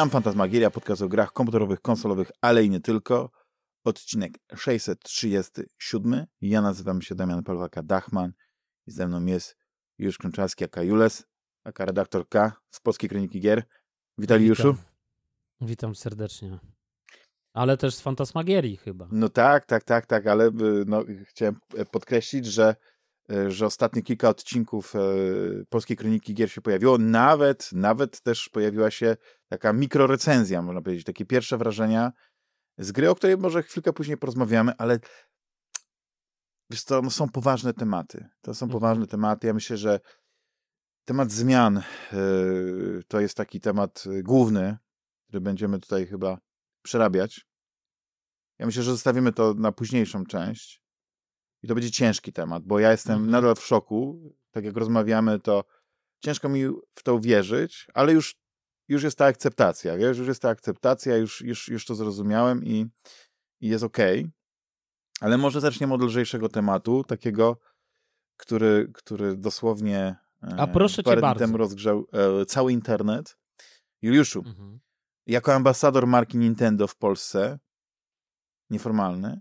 Witam, Fantasmagieria, podcast o grach komputerowych, konsolowych, ale i nie tylko. Odcinek 637. Ja nazywam się Damian Polwaka-Dachman i ze mną jest Juliusz Krączalski, aka Jules, aka redaktor K z Polskiej Kroniki Gier. Witaj, Juliuszu. Witam serdecznie. Ale też z Fantasmagierii chyba. No tak, tak, tak, tak, ale y, no, chciałem podkreślić, że że ostatnie kilka odcinków y, Polskiej Kroniki Gier się pojawiło. Nawet, nawet też pojawiła się taka mikrorecenzja, można powiedzieć, takie pierwsze wrażenia z gry, o której może chwilkę później porozmawiamy, ale wiesz to no są poważne tematy. To są mhm. poważne tematy. Ja myślę, że temat zmian to jest taki temat główny, który będziemy tutaj chyba przerabiać. Ja myślę, że zostawimy to na późniejszą część. I to będzie ciężki temat, bo ja jestem mhm. nadal w szoku. Tak jak rozmawiamy, to ciężko mi w to uwierzyć, ale już, już jest ta akceptacja. Wiesz? Już jest ta akceptacja, już, już, już to zrozumiałem i, i jest ok. Ale może zaczniemy od lżejszego tematu, takiego, który, który dosłownie A proszę parę cię bardzo. temu rozgrzał e, cały internet. Juliuszu, mhm jako ambasador marki Nintendo w Polsce, nieformalny,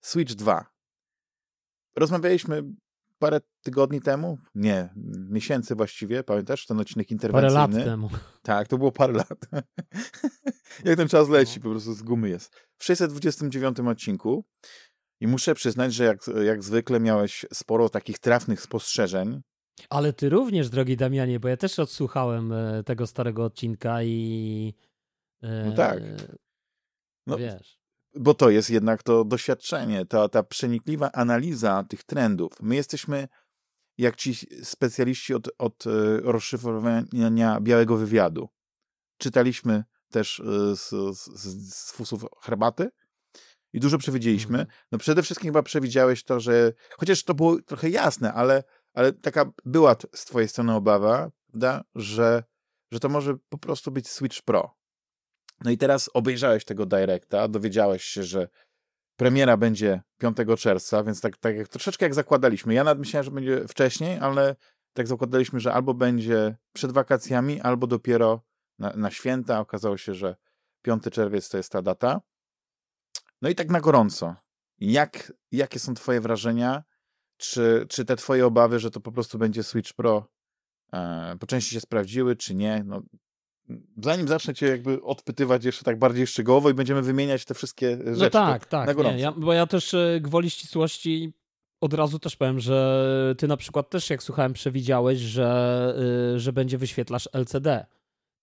Switch 2. Rozmawialiśmy parę tygodni temu, nie, miesięcy właściwie, pamiętasz ten odcinek interwencyjny? Parę lat temu. Tak, to było parę lat. Jak ten czas leci, po prostu z gumy jest. W 629 odcinku i muszę przyznać, że jak, jak zwykle miałeś sporo takich trafnych spostrzeżeń. Ale ty również, drogi Damianie, bo ja też odsłuchałem e, tego starego odcinka i no tak. No, wiesz. Bo to jest jednak to doświadczenie, ta, ta przenikliwa analiza tych trendów. My jesteśmy jak ci specjaliści od, od e, rozszyfrowania białego wywiadu. Czytaliśmy też e, z, z, z fusów herbaty i dużo przewidzieliśmy. Mhm. No przede wszystkim chyba przewidziałeś to, że chociaż to było trochę jasne, ale, ale taka była z twojej strony obawa, prawda, że, że to może po prostu być Switch Pro. No i teraz obejrzałeś tego Directa, dowiedziałeś się, że premiera będzie 5 czerwca, więc tak, tak jak, troszeczkę jak zakładaliśmy. Ja nawet myślałem, że będzie wcześniej, ale tak zakładaliśmy, że albo będzie przed wakacjami, albo dopiero na, na święta. Okazało się, że 5 czerwiec to jest ta data. No i tak na gorąco. Jak, jakie są twoje wrażenia? Czy, czy te twoje obawy, że to po prostu będzie Switch Pro e, po części się sprawdziły, czy nie? No, zanim zacznę cię jakby odpytywać jeszcze tak bardziej szczegółowo i będziemy wymieniać te wszystkie no rzeczy. No tak, tak. Nie, ja, bo ja też e, gwoli ścisłości od razu też powiem, że ty na przykład też jak słuchałem przewidziałeś, że, e, że będzie wyświetlacz LCD,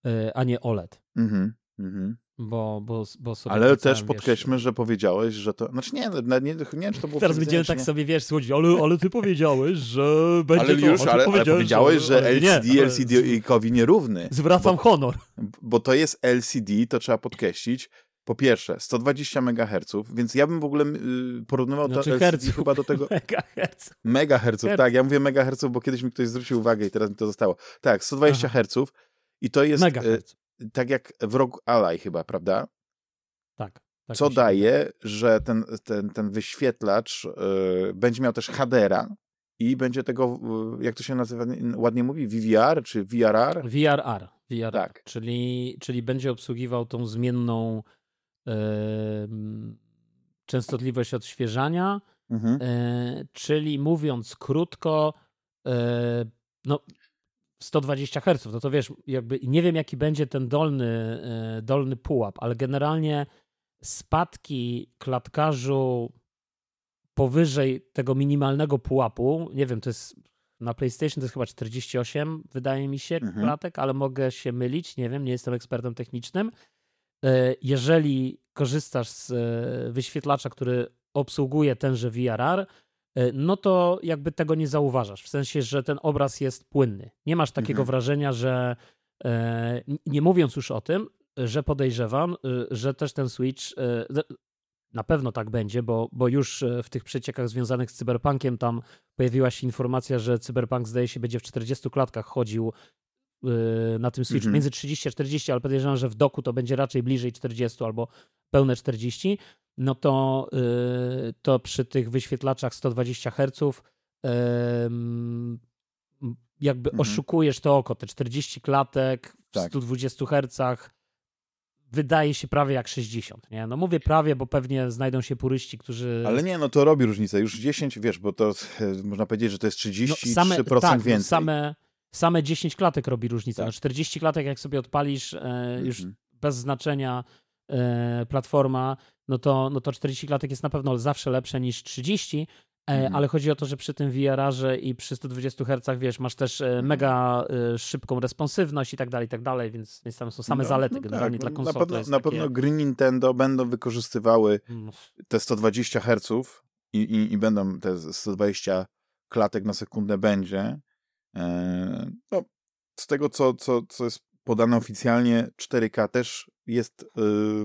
e, a nie OLED. Mhm, mhm. Bo, bo, bo sobie Ale też podkreślmy, wiesz, że powiedziałeś, że to. Znaczy nie, nie, nie, nie wiem, czy to było. Teraz będziemy tak sobie wiesz, słodzić, ale, ale ty powiedziałeś, że będzie. Ale już, to, ale, ale powiedziałeś, że, że LCD nie, LCD-kowi nierówny. Zwracam bo, honor. Bo to jest LCD, to trzeba podkreślić. Po pierwsze, 120 MHz, więc ja bym w ogóle y, porównywał znaczy to LCD herców. chyba do tego. Megaherców. Megaherców, tak. Ja mówię megaherców, bo kiedyś mi ktoś zwrócił uwagę i teraz mi to zostało. Tak, 120 Aha. Hz. I to jest. Megahertz tak jak w Rogue Ally chyba, prawda? Tak. tak Co daje, że ten, ten, ten wyświetlacz yy, będzie miał też HDR-a i będzie tego, jak to się nazywa, ładnie mówi, VVR czy VRR? VRR. VRR. Tak. Czyli, czyli będzie obsługiwał tą zmienną częstotliwość odświeżania, mhm. E, czyli mówiąc krótko, e, no 120 Hz, no to wiesz, jakby nie wiem jaki będzie ten dolny, e, dolny pułap, ale generalnie spadki klatkarzu powyżej tego minimalnego pułapu, nie wiem, to jest na PlayStation to jest chyba 48, wydaje mi się, mhm. klatek, ale mogę się mylić, nie wiem, nie jestem ekspertem technicznym. E, jeżeli korzystasz z e, wyświetlacza, który obsługuje tenże VRR, no to jakby tego nie zauważasz. W sensie, że ten obraz jest płynny. Nie masz takiego mhm. wrażenia, że e, nie mówiąc już o tym, że podejrzewam, e, że też ten Switch na pewno tak będzie, bo, bo już w tych przeciekach związanych z Cyberpunkiem tam pojawiła się informacja, że Cyberpunk zdaje się będzie w 40 klatkach chodził na tym Switchu, mhm. między 30 a 40, ale podejrzewam, że w doku to będzie raczej bliżej 40 albo pełne 40 no to, y, to przy tych wyświetlaczach 120 Hz jakby mhm. oszukujesz to oko, te 40 klatek w tak. 120 Hz wydaje się prawie jak 60, nie? No mówię prawie, bo pewnie znajdą się puryści, którzy... Ale nie, no to robi różnicę. Już 10, wiesz, bo to można powiedzieć, że to jest 33% no same, tak, więcej. No same, same 10 klatek robi różnicę. Tak. No 40 klatek, jak sobie odpalisz, e, już -hmm. bez znaczenia e, platforma, no to, no to 40 klatek jest na pewno zawsze lepsze niż 30, Mm. Ale chodzi o to, że przy tym VR-ze i przy 120 Hz, wiesz, masz też e, mhm. mega szybką responsywność i tak dalej, i tak dalej, więc, więc tam są same no, zalety no generalnie tak. dla konsol. Na pewno, na takie... pewno gry Nintendo będą wykorzystywały mm. te 120 Hz i, i, i będą te 120 klatek na sekundę będzie. No, z tego, co, co, co jest podane oficjalnie, 4K też jest y,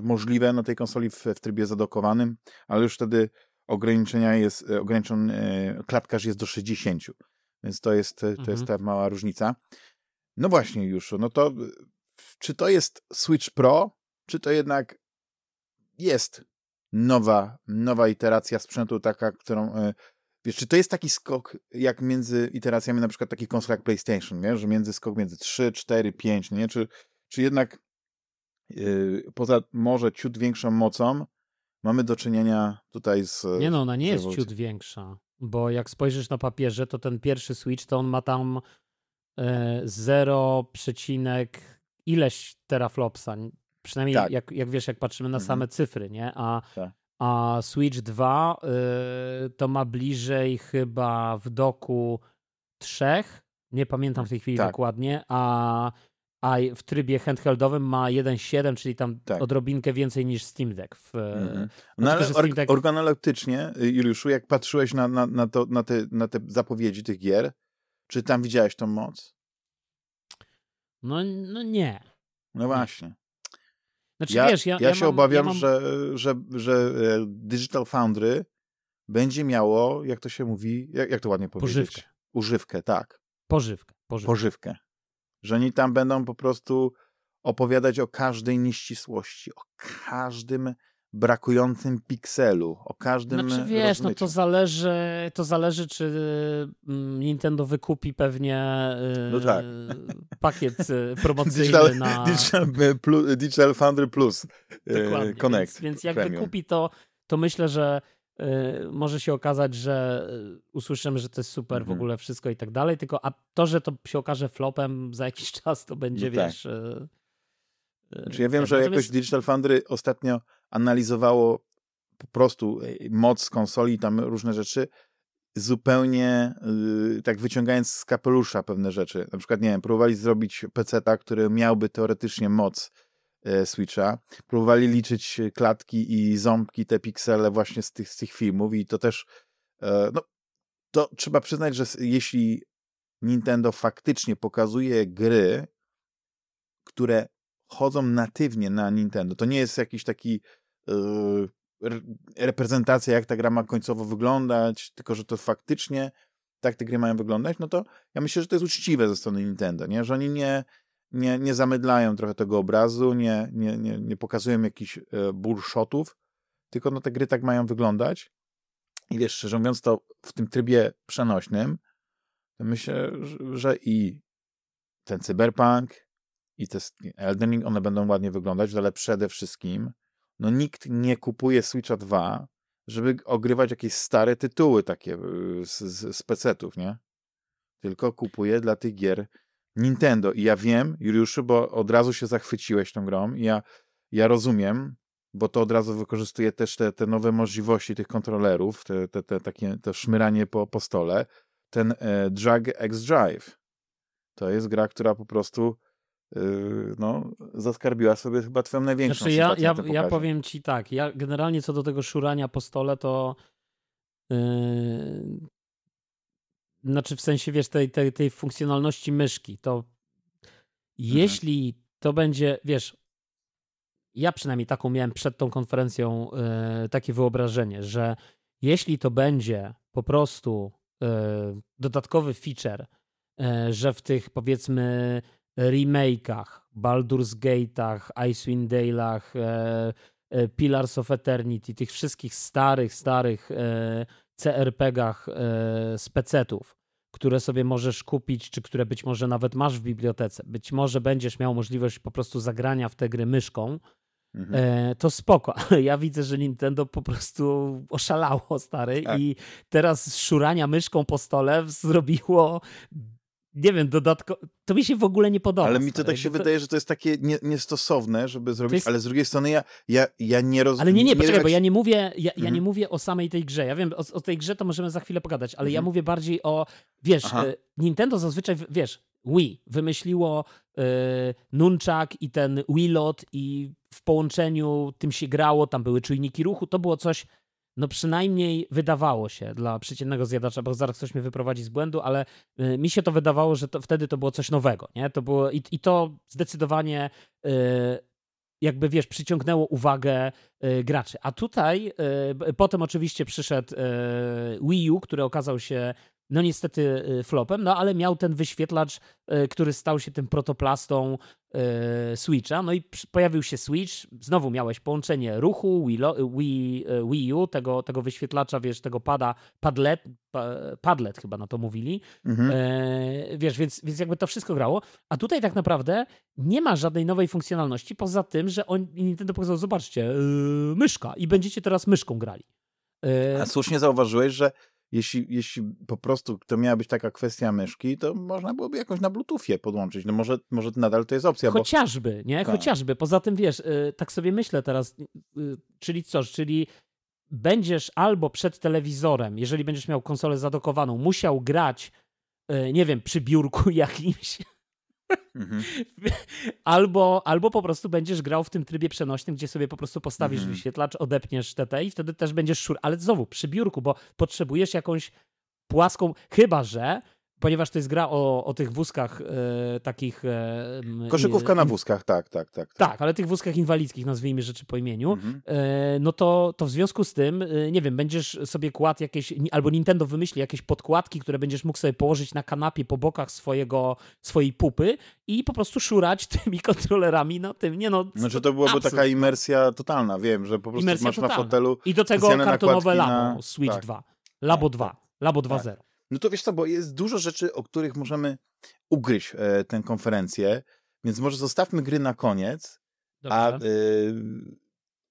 możliwe na tej konsoli w, w trybie zadokowanym, ale już wtedy ograniczenia jest, e, ograniczony klatkarz jest do 60. Więc to jest, to mhm. jest ta mała różnica. No właśnie, już, no to czy to jest Switch Pro, czy to jednak jest nowa, nowa iteracja sprzętu, taka, którą. Wiesz, czy to jest taki skok jak między iteracjami na przykład takich konsol jak PlayStation, że między skok między 3, 4, 5, nie? Czy, czy jednak poza może ciut większą mocą, mamy do czynienia tutaj z. Nie no, ona nie jest ciut większa, bo jak spojrzysz na papierze, to ten pierwszy Switch to on ma tam e, 0, ileś teraflopsa. Przynajmniej tak. jak, jak wiesz, jak patrzymy na mhm. same cyfry, nie? A, tak. a Switch 2 y, to ma bliżej chyba w doku 3. Nie pamiętam w tej chwili tak. dokładnie, a a w trybie handheldowym ma 1.7, czyli tam tak. odrobinkę więcej niż Steam Deck. W, mm. No, ale Deck... organoleptycznie, y, Juliuszu, jak patrzyłeś na, na, na, to, na, te, na te zapowiedzi tych gier, czy tam widziałeś tą moc? No, no nie. No właśnie. Znaczy, ja, wiesz, ja, ja, ja się mam, obawiam, mam... że, że, że e, Digital Foundry będzie miało, jak to się mówi, jak, jak to ładnie powiedzieć? Pożywkę. Używkę, tak. Pożywkę. Pożywkę. Pożywkę. Że oni tam będą po prostu opowiadać o każdej nieścisłości, o każdym brakującym pikselu, o każdym. Znaczy wiesz, no to zależy, to zależy, czy mm, Nintendo wykupi pewnie no tak. pakiet y, promocyjny Digital, na. Digital, plus, Digital Foundry Plus Dokładnie. Connect. Więc, więc jak premium. wykupi, to, to myślę, że może się okazać, że y, usłyszymy, że to jest super w mhm. ogóle wszystko i tak dalej, tylko a to, że to się okaże flopem za jakiś czas, to będzie, no tak. wiesz... Y, znaczy ja wiem, że jakoś Digital Foundry ostatnio analizowało po prostu moc konsoli i tam różne rzeczy, zupełnie yy, tak wyciągając z kapelusza pewne rzeczy. Na przykład, nie wiem, próbowali zrobić PC-ta, który miałby teoretycznie moc Switcha. Próbowali liczyć klatki i ząbki, te piksele właśnie z tych, z tych filmów i to też e, no, to trzeba przyznać, że jeśli Nintendo faktycznie pokazuje gry, które chodzą natywnie na Nintendo, to nie jest jakiś taki yy, reprezentacja, jak ta gra ma końcowo wyglądać, tylko że to faktycznie tak te gry mają wyglądać, no to ja myślę, że to jest uczciwe ze strony Nintendo, nie? że oni nie, nie, nie zamydlają trochę tego obrazu, nie, nie, nie, nie pokazują jakichś e, bullshotów, tylko no te gry tak mają wyglądać. I wiesz, szczerze mówiąc, to w tym trybie przenośnym, myślę, że i ten cyberpunk, i te Elden Ring, one będą ładnie wyglądać, ale przede wszystkim no nikt nie kupuje Switcha 2, żeby ogrywać jakieś stare tytuły takie e, z, z, z nie? Tylko kupuje dla tych gier Nintendo. I ja wiem, Juliuszu, bo od razu się zachwyciłeś tą grą i ja, ja rozumiem, bo to od razu wykorzystuje też te, te nowe możliwości tych kontrolerów, te, te, te takie to szmyranie po, po stole. Ten e, Drag X Drive. To jest gra, która po prostu yy, no, zaskarbiła sobie chyba twoją największą znaczy, ja, ja, ja powiem ci tak, ja generalnie co do tego szurania po stole, to yy, znaczy w sensie, wiesz, tej, tej, tej funkcjonalności myszki, to mhm. jeśli to będzie, wiesz, ja przynajmniej taką miałem przed tą konferencją yy, takie wyobrażenie, że jeśli to będzie po prostu yy, dodatkowy feature, yy, że w tych powiedzmy remake'ach, Baldur's Gate'ach, Icewind Dale'ach, Pillars of Eternity, tych wszystkich starych, starych CRPGach e, z PC-ów, które sobie możesz kupić, czy które być może nawet masz w bibliotece. Być może będziesz miał możliwość po prostu zagrania w te gry myszką, mhm. e, to spoko. Ja widzę, że Nintendo po prostu oszalało, stary, tak. i teraz szurania myszką po stole zrobiło nie wiem, dodatko. To mi się w ogóle nie podoba. Ale mi to tak się to... wydaje, że to jest takie nie, niestosowne, żeby zrobić, jest... ale z drugiej strony ja, ja, ja nie rozumiem. Ale nie, nie, poczekaj, nie bo ja nie mówię, ja, mhm. nie mówię o samej tej grze. Ja wiem, o, o, tej grze to możemy za chwilę pogadać, ale mhm. ja mówię bardziej o, wiesz, Aha. E, Nintendo zazwyczaj, wiesz, Wii wymyśliło y, nunchak i ten Wiilot i w połączeniu tym się grało, tam były czujniki ruchu, to było coś no przynajmniej wydawało się dla przeciętnego zjadacza, bo zaraz ktoś mnie wyprowadzi z błędu, ale y, mi się to wydawało, że to, wtedy to było coś nowego, nie? To było i, i to zdecydowanie y, jakby wiesz, przyciągnęło uwagę y, graczy. A tutaj potem oczywiście przyszedł Wii U, który okazał się no niestety flopem, no ale miał ten wyświetlacz, który stał się tym protoplastą E, Switcha. No i pojawił się Switch, znowu miałeś połączenie ruchu, Wii, Wii, Wii U, tego, tego wyświetlacza, wiesz, tego pada, padlet, padlet chyba na to mówili. Mhm. E, wiesz, więc, więc jakby to wszystko grało. A tutaj tak naprawdę nie ma żadnej nowej funkcjonalności, poza tym, że on, Nintendo pokazał, zobaczcie, yy, myszka i będziecie teraz myszką grali. A słusznie zauważyłeś, że jeśli, jeśli po prostu to miała być taka kwestia myszki, to można byłoby jakoś na Bluetoothie podłączyć. No może, może nadal to jest opcja. Chociażby, bo... nie? Tak. Chociażby. Poza tym wiesz, y, tak sobie myślę teraz, y, czyli co, czyli będziesz albo przed telewizorem, jeżeli będziesz miał konsolę zadokowaną, musiał grać, y, nie wiem, przy biurku jakimś Mhm. albo, albo po prostu będziesz grał w tym trybie przenośnym, gdzie sobie po prostu postawisz mhm. wyświetlacz, odepniesz TT i wtedy też będziesz szur. Ale znowu, przy biurku, bo potrzebujesz jakąś płaską, chyba że ponieważ to jest gra o, o tych wózkach e, takich... E, Koszykówka na wózkach, tak, tak, tak, tak. Tak, ale tych wózkach inwalidzkich, nazwijmy rzeczy po imieniu, mhm. e, no to, to w związku z tym, e, nie wiem, będziesz sobie kładł jakieś, albo Nintendo wymyśli jakieś podkładki, które będziesz mógł sobie położyć na kanapie po bokach swojego, swojej pupy i po prostu szurać tymi kontrolerami na tym, nie no... Znaczy to byłaby taka imersja totalna, wiem, że po prostu imersja masz totalna. na fotelu I do tego kartonowe Labo, na... Switch tak. 2, Labo tak, 2, tak. Labo 2.0. Tak. No to wiesz co, bo jest dużo rzeczy, o których możemy ugryźć e, tę konferencję, więc może zostawmy gry na koniec, Dobrze. a e,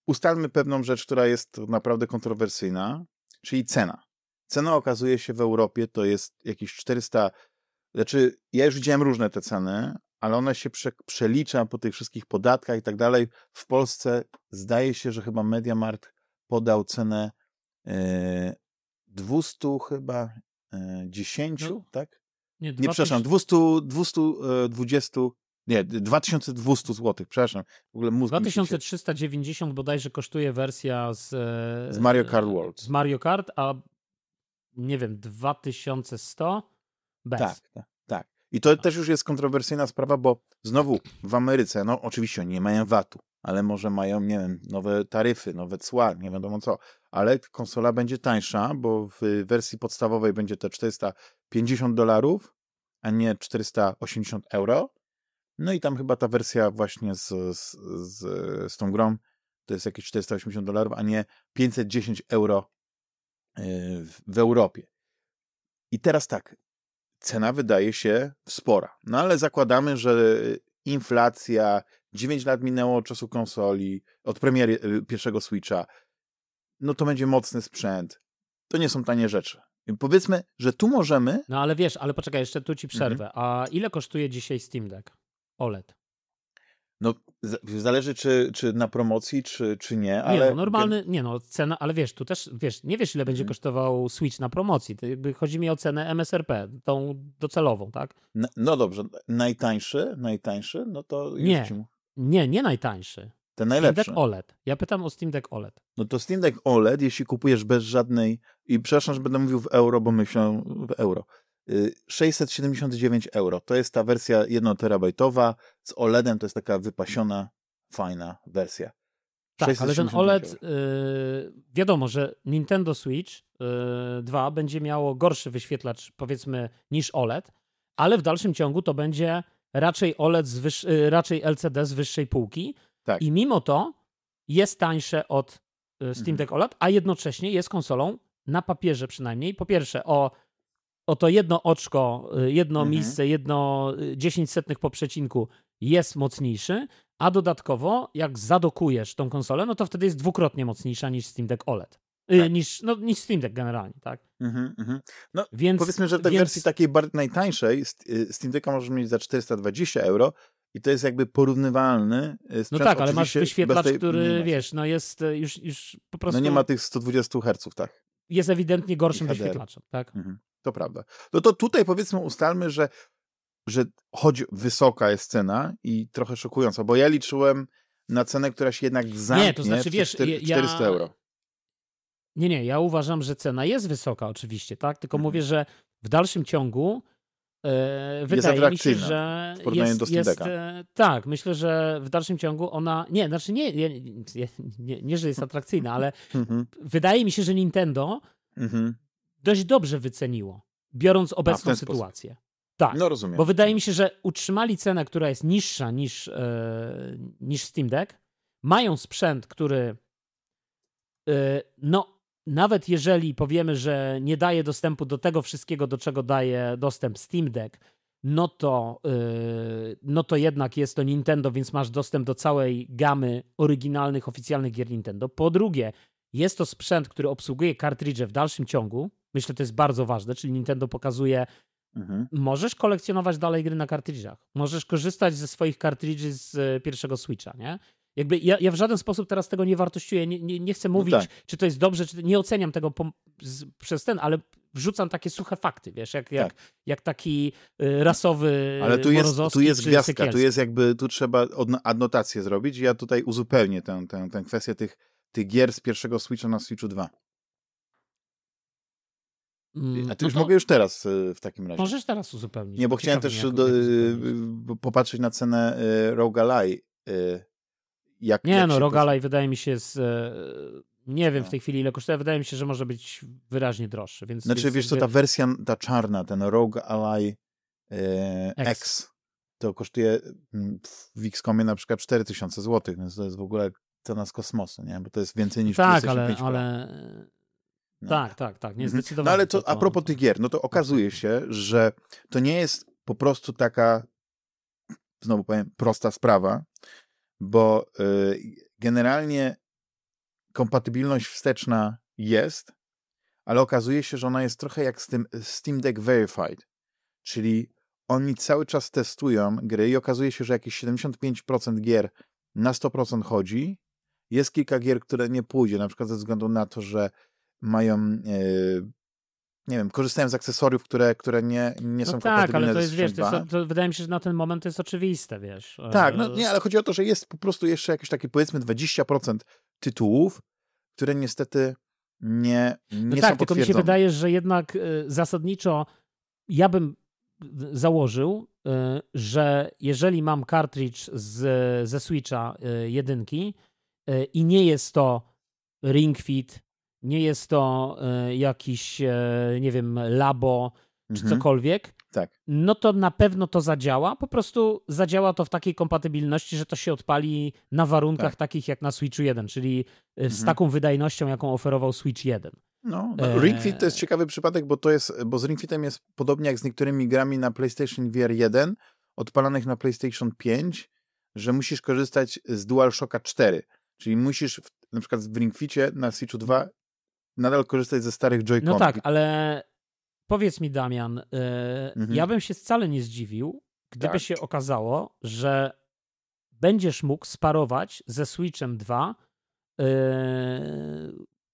ustalmy pewną rzecz, która jest naprawdę kontrowersyjna, czyli cena. Cena okazuje się w Europie to jest jakieś 400, znaczy ja już widziałem różne te ceny, ale one się prze, przelicza po tych wszystkich podatkach i tak dalej. W Polsce zdaje się, że chyba Mediamarkt podał cenę e, 200 chyba 10, no, tak? Nie, nie przepraszam, 200, 220, e, nie, 2200 zł, przepraszam. W ogóle mózg 2390 się... bodajże kosztuje wersja z... E, z Mario Kart World. Z Mario Kart, a nie wiem, 2100 bez. Tak, tak. tak. I to też już jest kontrowersyjna sprawa, bo znowu w Ameryce, no oczywiście oni nie mają VAT-u, ale może mają, nie wiem, nowe taryfy, nowe cła, nie wiadomo co, ale konsola będzie tańsza, bo w wersji podstawowej będzie to 450 dolarów, a nie 480 euro. No i tam chyba ta wersja właśnie z, z, z, z tą grą to jest jakieś 480 dolarów, a nie 510 euro y, w Europie. I teraz tak, cena wydaje się spora, no ale zakładamy, że inflacja, 9 lat minęło od czasu konsoli, od premiery y, pierwszego Switcha, no to będzie mocny sprzęt. To nie są tanie rzeczy. Powiedzmy, że tu możemy. No ale wiesz, ale poczekaj, jeszcze tu ci przerwę. Mhm. A ile kosztuje dzisiaj Steam Deck OLED? No, zależy czy, czy na promocji, czy, czy nie, ale... Nie, no, normalny, nie no, cena, ale wiesz, tu też, wiesz, nie wiesz ile będzie mhm. kosztował Switch na promocji, to jakby chodzi mi o cenę MSRP, tą docelową, tak? No, no dobrze, najtańszy, najtańszy, no to... Nie, nie, nie najtańszy. Najlepszy. Steam Deck OLED. Ja pytam o Steam Deck OLED. No to Steam Deck OLED, jeśli kupujesz bez żadnej, i przepraszam, że będę mówił w euro, bo myślę w euro, 679 y, euro. To jest ta wersja 1 terabajtowa z OLEDem, to jest taka wypasiona, fajna wersja. Tak, ale ten OLED, yy, wiadomo, że Nintendo Switch yy, 2 będzie miało gorszy wyświetlacz, powiedzmy, niż OLED, ale w dalszym ciągu to będzie raczej OLED, z wyż, yy, raczej LCD z wyższej półki, tak. I mimo to jest tańsze od y, Steam mhm. Deck OLED, a jednocześnie jest konsolą na papierze przynajmniej. Po pierwsze o, o to jedno oczko, y, jedno mhm. miejsce, jedno 10 y, setnych po przecinku jest mocniejszy, a dodatkowo, jak zadokujesz tą konsolę, no to wtedy jest dwukrotnie mocniejsza niż Steam Deck OLED. Tak. Niż, no, niż Steam Deck generalnie, tak? Mhm, mhm. No, więc, powiedzmy, że w tej więc... wersji takiej najtańszej Steam Decka możesz mieć za 420 euro i to jest jakby porównywalny sprzęt. No tak, ale masz wyświetlacz, tej... który, wiesz, no jest już, już po prostu... No nie ma tych 120 Hz, tak? Jest ewidentnie gorszym wyświetlaczem, tak? Mhm. To prawda. No to tutaj powiedzmy ustalmy, że że choć wysoka jest cena i trochę szokująca, bo ja liczyłem na cenę, która się jednak zamknie nie, to znaczy, wiesz, 400 ja, euro. Nie, nie, ja uważam, że cena jest wysoka oczywiście, tak? Tylko mhm. mówię, że w dalszym ciągu e, wydaje mi się, że w porównaniu jest, do jest e, Tak, myślę, że w dalszym ciągu ona, nie, znaczy nie, nie, nie, nie że jest atrakcyjna, ale mhm. wydaje mi się, że Nintendo mhm. dość dobrze wyceniło, biorąc obecną A, sytuację. Sposób. Tak, no rozumiem. bo wydaje mi się, że utrzymali cenę, która jest niższa niż, e, niż Steam Deck, mają sprzęt, który e, no nawet jeżeli powiemy, że nie daje dostępu do tego wszystkiego, do czego daje dostęp Steam Deck, no to, yy, no to jednak jest to Nintendo, więc masz dostęp do całej gamy oryginalnych, oficjalnych gier Nintendo. Po drugie, jest to sprzęt, który obsługuje kartridże w dalszym ciągu. Myślę, to jest bardzo ważne, czyli Nintendo pokazuje, mhm. możesz kolekcjonować dalej gry na kartridżach. Możesz korzystać ze swoich kartridży z e, pierwszego Switcha, nie? Jakby ja, ja w żaden sposób teraz tego nie wartościuję. Nie, nie, nie chcę no mówić, no tak. czy to jest dobrze, czy nie oceniam tego po, z, przez ten, ale wrzucam takie suche fakty, wiesz, jak, jak, tak. jak taki y, rasowy Ale tu jest, tu jest gwiazdka, tu jest jakby, tu trzeba adnotację zrobić ja tutaj uzupełnię tę, tę, tę kwestię tych, tych gier z pierwszego Switcha na Switchu 2. Mm, A ty no już mogę już teraz y, w takim razie. Możesz teraz uzupełnić. Nie, bo chciałem też do, y, popatrzeć na cenę Rogue Ally jak, nie, jak no Rogalaj wydaje mi się. E, nie wiem no. w tej chwili ile kosztuje, wydaje mi się, że może być wyraźnie droższy. Więc, znaczy więc, wiesz co, ta wersja, ta czarna, ten Rogue Ally e, X. X. to kosztuje mm, w XCOMie na przykład 4000 zł, więc to jest w ogóle cena z kosmosu, nie? Bo to jest więcej niż tak, ale, ale... No. Tak, tak, tak, nie mhm. zdecydowanie. No ale to, a propos tych gier, no to okazuje się, że to nie jest po prostu taka, znowu powiem, prosta sprawa, bo y, generalnie kompatybilność wsteczna jest, ale okazuje się, że ona jest trochę jak z tym Steam Deck Verified, czyli oni cały czas testują gry i okazuje się, że jakieś 75% gier na 100% chodzi. Jest kilka gier, które nie pójdzie, na przykład ze względu na to, że mają yy, nie wiem, korzystałem z akcesoriów, które, które nie, nie no są tak, ale to jest, wiesz, to, jest, to wydaje mi się, że na ten moment to jest oczywiste, wiesz. Tak, no nie, ale chodzi o to, że jest po prostu jeszcze jakieś takie powiedzmy 20% tytułów, które niestety nie, nie no są tak, tylko mi się wydaje, że jednak y, zasadniczo ja bym założył, y, że jeżeli mam cartridge z, ze Switcha y, jedynki i nie jest to Ring Fit, nie jest to e, jakiś, e, nie wiem, labo czy mhm. cokolwiek, tak. no to na pewno to zadziała. Po prostu zadziała to w takiej kompatybilności, że to się odpali na warunkach tak. takich jak na Switchu 1, czyli e, z mhm. taką wydajnością, jaką oferował Switch 1. No, no Ring Fit to jest ciekawy przypadek, bo to jest, bo z Ring Fitem jest podobnie jak z niektórymi grami na PlayStation VR 1, odpalanych na PlayStation 5, że musisz korzystać z DualShocka 4. Czyli musisz w, na przykład w Ring Ficie na Switchu 2 nadal korzystać ze starych joy No tak, ale powiedz mi Damian, yy, mhm. ja bym się wcale nie zdziwił, gdyby tak. się okazało, że będziesz mógł sparować ze Switchem 2 yy,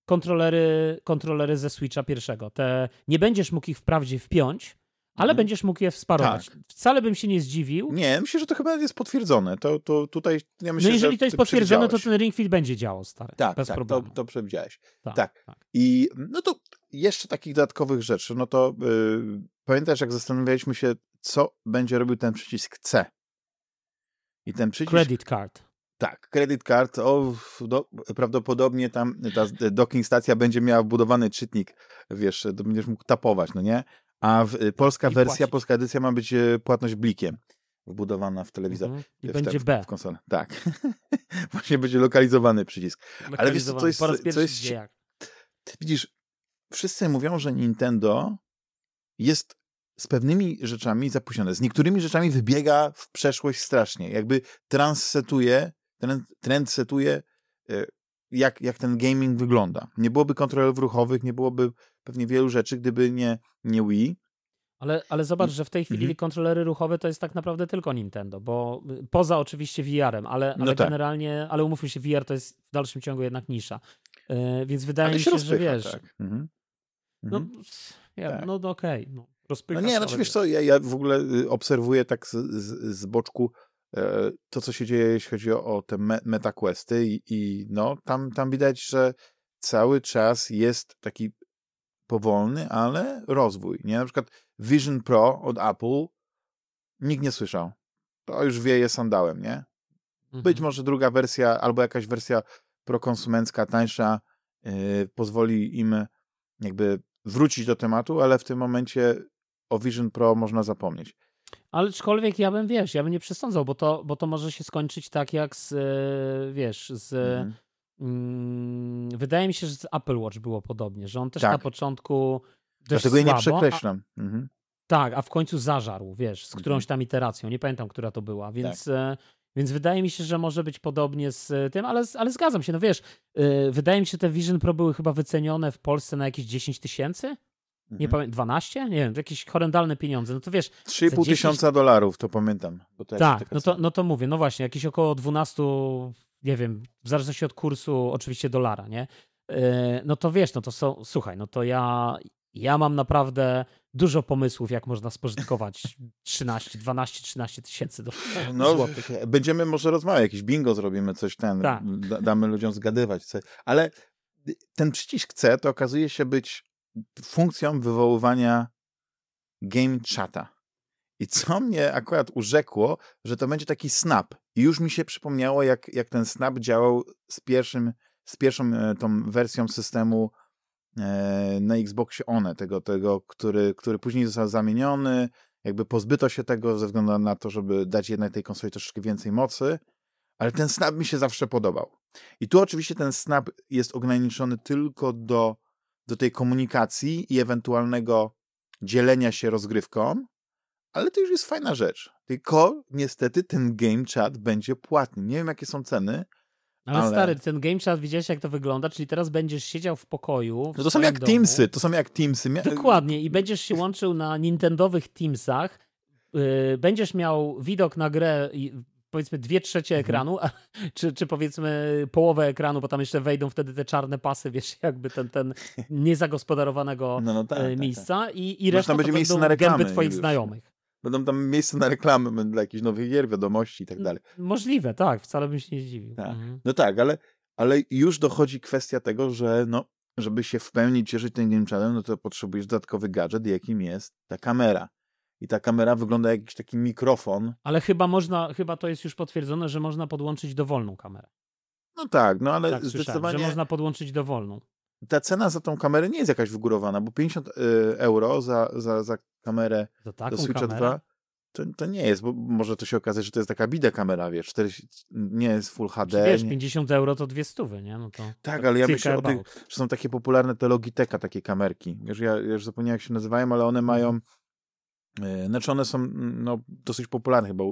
kontrolery, kontrolery ze Switcha pierwszego. Te, nie będziesz mógł ich wprawdzie wpiąć, ale mhm. będziesz mógł je wsparować. Tak. Wcale bym się nie zdziwił. Nie, myślę, że to chyba jest potwierdzone. To, to tutaj ja myślę, No jeżeli to jest potwierdzone, to ten Ring Fit będzie działał, stary. Tak, bez tak, problemu. To, to przewidziałeś. Tak, tak, tak, I no to jeszcze takich dodatkowych rzeczy. No to yy, pamiętasz, jak zastanawialiśmy się, co będzie robił ten przycisk C. I ten przycisk... Credit card. Tak, credit card, o, do, prawdopodobnie tam ta docking stacja będzie miała wbudowany czytnik, wiesz, będziesz mógł tapować, no nie? A w, y, polska I wersja, płacić. polska edycja ma być y, płatność blikiem wbudowana w telewizor. Mhm. I w będzie B. W konsolę. Tak. Właśnie będzie lokalizowany przycisk. Ale wiesz co, jest, co jest... Widzisz, wszyscy mówią, że Nintendo jest z pewnymi rzeczami zapóźnione. Z niektórymi rzeczami wybiega w przeszłość strasznie. Jakby transsetuje, trend, trend setuje, e, jak, jak ten gaming wygląda. Nie byłoby kontrolerów ruchowych, nie byłoby pewnie wielu rzeczy, gdyby nie, nie Wii. Ale, ale zobacz, że w tej chwili mhm. kontrolery ruchowe to jest tak naprawdę tylko Nintendo, bo y, poza oczywiście VR-em, ale, ale no tak. generalnie, ale umówmy się, VR to jest w dalszym ciągu jednak nisza. Yy, więc wydaje ale mi się, rozpycha, że wiesz. Tak. Mhm. No, mhm. ja, tak. no okej. Okay, no. no nie, znaczy wiesz co, ja, ja w ogóle y, obserwuję tak z, z, z boczku e, to, co się dzieje, jeśli chodzi o, o te me, metaquesty i, i no, tam, tam widać, że cały czas jest taki powolny, ale rozwój. Nie? Na przykład Vision Pro od Apple nikt nie słyszał. To już wieje sandałem, nie? Być mhm. może druga wersja albo jakaś wersja prokonsumencka, tańsza yy, pozwoli im jakby wrócić do tematu, ale w tym momencie o Vision Pro można zapomnieć. Ale aczkolwiek ja bym, wiesz, ja bym nie przesądzał, bo to, bo to może się skończyć tak jak z, e, wiesz, z... Mhm. Mm, wydaje mi się, że z Apple Watch było podobnie, że on też tak. na początku Dlatego jej nie przekreślam. Mhm. Tak, a w końcu zażarł, wiesz, z mhm. którąś tam iteracją. Nie pamiętam, która to była, więc, tak. E, więc wydaje mi się, że może być podobnie z tym, ale, ale zgadzam się. No wiesz, e, wydaje mi się, że te Vision Pro były chyba wycenione w Polsce na jakieś 10 tysięcy? Nie mhm. pamiętam, 12? Nie wiem, jakieś horrendalne pieniądze. No to wiesz. 3,5 10... tysiąca dolarów, to pamiętam. tak, no to, no to mówię, no właśnie, jakieś około 12, nie wiem, w zależności od kursu, oczywiście dolara, nie? E, no to wiesz, no to są, słuchaj, no to ja, ja mam naprawdę dużo pomysłów, jak można spożytkować 13, 12, 13 tysięcy no, złotych. Będziemy może rozmawiać, jakiś bingo zrobimy, coś ten, tak. damy ludziom zgadywać. Coś. Ale ten przycisk C to okazuje się być funkcją wywoływania game chata. I co mnie akurat urzekło, że to będzie taki snap. I już mi się przypomniało, jak, jak ten snap działał z, pierwszym, z pierwszą e, tą wersją systemu E, na Xboxie One, tego, tego który, który później został zamieniony, jakby pozbyto się tego ze względu na to, żeby dać jednak tej konsoli troszeczkę więcej mocy, ale ten snap mi się zawsze podobał. I tu oczywiście ten snap jest ograniczony tylko do, do tej komunikacji i ewentualnego dzielenia się rozgrywką, ale to już jest fajna rzecz. Tylko niestety ten game chat będzie płatny. Nie wiem jakie są ceny, ale, ale, stary, ten game chat widziałeś jak to wygląda, czyli teraz będziesz siedział w pokoju. W no to są jak domu. Teamsy, to są jak Teamsy. Dokładnie i będziesz się łączył na Nintendowych Teamsach, yy, będziesz miał widok na grę powiedzmy dwie trzecie mhm. ekranu, a, czy, czy powiedzmy połowę ekranu, bo tam jeszcze wejdą wtedy te czarne pasy, wiesz, jakby ten, ten niezagospodarowanego no, no tak, miejsca tak, tak. i, i reszta będzie to miejsce na reklamy, gęby twoich już. znajomych. Będą tam miejsce na reklamy dla jakichś nowych gier, wiadomości i tak dalej. Możliwe, tak, wcale bym się nie zdziwił. Tak. Mhm. No tak, ale, ale już dochodzi kwestia tego, że no, żeby się w pełni cieszyć tym game chatem, no to potrzebujesz dodatkowy gadżet, jakim jest ta kamera. I ta kamera wygląda jak jakiś taki mikrofon. Ale chyba można, chyba to jest już potwierdzone, że można podłączyć dowolną kamerę. No tak, no ale tak, zdecydowanie... że można podłączyć dowolną. Ta cena za tą kamerę nie jest jakaś wygórowana, bo 50 y, euro za, za, za kamerę do Switcha kamerę? 2 to, to nie jest, bo może to się okazać, że to jest taka bida kamera, wiesz, 40, nie jest Full HD. Wiesz, 50 euro to dwie stówy, nie? No to, tak, ale ja myślę o tych, że są takie popularne te Logitecha, takie kamerki. Wiesz, ja, ja już zapomniałem, jak się nazywają, ale one mają, yy, znaczy one są no, dosyć popularne chyba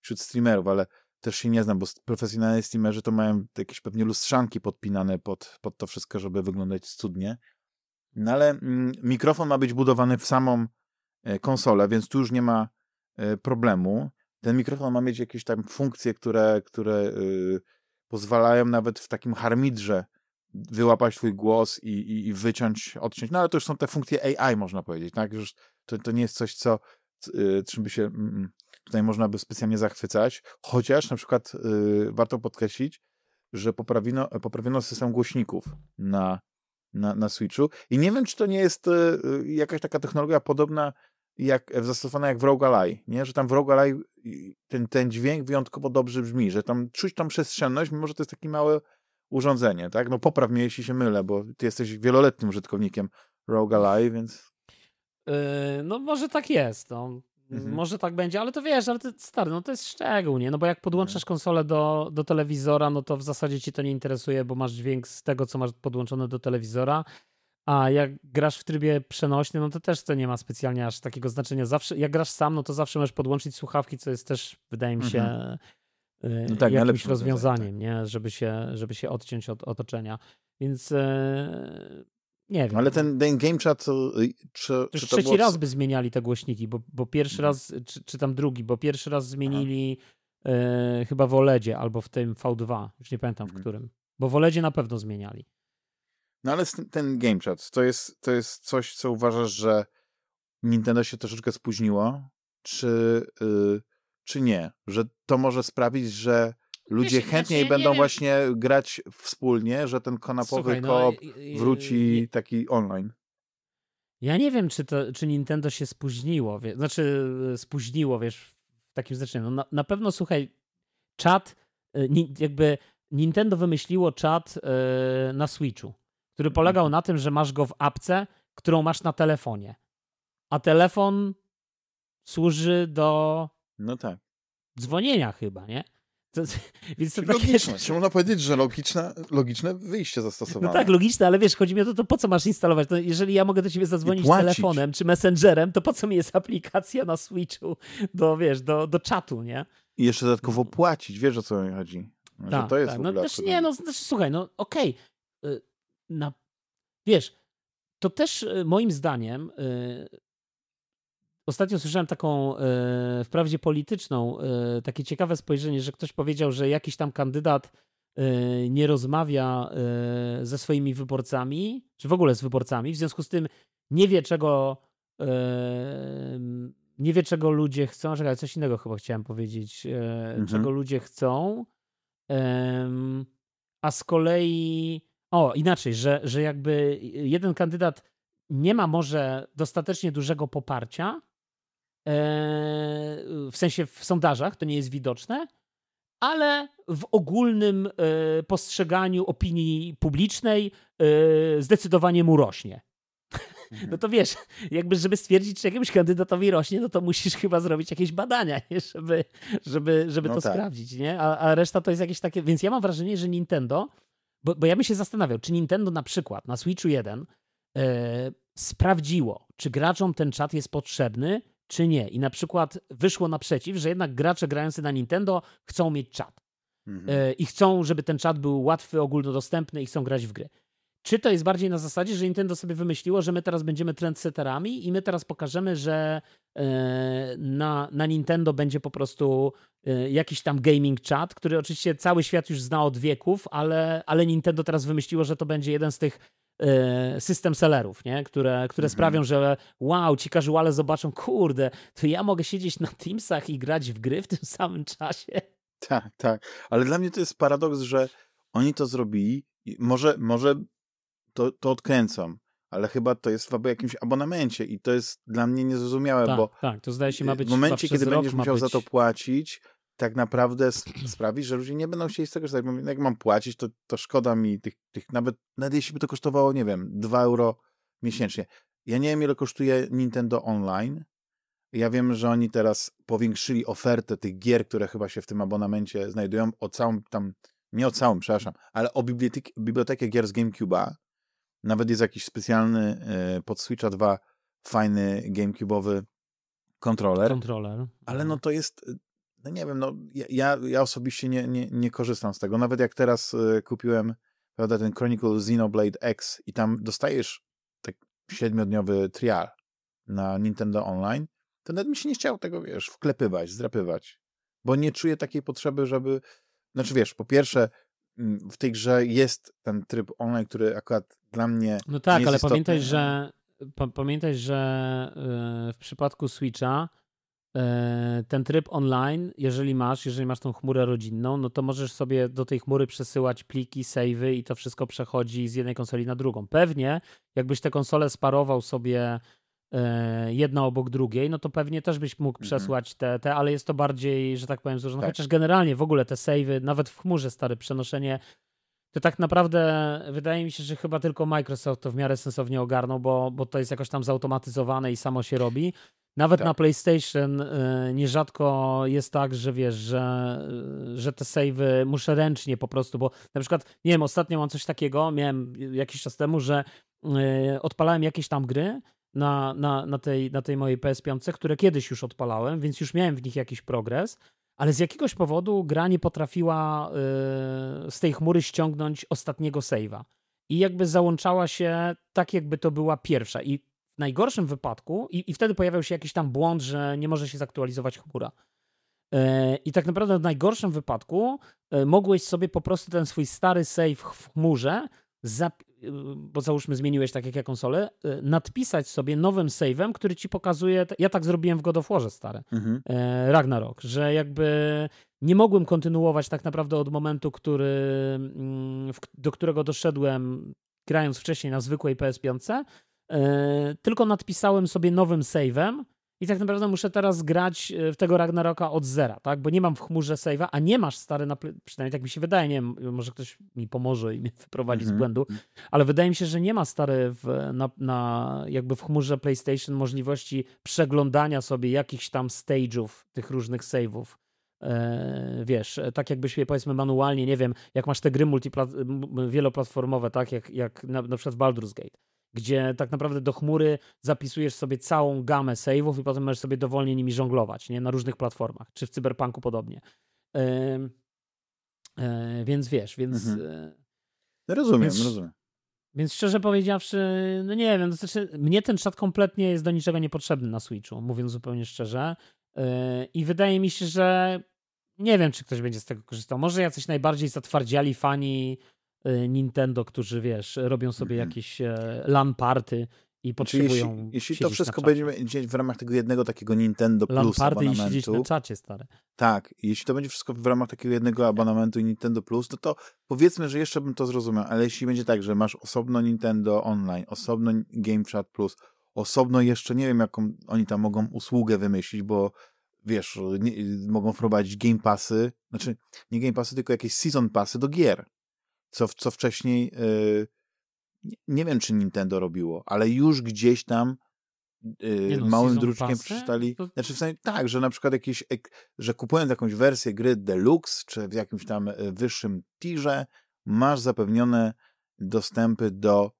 wśród streamerów, ale też się nie znam, bo profesjonalni streamerzy to mają jakieś pewnie lustrzanki podpinane pod, pod to wszystko, żeby wyglądać cudnie. No ale mm, mikrofon ma być budowany w samą e, konsolę, więc tu już nie ma e, problemu. Ten mikrofon ma mieć jakieś tam funkcje, które, które y, pozwalają nawet w takim harmidrze wyłapać twój głos i, i, i, wyciąć, odciąć. No ale to już są te funkcje AI, można powiedzieć, tak? Już to, to nie jest coś, co, y, czym by się mm, mm, tutaj można by specjalnie zachwycać, chociaż na przykład y, warto podkreślić, że poprawiono, poprawiono system głośników na, na, na Switchu i nie wiem, czy to nie jest y, jakaś taka technologia podobna jak zastosowana jak w Rogue nie? że tam w Rogue ten, ten dźwięk wyjątkowo dobrze brzmi, że tam czuć tą przestrzenność, mimo że to jest takie małe urządzenie, tak? No popraw mnie, jeśli się mylę, bo ty jesteś wieloletnim użytkownikiem Rogue więc... Yy, no może tak jest, no. Mhm. Może tak będzie, ale to wiesz, ale to stary, no to jest szczegół, nie? No bo jak podłączasz mhm. konsolę do, do telewizora, no to w zasadzie ci to nie interesuje, bo masz dźwięk z tego, co masz podłączone do telewizora. A jak grasz w trybie przenośnym, no to też to nie ma specjalnie aż takiego znaczenia. Zawsze, jak grasz sam, no to zawsze możesz podłączyć słuchawki, co jest też, wydaje mi się, mhm. Y, no tak, jakimś rozwiązaniem, tak. nie? Żeby, się, żeby się odciąć od otoczenia. Więc e, nie wiem. Ale ten, ten game chat, czy, czy trzeci było... raz by zmieniali te głośniki, bo, bo pierwszy mhm. raz, czy, czy tam drugi, bo pierwszy raz zmienili e, chyba w OLEDzie albo w tym V2, już nie pamiętam mhm. w którym. Bo w OLEDzie na pewno zmieniali. No ale ten game chat, to jest, to jest coś, co uważasz, że Nintendo się troszeczkę spóźniło, czy, yy, czy nie? Że to może sprawić, że ludzie Wiesz, chętniej znaczy, będą właśnie grać wspólnie, że ten kanapowy Słuchaj, no, koop wróci taki online. Ja nie wiem, czy, to, czy Nintendo się spóźniło, wie, znaczy y, spóźniło, wiesz, w takim znaczeniu. No na, na pewno, słuchaj, czat, y, jakby Nintendo wymyśliło czat y, na Switchu który polegał na tym, że masz go w apce, którą masz na telefonie. A telefon służy do. No tak. Dzwonienia chyba, nie? To, więc to logiczne. Takie... Czy można powiedzieć, że logiczne, logiczne wyjście zastosowane? No tak, logiczne, ale wiesz, chodzi mi o to, to po co masz instalować? To jeżeli ja mogę do ciebie zadzwonić telefonem czy messengerem, to po co mi jest aplikacja na Switchu do, wiesz, do, do czatu, nie? I jeszcze dodatkowo płacić, wiesz o co mi chodzi? Że tak, to jest tak. no, znaczy, nie, no znaczy, słuchaj, no okej, okay na, wiesz, to też e, moim zdaniem yy, ostatnio słyszałem taką yy, wprawdzie polityczną, yy, takie ciekawe spojrzenie, że ktoś powiedział, że jakiś tam kandydat nie rozmawia ze swoimi wyborcami, czy w ogóle z wyborcami, w związku z tym nie wie czego nie wie czego ludzie chcą, czekaj, coś innego chyba chciałem powiedzieć, mhm. czego ludzie chcą, a z kolei o, inaczej, że, że jakby jeden kandydat nie ma może dostatecznie dużego poparcia, e, w sensie w sondażach, to nie jest widoczne, ale w ogólnym e, postrzeganiu opinii publicznej e, zdecydowanie mu rośnie. Mhm. No to wiesz, jakby żeby stwierdzić, czy jakiemuś kandydatowi rośnie, no to musisz chyba zrobić jakieś badania, nie? żeby, żeby, żeby no to tak. sprawdzić, nie? A, a reszta to jest jakieś takie... Więc ja mam wrażenie, że Nintendo bo, bo ja bym się zastanawiał, czy Nintendo na przykład na Switchu 1 e, sprawdziło, czy graczom ten czat jest potrzebny, czy nie. I na przykład wyszło naprzeciw, że jednak gracze grający na Nintendo chcą mieć czat. Mhm. E, I chcą, żeby ten czat był łatwy, ogólnodostępny i chcą grać w gry. Czy to jest bardziej na zasadzie, że Nintendo sobie wymyśliło, że my teraz będziemy trendsetterami i my teraz pokażemy, że e, na, na Nintendo będzie po prostu e, jakiś tam gaming chat, który oczywiście cały świat już zna od wieków, ale, ale Nintendo teraz wymyśliło, że to będzie jeden z tych system sellerów, nie? które, które mhm. sprawią, że wow, ci casuale zobaczą, kurde, to ja mogę siedzieć na Teamsach i grać w gry w tym samym czasie. Tak, tak. Ale dla mnie to jest paradoks, że oni to zrobili. Może, może to, to odkręcam. Ale chyba to jest w jakimś abonamencie i to jest dla mnie niezrozumiałe, tak, bo tak, to zdaje się ma być w momencie, kiedy będziesz musiał być... za to płacić, tak naprawdę sprawi, że ludzie nie będą chcieli z tego korzystać. Jak mam płacić, to, to szkoda mi tych, tych nawet, nawet jeśli by to kosztowało, nie wiem, 2 euro miesięcznie. Ja nie wiem, ile kosztuje Nintendo Online. Ja wiem, że oni teraz powiększyli ofertę tych gier, które chyba się w tym abonamencie znajdują, o całym tam, nie o całym, przepraszam, ale o bibliotek bibliotekę gier z GameCube'a, nawet jest jakiś specjalny e, pod Switcha 2 fajny GameCube'owy kontroler. Kontroler. Ale no to jest, no nie wiem, no ja, ja osobiście nie, nie, nie korzystam z tego. Nawet jak teraz e, kupiłem prawda, ten Chronicle Xenoblade X i tam dostajesz tak siedmiodniowy trial na Nintendo Online, to nawet mi się nie chciało tego, wiesz, wklepywać, zdrapywać. Bo nie czuję takiej potrzeby, żeby... Znaczy wiesz, po pierwsze Mm, w tej grze jest ten tryb online, który akurat dla mnie. No tak, ale istotny. pamiętaj, że pamiętaj, że e, w przypadku Switcha ten tryb online, jeżeli masz, jeżeli masz tą chmurę rodzinną, no to możesz sobie do tej chmury przesyłać pliki, savey i to wszystko przechodzi z jednej konsoli na drugą. Pewnie, jakbyś te konsole sparował sobie E, jedna obok drugiej, no to pewnie też byś mógł mhm. przesłać te, te, ale jest to bardziej, że tak powiem, złożone. Tak. Chociaż generalnie w ogóle te savey, nawet w chmurze stare przenoszenie, to tak naprawdę wydaje mi się, że chyba tylko Microsoft to w miarę sensownie ogarnął, bo, bo to jest jakoś tam zautomatyzowane i samo się robi. Nawet tak. na PlayStation y, nierzadko jest tak, że wiesz, że, że te savey muszę ręcznie po prostu, bo na przykład, nie wiem, ostatnio mam coś takiego, miałem jakiś czas temu, że odpalałem jakieś tam gry na, na, na, tej, na tej mojej PS5, które kiedyś już odpalałem, więc już miałem w nich jakiś progres, ale z jakiegoś powodu gra nie potrafiła z tej chmury ściągnąć ostatniego save'a. I jakby załączała się tak, jakby to była pierwsza. I w najgorszym wypadku, i, i wtedy pojawiał się jakiś tam błąd, że nie może się zaktualizować chmura. E, I tak naprawdę w najgorszym wypadku e, mogłeś sobie po prostu ten swój stary save w chmurze, e, bo załóżmy zmieniłeś tak jak ja konsolę, nadpisać sobie nowym save'em, który ci pokazuje, ja tak zrobiłem w God of Warze stare, mhm. Ragnarok, że jakby nie mogłem kontynuować tak naprawdę od momentu, który, mm, do którego doszedłem grając wcześniej na zwykłej PS5, tylko nadpisałem sobie nowym save'em, i tak naprawdę muszę teraz grać e, w tego Ragnaroka od zera, tak? Bo nie mam w chmurze save'a, a nie masz stary, na, przynajmniej tak mi się wydaje, nie wiem, może ktoś mi pomoże i mnie wyprowadzi mm -hmm. z mhm. błędu, ale wydaje mi się, że nie ma stary w, na, na, jakby w chmurze PlayStation możliwości przeglądania sobie jakichś tam stage'ów tych różnych save'ów. E, wiesz, tak jakbyś powiedzmy manualnie, nie wiem, jak masz te gry wieloplatformowe, tak jak, jak na, na przykład Baldur's Gate gdzie tak naprawdę do chmury zapisujesz sobie całą gamę save'ów i potem możesz sobie dowolnie nimi żonglować, nie? Na różnych platformach, czy w Cyberpunku podobnie. Yy, yy, więc wiesz, więc... Mhm. E, no rozumiem, więc, rozumiem. Więc szczerze powiedziawszy, no nie wiem, to znaczy, mnie ten czat kompletnie jest do niczego niepotrzebny na Switchu, mówiąc zupełnie szczerze. Yy, I wydaje mi się, że nie wiem, czy ktoś będzie z tego korzystał. Może jacyś najbardziej zatwardziali fani Nintendo, którzy wiesz, robią sobie mm -hmm. jakieś e, LAN party i potrzebują. Jeśli, jeśli to wszystko będzie w ramach tego jednego takiego Nintendo Plus LAN party abonamentu, i siedzieć na czacie, stare. Tak, jeśli to będzie wszystko w ramach takiego jednego abonamentu i Nintendo Plus, to, to powiedzmy, że jeszcze bym to zrozumiał, ale jeśli będzie tak, że masz osobno Nintendo Online, osobno Game Chat Plus, osobno jeszcze nie wiem, jaką oni tam mogą usługę wymyślić, bo wiesz, nie, mogą wprowadzić Game Passy, znaczy nie Game Passy, tylko jakieś Season Passy do gier co, co wcześniej yy, nie wiem, czy Nintendo robiło, ale już gdzieś tam yy, no, małym druczkiem przeczytali. To... Znaczy w sensie tak, że na przykład jakieś, że kupując jakąś wersję gry Deluxe, czy w jakimś tam y, wyższym tirze, masz zapewnione dostępy do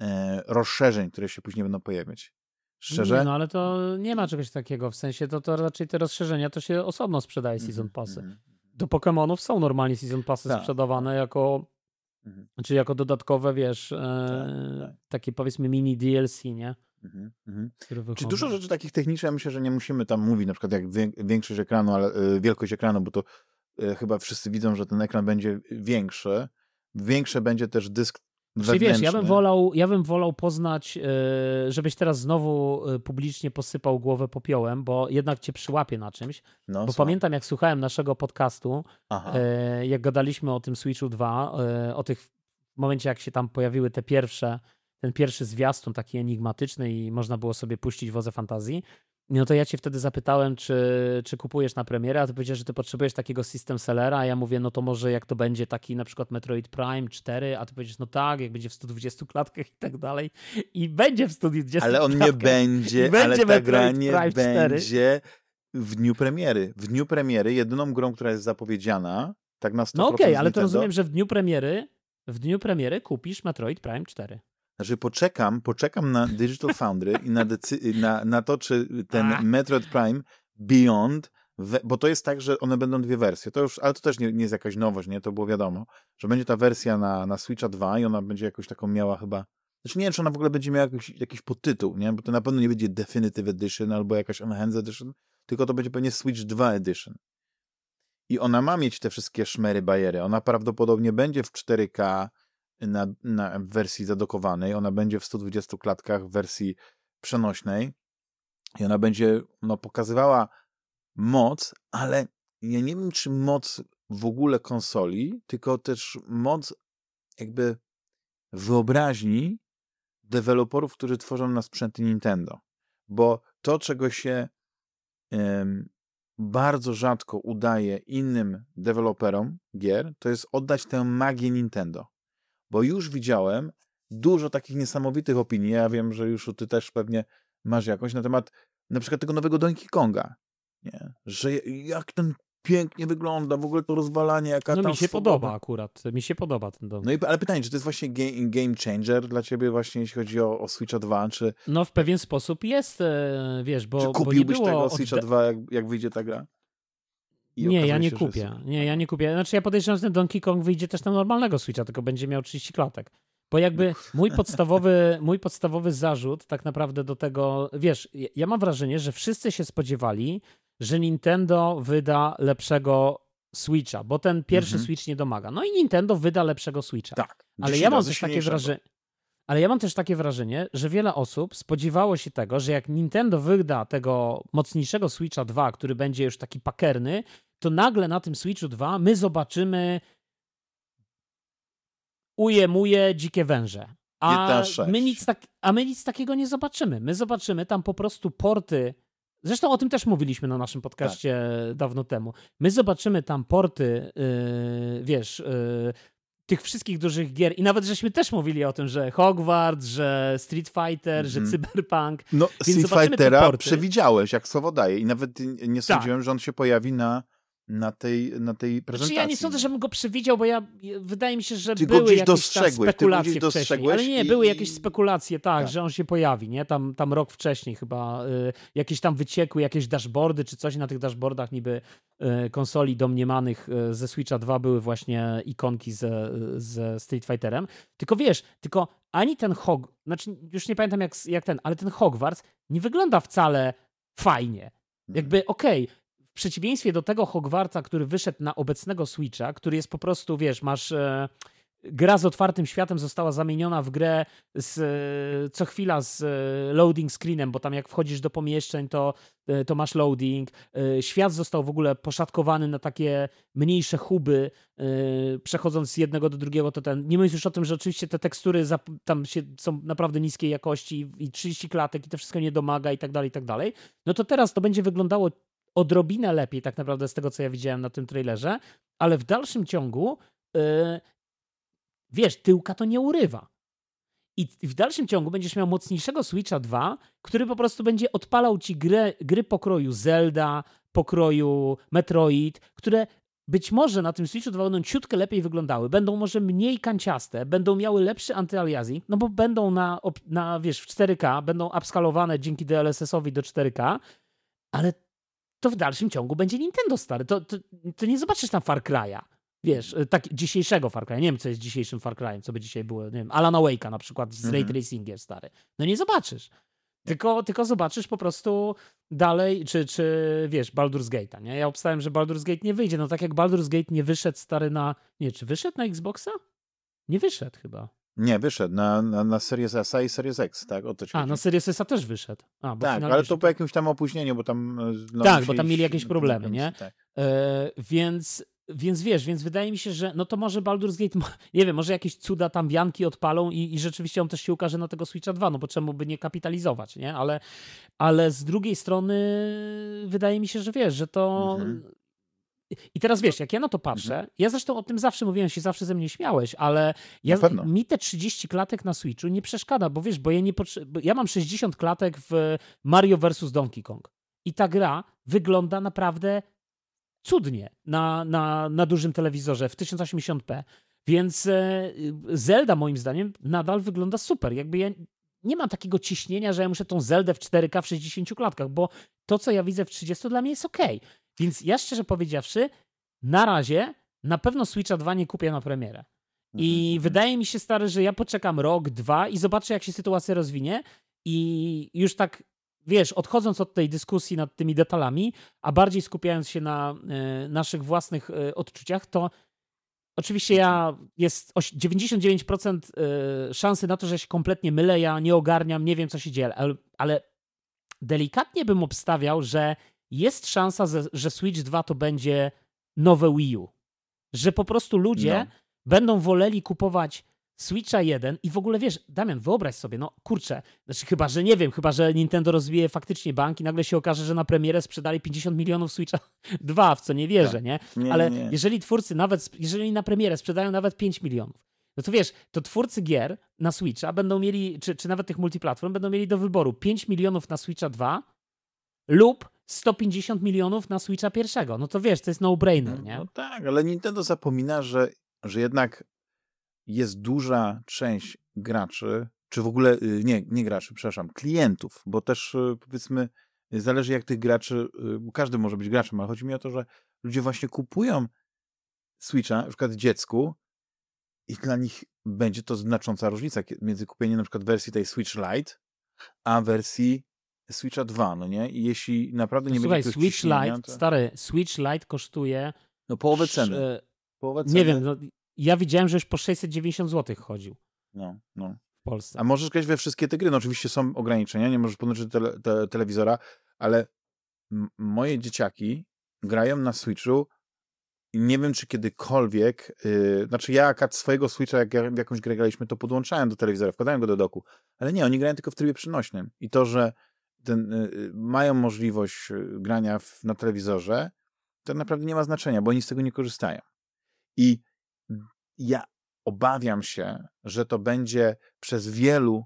e, rozszerzeń, które się później będą pojawiać. Szczerze? Nie, no ale to nie ma czegoś takiego, w sensie to, to raczej te rozszerzenia to się osobno sprzedaje mhm, Season Passy. Mm -hmm. Do Pokémonów są normalnie Season Passy tak. sprzedawane jako Mhm. Czy jako dodatkowe, wiesz, tak, e, tak. takie powiedzmy mini DLC, nie? Mhm, mhm. Czy dużo rzeczy takich technicznych, ja myślę, że nie musimy tam mówić, na przykład jak większość ekranu, ale e, wielkość ekranu, bo to e, chyba wszyscy widzą, że ten ekran będzie większy. Większy będzie też dysk Czyli wiesz, ja bym wolał, ja bym wolał poznać, e, żebyś teraz znowu e, publicznie posypał głowę popiołem, bo jednak cię przyłapię na czymś. No, bo pamiętam, jak słuchałem naszego podcastu, Aha. E, jak gadaliśmy o tym Switchu 2, o tych w momencie, jak się tam pojawiły te pierwsze, ten pierwszy zwiastun taki enigmatyczny i można było sobie puścić wozę fantazji, no to ja cię wtedy zapytałem, czy, czy kupujesz na premierę, a ty powiedziałeś, że ty potrzebujesz takiego system sellera, a ja mówię, no to może jak to będzie taki na przykład Metroid Prime 4, a ty powiedziesz, no tak, jak będzie w 120 klatkach i tak dalej. I będzie w 120 Ale on klatkach. nie będzie, będzie ale ta Metroid gra nie Prime będzie w dniu premiery. W dniu premiery jedyną grą, która jest zapowiedziana, tak na 100% No okej, okay, ale to rozumiem, że w dniu premiery w dniu premiery kupisz Metroid Prime 4. Znaczy poczekam, poczekam na Digital Foundry i na, na, na to, czy ten Metroid Prime Beyond, bo to jest tak, że one będą dwie wersje. To już, ale to też nie, nie jest jakaś nowość, nie? To było wiadomo, że będzie ta wersja na, na Switcha 2 i ona będzie jakoś taką miała chyba znaczy nie wiem, czy ona w ogóle będzie miała jakiś, jakiś podtytuł, nie? Bo to na pewno nie będzie Definitive Edition albo jakaś Enhanced Edition, tylko to będzie pewnie Switch 2 Edition. I ona ma mieć te wszystkie szmery bajery. Ona prawdopodobnie będzie w 4K, na, na wersji zadokowanej, ona będzie w 120 klatkach w wersji przenośnej. I ona będzie no, pokazywała moc, ale ja nie wiem, czy moc w ogóle konsoli, tylko też moc jakby wyobraźni deweloperów, którzy tworzą na sprzęty Nintendo. Bo to, czego się um, bardzo rzadko udaje innym deweloperom gier, to jest oddać tę magię Nintendo bo już widziałem dużo takich niesamowitych opinii. Ja wiem, że już ty też pewnie masz jakąś na temat na przykład tego nowego Donkey Konga. Nie? Że jak ten pięknie wygląda, w ogóle to rozwalanie, jaka no, tam mi się swoboda. podoba akurat, mi się podoba ten dom. No i, ale pytanie, czy to jest właśnie game, game changer dla ciebie właśnie, jeśli chodzi o, o Switcha 2, czy... No w pewien sposób jest, e, wiesz, bo Czy kupiłbyś tego Switcha 2, jak, jak wyjdzie ta gra? Nie, ja nie się, kupię. Jest... Nie, ja nie kupię. Znaczy ja podejrzewam, że ten Donkey Kong wyjdzie też na normalnego Switcha, tylko będzie miał 30 klatek. Bo jakby mój podstawowy, mój podstawowy zarzut tak naprawdę do tego, wiesz, ja mam wrażenie, że wszyscy się spodziewali, że Nintendo wyda lepszego Switcha, bo ten pierwszy mhm. Switch nie domaga. No i Nintendo wyda lepszego Switcha. Tak. Ale ja mam też takie wrażenie. Ale ja mam też takie wrażenie, że wiele osób spodziewało się tego, że jak Nintendo wyda tego mocniejszego Switcha 2, który będzie już taki pakerny, to nagle na tym Switchu 2 my zobaczymy ujemuje dzikie węże. A my, nic tak, a my nic takiego nie zobaczymy. My zobaczymy tam po prostu porty. Zresztą o tym też mówiliśmy na naszym podcaście tak. dawno temu. My zobaczymy tam porty, yy, wiesz, yy, tych wszystkich dużych gier. I nawet żeśmy też mówili o tym, że Hogwarts, że Street Fighter, mm że mhm. Cyberpunk. No, Street Fightera przewidziałeś, jak słowo daje. I nawet nie sądziłem, tak. że on się pojawi na na tej, na tej prezentacji. Znaczy ja nie sądzę, żebym go przewidział, bo ja wydaje mi się, że ty były jakieś spekulacje wcześniej. Ale nie, i... były jakieś spekulacje, tak, tak, że on się pojawi, nie? Tam, tam rok wcześniej chyba y, jakieś tam wyciekły, jakieś dashboardy czy coś na tych dashboardach niby y, konsoli domniemanych y, ze Switcha 2 były właśnie ikonki ze, ze Street Fighterem. Tylko wiesz, tylko ani ten Hog... Znaczy już nie pamiętam jak, jak ten, ale ten Hogwarts nie wygląda wcale fajnie. Jakby, okej, okay, przeciwieństwie do tego Hogwarta, który wyszedł na obecnego Switcha, który jest po prostu, wiesz, masz... E, gra z otwartym światem została zamieniona w grę z, e, co chwila z e, loading screenem, bo tam jak wchodzisz do pomieszczeń, to, e, to masz loading. Świat został w ogóle poszatkowany na takie mniejsze huby, przechodząc z jednego do drugiego, to ten, nie mówiąc już o tym, że oczywiście te tekstury tam się, są naprawdę niskiej jakości i 30 klatek i to wszystko nie domaga i tak dalej, i tak dalej. No to teraz to będzie wyglądało odrobinę lepiej tak naprawdę z tego, co ja widziałem na tym trailerze, ale w dalszym ciągu yy, wiesz, tyłka to nie urywa. I w dalszym ciągu będziesz miał mocniejszego Switcha 2, który po prostu będzie odpalał ci grę, gry pokroju Zelda, pokroju Metroid, które być może na tym Switchu 2 będą ciutkę lepiej wyglądały, będą może mniej kanciaste, będą miały lepszy antyaliasing, no bo będą na, na wiesz, w 4K, będą upskalowane dzięki DLSS-owi do 4K, ale to w dalszym ciągu będzie Nintendo stary. To, to, to nie zobaczysz tam Far Cry'a. Wiesz, tak dzisiejszego Far Cry'a. Nie wiem, co jest dzisiejszym Far Cry'em, co by dzisiaj było. Nie wiem, Alana Wake'a na przykład z mhm. Ray Tracingiem, stary. No nie zobaczysz. Tylko, tylko zobaczysz po prostu dalej, czy, czy wiesz, Baldur's Gate'a, nie? Ja obstałem, że Baldur's Gate nie wyjdzie. No tak jak Baldur's Gate nie wyszedł stary na... Nie, czy wyszedł na Xboxa? Nie wyszedł chyba. Nie, wyszedł na, na, na Series S i Series X, tak? O to A, na Series S też wyszedł. A, tak, ale to po jakimś tam opóźnieniu, bo tam... E, no, tak, bo tam mieli jakieś problemy, nie? Tak. E, więc, więc wiesz, więc wydaje mi się, że no to może Baldur's Gate, nie wiem, może jakieś cuda tam wianki odpalą i, i rzeczywiście on też się ukaże na tego Switcha 2, no bo czemu by nie kapitalizować, nie? Ale, ale z drugiej strony wydaje mi się, że wiesz, że to mhm. I teraz wiesz, jak ja na to patrzę, mhm. ja zresztą o tym zawsze mówiłem, się zawsze ze mnie śmiałeś, ale ja, mi te 30 klatek na Switchu nie przeszkadza, bo wiesz, bo ja nie ja mam 60 klatek w Mario vs Donkey Kong. I ta gra wygląda naprawdę cudnie na, na, na dużym telewizorze w 1080p. Więc e, Zelda moim zdaniem nadal wygląda super. Jakby ja nie mam takiego ciśnienia, że ja muszę tą Zeldę w 4K w 60 klatkach, bo to, co ja widzę w 30 dla mnie jest ok. Więc ja szczerze powiedziawszy, na razie na pewno Switcha 2 nie kupię na premierę. I mhm. wydaje mi się, stary, że ja poczekam rok, dwa i zobaczę, jak się sytuacja rozwinie. I już tak, wiesz, odchodząc od tej dyskusji nad tymi detalami, a bardziej skupiając się na y, naszych własnych y, odczuciach, to oczywiście ja jest 99% y, szansy na to, że się kompletnie mylę, ja nie ogarniam, nie wiem, co się dzieje, ale, ale delikatnie bym obstawiał, że jest szansa, że Switch 2 to będzie nowe Wii U. Że po prostu ludzie no. będą woleli kupować Switcha 1 i w ogóle wiesz, Damian, wyobraź sobie, no kurczę, znaczy chyba, że nie wiem, chyba, że Nintendo rozwije faktycznie bank i nagle się okaże, że na premierę sprzedali 50 milionów Switcha 2, w co nie wierzę, tak. nie? nie? Ale nie. jeżeli twórcy nawet, jeżeli na premierę sprzedają nawet 5 milionów, no to wiesz, to twórcy gier na Switcha będą mieli, czy, czy nawet tych multiplatform, będą mieli do wyboru 5 milionów na Switcha 2 lub 150 milionów na Switcha pierwszego. No to wiesz, to jest no-brainer, no, nie? No tak, ale Nintendo zapomina, że, że jednak jest duża część graczy, czy w ogóle, y, nie, nie graczy, przepraszam, klientów, bo też y, powiedzmy, zależy jak tych graczy, y, każdy może być graczem, ale chodzi mi o to, że ludzie właśnie kupują Switcha, na przykład dziecku i dla nich będzie to znacząca różnica między kupieniem na przykład wersji tej Switch Lite, a wersji Switcha 2, no nie? I jeśli naprawdę nie Słuchaj, będzie Switch Lite, to... stary, Switch Lite kosztuje... No połowę ceny. E, połowę ceny. Nie wiem, no, ja widziałem, że już po 690 zł chodził. No, no. W Polsce. A możesz grać we wszystkie te gry. No oczywiście są ograniczenia, nie możesz podłączyć tele, te, telewizora, ale moje dzieciaki grają na Switchu i nie wiem, czy kiedykolwiek, yy, znaczy ja akad swojego Switcha, jak w jakąś grę graliśmy, to podłączałem do telewizora, wkładałem go do doku, ale nie, oni grają tylko w trybie przenośnym. I to, że ten, yy, mają możliwość y, grania w, na telewizorze, to naprawdę nie ma znaczenia, bo oni z tego nie korzystają. I ja obawiam się, że to będzie przez wielu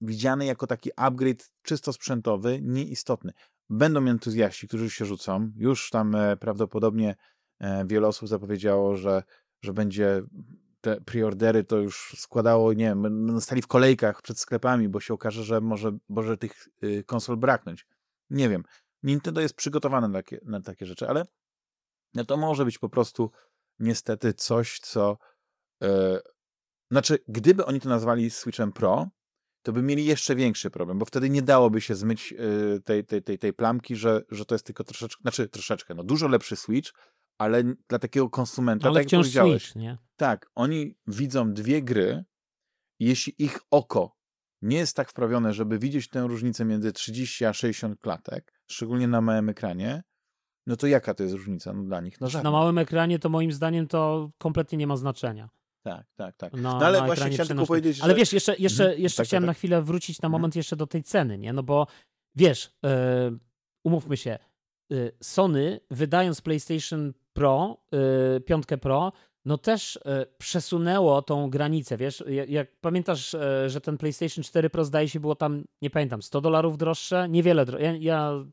widziany jako taki upgrade czysto sprzętowy, nieistotny. Będą entuzjaści, którzy się rzucą. Już tam e, prawdopodobnie e, wiele osób zapowiedziało, że, że będzie te preordery to już składało, nie wiem, stali w kolejkach przed sklepami, bo się okaże, że może, może tych y, konsol braknąć. Nie wiem. Nintendo jest przygotowane na takie, na takie rzeczy, ale no to może być po prostu niestety coś, co. Yy, znaczy, gdyby oni to nazwali Switchem Pro, to by mieli jeszcze większy problem, bo wtedy nie dałoby się zmyć yy, tej, tej, tej, tej plamki, że, że to jest tylko troszeczkę, znaczy troszeczkę, no dużo lepszy Switch, ale dla takiego konsumenta, ale tak wciąż Switch, nie? Tak, oni widzą dwie gry jeśli ich oko nie jest tak wprawione, żeby widzieć tę różnicę między 30 a 60 klatek, szczególnie na małym ekranie, no to jaka to jest różnica no, dla nich? No Na małym ekranie to moim zdaniem to kompletnie nie ma znaczenia. Tak, tak, tak. Na, no ale właśnie chciałem tylko powiedzieć, że... Ale wiesz, jeszcze, jeszcze, mhm. jeszcze tak, tak, chciałem tak, na chwilę wrócić na mhm. moment jeszcze do tej ceny, nie? No bo wiesz, yy, umówmy się, yy, Sony wydając PlayStation Pro, yy, piątkę Pro, no też przesunęło tą granicę, wiesz, jak, jak pamiętasz, że ten PlayStation 4 Pro zdaje się było tam, nie pamiętam, 100 dolarów droższe, niewiele droższe, ja, ja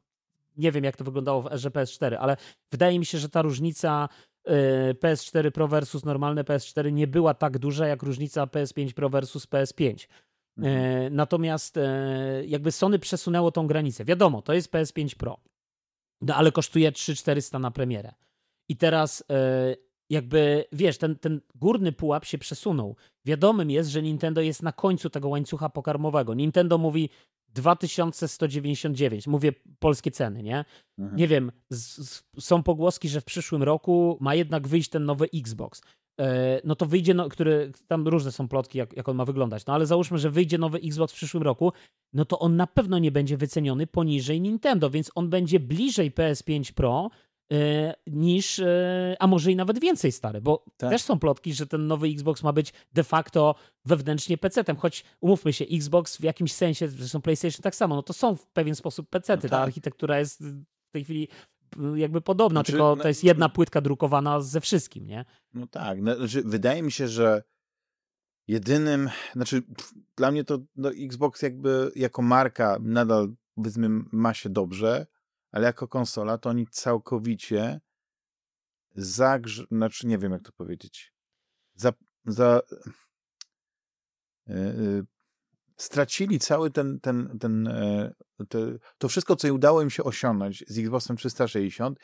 nie wiem, jak to wyglądało w erze PS4, ale wydaje mi się, że ta różnica y, PS4 Pro versus normalne PS4 nie była tak duża, jak różnica PS5 Pro versus PS5. Mhm. Natomiast jakby Sony przesunęło tą granicę. Wiadomo, to jest PS5 Pro, no, ale kosztuje 3400 na premierę. I teraz e, jakby, wiesz, ten, ten górny pułap się przesunął. Wiadomym jest, że Nintendo jest na końcu tego łańcucha pokarmowego. Nintendo mówi, 2199, mówię polskie ceny, nie? Mhm. Nie wiem, z, są pogłoski, że w przyszłym roku ma jednak wyjść ten nowy Xbox. E, no to wyjdzie, no, który, tam różne są plotki, jak, jak on ma wyglądać, no ale załóżmy, że wyjdzie nowy Xbox w przyszłym roku, no to on na pewno nie będzie wyceniony poniżej Nintendo, więc on będzie bliżej PS5 Pro, niż, e, a może i nawet więcej stary, bo tak. też są plotki, że ten nowy Xbox ma być de facto wewnętrznie PC-tem, choć umówmy się, Xbox w jakimś sensie, zresztą PlayStation tak samo, no to są w pewien sposób PC-ty, no tak. ta architektura jest w tej chwili jakby podobna, znaczy, tylko to jest jedna płytka drukowana ze wszystkim, nie? No tak, no, znaczy, wydaje mi się, że jedynym, znaczy dla mnie to no, Xbox jakby jako marka nadal powiedzmy ma się dobrze, ale jako konsola to oni całkowicie zagrz... znaczy nie wiem jak to powiedzieć, za, za yy, stracili cały ten, ten, ten yy, te, to wszystko, co udało im się osiągnąć z Xboxem 360,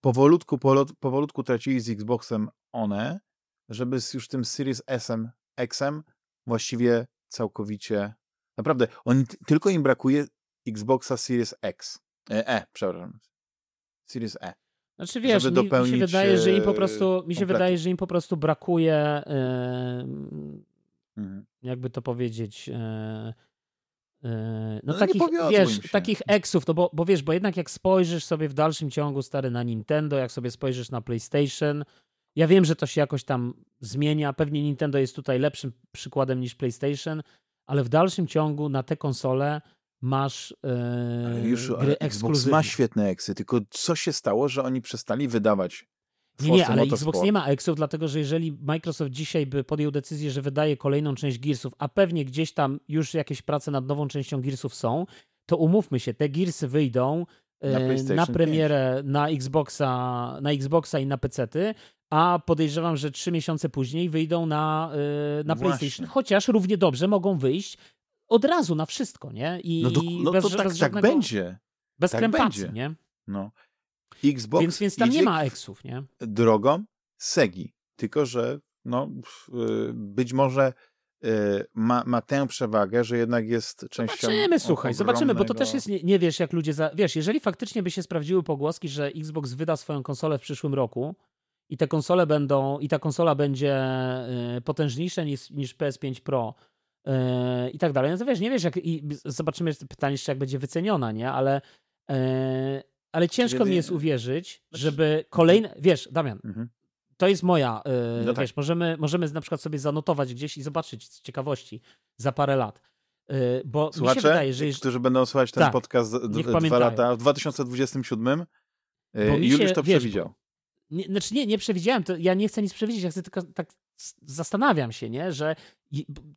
powolutku, powolutku tracili z Xboxem one, żeby już tym Series SM, XM właściwie całkowicie, naprawdę, oni, tylko im brakuje Xboxa Series X. E, e, przepraszam. Series E. Znaczy wiesz, mi, mi, się wydaje, że im po prostu, mi się wydaje, że im po prostu brakuje yy, mhm. jakby to powiedzieć yy, yy, no, no takich, wiesz, takich eksów, to bo, bo wiesz, bo jednak jak spojrzysz sobie w dalszym ciągu stary na Nintendo, jak sobie spojrzysz na PlayStation, ja wiem, że to się jakoś tam zmienia, pewnie Nintendo jest tutaj lepszym przykładem niż PlayStation, ale w dalszym ciągu na te konsole masz e, już, gry Xbox ma świetne eksy, tylko co się stało, że oni przestali wydawać nie, nie, ale Xbox nie ma eksów, dlatego że jeżeli Microsoft dzisiaj by podjął decyzję, że wydaje kolejną część Gearsów, a pewnie gdzieś tam już jakieś prace nad nową częścią Gearsów są, to umówmy się, te Gearsy wyjdą na, na premierę 5. na Xboxa, na Xboxa i na PC-ty, a podejrzewam, że trzy miesiące później wyjdą na, na PlayStation, chociaż równie dobrze mogą wyjść od razu na wszystko, nie? I no, do, no bez, to tak, bez tak będzie. Bez tak krępacji, będzie. nie? No. Xbox więc, więc tam nie ma eksów, nie? Drogą Segi. Tylko, że no, y, być może y, ma, ma tę przewagę, że jednak jest częścią. Zobaczymy, słuchaj, zobaczymy, bo to też jest, nie, nie, wiesz, jak ludzie. Za... Wiesz, jeżeli faktycznie by się sprawdziły pogłoski, że Xbox wyda swoją konsolę w przyszłym roku i te konsole będą, i ta konsola będzie y, potężniejsza niż, niż PS5 Pro i tak dalej, no to wiesz, nie wiesz, jak. I zobaczymy, pytanie jeszcze, jak będzie wyceniona, nie? Ale. Ale ciężko mi jest uwierzyć, znaczy- żeby kolejne. Wiesz, Damian, mhm to jest moja, yy, no tak. wiesz, możemy, możemy na przykład sobie zanotować gdzieś i zobaczyć z ciekawości za parę lat. Bo Słuchacze, mi się wydaje, że... którzy będą słuchać ten tak, podcast dwa lata, w 2027 yy, Juliusz się, to wiesz, przewidział. Nie, znaczy nie, nie przewidziałem, to ja nie chcę nic przewidzieć, ja chcę tylko tak zastanawiam się, nie, że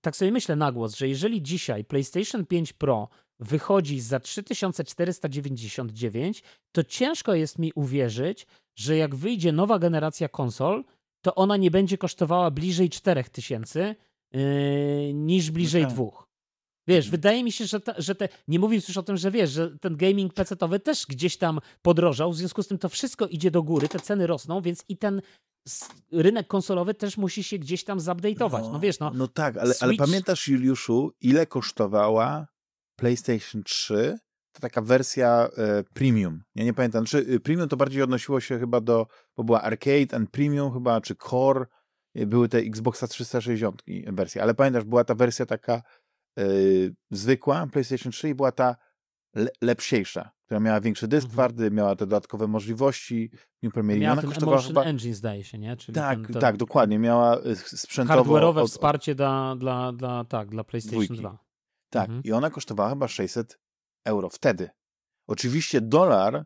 tak sobie myślę na głos, że jeżeli dzisiaj PlayStation 5 Pro wychodzi za 3499, to ciężko jest mi uwierzyć, że jak wyjdzie nowa generacja konsol, to ona nie będzie kosztowała bliżej 4000 yy, niż bliżej okay. Dwóch. Wiesz, wydaje mi się, że, ta, że te. Nie mówiąc już o tym, że wiesz, że ten gaming PC-owy też gdzieś tam podrożał, w związku z tym to wszystko idzie do góry, te ceny rosną, więc i ten rynek konsolowy też musi się gdzieś tam zupdate'ować. No, no wiesz, no. No tak, ale, Switch... ale pamiętasz, Juliuszu, ile kosztowała PlayStation 3 to taka wersja e, premium. Ja nie pamiętam, czy y, premium to bardziej odnosiło się chyba do, bo była arcade and premium chyba, czy core, były te Xboxa 360 wersje, ale pamiętasz, była ta wersja taka e, zwykła PlayStation 3 i była ta le lepsiejsza, która miała większy dysk mhm. twardy, miała te dodatkowe możliwości New Premiere. Miała ten Emotion chyba... Engine, zdaje się, nie? Czyli tak, ten, ten... tak, dokładnie. Miała e, sprzętowo... Hardware'owe od... wsparcie dla, dla, dla, tak, dla PlayStation Dwójki. 2. Tak, mhm. i ona kosztowała chyba 600 euro wtedy. Oczywiście dolar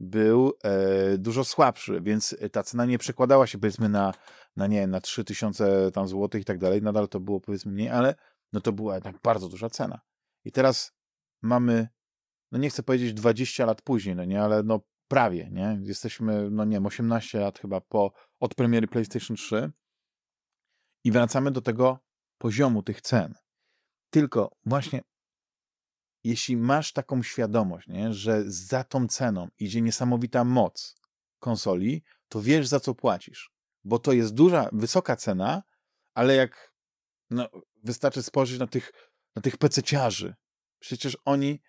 był e, dużo słabszy, więc ta cena nie przekładała się powiedzmy na, na nie na 3000 tam złotych i tak dalej, nadal to było powiedzmy mniej, ale no to była jednak bardzo duża cena. I teraz mamy, no nie chcę powiedzieć 20 lat później, no nie, ale no prawie, nie? Jesteśmy, no nie wiem, 18 lat chyba po, od premiery PlayStation 3 i wracamy do tego poziomu tych cen. Tylko właśnie jeśli masz taką świadomość, nie, że za tą ceną idzie niesamowita moc konsoli, to wiesz za co płacisz. Bo to jest duża, wysoka cena, ale jak no, wystarczy spojrzeć na tych, na tych pececiarzy. Przecież oni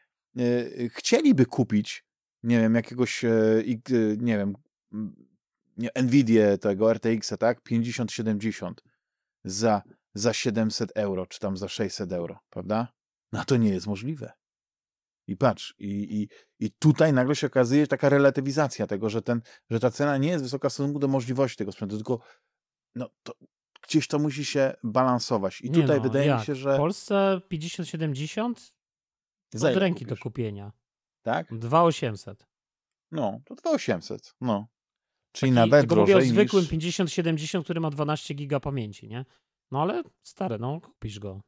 chcieliby kupić, nie wiem, jakiegoś, y, nie wiem, Nvidia tego RTX-a, tak? 5070 za, za 700 euro, czy tam za 600 euro, prawda? No to nie jest możliwe. I patrz, i, i, i tutaj nagle się okazuje taka relatywizacja tego, że, ten, że ta cena nie jest wysoka w stosunku do możliwości tego sprzętu, tylko no, to, gdzieś to musi się balansować. I nie tutaj no, wydaje jak? mi się, że. W Polsce 50-70 od ręki kupisz? do kupienia. Tak? 2800. No, to 2800. No. Czyli Taki, nawet tylko drożej mówię o zwykłym niż... 50-70, który ma 12 giga pamięci, nie? No ale stary, no kupisz go.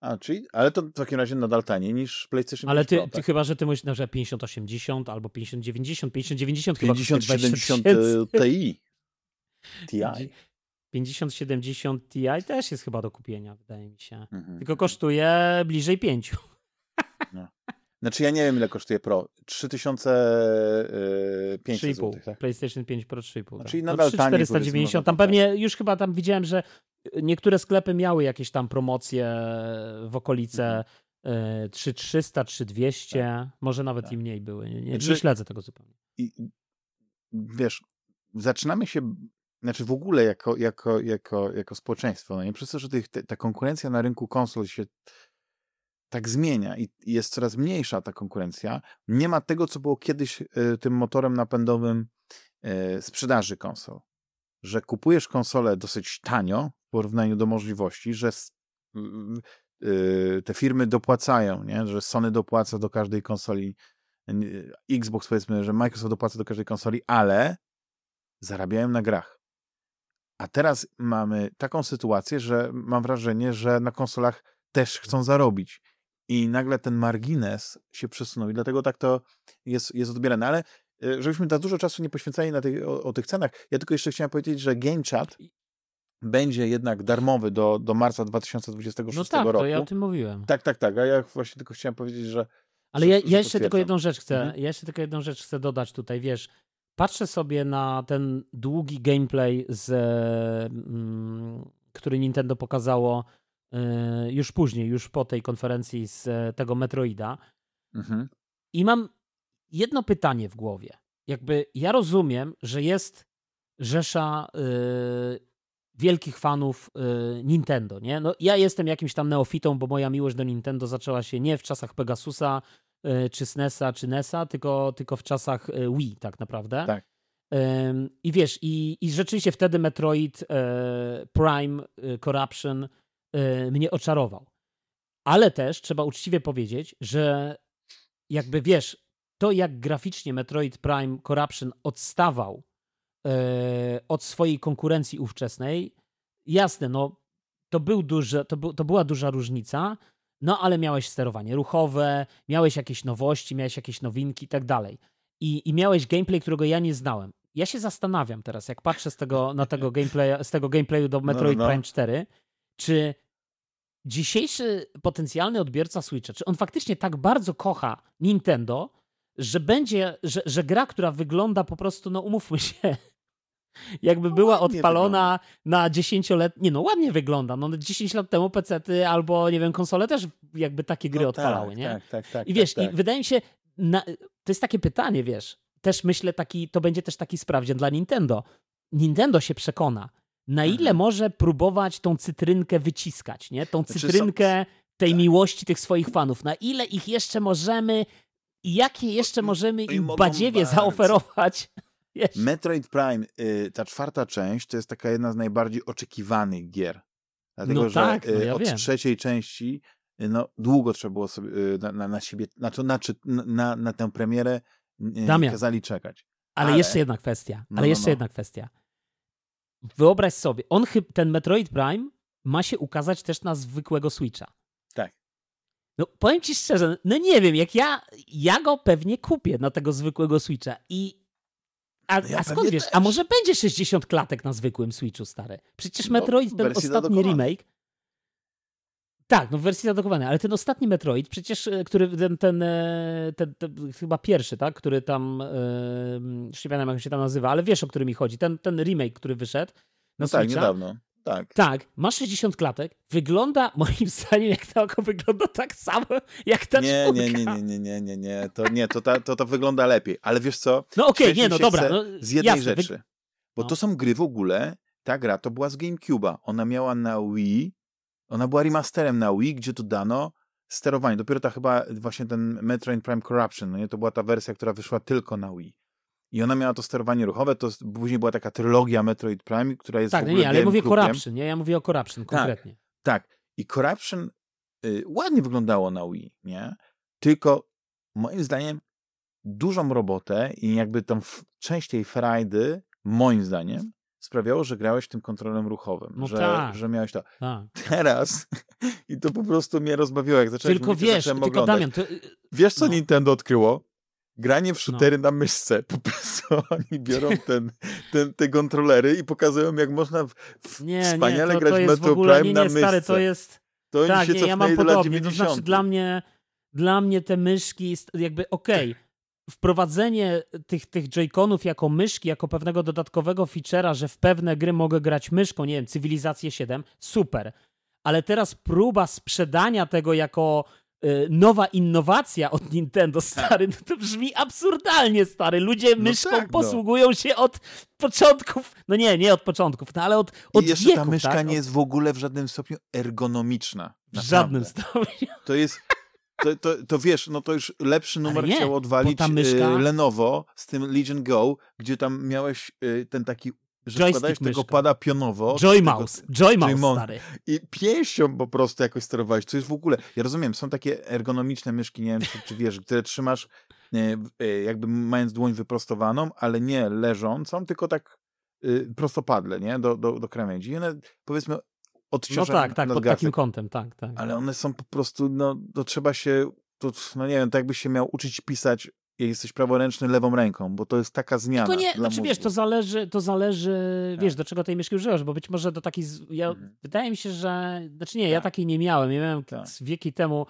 A, czyli, ale to w takim razie nadal taniej niż PlayStation Ale ty, Pro, ty tak? chyba, że ty na przykład 5080 albo 5090, 5090 5070 Ti. Ti. 5070 Ti też jest chyba do kupienia, wydaje mi się. Mhm. Tylko kosztuje bliżej 5. No. Znaczy ja nie wiem ile kosztuje Pro. 3500 zł. Tak? PlayStation 5 Pro 3,5. Tak. Czyli nadal no, 490. Tam pewnie już chyba tam widziałem, że niektóre sklepy miały jakieś tam promocje w okolice mhm. 3300, 3200, tak. może nawet tak. i mniej były. Nie, nie, znaczy, nie śledzę tego zupełnie. I, wiesz, zaczynamy się, znaczy w ogóle jako, jako, jako, jako społeczeństwo, no nie przez to, że tych, ta konkurencja na rynku konsol się tak zmienia i jest coraz mniejsza ta konkurencja, nie ma tego, co było kiedyś y, tym motorem napędowym y, sprzedaży konsol. Że kupujesz konsolę dosyć tanio w porównaniu do możliwości, że y, te firmy dopłacają, nie? że Sony dopłaca do każdej konsoli, Xbox powiedzmy, że Microsoft dopłaca do każdej konsoli, ale zarabiają na grach. A teraz mamy taką sytuację, że mam wrażenie, że na konsolach też chcą zarobić i nagle ten margines się przesunął i dlatego tak to jest, jest odbierane. Ale e, żebyśmy za dużo czasu nie poświęcali na tej, o, o, tych cenach, ja tylko jeszcze chciałem powiedzieć, że Game Chat będzie jednak darmowy do, do marca 2026 no tak, roku. to ja o tym mówiłem. Tak, tak, tak. A ja właśnie tylko chciałem powiedzieć, że. Ale ja, ja jeszcze tylko jedną rzecz chcę, mhm. ja jeszcze tylko jedną rzecz chcę dodać tutaj, wiesz. Patrzę sobie na ten długi gameplay, z, mm, który Nintendo pokazało już później, już po tej konferencji z tego Metroida. Mhm. I mam jedno pytanie w głowie. Jakby ja rozumiem, że jest rzesza y, wielkich fanów y, Nintendo, nie? No, ja jestem jakimś tam neofitą, bo moja miłość do Nintendo zaczęła się nie w czasach Pegasusa, y, czy SNESa, czy NESa, tylko, tylko w czasach y, Wii tak naprawdę. Tak. I wiesz, i, i rzeczywiście wtedy Metroid Prime Corruption mnie oczarował. Ale też trzeba uczciwie powiedzieć, że jakby wiesz, to jak graficznie Metroid Prime Corruption odstawał E, od swojej konkurencji ówczesnej. Jasne, no to, był duży, to, był, to była duża różnica, no ale miałeś sterowanie ruchowe, miałeś jakieś nowości, miałeś jakieś nowinki i tak dalej. I, I miałeś gameplay, którego ja nie znałem. Ja się zastanawiam teraz, jak patrzę z tego, na tego gameplay, z tego gameplayu do no, Metroid no, no. Prime 4, czy dzisiejszy potencjalny odbiorca Switcha, czy on faktycznie tak bardzo kocha Nintendo, że będzie, że, że gra, która wygląda po prostu, no umówmy się, jakby no była odpalona wygląda. na dziesięcioletnie, nie no ładnie wygląda, no 10 lat temu pecety albo nie wiem konsole też jakby takie gry no odpalały, tak, nie? Tak, tak, tak. I wiesz, tak, i tak. wydaje mi się, na, to jest takie pytanie, wiesz, też myślę taki, to będzie też taki sprawdzian dla Nintendo. Nintendo się przekona, na ile mhm. może próbować tą cytrynkę wyciskać, nie? Tą znaczy, cytrynkę tej tak. miłości tych swoich fanów. Na ile ich jeszcze możemy i jakie jeszcze możemy im badziewie zaoferować Metroid Prime, y, ta czwarta część, to jest taka jedna z najbardziej oczekiwanych gier. Dlatego, no że tak, no y, ja od wiem. trzeciej części y, no, długo trzeba było sobie na, na, na siebie, na, na, na tę premierę Damian, kazali czekać. Ale, ale, jeszcze jedna kwestia. No, ale no, jeszcze no. jedna kwestia. Wyobraź sobie, on ten Metroid Prime ma się ukazać też na zwykłego Switcha. Tak. No powiem ci szczerze, no nie wiem, jak ja, ja go pewnie kupię na tego zwykłego Switcha i a, no ja a skąd wiesz? Też. A może będzie 60 klatek na zwykłym Switchu, stary? Przecież no, Metroid, no, ten ostatni remake. Tak, no w wersji zadokowanej, ale ten ostatni Metroid, przecież, e, który ten, ten, e, ten, ten chyba pierwszy, tak, który tam, yy, nie jak się tam nazywa, ale wiesz o którym mi chodzi, ten, ten remake, który wyszedł. No tak, Switcha. tak, niedawno. Tak. Tak, ma 60 klatek, wygląda moim zdaniem, jak to oko wygląda tak samo, jak ta nie, czwórka. Nie, nie, nie, nie, nie, nie, nie, to nie, to, ta, to, to wygląda lepiej, ale wiesz co? No okej, okay, nie, no dobra. No, z jednej jasne, rzeczy, wy... bo no. to są gry w ogóle, ta gra to była z GameCube'a, ona miała na Wii ona była remasterem na Wii, gdzie dodano sterowanie, dopiero ta chyba właśnie ten Metroid Prime Corruption, no nie, to była ta wersja, która wyszła tylko na Wii. I ona miała to sterowanie ruchowe, to później była taka trylogia Metroid Prime, która jest Tak, w ogóle nie, ale ja mówię klubiem. Corruption, nie? Ja mówię o Corruption tak, konkretnie. Tak, I Corruption y, ładnie wyglądało na Wii, nie? Tylko moim zdaniem dużą robotę i jakby tą część tej frajdy, moim zdaniem, sprawiało, że grałeś tym kontrolem ruchowym, no że, tak. że miałeś to. Tak. Teraz i to po prostu mnie rozbawiło, jak zacząłem Tylko wiesz, tylko oglądać. Damian, to... Wiesz, co no. Nintendo odkryło? granie w shootery no. na myszce. Po prostu oni biorą ten, ten, te kontrolery i pokazują, jak można w, w nie, wspaniale nie, to, grać to Metro w ogóle, Prime nie, nie, na myszce. Stary, to jest... To tak, się nie, ja mam podobnie. To znaczy dla mnie, dla mnie te myszki, jakby okej, okay, wprowadzenie tych, tych Joy-Conów jako myszki, jako pewnego dodatkowego feature'a, że w pewne gry mogę grać myszką, nie wiem, Cywilizację 7, super. Ale teraz próba sprzedania tego jako Y, nowa innowacja od Nintendo, tak. stary, no to brzmi absurdalnie, stary. Ludzie no myszką tak, no. posługują się od początków, no nie, nie od początków, no ale od, od I jeszcze wieków, ta myszka tak? nie jest w ogóle w żadnym stopniu ergonomiczna. W żadnym stopniu. To jest, to, to, to, wiesz, no to już lepszy numer nie, chciał odwalić myszka... Lenovo z tym Legion Go, gdzie tam miałeś y, ten taki że Joystick wkładałeś myszka. tego pada pionowo. Joy Mouse. Joy Mouse, stary. I pięścią po prostu jakoś sterowałeś. To jest w ogóle... Ja rozumiem, są takie ergonomiczne myszki, nie wiem, czy, czy wiesz, które trzymasz e, jakby mając dłoń wyprostowaną, ale nie leżącą, tylko tak prostopadle, nie? Do, do, do krawędzi. I one, powiedzmy, odciążają No tak, tak, pod takim kątem, tak, tak. Ale one są po prostu, no to trzeba się, to, no nie wiem, tak jakbyś się miał uczyć pisać jesteś praworęczny lewą ręką, bo to jest taka zmiana. Tylko nie, znaczy mózgu. wiesz, to zależy, to zależy, tak. wiesz, do czego tej myszki używasz, bo być może do takiej, ja, mhm. wydaje mi się, że, znaczy nie, tak. ja takiej nie miałem, ja miałem tak. wieki temu.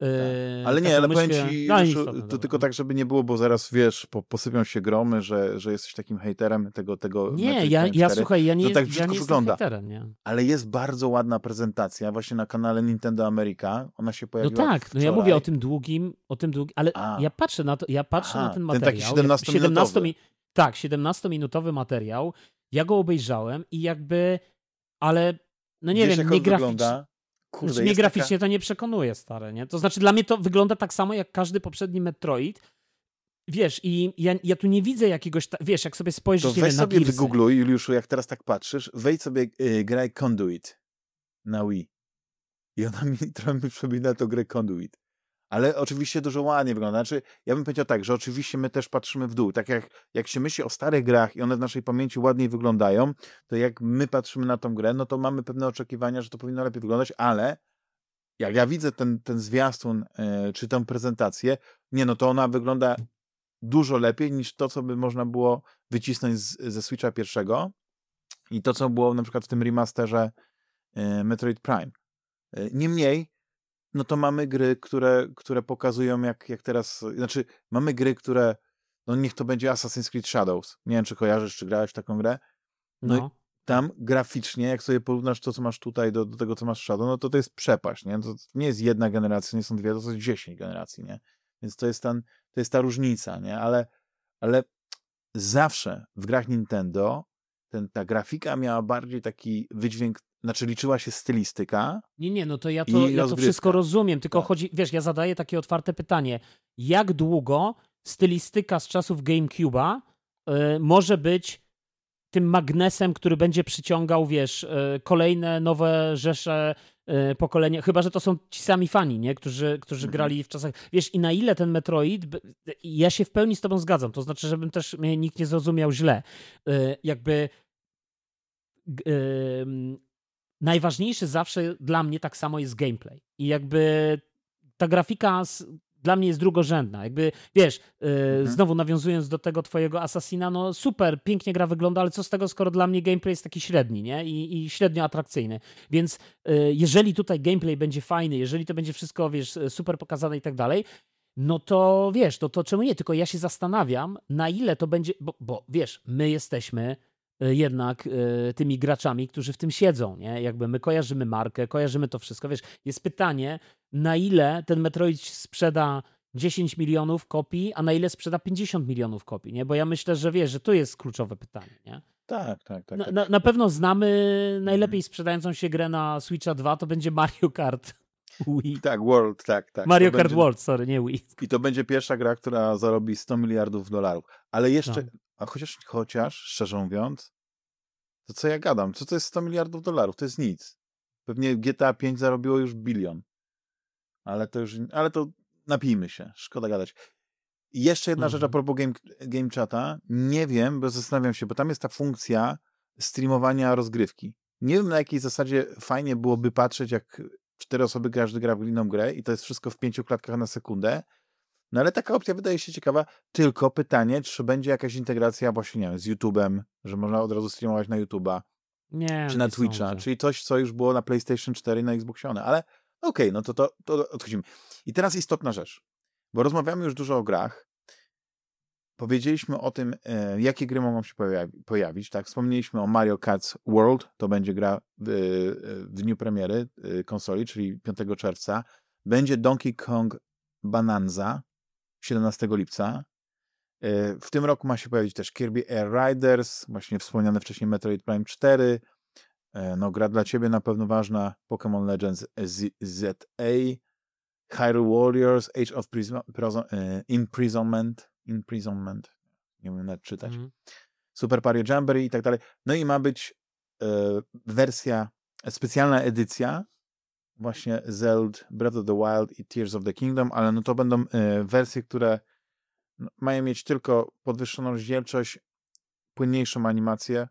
Yy, ale nie, ale myszkę... powiem ci, no, to, to, to tylko tak, żeby nie było, bo zaraz wiesz, po, posypią się gromy, że, że jesteś takim hejterem tego. tego nie, ja, ja słuchaj, ja nie, to tak ja nie wygląda. Hejterem, nie. Ale jest bardzo ładna prezentacja właśnie na kanale Nintendo America. Ona się pojawiła. No tak, wczoraj. no ja mówię o tym długim, o tym długim, ale A. ja patrzę na to, ja patrzę Aha, na ten materiał. Ten taki 17 17 mi, Tak, 17-minutowy materiał. Ja go obejrzałem i jakby, ale no nie Wiesz, wiem, nie graficznie. Kurde, znaczy, mnie graficznie taka... to nie przekonuje, stare, nie? To znaczy dla mnie to wygląda tak samo jak każdy poprzedni Metroid. Wiesz, i ja, ja tu nie widzę jakiegoś, ta... wiesz, jak sobie spojrzysz to weź wiem, sobie w Google, Juliuszu, jak teraz tak patrzysz, wejdź sobie y, graj Conduit na Wii. I ona mi trochę przypomina to grę Conduit. Ale oczywiście dużo ładnie wygląda. Znaczy, ja bym powiedział tak, że oczywiście my też patrzymy w dół. Tak jak, jak się myśli o starych grach i one w naszej pamięci ładniej wyglądają, to jak my patrzymy na tą grę, no to mamy pewne oczekiwania, że to powinno lepiej wyglądać, ale jak ja widzę ten, ten zwiastun yy, czy tę prezentację, nie, no to ona wygląda dużo lepiej niż to, co by można było wycisnąć z, ze Switcha pierwszego i to, co było na przykład w tym remasterze yy, Metroid Prime. Yy, niemniej, no to mamy gry, które, które pokazują jak, jak teraz, znaczy mamy gry, które, no niech to będzie Assassin's Creed Shadows. Nie wiem, czy kojarzysz, czy grałeś taką grę. No, no. tam graficznie, jak sobie porównasz to, co masz tutaj do, do tego, co masz w Shadow, no to to jest przepaść, nie? To nie jest jedna generacja, nie są dwie, to jest dziesięć generacji, nie? Więc to jest, ten, to jest ta różnica, nie? Ale, ale zawsze w grach Nintendo ten, ta grafika miała bardziej taki wydźwięk znaczy liczyła się stylistyka. Nie, nie, no to ja to, ja to wszystko rozumiem, tylko tak. chodzi, wiesz, ja zadaję takie otwarte pytanie. Jak długo stylistyka z czasów GameCube'a y, może być tym magnesem, który będzie przyciągał, wiesz, y, kolejne nowe rzesze y, pokolenia, chyba, że to są ci sami fani, nie? Którzy, którzy mhm. grali w czasach, wiesz, i na ile ten Metroid, ja się w pełni z tobą zgadzam, to znaczy, żebym też mnie nikt nie zrozumiał źle, jakby najważniejszy zawsze dla mnie tak samo jest gameplay. I jakby ta grafika z, dla mnie jest drugorzędna. Jakby, wiesz, yy, mhm. znowu nawiązując do tego twojego Assassina, no super, pięknie gra wygląda, ale co z tego, skoro dla mnie gameplay jest taki średni, nie? I, i średnio atrakcyjny. Więc yy, jeżeli tutaj gameplay będzie fajny, jeżeli to będzie wszystko, wiesz, super pokazane i tak dalej, no to wiesz, to, to czemu nie? Tylko ja się zastanawiam, na ile to będzie, bo, bo wiesz, my jesteśmy jednak e, tymi graczami, którzy w tym siedzą, nie? Jakby my kojarzymy markę, kojarzymy to wszystko. Wiesz, jest pytanie, na ile ten Metroid sprzeda 10 milionów kopii, a na ile sprzeda 50 milionów kopii, nie? Bo ja myślę, że wiesz, że to jest kluczowe pytanie, nie? Tak, tak, tak. Na, tak. na, na pewno znamy najlepiej sprzedającą się grę na Switcha 2, to będzie Mario Kart Wii. Tak, World, tak, tak. Mario to Kart będzie... World, sorry, nie Wii. I to będzie pierwsza gra, która zarobi 100 miliardów dolarów. Ale jeszcze, no. A chociaż, chociaż, szczerze mówiąc, to co ja gadam? Co to jest 100 miliardów dolarów? To jest nic. Pewnie GTA 5 zarobiło już bilion. Ale to już, ale to napijmy się. Szkoda gadać. I jeszcze jedna rzecz a mhm. propos game, game chata. Nie wiem, bo zastanawiam się, bo tam jest ta funkcja streamowania rozgrywki. Nie wiem, na jakiej zasadzie fajnie byłoby patrzeć, jak cztery osoby każdy gra w inną grę i to jest wszystko w pięciu klatkach na sekundę, no ale taka opcja wydaje się ciekawa, tylko pytanie, czy będzie jakaś integracja właśnie, nie wiem, z YouTube'em, że można od razu streamować na YouTube'a, nie, czy na Twitcha, sądzę. czyli coś, co już było na PlayStation 4 na Xboxie One, ale okej, okay, no to, to, to odchodzimy. I teraz istotna rzecz, bo rozmawiamy już dużo o grach, powiedzieliśmy o tym, e, jakie gry mogą się pojawi pojawić, tak? Wspomnieliśmy o Mario Kart World, to będzie gra w, w dniu premiery e, konsoli, czyli 5 czerwca. Będzie Donkey Kong Bonanza, 17 lipca. E, w tym roku ma się pojawić też Kirby Air Riders, właśnie wspomniane wcześniej Metroid Prime 4. E, no, gra dla ciebie na pewno ważna Pokémon Legends ZA, Hyrule Warriors, Age of Prison, e, Imprisonment, Imprisonment, nie wiem nawet czytać, mm. Super Mario Jamboree i tak dalej. No i ma być wersja, specjalna edycja właśnie Zelda Breath of the Wild i Tears of the Kingdom, ale no to będą e, wersje, które no, mają mieć tylko podwyższoną rozdzielczość, płynniejszą animację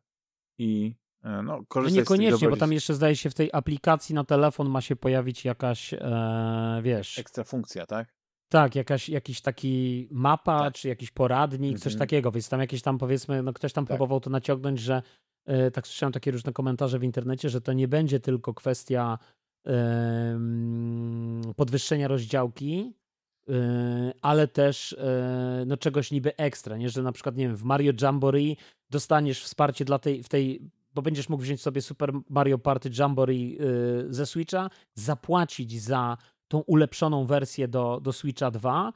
i no, no niekoniecznie, bo tam jeszcze zdaje się w tej aplikacji na telefon ma się pojawić jakaś, e, wiesz... Ekstra funkcja, tak? Tak, jakaś, jakiś taki mapa, tak. czy jakiś poradnik, coś mhm. takiego, więc tam jakieś tam powiedzmy, no ktoś tam tak. próbował to naciągnąć, że e, tak słyszałem takie różne komentarze w internecie, że to nie będzie tylko kwestia e, podwyższenia rozdziałki, ale też no, czegoś niby ekstra, nie? że na przykład, nie wiem, w Mario Jamboree dostaniesz wsparcie dla tej, w tej, bo będziesz mógł wziąć sobie Super Mario Party Jamboree e, ze Switcha, zapłacić za tą ulepszoną wersję do, do Switcha 2, e,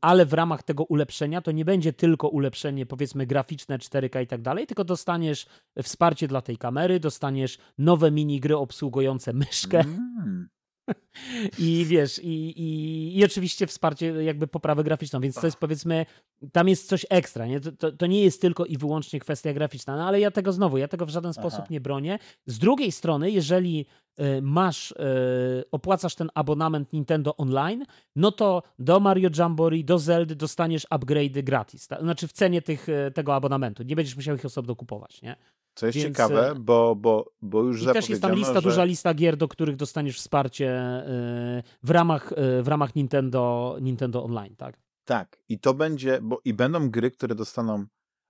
ale w ramach tego ulepszenia to nie będzie tylko ulepszenie, powiedzmy, graficzne 4K i tak dalej, tylko dostaniesz wsparcie dla tej kamery, dostaniesz nowe minigry obsługujące myszkę. Mm. I wiesz, i, i, i oczywiście wsparcie, jakby poprawę graficzną, więc to jest powiedzmy, tam jest coś ekstra, nie? To, to, to nie jest tylko i wyłącznie kwestia graficzna, no ale ja tego znowu, ja tego w żaden sposób Aha. nie bronię. Z drugiej strony, jeżeli y, masz, y, opłacasz ten abonament Nintendo Online, no to do Mario Jamboree, do Zeldy dostaniesz upgrade'y gratis, znaczy w cenie tych, y, tego abonamentu, nie będziesz musiał ich osobno kupować, nie? Co jest Więc, ciekawe, bo, bo, bo już I też jest tam lista, że... duża lista gier, do których dostaniesz wsparcie y, w ramach, y, w ramach Nintendo, Nintendo Online, tak? Tak, i to będzie, bo i będą gry, które dostaną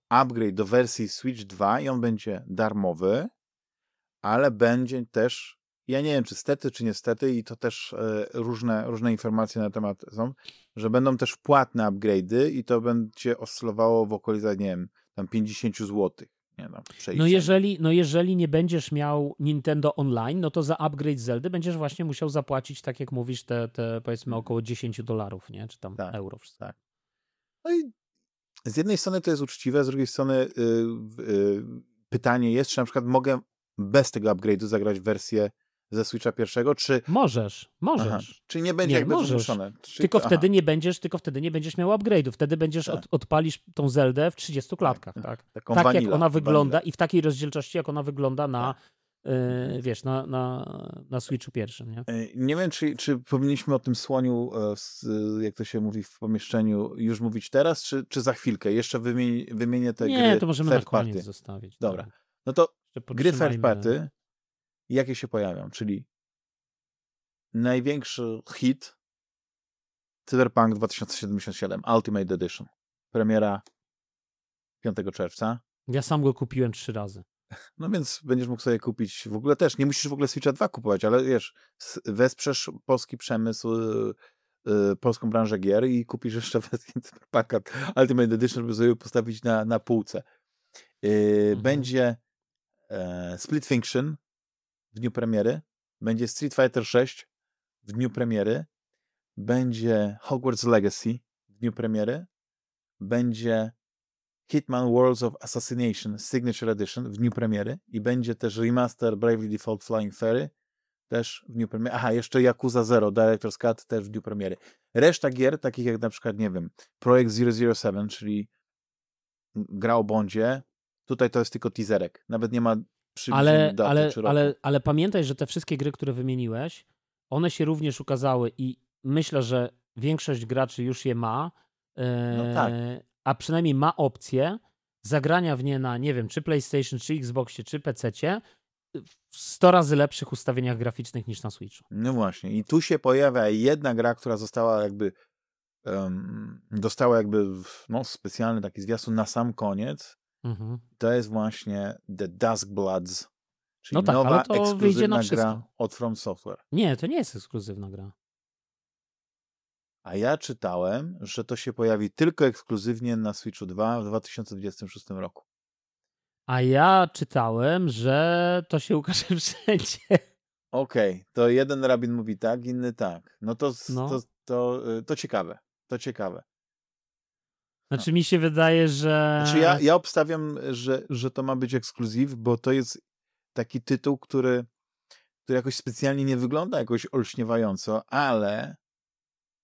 upgrade do wersji Switch 2 i on będzie darmowy, ale będzie też, ja nie wiem, czy stety, czy niestety, i to też różne, różne informacje na temat są, że będą też płatne upgrade'y i to będzie oscylowało w okolicach, nie wiem, tam 50 złotych nie no, no, jeżeli, no jeżeli nie będziesz miał Nintendo Online, no to za upgrade Zeldy będziesz właśnie musiał zapłacić, tak jak mówisz, te, te powiedzmy mhm. około 10 dolarów, nie? Czy tam tak, euro. Tak. No i z jednej strony to jest uczciwe, z drugiej strony yy, yy, pytanie jest, czy na przykład mogę bez tego upgrade'u zagrać wersję ze Switcha pierwszego, czy... Możesz, możesz. Aha, czyli nie będzie nie, jakby możesz. Czyli... Tylko wtedy nie będziesz, tylko wtedy nie będziesz miał upgrade'u. Wtedy będziesz tak. od, odpalisz tą Zeldę w 30 tak, klatkach, tak? tak? Taką tak vanilla, jak ona wygląda i w takiej rozdzielczości, jak ona wygląda na Yy, wiesz, na, na, na Switchu pierwszym, nie? E, nie wiem, czy, czy powinniśmy o tym słoniu, e, jak to się mówi w pomieszczeniu, już mówić teraz, czy, czy za chwilkę? Jeszcze wymienię, wymienię te nie, gry Nie, to możemy na koniec party. zostawić. Dobra. Tak. No to gry third party jakie się pojawią, czyli największy hit Cyberpunk 2077 Ultimate Edition. Premiera 5 czerwca. Ja sam go kupiłem trzy razy. No więc będziesz mógł sobie kupić w ogóle też. Nie musisz w ogóle Switcha 2 kupować, ale wiesz, wesprzesz polski przemysł, yy, polską branżę gier i kupisz jeszcze wersję Cyberpunka Ultimate Edition, żeby sobie postawić na, na półce. Yy, mhm. Będzie e, Split Fiction w dniu premiery, będzie Street Fighter 6 w dniu premiery, będzie Hogwarts Legacy w dniu premiery, będzie Hitman Worlds of Assassination Signature Edition w dniu premiery i będzie też remaster Bravely Default Flying Fairy też w dniu premiery. Aha, jeszcze Yakuza Zero Director's Cut też w dniu premiery. Reszta gier, takich jak na przykład, nie wiem, Projekt 007, czyli gra o Bondzie, tutaj to jest tylko teaserek. Nawet nie ma ale, daty ale, ale, ale pamiętaj, że te wszystkie gry, które wymieniłeś, one się również ukazały i myślę, że większość graczy już je ma, no tak. E, a przynajmniej ma opcję zagrania w nie na, nie wiem, czy PlayStation, czy Xboxie, czy PC-cie w 100 razy lepszych ustawieniach graficznych niż na Switchu. No właśnie. I tu się pojawia jedna gra, która została jakby um, dostała jakby no, specjalny taki zwiastun na sam koniec, Mhm. To jest właśnie The Dusk Bloods, czyli no tak, nowa ale to ekskluzywna gra od From Software. Nie, to nie jest ekskluzywna gra. A ja czytałem, że to się pojawi tylko ekskluzywnie na Switchu 2 w 2026 roku. A ja czytałem, że to się ukaże wszędzie. Okej, okay, to jeden rabin mówi tak, inny tak. No to, no. to, to, y, to ciekawe. To ciekawe. Znaczy mi się wydaje, że... Znaczy ja, ja obstawiam, że, że to ma być ekskluzyw, bo to jest taki tytuł, który, który jakoś specjalnie nie wygląda jakoś olśniewająco, ale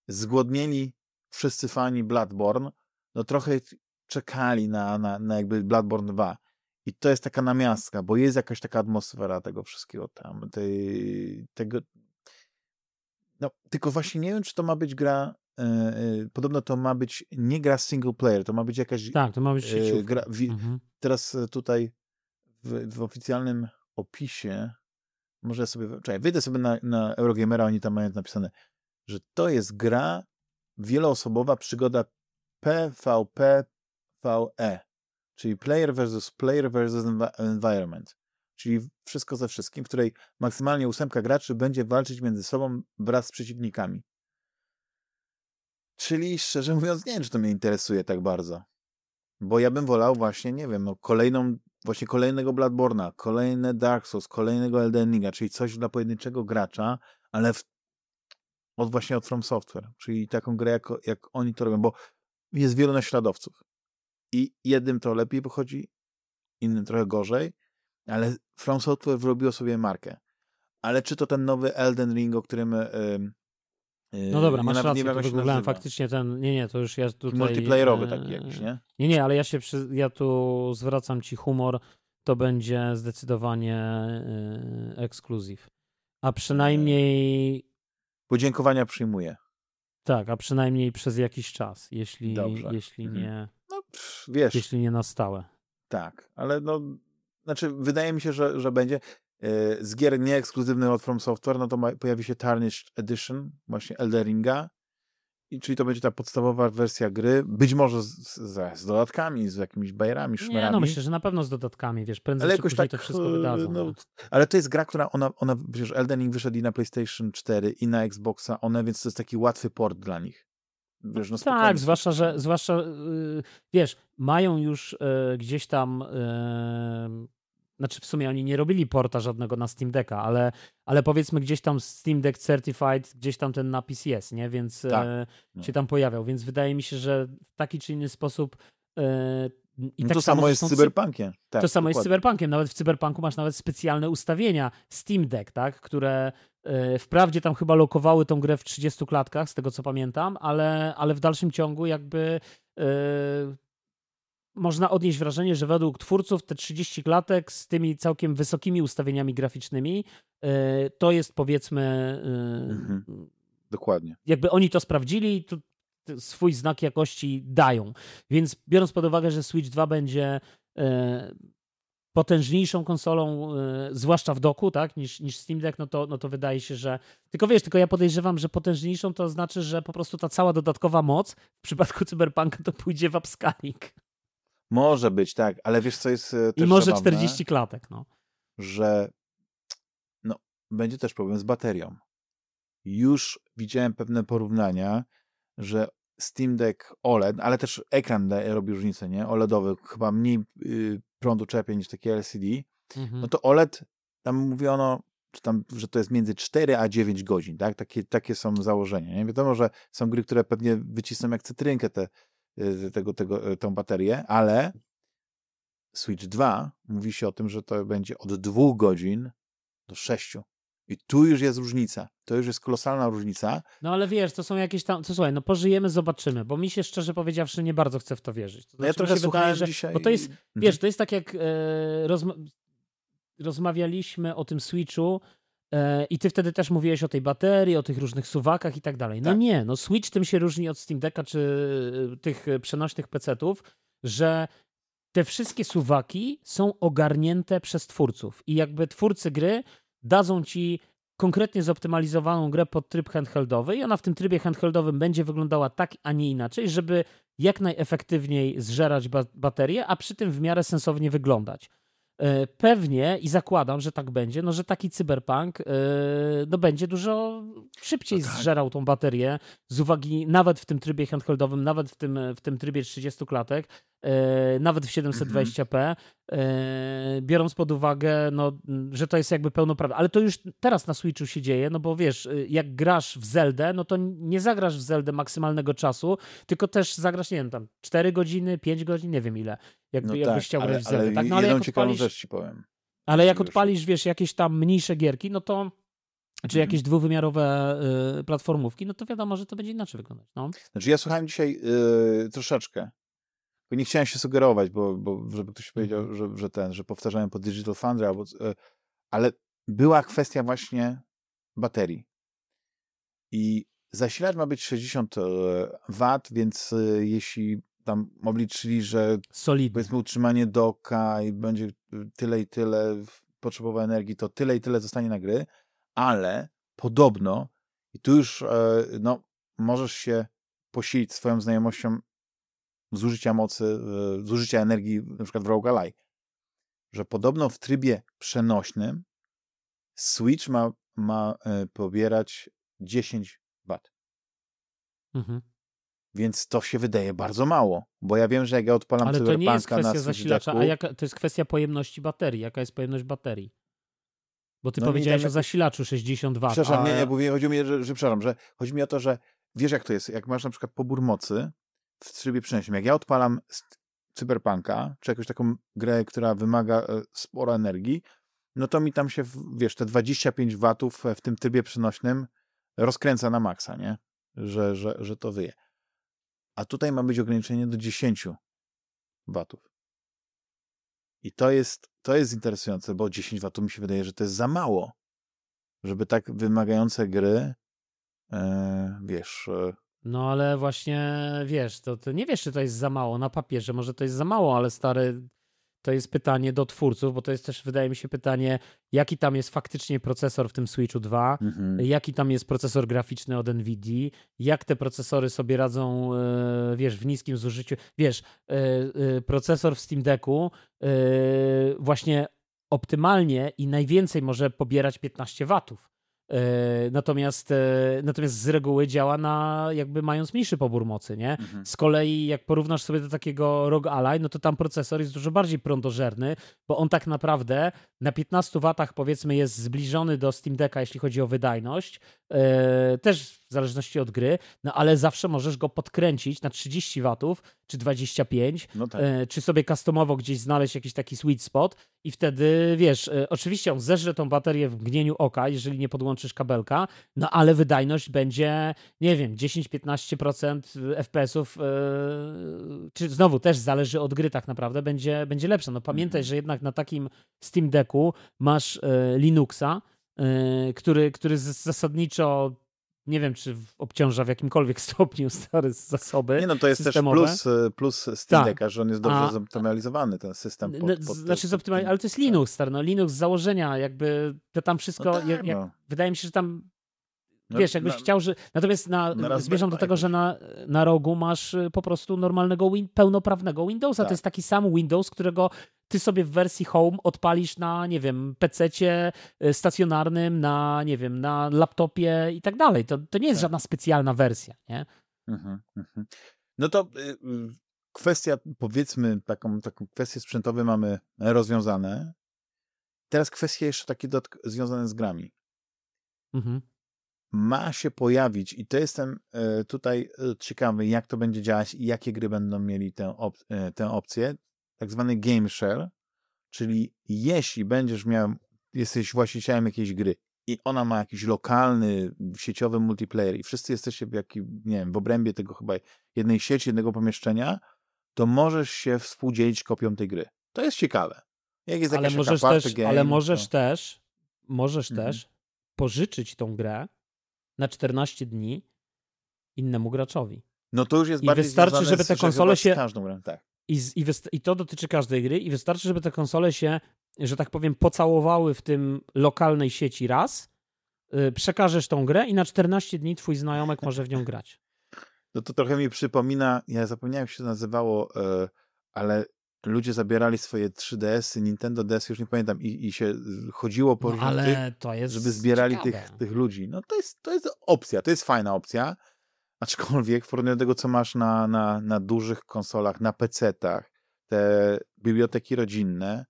zgłodnieli wszyscy fani Bloodborne, no trochę czekali na, na, na jakby Bloodborne 2. I to jest taka namiastka, bo jest jakaś taka atmosfera tego wszystkiego tam, tej, tego... No, tylko właśnie nie wiem, czy to ma być gra podobno to ma być nie gra single player, to ma być jakaś tak, to ma być e, gra. Mhm. Teraz tutaj w, w oficjalnym opisie, może sobie, czekaj, wyjdę sobie na, na Eurogamera, oni tam mają napisane, że to jest gra wieloosobowa przygoda PvPVE, czyli player versus player versus environment, czyli wszystko ze wszystkim, w której maksymalnie ósemka graczy będzie walczyć między sobą wraz z przeciwnikami. Czyli szczerze mówiąc, nie wiem, czy to mnie interesuje tak bardzo. Bo ja bym wolał właśnie, nie wiem, no kolejną, właśnie kolejnego Bloodborna, kolejne Dark Souls, kolejnego Elden Ringa, czyli coś dla pojedynczego gracza, ale w, od właśnie od From Software, czyli taką grę, jak, jak oni to robią, bo jest wielu naśladowców. I jednym to lepiej wychodzi, innym trochę gorzej, ale From Software wyrobiło sobie markę. Ale czy to ten nowy Elden Ring, o którym no dobra, masz rację, nie to wygooglałem faktycznie ten, nie, nie, to już ja tutaj... Multiplayerowy taki jakiś, nie? Nie, nie, ale ja się, przy, ja tu zwracam ci humor, to będzie zdecydowanie yy, ekskluzyw. A przynajmniej... Podziękowania przyjmuję. Tak, a przynajmniej przez jakiś czas, jeśli, jeśli mhm. nie... No, pff, wiesz... Jeśli nie na stałe. Tak, ale no, znaczy wydaje mi się, że, że będzie. E, z gier nieekskluzywnych od From Software, no to ma, pojawi się Tarnished Edition, właśnie Elderinga, i czyli to będzie ta podstawowa wersja gry, być może z, z, z dodatkami, z jakimiś bajerami, szmerami. Nie, no myślę, że na pewno z dodatkami, wiesz, prędzej ale jakoś tak, to wszystko wydadzą. No, no, ale to jest gra, która ona, ona wiesz, Elden Ring wyszedł i na PlayStation 4 i na Xboxa, one, więc to jest taki łatwy port dla nich. Wiesz, no tak, zwłaszcza, że zwłaszcza, yy, wiesz, mają już yy, gdzieś tam yy, znaczy w sumie oni nie robili porta żadnego na Steam Decka, ale, ale powiedzmy gdzieś tam Steam Deck Certified, gdzieś tam ten napis jest, nie? Więc tak. e, no. się tam pojawiał. Więc wydaje mi się, że w taki czy inny sposób e, i no tak to samo, samo jest z Cyberpunkiem. Tak, to samo dokładnie. jest z Cyberpunkiem. Nawet w Cyberpunku masz nawet specjalne ustawienia Steam Deck, tak? które e, wprawdzie tam chyba lokowały tą grę w 30 klatkach, z tego co pamiętam, ale, ale w dalszym ciągu jakby e, można odnieść wrażenie, że według twórców te 30 klatek z tymi całkiem wysokimi ustawieniami graficznymi e, to jest powiedzmy. E, mhm. Dokładnie. Jakby oni to sprawdzili, to swój znak jakości dają. Więc biorąc pod uwagę, że Switch 2 będzie e, potężniejszą konsolą, zwłaszcza w doku, tak, niż, niż Steam Deck, no to, no to wydaje się, że. Tylko wiesz, tylko ja podejrzewam, że potężniejszą to znaczy, że po prostu ta cała dodatkowa moc w przypadku Cyberpunka to pójdzie w upscaling. Może być, tak, ale wiesz, co jest e, też I może zabawne, 40 klatek, no. Że no, będzie też problem z baterią. Już widziałem pewne porównania, że Steam Deck OLED, ale też ekran robi różnicę, nie? OLEDowy chyba mniej y, prądu czerpie niż takie LCD. Mhm. No to OLED, tam mówiono, czy tam, że to jest między 4 a 9 godzin, tak? Takie, takie są założenia, nie? Wiadomo, że są gry, które pewnie wycisną jak cytrynkę te tego, tego, y, tą baterię, ale Switch 2 mówi się o tym, że to będzie od dwóch godzin do sześciu. I tu już jest różnica. To już jest kolosalna różnica. No ale wiesz, to są jakieś tam. To słuchaj, no pożyjemy, zobaczymy, bo mi się szczerze powiedziawszy nie bardzo chcę w to wierzyć. To no ja znaczy, trochę słuchałem wydaje, że, dzisiaj. Bo to jest, mhm. wiesz, to jest tak jak e, rozma rozmawialiśmy o tym Switchu I ty wtedy też mówiłeś o tej baterii, o tych różnych suwakach i tak dalej. No tak. nie, no Switch tym się różni od Steam Decka czy e, tych przenośnych PC-ów, że te wszystkie suwaki są ogarnięte przez twórców i jakby twórcy gry dadzą ci konkretnie zoptymalizowaną grę pod tryb handheldowy i ona w tym trybie handheldowym będzie wyglądała tak, a nie inaczej, żeby jak najefektywniej zżerać ba baterię, a przy tym w miarę sensownie wyglądać. E, pewnie i zakładam, że tak będzie, no, że taki cyberpunk e, no, będzie dużo szybciej no tak. zżerał tą baterię z uwagi nawet w tym trybie handheldowym, nawet w tym, w tym trybie 30 klatek, e, nawet w 720p, biorąc pod uwagę, no, że to jest jakby pełnoprawne. Ale to już teraz na Switchu się dzieje, no bo wiesz, jak grasz w Zeldę, no to nie zagrasz w Zeldę maksymalnego czasu, tylko też zagrasz, nie wiem, tam 4 godziny, 5 godzin, nie wiem ile jakby, no jakbyś tak, chciał grać w Zelda. Tak? No, ale jedną ciekawą odpalisz, rzecz ci powiem. Ale jak odpalisz, wiesz, jakieś tam mniejsze gierki, no to czy jakieś mhm. dwuwymiarowe y, platformówki, no to wiadomo, że to będzie inaczej wyglądać. No. Znaczy ja słuchałem dzisiaj y, troszeczkę, bo nie chciałem się sugerować, bo, bo żeby ktoś powiedział, mhm. że, że ten, że powtarzałem po Digital Foundry, albo, y, ale była kwestia właśnie baterii. I zasilacz ma być 60 W, więc jeśli tam obliczyli, że Solidnie. powiedzmy utrzymanie doka i będzie tyle i tyle potrzebował energii, to tyle i tyle zostanie na gry, ale podobno i tu już e, no, możesz się posilić swoją znajomością zużycia mocy, zużycia energii na przykład w roguelike, że podobno w trybie przenośnym Switch ma, ma e, pobierać 10 W. Mhm. Więc to się wydaje bardzo mało, bo ja wiem, że jak ja odpalam Ale to nie jest kwestia zasilacza, a jaka, to jest kwestia pojemności baterii. Jaka jest pojemność baterii? Bo ty no powiedziałeś o zasilaczu 60 W. Przepraszam, a... nie, nie, bo chodzi mi, że, że, przepraszam, że chodzi mi o to, że wiesz jak to jest, jak masz na przykład pobór mocy w trybie przenośnym, jak ja odpalam cyberpunka, czy jakąś taką grę, która wymaga e, sporo energii, no to mi tam się, wiesz, te 25 watów w tym trybie przenośnym rozkręca na maksa, nie? Że, że, że to wyje. A tutaj ma być ograniczenie do 10 watów. I to jest, to jest interesujące, bo 10 watów mi się wydaje, że to jest za mało, żeby tak wymagające gry, e, wiesz... E... No ale właśnie, wiesz, to, to nie wiesz, czy to jest za mało na papierze, może to jest za mało, ale stary, to jest pytanie do twórców, bo to jest też, wydaje mi się, pytanie, jaki tam jest faktycznie procesor w tym Switchu 2, mhm. jaki tam jest procesor graficzny od NVIDIA, jak te procesory sobie radzą, e, wiesz, w niskim zużyciu. Wiesz, e, e, procesor w Steam Decku właśnie optymalnie i najwięcej może pobierać 15 watów. E, natomiast, e, natomiast z reguły działa na jakby mając mniejszy pobór mocy, nie? Mhm. Z kolei jak porównasz sobie do takiego ROG Ally, no to tam procesor jest dużo bardziej prądożerny, bo on tak naprawdę na 15 watach powiedzmy jest zbliżony do Steam Decka, jeśli chodzi o wydajność, też w zależności od gry, no ale zawsze możesz go podkręcić na 30 watów czy 25, no tak. czy sobie customowo gdzieś znaleźć jakiś taki sweet spot i wtedy, wiesz, oczywiście on zeżre tą baterię w mgnieniu oka, jeżeli nie podłączy podłączysz kabelka, no ale wydajność będzie, nie wiem, 10-15% FPS-ów, czy znowu też zależy od gry tak naprawdę, będzie, będzie lepsza. No pamiętaj, mhm. że jednak na takim Steam Decku masz Linuxa, który, który zasadniczo nie wiem, czy obciąża w jakimkolwiek stopniu stare zasoby. Nie, no to jest systemowe. też plus, y, plus Steam Decka, tak. że on jest dobrze A, zoptymalizowany, ten system. Pod, pod, pod znaczy, zoptymalizowany, ale to jest Linux, stary. No, Linux z założenia, jakby to tam wszystko. No tak, jak, jak, no. Wydaje mi się, że tam no, Wiesz, jakbyś na, chciał, że. Natomiast na, na zmierzam do tego, że na, na rogu masz y, po prostu normalnego, win, pełnoprawnego Windowsa. Tak. To jest taki sam Windows, którego ty sobie w wersji Home odpalisz na, nie wiem, PC-cie y, stacjonarnym, na, nie wiem, na laptopie i tak dalej. To, to nie jest tak. żadna specjalna wersja, nie? Mhm, mhm. No to y, y, kwestia, powiedzmy, taką, taką kwestię sprzętową mamy rozwiązane. Teraz kwestie jeszcze takie związane z grami. Mhm ma się pojawić i to jestem e, tutaj e, ciekawy, jak to będzie działać i jakie gry będą mieli tę, op e, tę opcję, tak zwany game share, czyli jeśli będziesz miał, jesteś właścicielem jakiejś gry i ona ma jakiś lokalny, sieciowy multiplayer i wszyscy jesteście w jakim, nie wiem, w obrębie tego chyba jednej sieci, jednego pomieszczenia, to możesz się współdzielić kopią tej gry. To jest ciekawe. Jak jest ale możesz też, game, ale możesz to... też, możesz mhm. też pożyczyć tą grę na 14 dni innemu graczowi. No to już jest I bardziej wystarczy, żeby te konsole się. Grą, tak. I, i, I to dotyczy każdej gry, i wystarczy, żeby te konsole się, że tak powiem, pocałowały w tym lokalnej sieci raz, yy, przekażesz tą grę i na 14 dni twój znajomek może w nią grać. No to trochę mi przypomina, ja zapomniałem, jak się to nazywało, yy, ale ludzie zabierali swoje 3DS-y, Nintendo DS, już nie pamiętam, i, i się chodziło po no, tych, żeby zbierali tych, tych ludzi. No to jest, to jest opcja, to jest fajna opcja, aczkolwiek w porównaniu do tego, co masz na, na, na dużych konsolach, na PC-tach, te biblioteki rodzinne,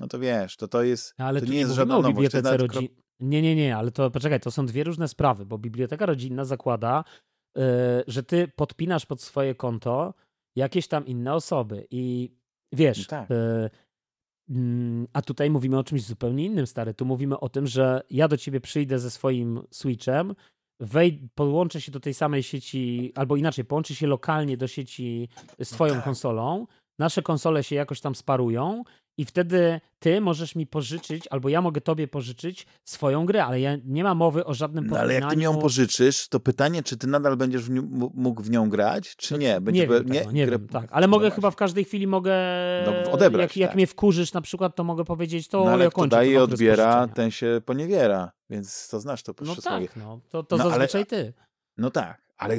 no to wiesz, to to jest, ale to nie jest żadna nowość. Bibliotece. Nie, nie, nie, ale to poczekaj, to są dwie różne sprawy, bo biblioteka rodzinna zakłada, yy, że ty podpinasz pod swoje konto jakieś tam inne osoby i Wiesz, no tak. y, a tutaj mówimy o czymś zupełnie innym, stary. Tu mówimy o tym, że ja do ciebie przyjdę ze swoim Switchem, wej, podłączę się do tej samej sieci, albo inaczej, połączę się lokalnie do sieci z twoją tak. konsolą, nasze konsole się jakoś tam sparują i wtedy ty możesz mi pożyczyć, albo ja mogę tobie pożyczyć swoją grę, ale ja nie ma mowy o żadnym no, Ale jak ty mi ją pożyczysz, to pytanie, czy ty nadal będziesz w mógł w nią grać, czy nie? Będzie nie, wiem, nie, nie grę... wiem, tak. Ale mogę no chyba w każdej chwili mogę no, odebrać. Jak, tak. jak mnie wkurzysz na przykład, to mogę powiedzieć, to no, ale ja kto daje i odbiera, ten się poniewiera, więc to znasz to No tak, no, to, to no, zazwyczaj ale, ty. No tak, ale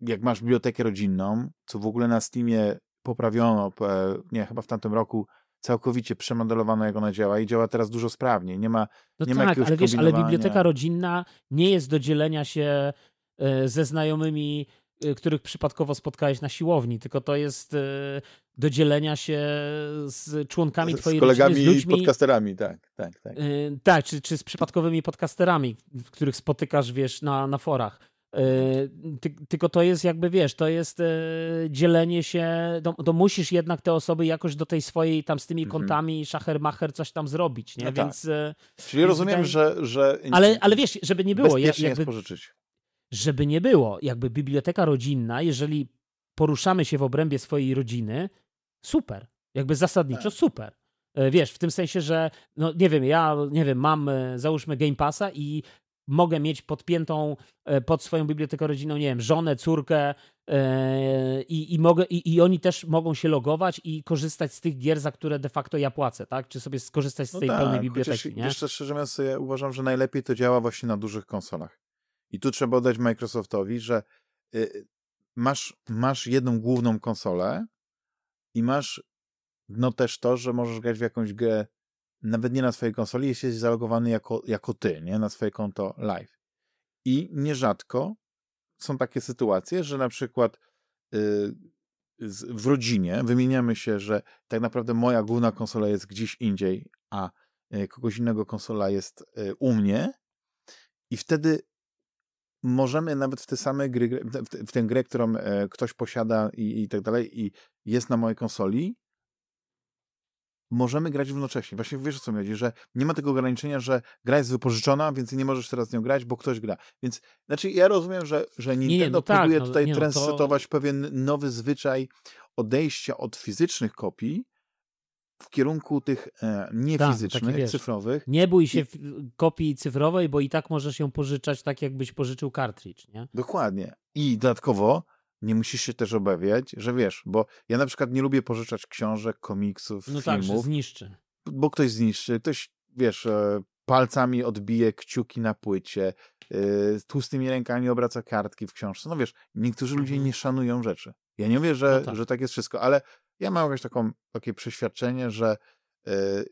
jak masz bibliotekę rodzinną, co w ogóle na Steamie poprawiono, nie, chyba w tamtym roku całkowicie przemodelowano, jak ona działa i działa teraz dużo sprawniej. Nie ma, no nie tak, ma jakiegoś ale wiesz, ale biblioteka rodzinna nie jest do dzielenia się e, ze znajomymi, e, których przypadkowo spotkałeś na siłowni, tylko to jest e, do dzielenia się z członkami z, twojej z kolegami rodziny, z ludźmi, podcasterami, tak, tak, tak. Tak, czy, czy z przypadkowymi podcasterami, których spotykasz, wiesz, na, na forach. E, ty, tylko to jest jakby, wiesz, to jest e, dzielenie się, to, to, musisz jednak te osoby jakoś do tej swojej, tam z tymi mhm. kontami, szachermacher coś tam zrobić, nie? No więc... Tak. Czyli więc rozumiem, że, że... Ale, ale wiesz, żeby nie było... Bezpiecznie jakby, jest pożyczyć. Żeby nie było, jakby biblioteka rodzinna, jeżeli poruszamy się w obrębie swojej rodziny, super. Jakby zasadniczo tak. super. Wiesz, w tym sensie, że, no nie wiem, ja, nie wiem, mam, załóżmy Game Passa i mogę mieć podpiętą e, pod swoją bibliotekę rodzinną, nie wiem, żonę, córkę yy, i, mogę, i, i, oni też mogą się logować i korzystać z tych gier, za które de facto ja płacę, tak? Czy sobie skorzystać z no tej tak, pełnej biblioteki, nie? Jeszcze szczerze mówiąc, ja uważam, że najlepiej to działa właśnie na dużych konsolach. I tu trzeba oddać Microsoftowi, że y, masz, masz jedną główną konsolę i masz no też to, że możesz grać w jakąś grę nawet nie na swojej konsoli, jesteś zalogowany jako, jako ty, nie? Na swoje konto live. I nierzadko są takie sytuacje, że na przykład yy, w rodzinie wymieniamy się, że tak naprawdę moja główna konsola jest gdzieś indziej, a y, kogoś innego konsola jest y, u mnie i wtedy możemy nawet w te same gry, w tę grę, którą e, ktoś posiada i, i tak dalej i jest na mojej konsoli, możemy grać równocześnie. Właśnie wiesz o co mi chodzi, że nie ma tego ograniczenia, że gra jest wypożyczona, więc nie możesz teraz z nią grać, bo ktoś gra. Więc, znaczy ja rozumiem, że, że Nintendo nie, no tak, próbuje no, tutaj nie, transetować no to... pewien nowy zwyczaj odejścia od fizycznych kopii w kierunku tych e, niefizycznych, tak, cyfrowych. Nie bój się I... kopii cyfrowej, bo i tak możesz ją pożyczać tak, jakbyś pożyczył kartridż, nie? Dokładnie. I dodatkowo nie musisz się też obawiać, że wiesz, bo ja na przykład nie lubię pożyczać książek, komiksów, no filmów. Tak, zniszczy. Bo ktoś zniszczy, ktoś, wiesz, e, palcami odbije kciuki na płycie, e, tłustymi rękami obraca kartki w książce. No wiesz, niektórzy ludzie mhm. nie szanują rzeczy. Ja nie mówię, że, no tak. że tak jest wszystko, ale ja mam jakieś taką, takie przeświadczenie, że e,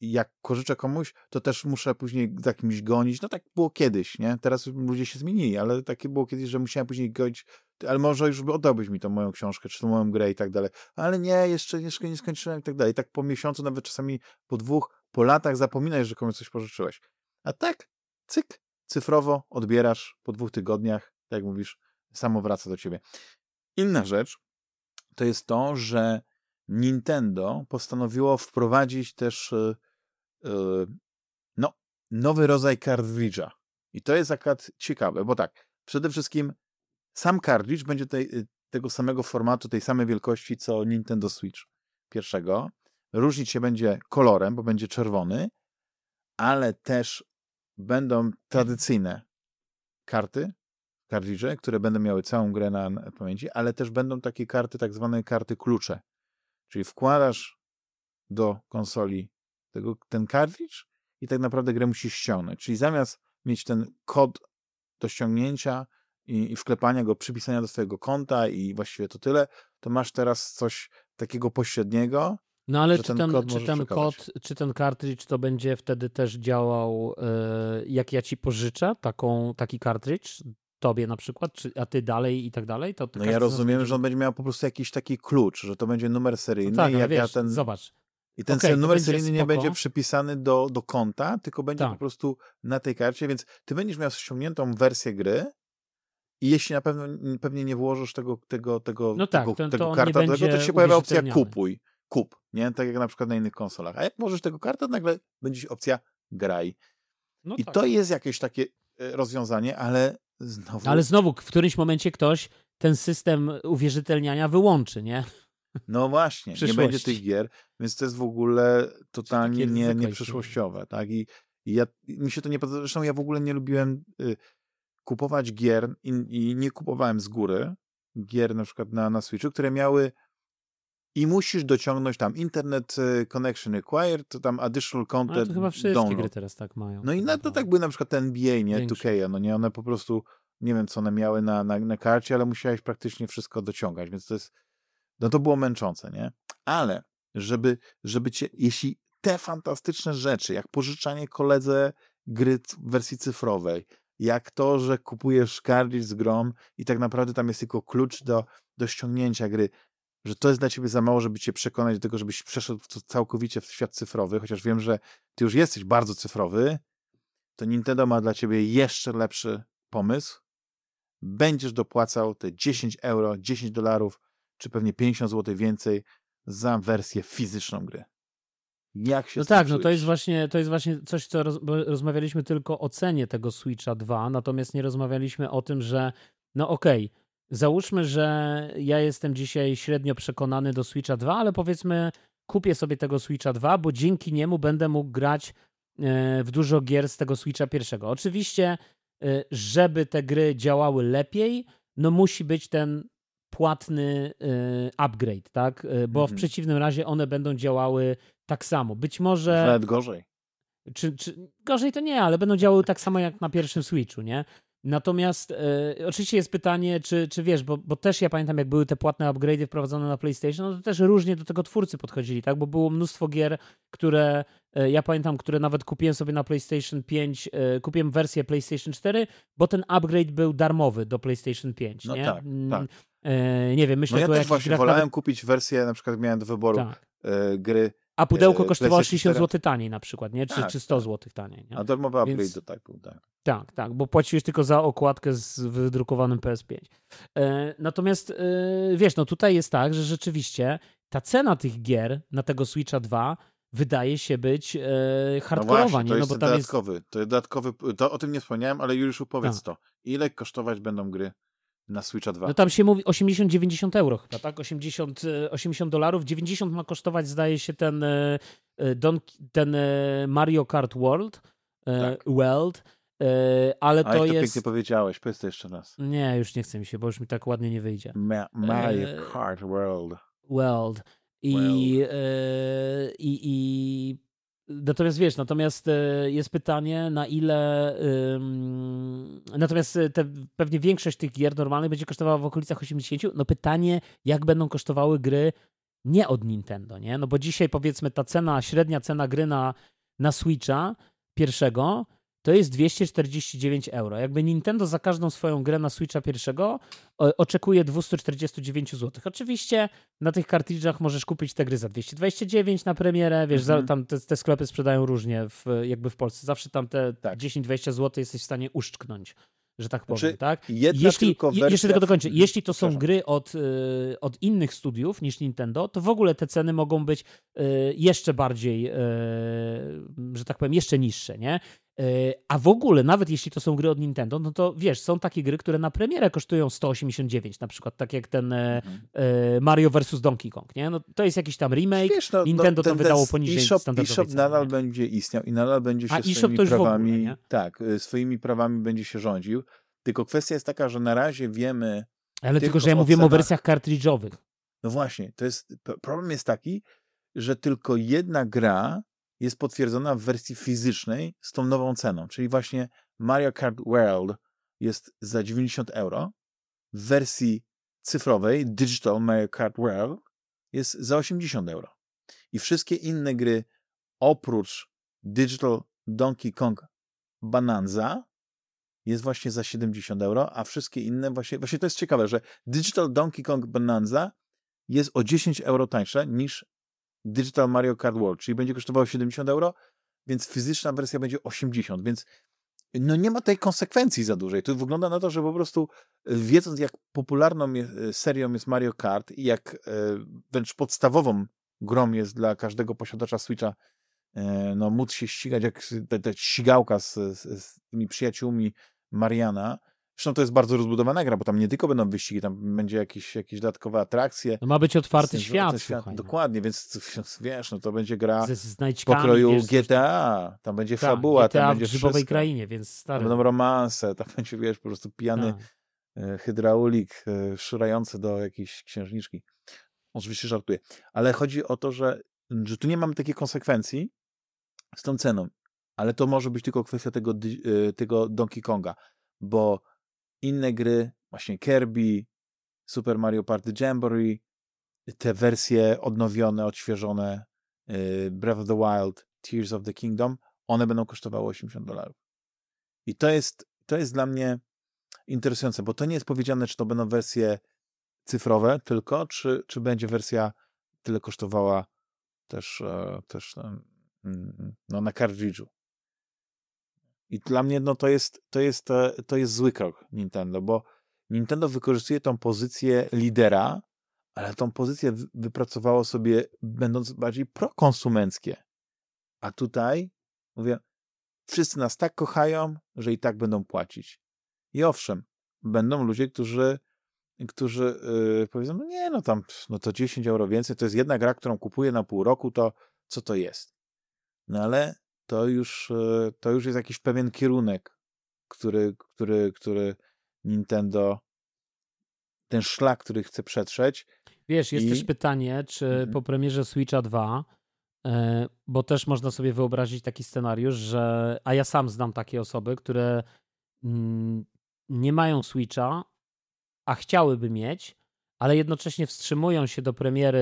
jak pożyczę komuś, to też muszę później za kimś gonić. No tak było kiedyś, nie? Teraz ludzie się zmienili, ale takie było kiedyś, że musiałem później gonić, ale może już oddałbyś mi tą moją książkę, czy tą moją grę i tak dalej. Ale nie, jeszcze, jeszcze nie skończyłem i tak dalej. I tak po miesiącu, nawet czasami po dwóch, po latach zapominaj, że komuś coś pożyczyłeś. A tak, cyk, cyfrowo odbierasz po dwóch tygodniach, tak jak mówisz, samo wraca do ciebie. Inna rzecz to jest to, że Nintendo postanowiło wprowadzić też e, no, nowy rodzaj kartridża. I to jest akurat ciekawe, bo tak, przede wszystkim sam kartridż będzie tej, e, tego samego formatu, tej samej wielkości co Nintendo Switch pierwszego. Różnić się będzie kolorem, bo będzie czerwony, ale też będą tradycyjne karty, kartridże, które będą miały całą grę na pamięci, ale też będą takie karty, tak zwane karty klucze. Czyli wkładasz do konsoli tego, ten kartridż i tak naprawdę grę musisz ściągnąć. Czyli zamiast mieć ten kod do ściągnięcia i, i wklepania go, przypisania do swojego konta i właściwie to tyle, to masz teraz coś takiego pośredniego, no ale czy ten, kod, czy ten kod, czy ten kartridż to będzie wtedy też działał, yy, jak ja ci pożyczę taką, taki kartridż tobie na przykład, czy, a ty dalej i tak dalej? To no ja rozumiem, że on będzie miał po prostu jakiś taki klucz, że to będzie numer seryjny. No tak, i jak wiesz, ja ten... zobacz. I ten okay, numer seryjny nie będzie przypisany do, do konta, tylko będzie tak. po prostu na tej karcie, więc ty będziesz miał ściągniętą wersję gry i jeśli na pewno pewnie nie włożysz tego, tego, tego, no tak, tego, ten, tego karta, to, to się pojawia opcja kupuj, kup, nie? Tak jak na przykład na innych konsolach. A jak możesz tego karta, to nagle będzie opcja graj. No I tak. to jest jakieś takie e, rozwiązanie, ale Znowu. Ale znowu w którymś momencie ktoś ten system uwierzytelniania wyłączy, nie? No właśnie, nie będzie tych gier, więc to jest w ogóle totalnie nie, nie przyszłościowe, tak? I, i ja, mi się to nie podoba, zresztą ja w ogóle nie lubiłem y, kupować gier i, i, nie kupowałem z góry gier na przykład na, na Switchu, które miały i musisz dociągnąć tam internet y, connection required, to tam additional content Ale to chyba wszystkie download. gry teraz tak mają. No i na, to tak były na przykład ten NBA, nie? 2K, no nie? One po prostu, nie wiem co one miały na, na, na karcie, ale musiałeś praktycznie wszystko dociągać, więc to jest, no to było męczące, nie? Ale żeby, żeby cię, jeśli te fantastyczne rzeczy, jak pożyczanie koledze gry w wersji cyfrowej, jak to, że kupujesz cartridge z grom i tak naprawdę tam jest tylko klucz do, do ściągnięcia gry, że to jest dla ciebie za mało, żeby cię przekonać do tego, żebyś przeszedł całkowicie w świat cyfrowy, chociaż wiem, że ty już jesteś bardzo cyfrowy, to Nintendo ma dla ciebie jeszcze lepszy pomysł. Będziesz dopłacał te 10 euro, 10 dolarów, czy pewnie 50 zł więcej za wersję fizyczną gry. Jak się No tak, no to jest właśnie to jest właśnie coś, co roz, rozmawialiśmy tylko o cenie tego Switcha 2, natomiast nie rozmawialiśmy o tym, że no okej, okay, załóżmy, że ja jestem dzisiaj średnio przekonany do Switcha 2, ale powiedzmy kupię sobie tego Switcha 2, bo dzięki niemu będę mógł grać e, w dużo gier z tego Switcha pierwszego. Oczywiście, e, żeby te gry działały lepiej, no musi być ten płatny y, upgrade, tak? Bo w mhm. przeciwnym razie one będą działały tak samo. Być może. Nawet gorzej. Czy, czy, gorzej to nie, ale będą działały tak samo jak na pierwszym Switchu, nie? Natomiast e, oczywiście jest pytanie, czy, czy wiesz, bo, bo też ja pamiętam, jak były te płatne upgrade'y wprowadzone na PlayStation, no to też różnie do tego twórcy podchodzili, tak? Bo było mnóstwo gier, które e, ja pamiętam, które nawet kupiłem sobie na PlayStation 5, e, kupiłem wersję PlayStation 4, bo ten upgrade był darmowy do PlayStation 5, no nie? tak, mm, tak. Nie wiem, myślę no ja też właśnie wolałem nawet... kupić wersję, na przykład miałem do wyboru tak. gry a pudełko e, kosztowało 60 zł taniej na przykład, nie? Czy, tak, czy 100 tak. zł taniej. Nie? A darmowy upgrade Więc... to tak był, tak. Tak, tak, bo płaciłeś tylko za okładkę z wydrukowanym PS5. E, natomiast e, wiesz, no tutaj jest tak, że rzeczywiście ta cena tych gier na tego Switcha 2 wydaje się być e, hardkorowa. No właśnie, to jest no bo dodatkowy, jest... to jest dodatkowy, to o tym nie wspomniałem, ale już opowiedz tak. to. Ile kosztować będą gry na Switcha 2. No tam się mówi 80-90 euro chyba, tak? 80, 80 e, dolarów. 90 ma kosztować, zdaje się, ten, e, e, Don, ten Mario Kart World. Tak. World. Ale to, to jest. pięknie powiedziałeś, powiedz to jeszcze raz. Nie, już nie chcę mi się, bo już mi tak ładnie nie wyjdzie. Ma Mario Kart World. World. I, i, i Natomiast wiesz, natomiast e, jest pytanie, na ile. natomiast e, te, pewnie większość tych gier normalnych będzie kosztowała w okolicach 80. No pytanie, jak będą kosztowały gry nie od Nintendo, nie? No bo dzisiaj powiedzmy ta cena, średnia cena gry na, na Switcha pierwszego to jest 249 euro. Jakby Nintendo za każdą swoją grę na Switcha pierwszego oczekuje 249 zł. Oczywiście na tych kartridżach możesz kupić te gry za 229 na premierę, wiesz, mhm. tam te, te, sklepy sprzedają różnie w, jakby w Polsce. Zawsze tam te tak. 10-20 zł jesteś w stanie uszczknąć że tak powiem, znaczy, tak? Jeśli, tylko wersja... Jeszcze tylko dokończę. Jeśli to są gry od, y, od innych studiów niż Nintendo, to w ogóle te ceny mogą być y, jeszcze bardziej, y, że tak powiem, jeszcze niższe, nie? A w ogóle, nawet jeśli to są gry od Nintendo, no to wiesz, są takie gry, które na premierę kosztują 189, na przykład tak jak ten e, mhm. E, Mario vs. Donkey Kong, nie? No, to jest jakiś tam remake, wiesz, no, no Nintendo no, ten, to wydało poniżej eShop, standardowej eShop nadal nie? będzie istniał i nadal będzie się A, swoimi prawami, ogóle, tak, swoimi prawami będzie się rządził, tylko kwestia jest taka, że na razie wiemy ale tylko, że ja mówię o wersjach kartridżowych. No właśnie, to jest, problem jest taki, że tylko jedna gra jest potwierdzona w wersji fizycznej z tą nową ceną, czyli właśnie Mario Kart World jest za 90 euro, w wersji cyfrowej Digital Mario Kart World jest za 80 euro. I wszystkie inne gry oprócz Digital Donkey Kong Bonanza jest właśnie za 70 euro, a wszystkie inne właśnie, właśnie to jest ciekawe, że Digital Donkey Kong Bonanza jest o 10 euro tańsze niż Digital Mario Kart World, czyli będzie kosztowało 70 euro, więc fizyczna wersja będzie 80, więc no nie ma tej konsekwencji za dużej. To wygląda na to, że po prostu e, wiedząc jak popularną e, serią jest Mario Kart i jak e, wręcz podstawową grą jest dla każdego posiadacza Switcha no móc się ścigać jak ta, ta ścigałka z, z, z tymi przyjaciółmi Mariana, Zresztą to jest bardzo rozbudowana gra, bo tam nie tylko będą wyścigi, tam będzie jakieś, jakieś dodatkowe atrakcje. No ma być otwarty świat. świat no. dokładnie, więc wiesz, no to będzie gra z pokroju wiesz, GTA. Tam będzie tak, fabuła, GTA tam będzie w grzybowej krainie, więc stary. Tam będą romanse, tam będzie, wiesz, po prostu pijany tak. E, hydraulik e, szurający do jakiejś księżniczki. Oczywiście żartuję. Ale chodzi o to, że, że tu nie mamy takiej konsekwencji z tą ceną. Ale to może być tylko kwestia tego, e, tego Donkey Konga, bo inne gry, właśnie Kirby, Super Mario Party Jamboree, te wersje odnowione, odświeżone, Breath of the Wild, Tears of the Kingdom, one będą kosztowały 80 dolarów. I to jest, to jest dla mnie interesujące, bo to nie jest powiedziane, czy to będą wersje cyfrowe tylko, czy, czy będzie wersja tyle kosztowała też, e, też mm, no, na kartridżu. I dla mnie no, to, jest, to, jest, to jest zły krok Nintendo, bo Nintendo wykorzystuje tą pozycję lidera, ale tą pozycję wypracowało sobie będąc bardziej prokonsumenckie. A tutaj, mówię, wszyscy nas tak kochają, że i tak będą płacić. I owszem, będą ludzie, którzy, którzy yy, powiedzą, no nie, no tam, no to 10 euro więcej, to jest jedna gra, którą kupuję na pół roku, to co to jest? No ale to już, yy, to już jest jakiś pewien kierunek, który, który, który Nintendo, ten szlak, który chce przetrzeć. Wiesz, jest I... też pytanie, czy mhm. po premierze Switcha 2 e, bo też można sobie wyobrazić taki scenariusz, że, a ja sam znam takie osoby, które mm, nie mają Switcha, a chciałyby mieć, ale jednocześnie wstrzymują się do premiery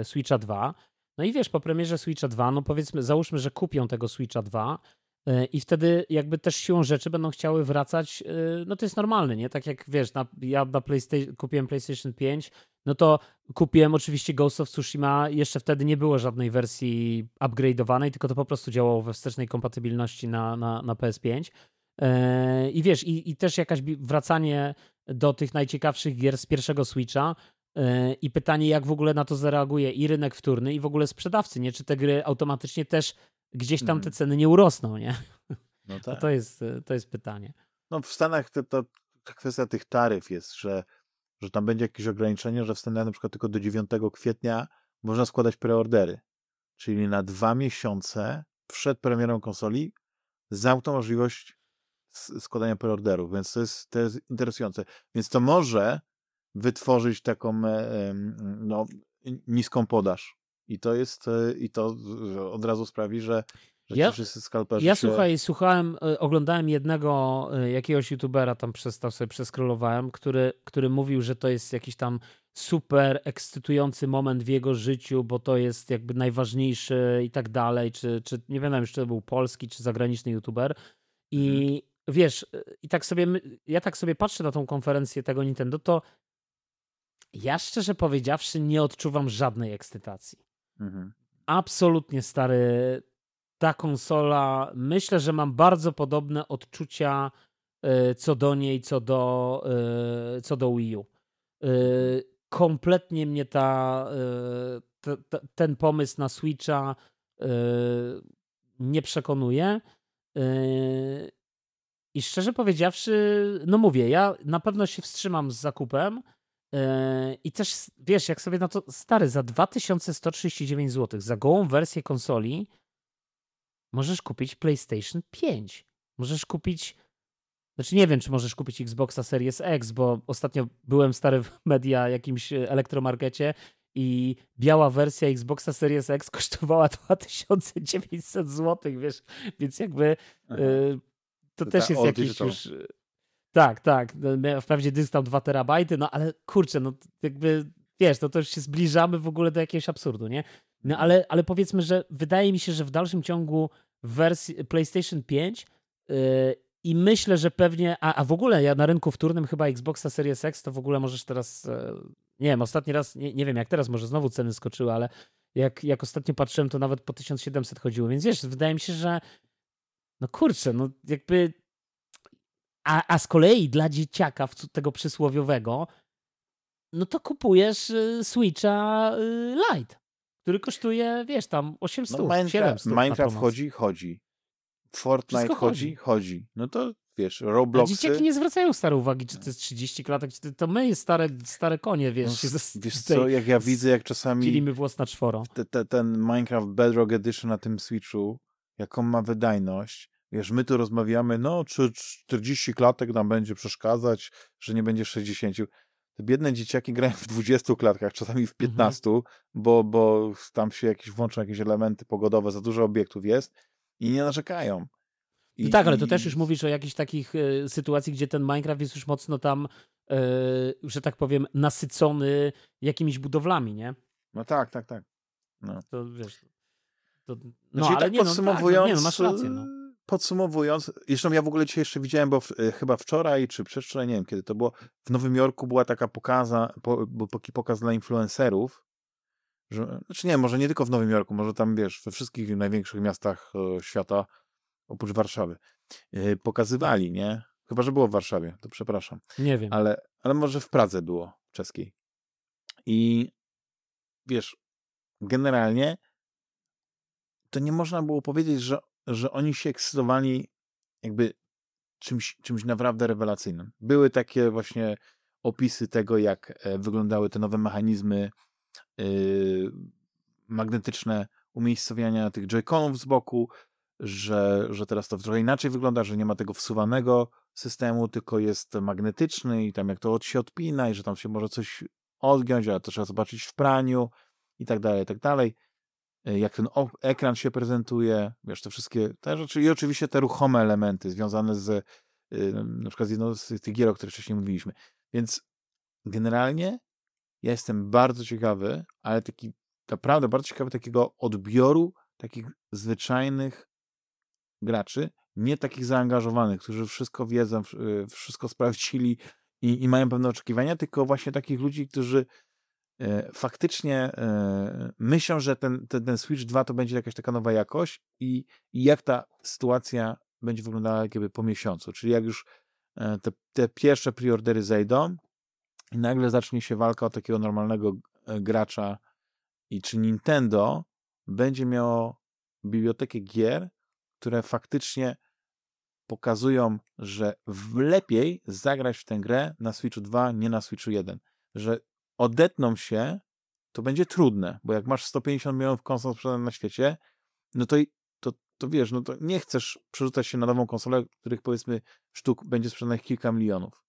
e, Switcha 2. No i wiesz, po premierze Switcha 2, no powiedzmy, załóżmy, że kupią tego Switcha 2 e, i wtedy jakby też siłą rzeczy będą chciały wracać, e, no to jest normalne, nie? Tak jak wiesz, na, ja na PlayStation, kupiłem PlayStation 5, no to kupiłem oczywiście Ghost of Tsushima, jeszcze wtedy nie było żadnej wersji upgrade'owanej, tylko to po prostu działało we wstecznej kompatybilności na, na, na PS5. E, I wiesz, i, i też jakaś wracanie do tych najciekawszych gier z pierwszego Switcha i pytanie, jak w ogóle na to zareaguje i rynek wtórny, i w ogóle sprzedawcy, nie? Czy te gry automatycznie też gdzieś tam te mhm. ceny nie urosną, nie? No tak. To, jest, to jest pytanie. No w Stanach to, to kwestia tych taryf jest, że, że tam będzie jakieś ograniczenie, że w Stanach na przykład tylko do 9 kwietnia można składać preordery. Czyli na dwa miesiące przed premierą konsoli zamkną możliwość składania preorderów, więc to jest, to jest interesujące. Więc to może wytworzyć taką e, no, niską podaż. I to jest, e, i to od razu sprawi, że, że ja, wszyscy skalperzy Ja się... słuchaj, słuchałem, e, oglądałem jednego jakiegoś youtubera, tam przestał sobie przeskrolowałem, który, który mówił, że to jest jakiś tam super ekscytujący moment w jego życiu, bo to jest jakby najważniejszy i tak dalej, czy, czy nie wiem, czy to był polski, czy zagraniczny youtuber. I, mhm wiesz, i tak sobie, ja tak sobie patrzę na tą konferencję tego Nintendo, to ja szczerze powiedziawszy nie odczuwam żadnej ekscytacji. Mhm. Absolutnie stary, ta konsola, myślę, że mam bardzo podobne odczucia e, co do niej, co do, e, co do Wii U. E, kompletnie mnie ta, ta, ta ten pomysł na Switcha nie przekonuje. I szczerze powiedziawszy, no mówię, ja na pewno się wstrzymam z zakupem. Yy, I też wiesz, jak sobie na to stary, za 2139 zł, za gołą wersję konsoli, możesz kupić PlayStation 5. Możesz kupić. Znaczy, nie wiem, czy możesz kupić Xboxa Series X, bo ostatnio byłem stary w media jakimś elektromarkecie i biała wersja Xboxa Series X kosztowała 2900 zł, wiesz, więc jakby. Yy, to też jest jakiś digital. już... Tak, tak. No, wprawdzie dysk tam 2 terabajty, no ale kurczę, no jakby wiesz, no to już się zbliżamy w ogóle do jakiegoś absurdu, nie? No ale, ale powiedzmy, że wydaje mi się, że w dalszym ciągu wersji PlayStation 5 yy, i myślę, że pewnie, a, a w ogóle ja na rynku wtórnym chyba Xboxa Series X to w ogóle możesz teraz, yy, nie wiem, ostatni raz, nie, nie wiem jak teraz, może znowu ceny skoczyły, ale jak, jak ostatnio patrzyłem, to nawet po 1700 chodziło, więc wiesz, wydaje mi się, że no kurczę, no jakby. A, a z kolei dla dzieciaka tego przysłowiowego, no to kupujesz y, Switcha y, Lite, który kosztuje, wiesz, tam 800, no Minecraft, 700 Minecraft chodzi, chodzi. Fortnite chodzi, chodzi, chodzi. No to wiesz, Robloxy. A dzieciaki nie zwracają stare uwagi, czy to jest 30 klatek, czy to my jest stare, stare konie, wiesz. No, wiesz co, jak ja widzę, jak czasami... Dzielimy włos na czworo. Te, te, ten Minecraft Bedrock Edition na tym Switchu, jaką ma wydajność, wiesz, my tu rozmawiamy, no, czy 40 klatek nam będzie przeszkadzać, że nie będzie 60. Te biedne dzieciaki grają w 20 klatkach, czasami w 15, mhm. bo, bo tam się jakieś włączą jakieś elementy pogodowe, za dużo obiektów jest i nie narzekają. I, no tak, ale to też już mówisz o jakichś takich y, sytuacji, gdzie ten Minecraft jest już mocno tam, y, że tak powiem, nasycony jakimiś budowlami, nie? No tak, tak, tak. No. To wiesz. To, no, znaczy, ale tak nie, podsumowując, no, tak, no, nie, no masz rację. No. Podsumowując, zresztą ja w ogóle dzisiaj jeszcze widziałem, bo w, chyba wczoraj czy przedwczoraj, nie wiem kiedy to było, w Nowym Jorku była taka pokaza, po, taki pokaz dla influencerów, że, znaczy nie, może nie tylko w Nowym Jorku, może tam, wiesz, we wszystkich największych miastach e, świata oprócz Warszawy, yy, pokazywali, nie? Chyba, że było w Warszawie, to przepraszam. Nie wiem. Ale, ale może w Pradze było, czeskiej. I wiesz, generalnie to nie można było powiedzieć, że, że oni się ekscytowali jakby czymś, czymś naprawdę rewelacyjnym. Były takie właśnie opisy tego, jak e, wyglądały te nowe mechanizmy yy, magnetyczne umiejscowiania tych joyconów z boku, że, że teraz to trochę inaczej wygląda, że nie ma tego wsuwanego systemu, tylko jest magnetyczny i tam jak to się odpina i że tam się może coś odgiąć, ale to trzeba zobaczyć w praniu i tak dalej, i tak dalej. E, jak ten ekran się prezentuje, wiesz, te wszystkie te rzeczy i oczywiście te ruchome elementy związane z y, na przykład z jedną z tych gier, o których wcześniej mówiliśmy. Więc generalnie ja jestem bardzo ciekawy, ale taki naprawdę bardzo ciekawy takiego odbioru takich zwyczajnych graczy, nie takich zaangażowanych, którzy wszystko wiedzą, y, wszystko sprawdzili i, i mają pewne oczekiwania, tylko właśnie takich ludzi, którzy faktycznie e, myślą, że ten, ten, ten Switch 2 to będzie jakaś taka nowa jakość i, i jak ta sytuacja będzie wyglądała jakby po miesiącu. Czyli jak już e, te, te pierwsze preordery zejdą i nagle zacznie się walka o takiego normalnego gracza i czy Nintendo będzie miało bibliotekę gier, które faktycznie pokazują, że lepiej zagrać w tę grę na Switchu 2, nie na Switchu 1. Że odetną się, to będzie trudne, bo jak masz 150 milionów konsol sprzedanych na świecie, no to, to, to wiesz, no to nie chcesz przerzucać się na nową konsolę, których powiedzmy sztuk będzie sprzedanych kilka milionów.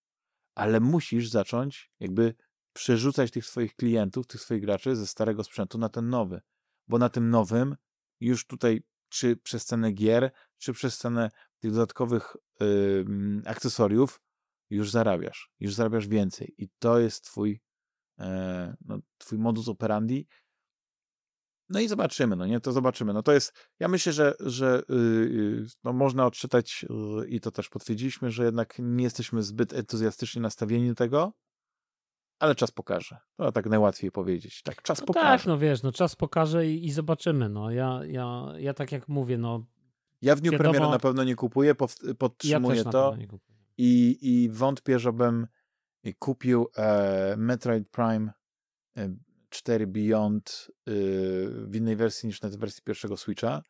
Ale musisz zacząć jakby przerzucać tych swoich klientów, tych swoich graczy ze starego sprzętu na ten nowy. Bo na tym nowym już tutaj czy przez cenę gier, czy przez cenę tych dodatkowych yy, akcesoriów, już zarabiasz. Już zarabiasz więcej. I to jest twój, no, twój modus operandi. No i zobaczymy, no nie? To zobaczymy. No to jest, ja myślę, że, że yy, no można odczytać yy, i to też potwierdziliśmy, że jednak nie jesteśmy zbyt entuzjastycznie nastawieni do tego, ale czas pokaże. To tak najłatwiej powiedzieć. Tak, czas no pokaże. Tak, no wiesz, no czas pokaże i, i, zobaczymy. No ja, ja, ja tak jak mówię, no. Ja w dniu wiadomo, premiery na pewno nie kupuję, podtrzymuję ja to. I, I wątpię, żebym kupił e, Metroid Prime 4 e, Beyond e, w innej wersji niż na wersji pierwszego Switcha.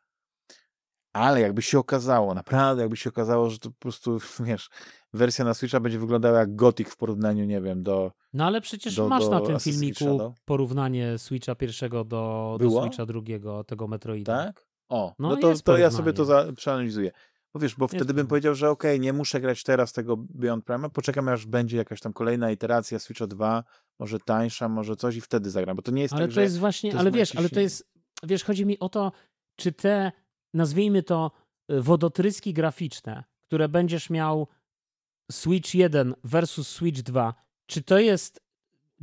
Ale jakby się okazało, naprawdę jakby się okazało, że to po prostu, wiesz, wersja na Switcha będzie wyglądała jak Gothic w porównaniu, nie wiem, do No ale przecież do, masz do na tym filmiku porównanie Switcha pierwszego do, do Switcha drugiego, tego Metroida. Tak? O, no, no to, to ja sobie to za, przeanalizuję. Bo wiesz, bo wtedy bym powiedział, że okej, okay, nie muszę grać teraz tego Beyond Prime, poczekam aż będzie jakaś tam kolejna iteracja Switcha 2, może tańsza, może coś i wtedy zagram, bo to nie jest ale tak, to jest właśnie, ale wiesz, ale to jest, wiesz, chodzi mi o to, czy te, nazwijmy to, y, wodotryski graficzne, które będziesz miał Switch 1 versus Switch 2, czy to jest,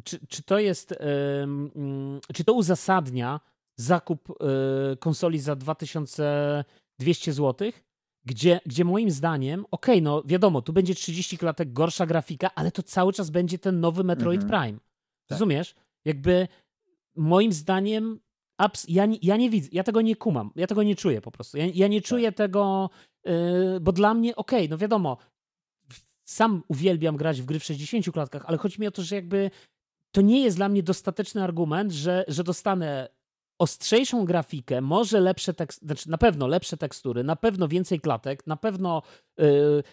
czy, czy to jest, yy, czy to uzasadnia zakup yy, konsoli za 2200 zł? Gdzie, gdzie moim zdaniem, okej, okay, no wiadomo, tu będzie 30 klatek gorsza grafika, ale to cały czas będzie ten nowy Metroid mhm. Prime. Tak. Rozumiesz? Jakby moim zdaniem abs ja, ja nie widzę, ja tego nie kumam, ja tego nie czuję po prostu. Ja, ja nie czuję tak. tego, yy, bo dla mnie, okej, okay, no wiadomo, sam uwielbiam grać w gry w 60 klatkach, ale chodzi mi o to, że jakby to nie jest dla mnie dostateczny argument, że, że dostanę ostrzejszą grafikę, może lepsze tekstury, znaczy na pewno lepsze tekstury, na pewno więcej klatek, na pewno y,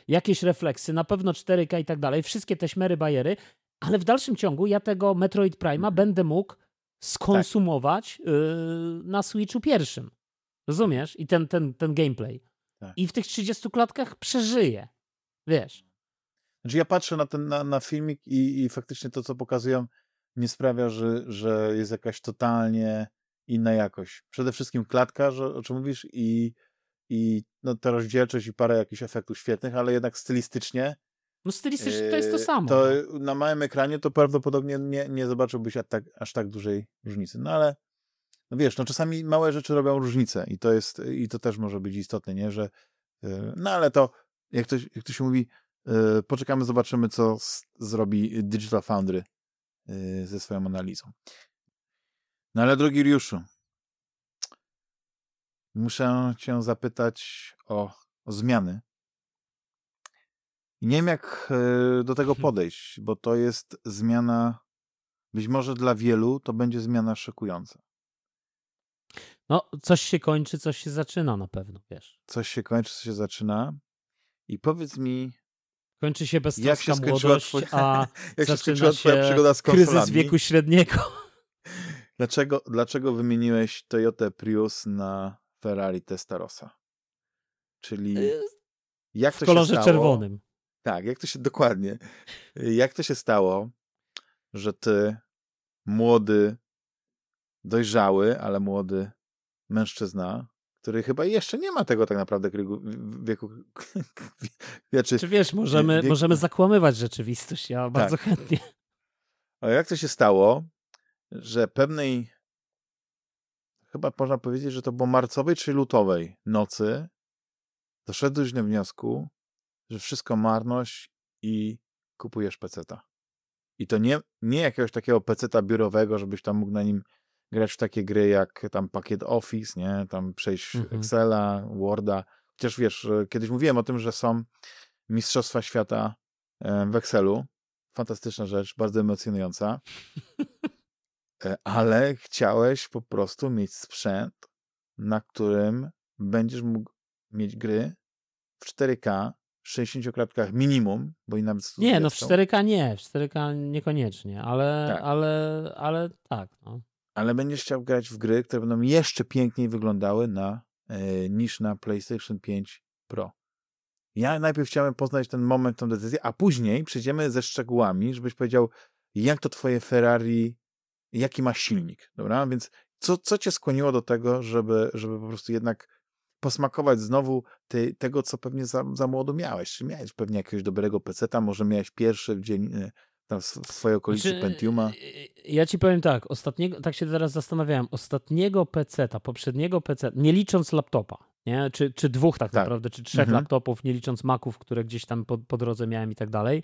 jakieś refleksy, na pewno 4K i tak dalej, wszystkie te śmery bajery, ale w dalszym ciągu ja tego Metroid Prima mhm. będę mógł skonsumować tak. y, na Switchu pierwszym. Rozumiesz? I ten, ten, ten gameplay. Tak. I w tych 30 klatkach przeżyję. Wiesz. Znaczy ja patrzę na ten na, na filmik i, i faktycznie to, co pokazują, nie sprawia, że, że jest jakaś totalnie inna jakość. Przede wszystkim klatka, że, o czym mówisz, i, i no, ta rozdzielczość i parę jakichś efektów świetnych, ale jednak stylistycznie. No stylistycznie to jest to samo. To no. na małym ekranie to prawdopodobnie nie, nie zobaczyłbyś aż tak, aż tak dużej różnicy. No ale no wiesz, no czasami małe rzeczy robią różnicę i to jest, i to też może być istotne, nie, że y, no ale to, jak to, jak to się mówi, y, poczekamy, zobaczymy, co zrobi Digital Foundry y, ze swoją analizą. No ale drogi Riuszu, muszę cię zapytać o, o zmiany. I nie wiem, jak do tego podejść, bo to jest zmiana, być może dla wielu to będzie zmiana szokująca. No, coś się kończy, coś się zaczyna na pewno, wiesz. Coś się kończy, coś się zaczyna. I powiedz mi. Kończy się beztroska jak się młodość, twoja, a jak zaczyna się twoja przygoda z kryzys wieku średniego. Dlaczego, dlaczego wymieniłeś Toyota Prius na Ferrari Testarossa? Czyli y, jak w to kolorze się stało? czerwonym. Tak, jak to się dokładnie. Jak to się stało, że ty młody, dojrzały, ale młody mężczyzna, który chyba jeszcze nie ma tego tak naprawdę wieku. Znaczy, Czy wiesz, możemy, wieku... możemy zakłamywać rzeczywistość, ja bardzo tak. chętnie. A jak to się stało, że pewnej, chyba można powiedzieć, że to było marcowej czy lutowej nocy, doszedłeś do wniosku, że wszystko marność i kupujesz peceta. I to nie, nie jakiegoś takiego peceta biurowego, żebyś tam mógł na nim grać w takie gry jak tam pakiet Office, nie? Tam przejść mhm. Excela, Worda. Chociaż wiesz, e, kiedyś mówiłem o tym, że są Mistrzostwa Świata e, w Excelu. Fantastyczna rzecz, bardzo emocjonująca. E, ale chciałeś po prostu mieć sprzęt, na którym będziesz mógł mieć gry w 4K, 60 klatkach minimum, bo i nawet... Nie, no w 4K nie, w 4K niekoniecznie, ale, tak. ale, ale tak. No ale będziesz chciał grać w gry, które będą jeszcze piękniej wyglądały na, e, niż na PlayStation 5 Pro. Ja najpierw chciałem poznać ten moment, tę decyzję, a później przejdziemy ze szczegółami, żebyś powiedział, jak to twoje Ferrari, jaki ma silnik, dobra? Więc co, co cię skłoniło do tego, żeby, żeby po prostu jednak posmakować znowu te, tego, co pewnie za, za młodo miałeś? Czy miałeś pewnie jakiegoś dobrego peceta, może miałeś pierwszy w dzień, e, tam w swojej okolicy znaczy, Pentiuma? Y, y, ja ci powiem tak, ostatniego, tak się teraz zastanawiałem, ostatniego PC-ta, poprzedniego PC, nie licząc laptopa, nie? Czy, czy dwóch tak, tak. naprawdę, czy trzech mhm. laptopów, nie licząc Maców, które gdzieś tam po, po drodze miałem i tak dalej,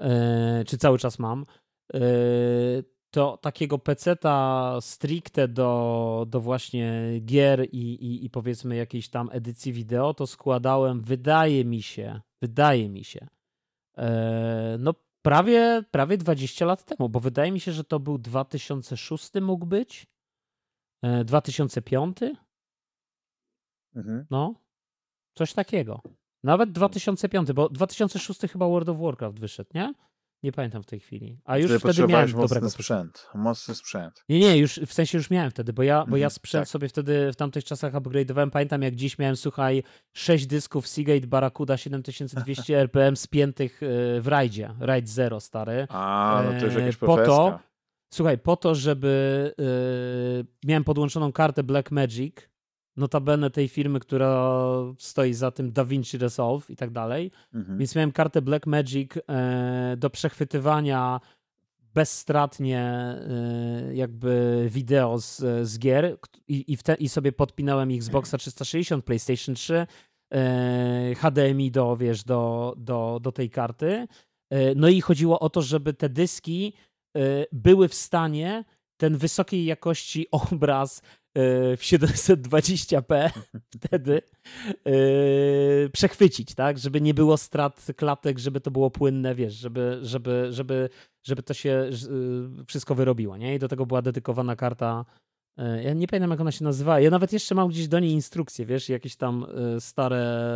e, czy cały czas mam, e, to takiego PC-ta stricte do, do właśnie gier i, i, i powiedzmy jakiejś tam edycji wideo, to składałem, wydaje mi się, wydaje mi się, e, no prawie, prawie 20 lat temu, bo wydaje mi się, że to był 2006 mógł być, 2005. E, mhm. No, coś takiego. Nawet 2005, bo 2006 chyba World of Warcraft wyszedł, nie? Nie pamiętam w tej chwili. A już wtedy, wtedy miałem mocny dobrego sprzęt. Mocny sprzęt. Nie, nie, już w sensie już miałem wtedy, bo ja, bo ja mhm, sprzęt tak. sobie wtedy w tamtych czasach upgrade'owałem. Pamiętam jak dziś miałem, słuchaj, 6 dysków Seagate Barracuda 7200 RPM spiętych e, w rajdzie. Raid Zero stary. A, no to już jakieś po to, Słuchaj, po to, żeby yy, miałem podłączoną kartę Blackmagic notabene tej firmy, która stoi za tym DaVinci Resolve i tak dalej. Mhm. Więc miałem kartę Blackmagic e, do przechwytywania bezstratnie e, jakby wideo z, z gier i, i, te, i, sobie podpinałem Xboxa 360, PlayStation 3, e, HDMI do, wiesz, do, do, do tej karty. No i chodziło o to, żeby te dyski były w stanie ten wysokiej jakości obraz w 720p wtedy yy, przechwycić, tak? Żeby nie było strat klatek, żeby to było płynne, wiesz, żeby, żeby, żeby, żeby to się yy, wszystko wyrobiło, nie? I do tego była dedykowana karta E, ja nie pamiętam, jak ona się nazywa. Ja nawet jeszcze mam gdzieś do niej instrukcje, wiesz, jakieś tam e, stare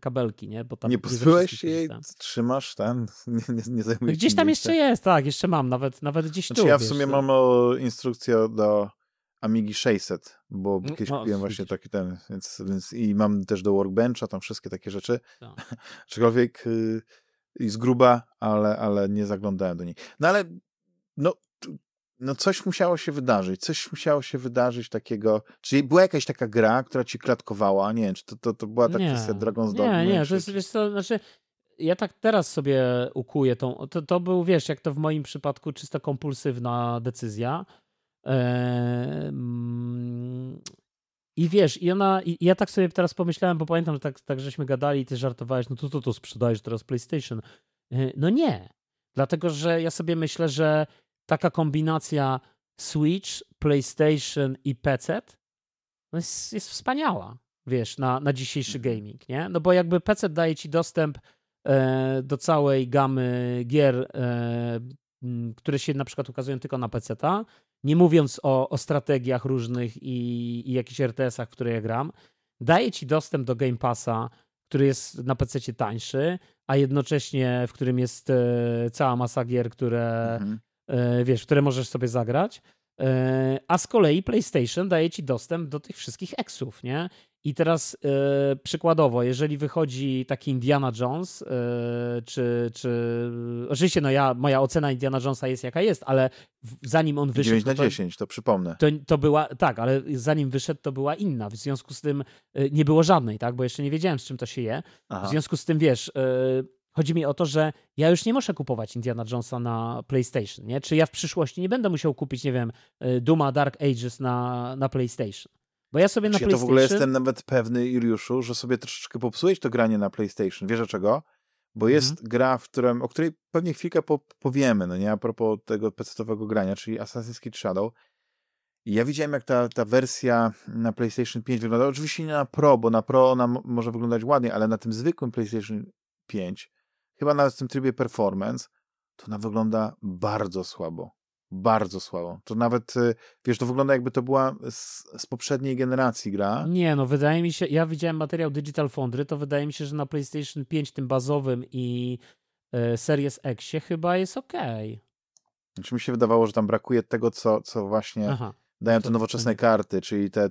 kabelki, nie? Bo tam nie pozbyłeś się jej, trzymasz ten, nie, nie, nie zajmujesz Gdzieś tam jeszcze jest, tak, jeszcze mam, nawet, nawet gdzieś znaczy, tu. Ja w sumie wiesz, mam o, instrukcję do Amigi 600, bo mm, kiedyś no, kupiłem właśnie taki ten, więc, więc i mam też do Workbencha, tam wszystkie takie rzeczy. Tak. Aczkolwiek y, z gruba, ale, ale nie zaglądałem do niej. No ale no no coś musiało się wydarzyć, coś musiało się wydarzyć takiego, czyli była jakaś taka gra, która ci klatkowała, nie wiem, czy to, to, to była ta nie, kwestia Dragon's Dogma? Nie, nie, to jest, wiesz co, znaczy ja tak teraz sobie ukuję tą, to, to był, wiesz, jak to w moim przypadku czysto kompulsywna decyzja i wiesz, i ona, i ja tak sobie teraz pomyślałem, bo pamiętam, że tak, tak żeśmy gadali i ty żartowałeś, no to to, to sprzedajesz teraz PlayStation. Eee, no nie, dlatego, że ja sobie myślę, że taka kombinacja Switch, PlayStation i PC no jest, jest wspaniała, wiesz, na, na dzisiejszy mhm. gaming, nie? No bo jakby PC daje ci dostęp e, do całej gamy gier, e, które się na przykład ukazują tylko na PC-ta, nie mówiąc o, o strategiach różnych i, i jakichś RTS-ach, w które ja gram, daje ci dostęp do Game Passa, który jest na PC tańszy, a jednocześnie w którym jest e, cała masa gier, które mhm. E, wiesz, które możesz sobie zagrać. E, a z kolei PlayStation daje ci dostęp do tych wszystkich eksów, nie? I teraz e, przykładowo, jeżeli wychodzi taki Indiana Jones, e, czy, czy. Oczywiście, no ja, moja ocena Indiana Jonesa jest jaka jest, ale zanim on wyszedł. 9 na 10, to, to przypomnę. To, to była, tak, ale zanim wyszedł, to była inna. W związku z tym e, nie było żadnej, tak? Bo jeszcze nie wiedziałem, z czym to się je. Aha. W związku z tym wiesz Chodzi mi o to, że ja już nie muszę kupować Indiana Jonesa na PlayStation, nie? Czy ja w przyszłości nie będę musiał kupić, nie wiem, Duma Dark Ages na, na PlayStation. Bo ja sobie na ja PlayStation... to w ogóle jestem nawet pewny, Iliuszu, że sobie troszeczkę popsułeś to granie na PlayStation. Wiesz dlaczego? Bo jest mhm. gra, w którym, o której pewnie chwilkę po, powiemy, no nie? A propos tego PC-owego grania, czyli Assassin's Creed Shadow. I ja widziałem, jak ta, ta wersja na PlayStation 5 wygląda. Oczywiście nie na Pro, bo na Pro ona może wyglądać ładnie, ale na tym zwykłym PlayStation 5 chyba nawet w tym trybie performance, to ona wygląda bardzo słabo. Bardzo słabo. To nawet, y, wiesz, to wygląda jakby to była z, z, poprzedniej generacji gra. Nie, no wydaje mi się, ja widziałem materiał Digital Foundry, to wydaje mi się, że na PlayStation 5 tym bazowym i y, Series X chyba jest ok. Znaczy mi się wydawało, że tam brakuje tego, co, co właśnie Aha, dają te nowoczesne karty, czyli te,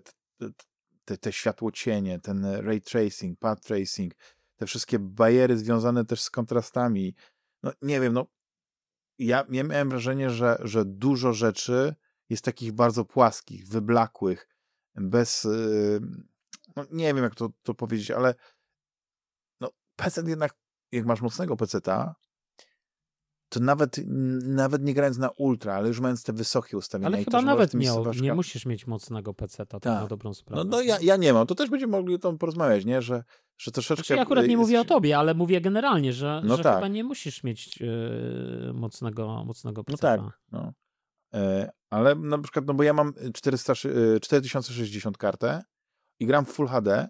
te, te światłocienie, ten ray tracing, path tracing, te wszystkie bariery związane też z kontrastami. No nie wiem, no ja, ja miałem wrażenie, że, że dużo rzeczy jest takich bardzo płaskich, wyblakłych, bez, yy, no nie wiem jak to, to powiedzieć, ale no PC jednak, jak masz mocnego PC-ta, to nawet, nawet nie grając na ultra, ale już mając te wysokie ustawienia. Ale chyba to, nawet miał, nie musisz mieć mocnego PC-ta, tak na dobrą sprawę. No, no ja, ja nie mam, to też będziemy mogli o tym porozmawiać, nie? Że, że troszeczkę... Znaczy, ja akurat nie mówię o tobie, ale mówię generalnie, że, no że tak. chyba nie musisz mieć yy, mocnego, mocnego PC-ta. No tak, no. E, ale na przykład, no bo ja mam 400, 4060 kartę i gram w Full HD,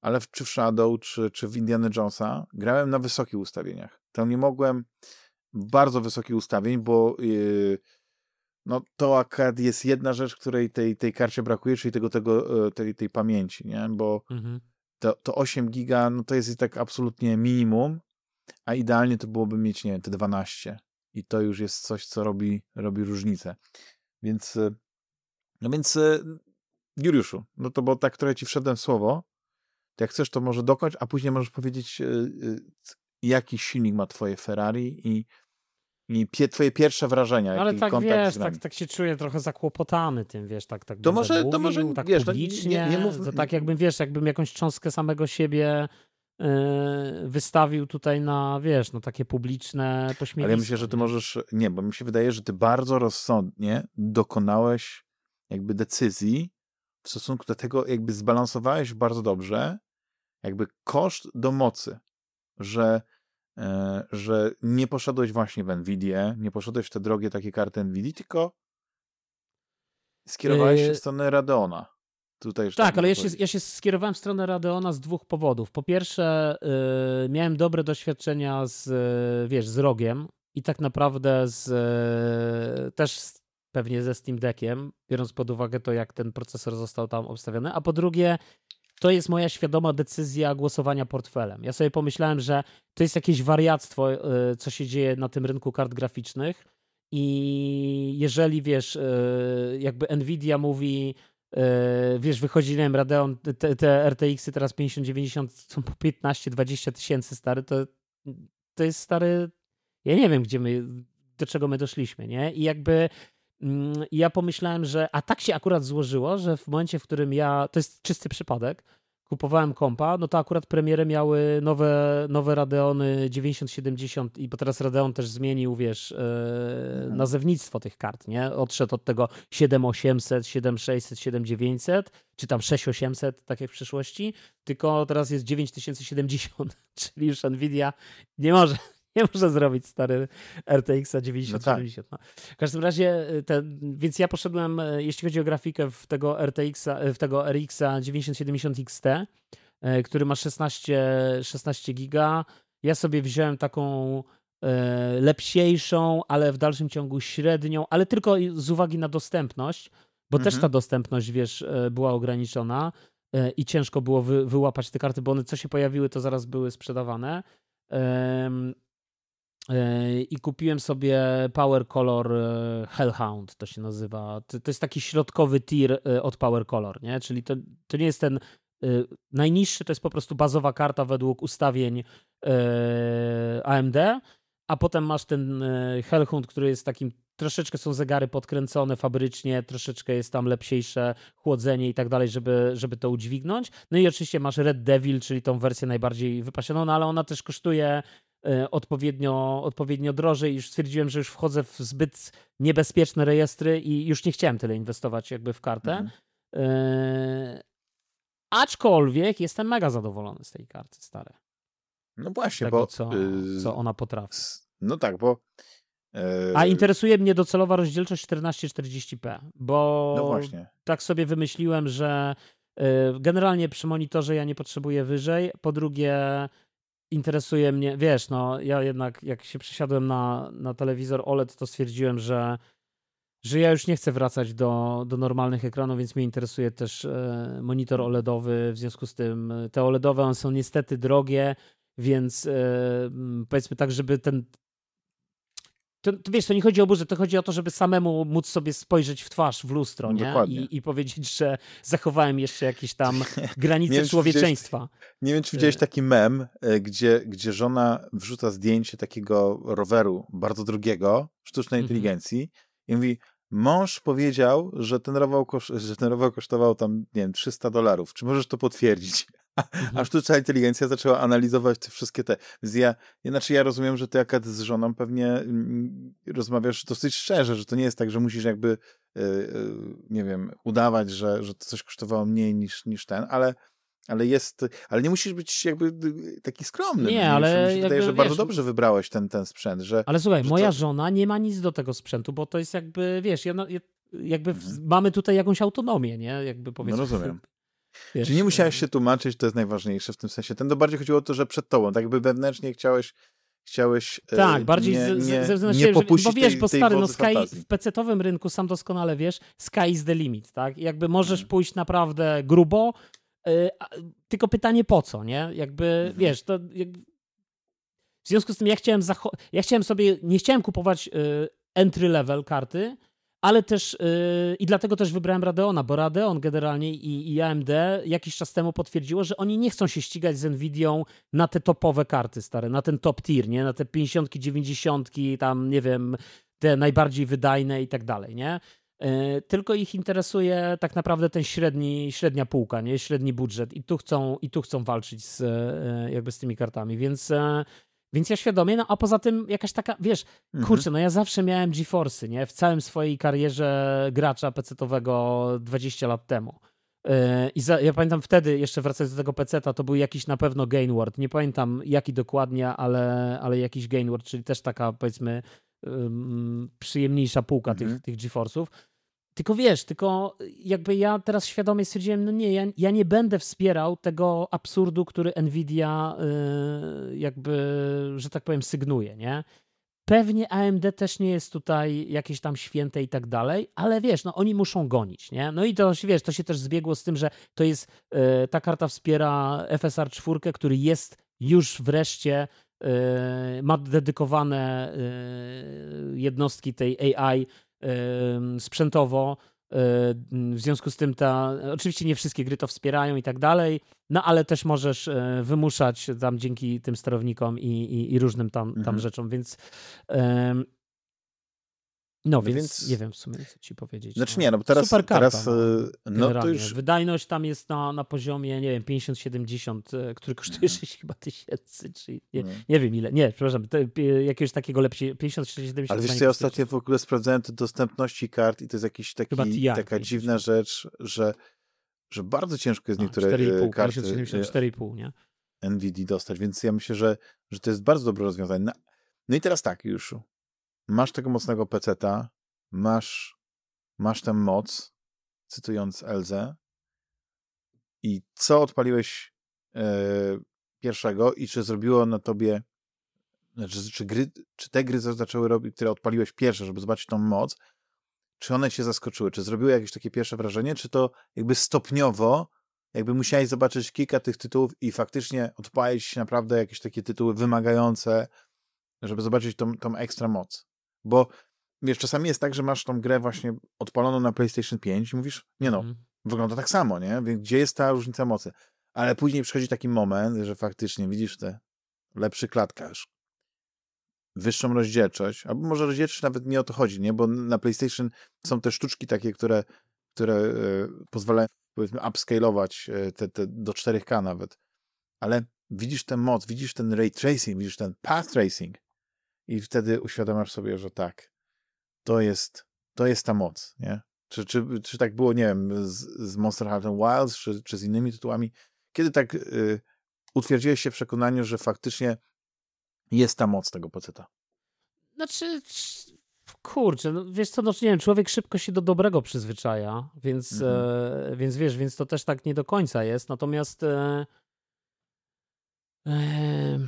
ale w, czy w Shadow, czy, czy w Indiana Jonesa grałem na wysokich ustawieniach. Tam nie mogłem bardzo wysokich ustawień, bo yy, no to akurat jest jedna rzecz, której tej, tej karcie brakuje, czyli tego, tego, e, tej, tej pamięci, nie? Bo mhm. to, to 8 giga, no to jest i tak absolutnie minimum, a idealnie to byłoby mieć, nie wiem, te 12. I to już jest coś, co robi, robi różnicę. Więc, e, no więc e, Juliuszu, no to bo tak, które ci wszedłem słowo, to jak chcesz, to może dokończ, a później możesz powiedzieć, jaki silnik ma twoje Ferrari i, i pie, twoje pierwsze wrażenia. Ale tak wiesz, tak, tak się czuję trochę zakłopotany tym, wiesz, tak, tak to może, mówił, to może, tak wiesz, publicznie, nie, nie mów... to tak jakbym, wiesz, jakbym jakąś cząstkę samego siebie yy, wystawił tutaj na, wiesz, no takie publiczne pośmiewisko. Ale ja myślę, że ty możesz, nie, bo mi się wydaje, że ty bardzo rozsądnie dokonałeś jakby decyzji w stosunku do tego, jakby zbalansowałeś bardzo dobrze jakby koszt do mocy że, e, że nie poszedłeś właśnie w Nvidia, nie poszedłeś w te drogie takie karty Nvidia, tylko skierowałeś się w stronę Radeona. Tutaj tak, ale ja się, ja się skierowałem w stronę Radeona z dwóch powodów. Po pierwsze, yy, miałem dobre doświadczenia z, yy, wiesz, z rogiem i tak naprawdę z, yy, też z, pewnie ze Steam Deckiem, biorąc pod uwagę to, jak ten procesor został tam obstawiony, a po drugie, to jest moja świadoma decyzja głosowania portfelem. Ja sobie pomyślałem, że to jest jakieś wariactwo, y, co się dzieje na tym rynku kart graficznych i jeżeli, wiesz, y, jakby Nvidia mówi, y, wiesz, wychodzi, nie wiem, Radeon, te, te RTX-y teraz 50-90 są po 15-20 tysięcy stary, to, to jest stary, ja nie wiem, gdzie my, do czego my doszliśmy, nie? I jakby mm, ja pomyślałem, że a tak się akurat złożyło, że w momencie, w którym ja, to jest czysty przypadek, kupowałem kompa, no to akurat premiery miały nowe, nowe Radeony 9070 i bo teraz Radeon też zmienił, wiesz, yy, nazewnictwo tych kart, nie? Odszedł od tego 7800, 7600, 7900, czy tam 6800, tak jak w przyszłości, tylko teraz jest 9070, czyli już Nvidia nie może nie może zrobić stary RTX-a 9070. No tak. no. W każdym razie, y, te, więc ja poszedłem, y, jeśli chodzi o grafikę, w tego RTX-a, y, w tego RX-a 9070 XT, który ma 16, 16 giga. Ja sobie wziąłem taką lepsiejszą, ale w dalszym ciągu średnią, ale tylko z uwagi na dostępność, bo mhm. też ta dostępność, wiesz, była ograniczona i ciężko było wy, wyłapać te karty, bo one co się pojawiły, to zaraz były sprzedawane. I kupiłem sobie Power Color e, Hellhound, to się nazywa. To, to jest taki środkowy tier e, od Power Color, nie? Czyli to, to nie jest ten e, najniższy, to jest po prostu bazowa karta według ustawień AMD, a potem masz ten Hellhound, który jest takim troszeczkę są zegary podkręcone fabrycznie, troszeczkę jest tam lepsiejsze chłodzenie i tak dalej, żeby, żeby to udźwignąć. No i oczywiście masz Red Devil, czyli tą wersję najbardziej wypasioną, no ale ona też kosztuje E, odpowiednio, odpowiednio drożej. Już stwierdziłem, że już wchodzę w zbyt niebezpieczne rejestry i już nie chciałem tyle inwestować jakby w kartę. Mhm. E, aczkolwiek jestem mega zadowolony z tej karty stare. No właśnie, Tego, bo co, y, co ona potrafi. No tak, bo e, a interesuje mnie docelowa rozdzielczość 1440p, bo no właśnie. tak sobie wymyśliłem, że generalnie przy monitorze ja nie potrzebuję wyżej. Po drugie, interesuje mnie, wiesz, no ja jednak jak się przesiadłem na, na telewizor OLED, to stwierdziłem, że, że ja już nie chcę wracać do, do normalnych ekranów, więc mnie interesuje też e, monitor OLEDowy, w związku z tym e, te OLEDowe one są niestety drogie, więc e, powiedzmy tak, żeby ten to, to, wiesz, to nie chodzi o burzę, to chodzi o to, żeby samemu móc sobie spojrzeć w twarz, w lustro, nie? I, I, powiedzieć, że zachowałem jeszcze jakieś tam granice nie człowieczeństwa. nie wiem, czy widziałeś taki mem, e, gdzie, gdzie żona wrzuca zdjęcie takiego roweru bardzo drogiego, sztucznej mhm. inteligencji i mówi, mąż powiedział, że ten rower, że ten rower kosztował tam, nie wiem, 300 dolarów. Czy możesz to potwierdzić? Mhm. A sztuczna inteligencja zaczęła analizować te wszystkie te. Więc ja, znaczy ja rozumiem, że ty jak z żoną pewnie mm, rozmawiasz dosyć szczerze, że to nie jest tak, że musisz jakby, yy, yy, nie wiem, udawać, że, że to coś kosztowało mniej niż, niż ten, ale ale jest, ale nie musisz być jakby taki skromny. Nie, ale mi się wydaje, że wiesz, bardzo dobrze wybrałeś ten, ten sprzęt. Że, ale słuchaj, że moja to... żona nie ma nic do tego sprzętu, bo to jest jakby, wiesz, ja, jakby mhm. mamy tutaj jakąś autonomię, nie? Jakby powiedzmy. No rozumiem. Wiesz, Czyli nie musiałeś się tłumaczyć, to jest najważniejsze w tym sensie. Ten to bardziej chodziło o to, że przed tobą, tak jakby wewnętrznie chciałeś chciałeś e, tak, bardziej nie, nie, ze względu nie popuścić bo wiesz, tej, bo stary, no Sky w pecetowym rynku sam doskonale wiesz, Sky is the limit, tak? Jakby możesz hmm. pójść naprawdę grubo, yy, tylko pytanie po co, nie? Jakby, hmm. wiesz, to jakby... w związku z tym ja chciałem ja chciałem sobie, nie chciałem kupować yy, entry level karty, ale też yy, i dlatego też wybrałem Radeona, bo Radeon generalnie i, i, AMD jakiś czas temu potwierdziło, że oni nie chcą się ścigać z Nvidią na te topowe karty stare, na ten top tier, nie? Na te 50, 90, tam nie wiem, te najbardziej wydajne i tak dalej, nie? Yy, tylko ich interesuje tak naprawdę ten średni, średnia półka, nie? Średni budżet i tu chcą, i tu chcą walczyć z, yy, jakby z tymi kartami, więc yy, więc ja świadomie, no a poza tym jakaś taka, wiesz, mhm. kurczę, no ja zawsze miałem GeForce'y, nie? W całym swojej karierze gracza PC-owego 20 lat temu. Yy, I za, ja pamiętam wtedy, jeszcze wracając do tego PC-a, to był jakiś na pewno Gainward. Nie pamiętam jaki dokładnie, ale, ale jakiś Gainward, czyli też taka powiedzmy przyjemniejsza półka mhm. tych, tych GeForce'ów. Tylko wiesz, tylko jakby ja teraz świadomie stwierdziłem, no nie, ja, ja nie będę wspierał tego absurdu, który Nvidia yy, jakby, że tak powiem, sygnuje, nie? pewnie AMD też nie jest tutaj jakieś tam święte i tak dalej, ale wiesz, no oni muszą gonić, nie? No i to, wiesz, to się też zbiegło z tym, że to jest, e, ta karta wspiera FSR 4, który jest już wreszcie e, ma dedykowane jednostki tej AI sprzętowo w związku z tym ta, oczywiście nie wszystkie gry to wspierają i tak dalej, no ale też możesz e, wymuszać tam dzięki tym sterownikom i, i, i różnym tam, tam mhm. rzeczom, więc no, no, więc, więc, nie wiem w sumie, co ci powiedzieć. Znaczy no. nie, no bo teraz, Super karta, teraz no, no to już... Wydajność tam jest na, na poziomie, nie wiem, 50-70, e, który kosztuje 6 mhm. chyba tysięcy, czy nie, no. nie wiem ile, nie, przepraszam, te, jakiegoś takiego lepszego, 50-70. Ale wiesz co, ja ostatnio w ogóle sprawdzałem te dostępności kart i to jest jakiś taki, taka dziwna rzecz, że, że bardzo ciężko jest niektóre 4,5, e, karty 4,5, nie? NVD dostać, więc ja myślę, że, że to jest bardzo dobre rozwiązanie. No, no i teraz tak, już masz tego mocnego peceta, masz, masz tę moc, cytując Elzę, i co odpaliłeś e, pierwszego i czy zrobiło na tobie, znaczy, czy, gry, czy te gry zaczęły robić, które odpaliłeś pierwsze, żeby zobaczyć tą moc, czy one cię zaskoczyły, czy zrobiły jakieś takie pierwsze wrażenie, czy to jakby stopniowo, jakby musiałeś zobaczyć kilka tych tytułów i faktycznie odpalić naprawdę jakieś takie tytuły wymagające, żeby zobaczyć tą, tą ekstra moc. Bo wiesz, czasami jest tak, że masz tą grę właśnie odpaloną na PlayStation 5 i mówisz, nie no, mm. wygląda tak samo, nie? Więc gdzie jest ta różnica mocy? Ale później przychodzi taki moment, że faktycznie widzisz te lepszy klatkarz, wyższą rozdzielczość, albo może rozdzielczość nawet nie o to chodzi, nie? Bo na PlayStation są te sztuczki takie, które, które e, pozwalają powiedzmy upscalować e, te, te do 4K nawet. Ale widzisz tę moc, widzisz ten ray tracing, widzisz ten path tracing, i wtedy uświadamiasz sobie, że tak, to jest, to jest ta moc, nie? Czy, czy, czy tak było, nie wiem, z, z Monster Hunter Wilds, czy, czy z innymi tytułami? Kiedy tak y, utwierdziłeś się w przekonaniu, że faktycznie jest ta moc tego poceta? Znaczy, kurczę, no wiesz co, no nie wiem, człowiek szybko się do dobrego przyzwyczaja, więc, mhm. e, więc wiesz, więc to też tak nie do końca jest, natomiast e, e,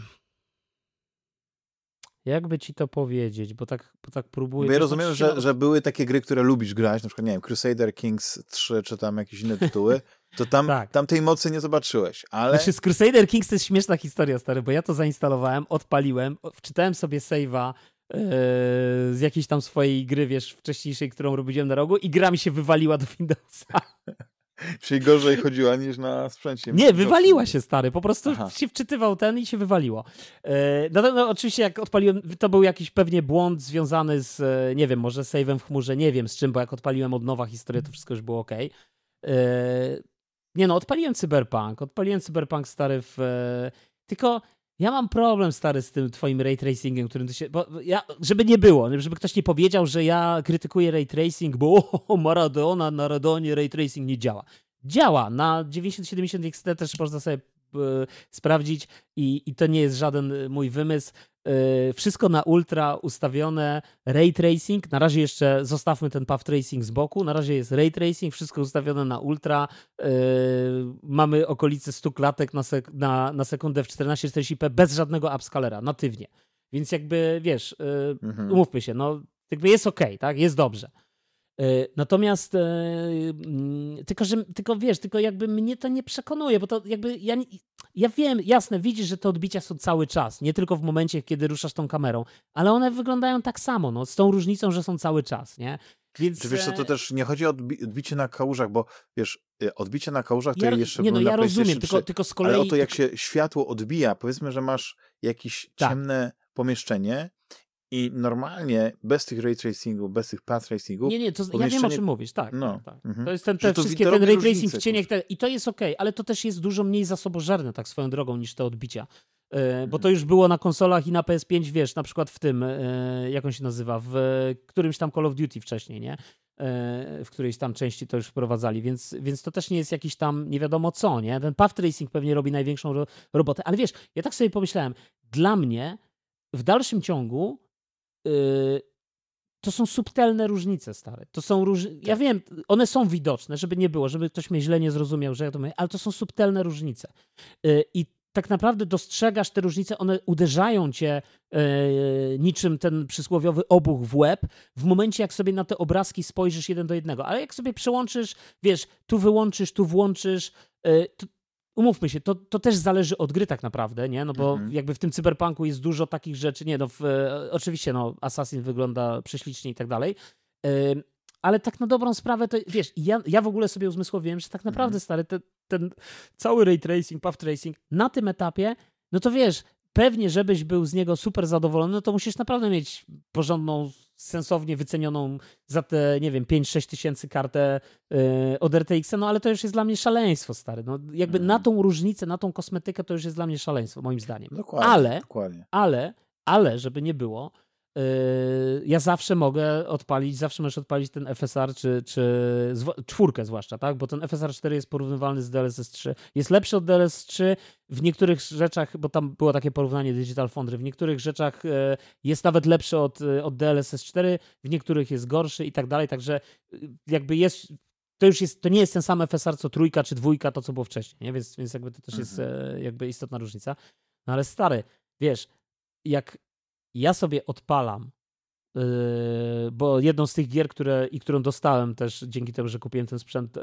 jakby ci to powiedzieć, bo tak, bo tak próbuję... Bo ja rozumiem, że, że były takie gry, które lubisz grać, na przykład, nie wiem, Crusader Kings 3, czy tam jakieś inne tytuły, to tam, tak. tam tej mocy nie zobaczyłeś, ale... Znaczy z Crusader Kings to jest śmieszna historia, stary, bo ja to zainstalowałem, odpaliłem, wczytałem sobie save'a yy, z jakiejś tam swojej gry, wiesz, wcześniejszej, którą robiłem na rogu i gra mi się wywaliła do Windowsa. Czyli gorzej chodziła niż na sprzęcie. Nie, wywaliła się stary, po prostu Aha. się wczytywał ten i się wywaliło. E, no, no, oczywiście jak odpaliłem, to był jakiś pewnie błąd związany z, e, nie wiem, może save'em w chmurze, nie wiem z czym, bo jak odpaliłem od nowa historię, to wszystko już było ok. E, nie no, odpaliłem Cyberpunk, odpaliłem Cyberpunk stary w... Tylko ja mam problem, stary, z tym twoim ray tracingiem, którym ty się. Bo ja, żeby nie było, żeby ktoś nie powiedział, że ja krytykuję ray tracing, bo o, Maradona na Radonie ray tracing nie działa. Działa. Na 9070 XT też można sobie sprawdzić i, i to nie jest żaden mój wymysł. E, wszystko na ultra ustawione, ray tracing, na razie jeszcze zostawmy ten path tracing z boku, na razie jest ray tracing, wszystko ustawione na ultra, e, mamy okolice 100 klatek na, sek na, na sekundę w 1440p bez żadnego upscalera, natywnie. Więc jakby, wiesz, e, mhm. umówmy się, no jakby jest ok, tak, jest dobrze. Natomiast mm, tylko, że, tylko wiesz, tylko jakby mnie to nie przekonuje, bo to jakby ja, ja wiem, jasne, widzisz, że te odbicia są cały czas, nie tylko w momencie, kiedy ruszasz tą kamerą, ale one wyglądają tak samo, no, z tą różnicą, że są cały czas, nie? Więc... Czy wiesz, co, to e, też nie chodzi o odbi odbicie na kałużach, bo wiesz, y, odbicie na kałużach to ja, jeszcze Nie, no ja rozumiem, 3, tylko, tylko z kolei... Ale o to, jak się światło odbija, powiedzmy, że masz jakieś tak. ciemne pomieszczenie i normalnie bez tych ray tracingu, bez tych path tracingu. Nie, nie, to ja wiem o czym mówisz, tak. No. tak, tak. Mhm. To jest ten, te wszystkie, ten ray tracing w cieniach te, i to jest ok, ale to też jest dużo mniej zasobożerne, tak swoją drogą, niż te odbicia. E, bo to mhm. już było na konsolach i na PS5, wiesz, na przykład w tym, e, jak on się nazywa, w którymś tam Call of Duty wcześniej, nie? E, w którejś tam części to już wprowadzali, więc, więc to też nie jest jakiś tam nie wiadomo co, nie? Ten path tracing pewnie robi największą ro robotę, ale wiesz, ja tak sobie pomyślałem, dla mnie w dalszym ciągu Y, to są subtelne różnice, stare. To są róż... Tak. Ja wiem, one są widoczne, żeby nie było, żeby ktoś mnie źle nie zrozumiał, że ja to mówię, ale to są subtelne różnice. Y, I tak naprawdę dostrzegasz te różnice, one uderzają cię e, niczym ten przysłowiowy obuch w łeb w momencie, jak sobie na te obrazki spojrzysz jeden do jednego. Ale jak sobie przełączysz, wiesz, tu wyłączysz, tu włączysz, to, umówmy się, to, to też zależy od gry tak naprawdę, nie? No bo mhm. jakby w tym cyberpunku jest dużo takich rzeczy, nie no, w, e, oczywiście no, Assassin wygląda prześlicznie i tak dalej, ale tak na dobrą sprawę to, wiesz, ja, ja w ogóle sobie uzmysłowiłem, że tak naprawdę, mhm. stary, te, ten cały ray tracing, path tracing na tym etapie, no to wiesz, pewnie, żebyś był z niego super zadowolony, no to musisz naprawdę mieć porządną, sensownie wycenioną za te, nie wiem, 5-6 tysięcy kartę yy, od RTX, no ale to już jest dla mnie szaleństwo, stary. No, jakby na mhm. tą różnicę, na tą kosmetykę to już jest dla mnie szaleństwo, moim zdaniem. Dokładnie, ale, dokładnie. ale, ale, żeby nie było, ja zawsze mogę odpalić, zawsze możesz odpalić ten FSR, czy, czy czwórkę zwłaszcza, tak? Bo ten FSR 4 jest porównywalny z DLSS 3. Jest lepszy od DLSS 3 w niektórych rzeczach, bo tam było takie porównanie Digital Foundry, w niektórych rzeczach yy, jest nawet lepszy od, yy, od DLSS 4, w niektórych jest gorszy i tak dalej, także jakby jest to już jest, to nie jest ten sam FSR co trójka czy dwójka, to co było wcześniej, nie? Więc, więc jakby to też jest mhm. jakby istotna różnica. No ale stary, wiesz, jak ja sobie odpalam, yy, bo jedną z tych gier, które, i którą dostałem też dzięki temu, że kupiłem ten sprzęt yy,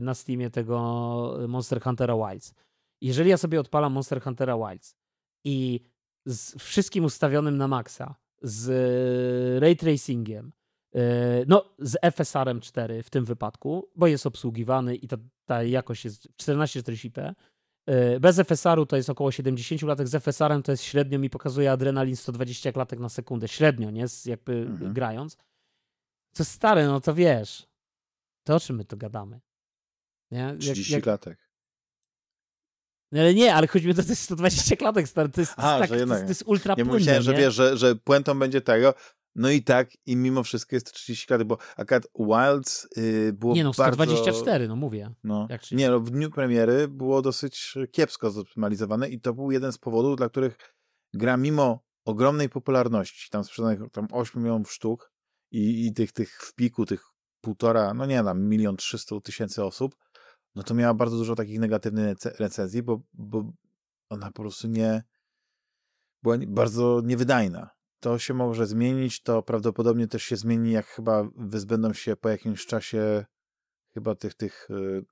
na Steamie tego Monster Huntera Wilds. Jeżeli ja sobie odpalam Monster Huntera Wilds i z wszystkim ustawionym na maksa, z ray tracingiem, yy, no z FSR-em 4 w tym wypadku, bo jest obsługiwany i ta, ta jakość jest 1440p, E, bez FSR-u to jest około 70 klatek, z FSR-em to jest średnio mi pokazuje adrenalin 120 klatek na sekundę. Średnio, nie? Jakby mhm. grając. Co stary, no to wiesz. To o czym my tu gadamy? Nie? 30 jak... klatek. No ale nie, ale chodzi mi to, to jest 120 klatek, stary. To jest, A, tak, to, jest, to jest ultra Nie myślałem, że wiesz, że, że puentą będzie tego, no i tak, i mimo wszystko jest 30 klatek, bo akurat Wilds yy, było Nie no, 124, bardzo... no mówię. No. nie no, w dniu premiery było dosyć kiepsko zoptymalizowane i to był jeden z powodów, dla których gra mimo ogromnej popularności, tam sprzedanych tam 8 milionów sztuk i, i tych, tych w piku, tych półtora, no nie wiem, milion trzysta tysięcy osób, no to miała bardzo dużo takich negatywnych recenzji, bo, bo ona po prostu nie była bardzo niewydajna to się może zmienić, to prawdopodobnie też się zmieni, jak chyba wyzbędą się po jakimś czasie chyba tych, tych y,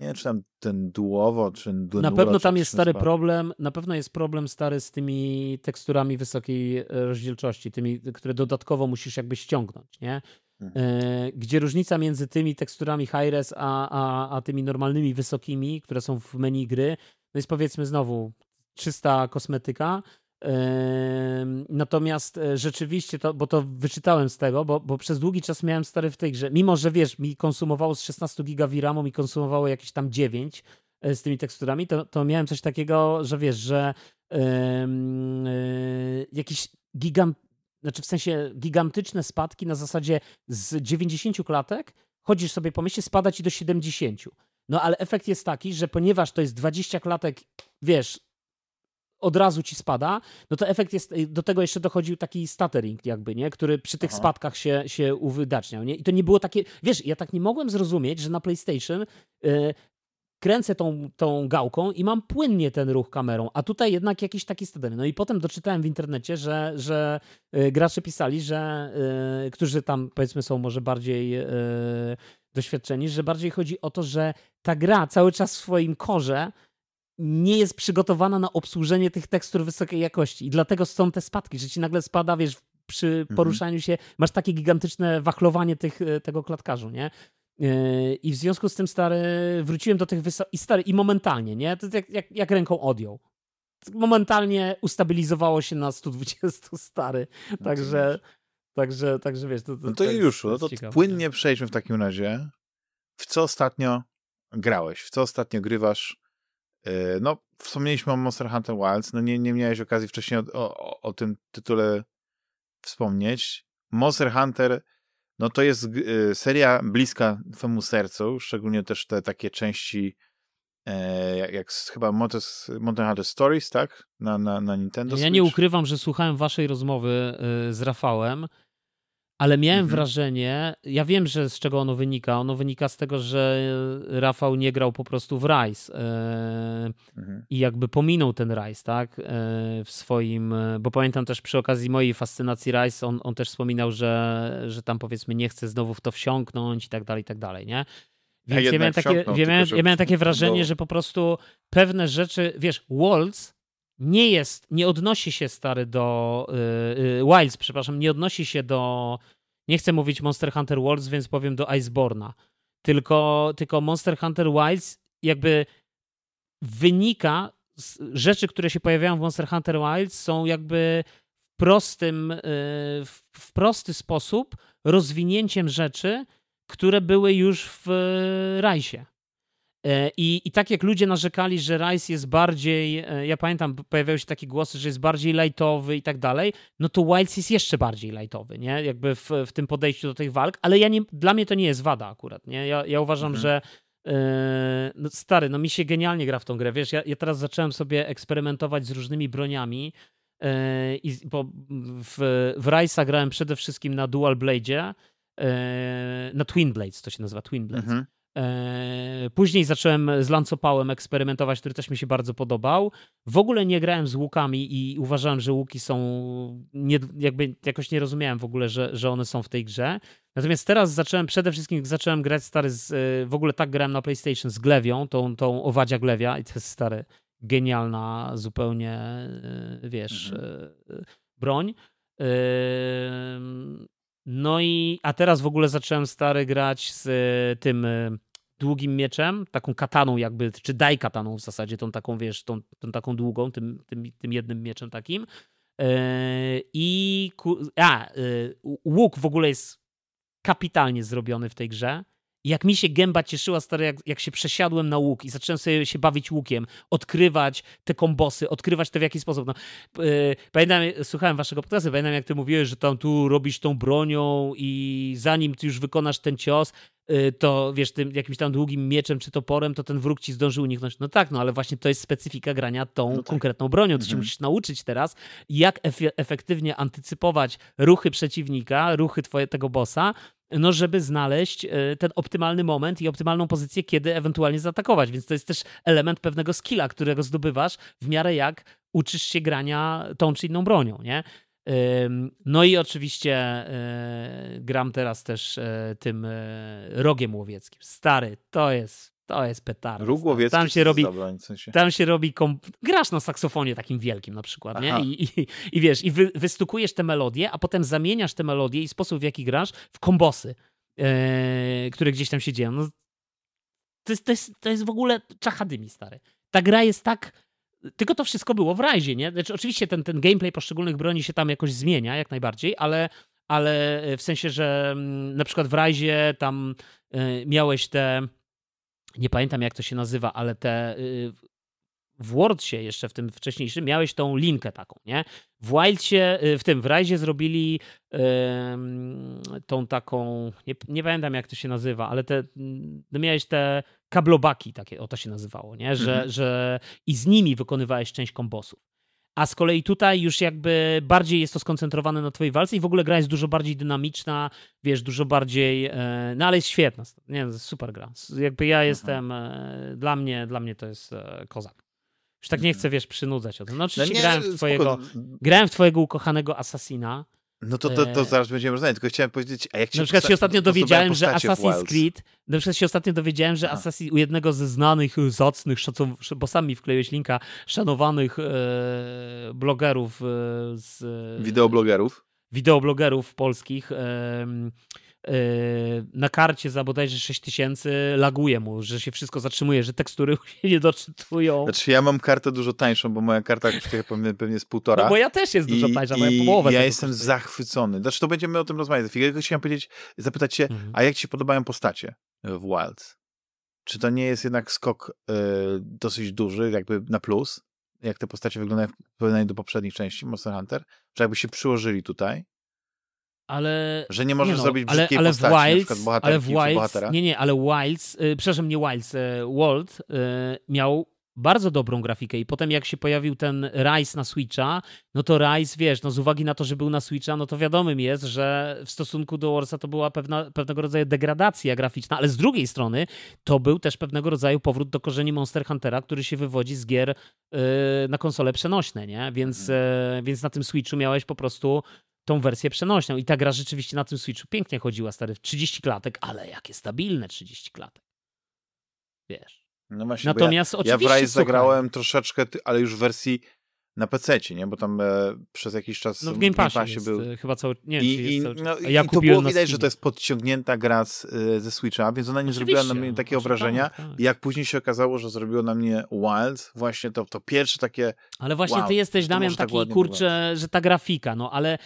nie wiem, czy tam ten duowo, czy Na pewno tam jest stary problem, na pewno jest problem stary z tymi teksturami wysokiej e, rozdzielczości, tymi, które dodatkowo musisz jakby ściągnąć, nie? Mhm. E, gdzie różnica między tymi teksturami high-res a, a, a tymi normalnymi wysokimi, które są w menu gry, no jest powiedzmy znowu czysta kosmetyka, Natomiast e, rzeczywiście, to, bo to wyczytałem z tego, bo, bo przez długi czas miałem stary w tej grze, mimo że wiesz, mi konsumowało z 16 giga VRAMu, mi konsumowało jakieś tam 9 e, z tymi teksturami, to, to miałem coś takiego, że wiesz, że yy, yy, jakiś gigant, znaczy w sensie gigantyczne spadki na zasadzie z 90 klatek chodzisz sobie po mieście, spada ci do 70. No ale efekt jest taki, że ponieważ to jest 20 klatek, wiesz, od razu ci spada, no to efekt jest, do tego jeszcze dochodził taki stuttering jakby, nie? Który przy tych Aha. spadkach się, się uwydaczniał, nie? I to nie było takie, wiesz, ja tak nie mogłem zrozumieć, że na PlayStation yy, kręcę tą, tą gałką i mam płynnie ten ruch kamerą, a tutaj jednak jakiś taki stuttering. No i potem doczytałem w internecie, że, że yy, gracze pisali, że yy, którzy tam powiedzmy są może bardziej doświadczeni, że bardziej chodzi o to, że ta gra cały czas w swoim korze nie jest przygotowana na obsłużenie tych tekstur wysokiej jakości. I dlatego są te spadki, że ci nagle spada, wiesz, przy mhm. poruszaniu się, masz takie gigantyczne wachlowanie tych, e, tego klatkarzu, nie? E, I w związku z tym, stary, wróciłem do tych wysokich, i stary, i momentalnie, nie? To jest jak, jak, jak ręką odjął. Momentalnie ustabilizowało się na 120, stary. Także, także, także wiesz. To, to, no to, to już, no to ciekawe. płynnie przejdźmy w takim razie. W co ostatnio grałeś? W co ostatnio grywasz? E, no, wspomnieliśmy o Monster Hunter Wilds, no nie, nie miałeś okazji wcześniej o, o, o tym tytule wspomnieć. Monster Hunter, no to jest y, seria bliska twemu sercu, szczególnie też te takie części e, jak, jak chyba Monster, Hunter Stories, tak? Na, na, na Nintendo Ja nie ukrywam, że słuchałem waszej rozmowy y, z Rafałem ale miałem mhm. wrażenie, ja wiem, że z czego ono wynika. Ono wynika z tego, że Rafał nie grał po prostu w Rise. E, mhm. i jakby pominął ten Rise, tak, e, w swoim, e, bo pamiętam też przy okazji mojej fascynacji Rise, on, on też wspominał, że, że tam powiedzmy nie chce znowu w to wsiąknąć i tak dalej, i tak dalej, nie? Więc ja, ja miałem, takie, ja miałem, ja miałem takie wrażenie, że po prostu pewne rzeczy, wiesz, Waltz nie jest, nie odnosi się stary do yy, Wilds, przepraszam, nie odnosi się do nie chcę mówić Monster Hunter Worlds, więc powiem do Iceborna. Tylko, tylko Monster Hunter Wilds jakby wynika z rzeczy, które się pojawiają w Monster Hunter Wilds są jakby w prostym, y, w prosty sposób rozwinięciem rzeczy, które były już w Rajsie. E, I, I tak jak ludzie narzekali, że Rise jest bardziej, e, ja pamiętam, pojawiały się takie głosy, że jest bardziej lightowy i tak dalej, no to Wilds jest jeszcze bardziej lightowy, nie? Jakby w, w tym podejściu do tych walk, ale ja nie, dla mnie to nie jest wada akurat, nie? Ja, ja uważam, mhm. że yy, no stary, no mi się genialnie gra w tą grę, wiesz, ja, ja teraz zacząłem sobie eksperymentować z różnymi broniami, i, bo w, w Rice'a grałem przede wszystkim na Dual Blade'zie, na Twin Blades, to się nazywa Twin Blades. Mhm. E, później zacząłem z lancopałem eksperymentować, który też mi się bardzo podobał. W ogóle nie grałem z łukami i uważałem, że łuki są. Nie, jakby jakoś nie rozumiałem w ogóle, że, że one są w tej grze. Natomiast teraz zacząłem, przede wszystkim zacząłem grać stary z. E, w ogóle tak grałem na PlayStation z Glewią, tą, tą owadzia Glewia i to jest stary, genialna zupełnie, e, wiesz, mhm. broń. No i, a teraz w ogóle zacząłem stary grać z e, tym e, długim mieczem, taką kataną jakby, czy daj kataną w zasadzie, tą taką, wiesz, tą, tą taką długą, tym, tym, tym jednym mieczem takim. E, I a, łuk w ogóle jest kapitalnie zrobiony w tej grze. Jak mi się gęba cieszyła, stary, jak, jak się przesiadłem na łuk i zacząłem sobie się bawić łukiem, odkrywać te kombosy, odkrywać to w jaki sposób. No, yy, pamiętam, słuchałem waszego podcastu, pamiętam jak ty mówiłeś, że tam tu robisz tą bronią i zanim ty już wykonasz ten cios, yy, to wiesz, tym jakimś tam długim mieczem czy toporem, to ten wróg ci zdąży uniknąć. No tak, no ale właśnie to jest specyfika grania tą no tak. konkretną bronią. Ty mhm. się musisz nauczyć teraz, jak efektywnie antycypować ruchy przeciwnika, ruchy twoje, tego bossa, no żeby znaleźć e, ten optymalny moment i optymalną pozycję, kiedy ewentualnie zaatakować. Więc to jest też element pewnego skilla, którego zdobywasz w miarę jak uczysz się grania tą czy inną bronią, nie? No i oczywiście e, gram teraz też e, tym rogiem łowieckim. Stary, to jest to jest petarda. Róg łowiecki tam się robi, w sensie. Tam się robi, grasz na saksofonie takim wielkim na przykład, nie? I, i, I, wiesz, i wy, wystukujesz te melodie, a potem zamieniasz te melodie i sposób w jaki grasz w kombosy, e, które gdzieś tam się dzieją. No, to, jest, to, jest, to jest w ogóle czachadymi, stary. Ta gra jest tak... Tylko to wszystko było w Rajzie, nie? Znaczy, oczywiście ten, ten gameplay poszczególnych broni się tam jakoś zmienia, jak najbardziej, ale, ale w sensie, że mm, na przykład w Rajzie tam e, miałeś te nie pamiętam jak to się nazywa, ale te y, w Wordsie jeszcze w tym wcześniejszym miałeś tą linkę taką, nie? W Wildsie, y, w tym w Rise'ie zrobili tą taką, nie, nie, pamiętam jak to się nazywa, ale te, no miałeś te kablobaki takie, o to się nazywało, nie? Że, mhm. że i z nimi wykonywałeś część kombosów a z kolei tutaj już jakby bardziej jest to skoncentrowane na twojej walce i w ogóle gra jest dużo bardziej dynamiczna, wiesz, dużo bardziej, e, no ale jest świetna, nie, jest super gra. Jakby ja mhm. jestem, e, dla mnie, dla mnie to jest e, kozak. Już tak nie mhm. chcę, wiesz, przynudzać o tym. No oczywiście no nie, grałem, w twojego, grałem w twojego ukochanego Assassina, no to, to, to zaraz będziemy rozmawiać, tylko chciałem powiedzieć, a jak ci Na przykład się ostatnio dowiedziałem, że Assassin's Creed, na przykład się ostatnio dowiedziałem, że Assassin, u jednego ze znanych, zacnych, szacun, bo sami wkleiłeś linka, szanowanych e, blogerów e, z... Wideoblogerów. Wideoblogerów polskich, e, na karcie za bodajże 6000 laguje mu, że się wszystko zatrzymuje, że tekstury się nie doczytują. Znaczy ja mam kartę dużo tańszą, bo moja karta kosztuje pewnie, pewnie z półtora. No bo ja też jest dużo tańsza, moja połowę. ja jestem kosztuje. zachwycony. Znaczy to będziemy o tym rozmawiać. Tylko chciałem powiedzieć, zapytać się, mhm. a jak ci się podobają postacie w Wilds? Czy to nie jest jednak skok y, dosyć duży, jakby na plus? Jak te postacie wyglądają w porównaniu do poprzednich części Monster Hunter? Czy jakby się przyłożyli tutaj? Ale... Że nie możesz nie no, zrobić brzydkiej ale, ale postaci, Wilds, na ale w Wilds, Nie, nie, ale Wilds, yy, przepraszam, nie Wilds, yy, Walt yy, miał bardzo dobrą grafikę i potem jak się pojawił ten Rise na Switcha, no to Rise, wiesz, no z uwagi na to, że był na Switcha, no to wiadomym jest, że w stosunku do Warsa to była pewna, pewnego rodzaju degradacja graficzna, ale z drugiej strony to był też pewnego rodzaju powrót do korzeni Monster Huntera, który się wywodzi z gier yy, na konsole przenośne, nie? Więc, yy, więc na tym Switchu miałeś po prostu tą wersję przenośną. I ta gra rzeczywiście na tym Switchu pięknie chodziła, stary, w 30 klatek, ale jakie stabilne 30 klatek. Wiesz. No właśnie, Natomiast ja, oczywiście. Ja w Rise zagrałem troszeczkę, ale już w wersji na PC, nie? Bo tam e, przez jakiś czas no w Game Passie, Game Passie był. E, chyba cały, nie I, i, no, ja i to było widać, że to jest podciągnięta gra z, e, ze Switcha, więc ona nie Oczywiście, zrobiła na mnie takiego wrażenia. Tak, tak. Jak później się okazało, że zrobiło na mnie Wild, właśnie to, to pierwsze takie. Ale właśnie wow, ty jesteś, Damian, taki tak kurczę, że ta grafika, no ale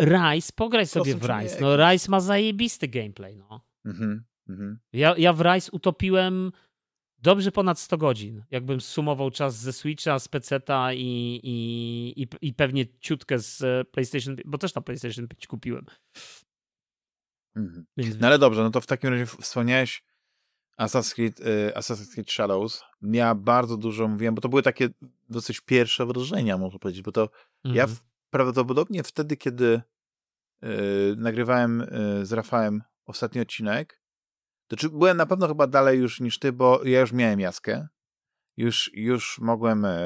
Rise, pograj sobie w Rise. No Rise ma zajebisty gameplay, no. Mhm, mhm. Ja, ja w Rise utopiłem dobrze ponad 100 godzin. Jakbym sumował czas ze Switcha, z PC-a i, i, i, i, pewnie ciutkę z e, PlayStation, bo też na PlayStation 5 kupiłem. Mhm. No ale dobrze, no to w takim razie wspomniałeś Assassin's Creed, y, Assassin's Creed Shadows. Ja bardzo dużo mówiłem, bo to były takie dosyć pierwsze wrażenia, można powiedzieć, bo to mhm. ja prawdopodobnie wtedy, kiedy nagrywałem y, z Rafałem ostatni odcinek, to czy byłem na pewno chyba dalej już niż ty, bo ja już miałem jaskę. Już, już mogłem e,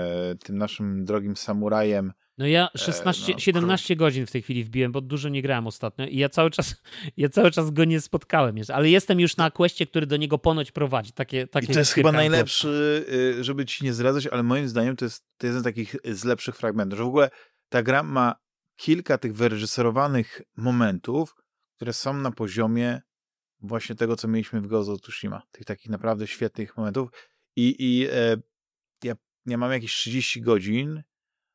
tym naszym drogim samurajem. No ja 16, e, no, 17 godzin w tej chwili wbiłem, bo dużo nie grałem ostatnio i ja cały czas, ja cały czas go nie spotkałem jeszcze, ale jestem już na questie, który do niego ponoć prowadzi. Takie, takie I to jest chyba najlepszy, żeby ci nie zdradzać, ale moim zdaniem to jest, to jest jeden z takich z lepszych fragmentów, że w ogóle ta gra ma kilka tych wyreżyserowanych momentów, które są na poziomie właśnie tego, co mieliśmy w Gozo Tsushima. Tych takich naprawdę świetnych momentów. I, i e, ja, ja mam jakieś 30 godzin,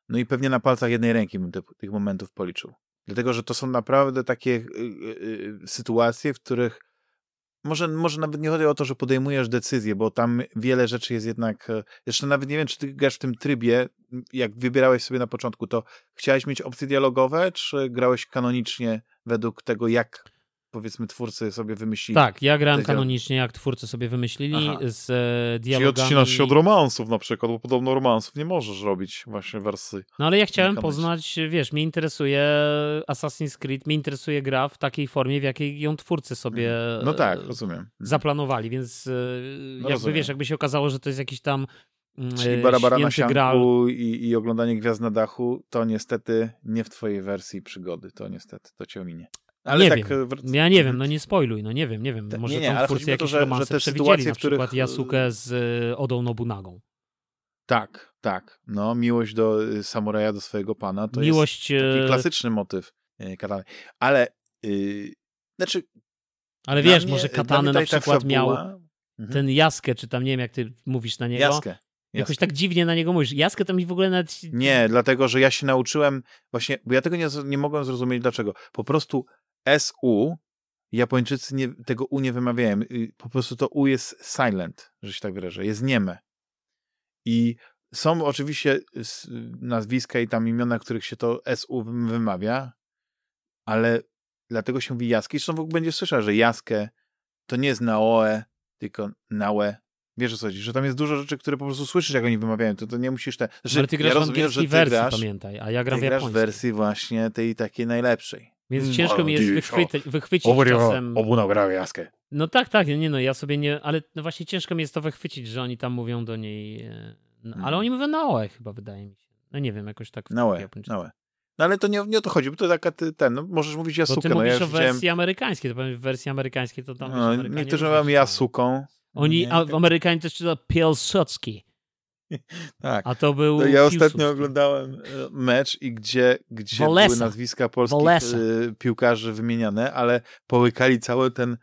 no i pewnie na palcach jednej ręki bym te, tych momentów policzył. Dlatego, że to są naprawdę takie y, y, y, sytuacje, w których może, może nawet nie chodzi o to, że podejmujesz decyzję, bo tam wiele rzeczy jest jednak. E, jeszcze nawet nie wiem, czy ty grasz w tym trybie, jak wybierałeś sobie na początku, to chciałeś mieć opcje dialogowe, czy grałeś kanonicznie według tego, jak powiedzmy twórcy sobie wymyślili. Tak, ja grałem kanonicznie, jak twórcy sobie wymyślili Aha. z e, dialogami. Czyli odcinasz się od romansów na przykład, bo podobno romansów nie możesz robić właśnie wersji. No ale ja chciałem poznać, wiesz, mnie interesuje Assassin's Creed, mnie interesuje gra w takiej formie, w jakiej ją twórcy sobie mhm. No tak, rozumiem. Mhm. zaplanowali, więc e, no jakby rozumiem. wiesz, jakby się okazało, że to jest jakiś tam mm, Czyli barabara na sianku i, i oglądanie gwiazd na dachu, to niestety nie w twojej wersji przygody, to niestety, to cię ominie. Ale nie tak, wiem. Ja nie wiem, no nie spoiluj, no nie wiem, nie wiem. Może nie, nie, tam twórcy jakieś to, że, że te sytuacje, na przykład których... Yasuke z y, Odą Nobunagą. Tak, tak. No, miłość do y, samuraja, do swojego pana, to miłość, jest taki y, klasyczny motyw katany. Ale, yy, znaczy... Ale wiesz, mnie, może katany na przykład fabuła... miał mhm. ten Jaskę, czy tam, nie wiem, jak ty mówisz na niego. Jaskę. Jakoś tak dziwnie na niego mówisz. Jaskę to mi w ogóle nawet... Nie, dlatego, że ja się nauczyłem właśnie, bo ja tego nie, nie mogłem zrozumieć dlaczego. Po prostu SU, Japończycy nie, tego U nie wymawiają. Y, po prostu to U jest silent, że się tak wyrażę, jest nieme. I są oczywiście nazwiska i tam imiona, których się to SU wymawia, ale dlatego się mówi Jaski. Zresztą będzie słyszał, że Jaskę to nie jest Naoe, tylko Naue. Wiesz o co chodzi, że tam jest dużo rzeczy, które po prostu słyszysz, jak oni wymawiają, to, to nie musisz te... Znaczy, ale ty grasz ja rozumiem, w angielskiej wersji, grasz, pamiętaj, a ja gram w japońskiej. w wersji właśnie tej takiej najlepszej. Więc mm, ciężko mi jest wychwycić, wychwycić czasem... Obu grał jaskę. No tak, tak, nie no, ja sobie nie... Ale no właśnie ciężko mi jest to wychwycić, że oni tam mówią do niej... E, no, ale mm. oni mówią na oe chyba, wydaje mi się. No nie wiem, jakoś tak... Na oe, na oe. No ale to nie, nie o to chodzi, bo to taka ten, no, możesz mówić jasukę. Bo ty no, mówisz ja o wersji widziałem... amerykańskiej, to powiem w wersji amerykańskiej to tam... No, niektórzy mówią jasuką. Oni, a Amerykanie też czytają Pielsocki. tak. A to był. No ja ostatnio oglądałem e, mecz i gdzie, gdzie były nazwiska polskich Wolesa. E, piłkarzy wymieniane, ale połykali cały ten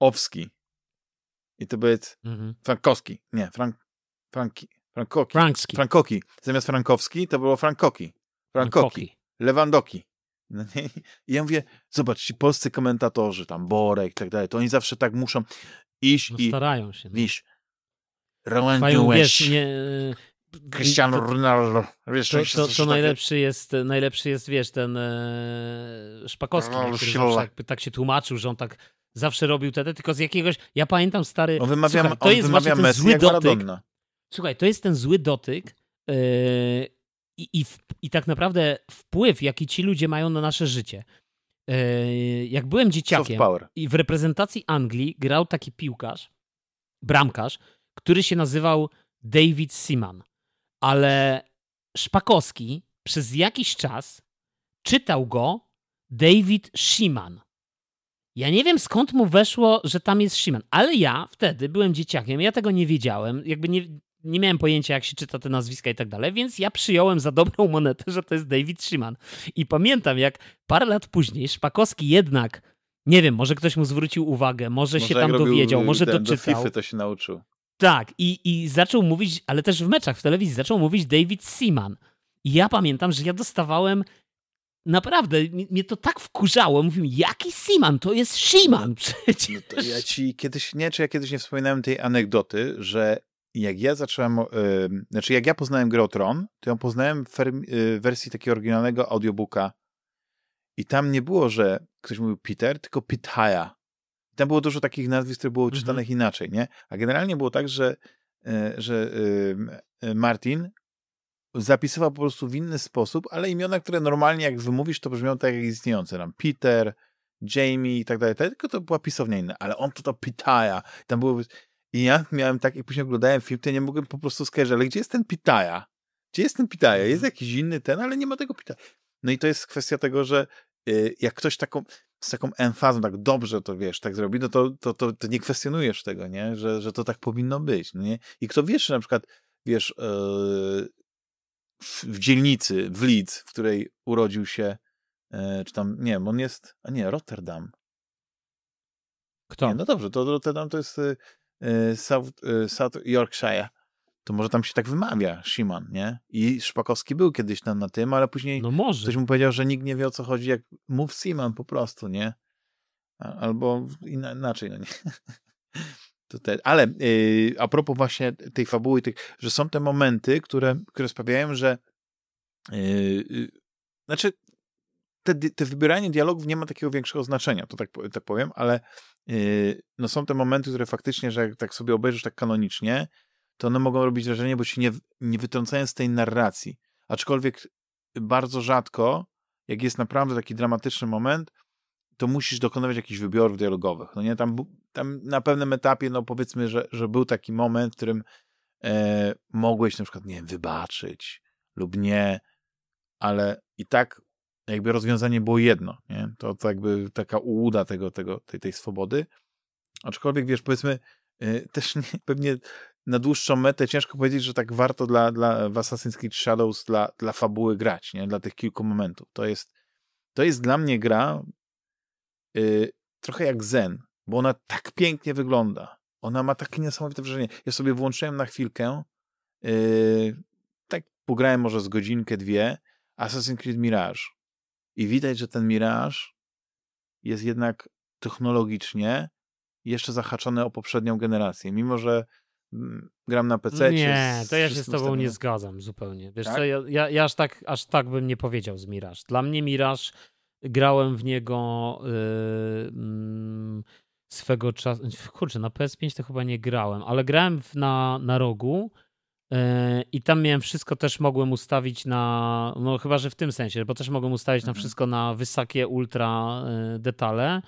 Owski. I to był mhm. Frankowski. Nie, Frank, Franki, Frankoki. Frankski. Frankoki. Zamiast Frankowski to było Frankoki. Frankoki. Lewandoki. No I ja mówię, zobacz, ci polscy komentatorzy, tam Borek i tak dalej, to oni zawsze tak muszą iść no i... starają się. No. Ronaldo wiesz, nie, Cristiano Ronaldo. Wiesz, to, to, to najlepszy, jest, najlepszy jest, wiesz, ten e, Szpakowski, no, który zawsze jakby tak się tłumaczył, że on tak zawsze robił te, tylko z jakiegoś, ja pamiętam stary, on wymawia, słuchaj, to on jest wymawia Messi zły dotyk, Słuchaj, to jest ten zły dotyk yy, i, i, i tak naprawdę wpływ, jaki ci ludzie mają na nasze życie. Yy, jak byłem dzieciakiem i w reprezentacji Anglii grał taki piłkarz, bramkarz, który się nazywał David Seaman. Ale Szpakowski przez jakiś czas czytał go David Szyman. Ja nie wiem skąd mu weszło, że tam jest Szyman, ale ja wtedy byłem dzieciakiem, ja tego nie wiedziałem, jakby nie, nie miałem pojęcia, jak się czyta te nazwiska i tak dalej, więc ja przyjąłem za dobrą monetę, że to jest David Szyman. I pamiętam, jak parę lat później Szpakowski jednak, nie wiem, może ktoś mu zwrócił uwagę, może, może się tam dowiedział, może ten, doczytał. Do FIFA to się nauczył. Tak, i, i zaczął mówić, ale też w meczach w telewizji, zaczął mówić David Seaman. I ja pamiętam, że ja dostawałem naprawdę, mnie to tak wkurzało. Mówiłem, jaki Seaman? To jest Shiman przecież. No to ja ci kiedyś, nie, czy ja kiedyś nie wspominałem tej anegdoty, że jak ja zacząłem, yy, znaczy jak ja poznałem grę Tron, to ją poznałem w yy, wersji takiego oryginalnego audiobooka i tam nie było, że ktoś mówił Peter, tylko Pitaya. Tam było dużo takich nazwisk, które było mhm. czytanych inaczej, nie? A generalnie było tak, że, yy, że Martin zapisywał po prostu w inny sposób, ale imiona, które normalnie jak wymówisz, to brzmią tak jak istniejące. Tam Peter, Jamie i tak dalej, tylko to była pisownia inna, ale on to to Pitaya. Tam było... I ja miałem tak, i później oglądałem film, to ja nie mogłem po prostu skojarzyć, ale gdzie jest ten Pitaya? Gdzie jest ten Pitaya? Jest mhm. jakiś inny ten, ale nie ma tego Pitaya. No i to jest kwestia tego, że y, jak ktoś taką, z taką emfazą, tak dobrze to wiesz, tak zrobi, no to, to, to, to nie kwestionujesz tego, nie? Że, że to tak powinno być. No nie? I kto wiesz, że na przykład wiesz, yy, w, w dzielnicy, w Leeds, w której urodził się, e, czy tam, nie wiem, on jest, a nie, Rotterdam. Kto? Nie, no dobrze, to Rotterdam to jest e South, South Yorkshire. To może tam się tak wymawia, Szyman, nie? I Szpakowski był kiedyś tam na tym, ale później no może. ktoś mu powiedział, że nikt nie wie o co chodzi, jak mów Seaman po prostu, nie? Albo inaczej, no nie. Te, ale yy, a propos właśnie tej fabuły, tych, że są te momenty, które, które sprawiają, że yy, znaczy te, te wybieranie dialogów nie ma takiego większego znaczenia, to tak, tak powiem, ale yy, no są te momenty, które faktycznie, że jak tak sobie obejrzysz tak kanonicznie, to one mogą robić wrażenie, bo się nie, nie wytrącają z tej narracji. Aczkolwiek bardzo rzadko, jak jest naprawdę taki dramatyczny moment, to musisz dokonywać jakichś wyborów dialogowych. No nie, tam, tam na pewnym etapie, no powiedzmy, że, że był taki moment, w którym e, mogłeś na przykład, nie wiem, wybaczyć lub nie, ale i tak jakby rozwiązanie było jedno, nie? To, to jakby taka ułuda tego, tego, tej, tej swobody. Aczkolwiek, wiesz, powiedzmy, e, też nie, pewnie na dłuższą metę ciężko powiedzieć, że tak warto dla, dla w Assassin's Creed Shadows dla, dla fabuły grać, nie? Dla tych kilku momentów. To jest, to jest dla mnie gra, yy, trochę jak Zen, bo ona tak pięknie wygląda. Ona ma takie niesamowite wrażenie. Ja sobie włączyłem na chwilkę, yy, tak pograłem może z godzinkę, dwie, Assassin's Creed Mirage. I widać, że ten Mirage jest jednak technologicznie jeszcze zahaczony o poprzednią generację, mimo że gram na PC. Nie, to ja się z tobą nie zgadzam zupełnie. Wiesz tak? co, ja, ja, ja, aż, tak, aż tak bym nie powiedział z Mirage. Dla mnie Mirage grałem w niego yy, swego czasu. Kurczę, na PS5 to chyba nie grałem, ale grałem w, na, na rogu. Yy, I tam miałem wszystko, też mogłem ustawić na, no chyba, że w tym sensie, bo też mogłem ustawić mhm. na wszystko na wysokie ultra yy, detale.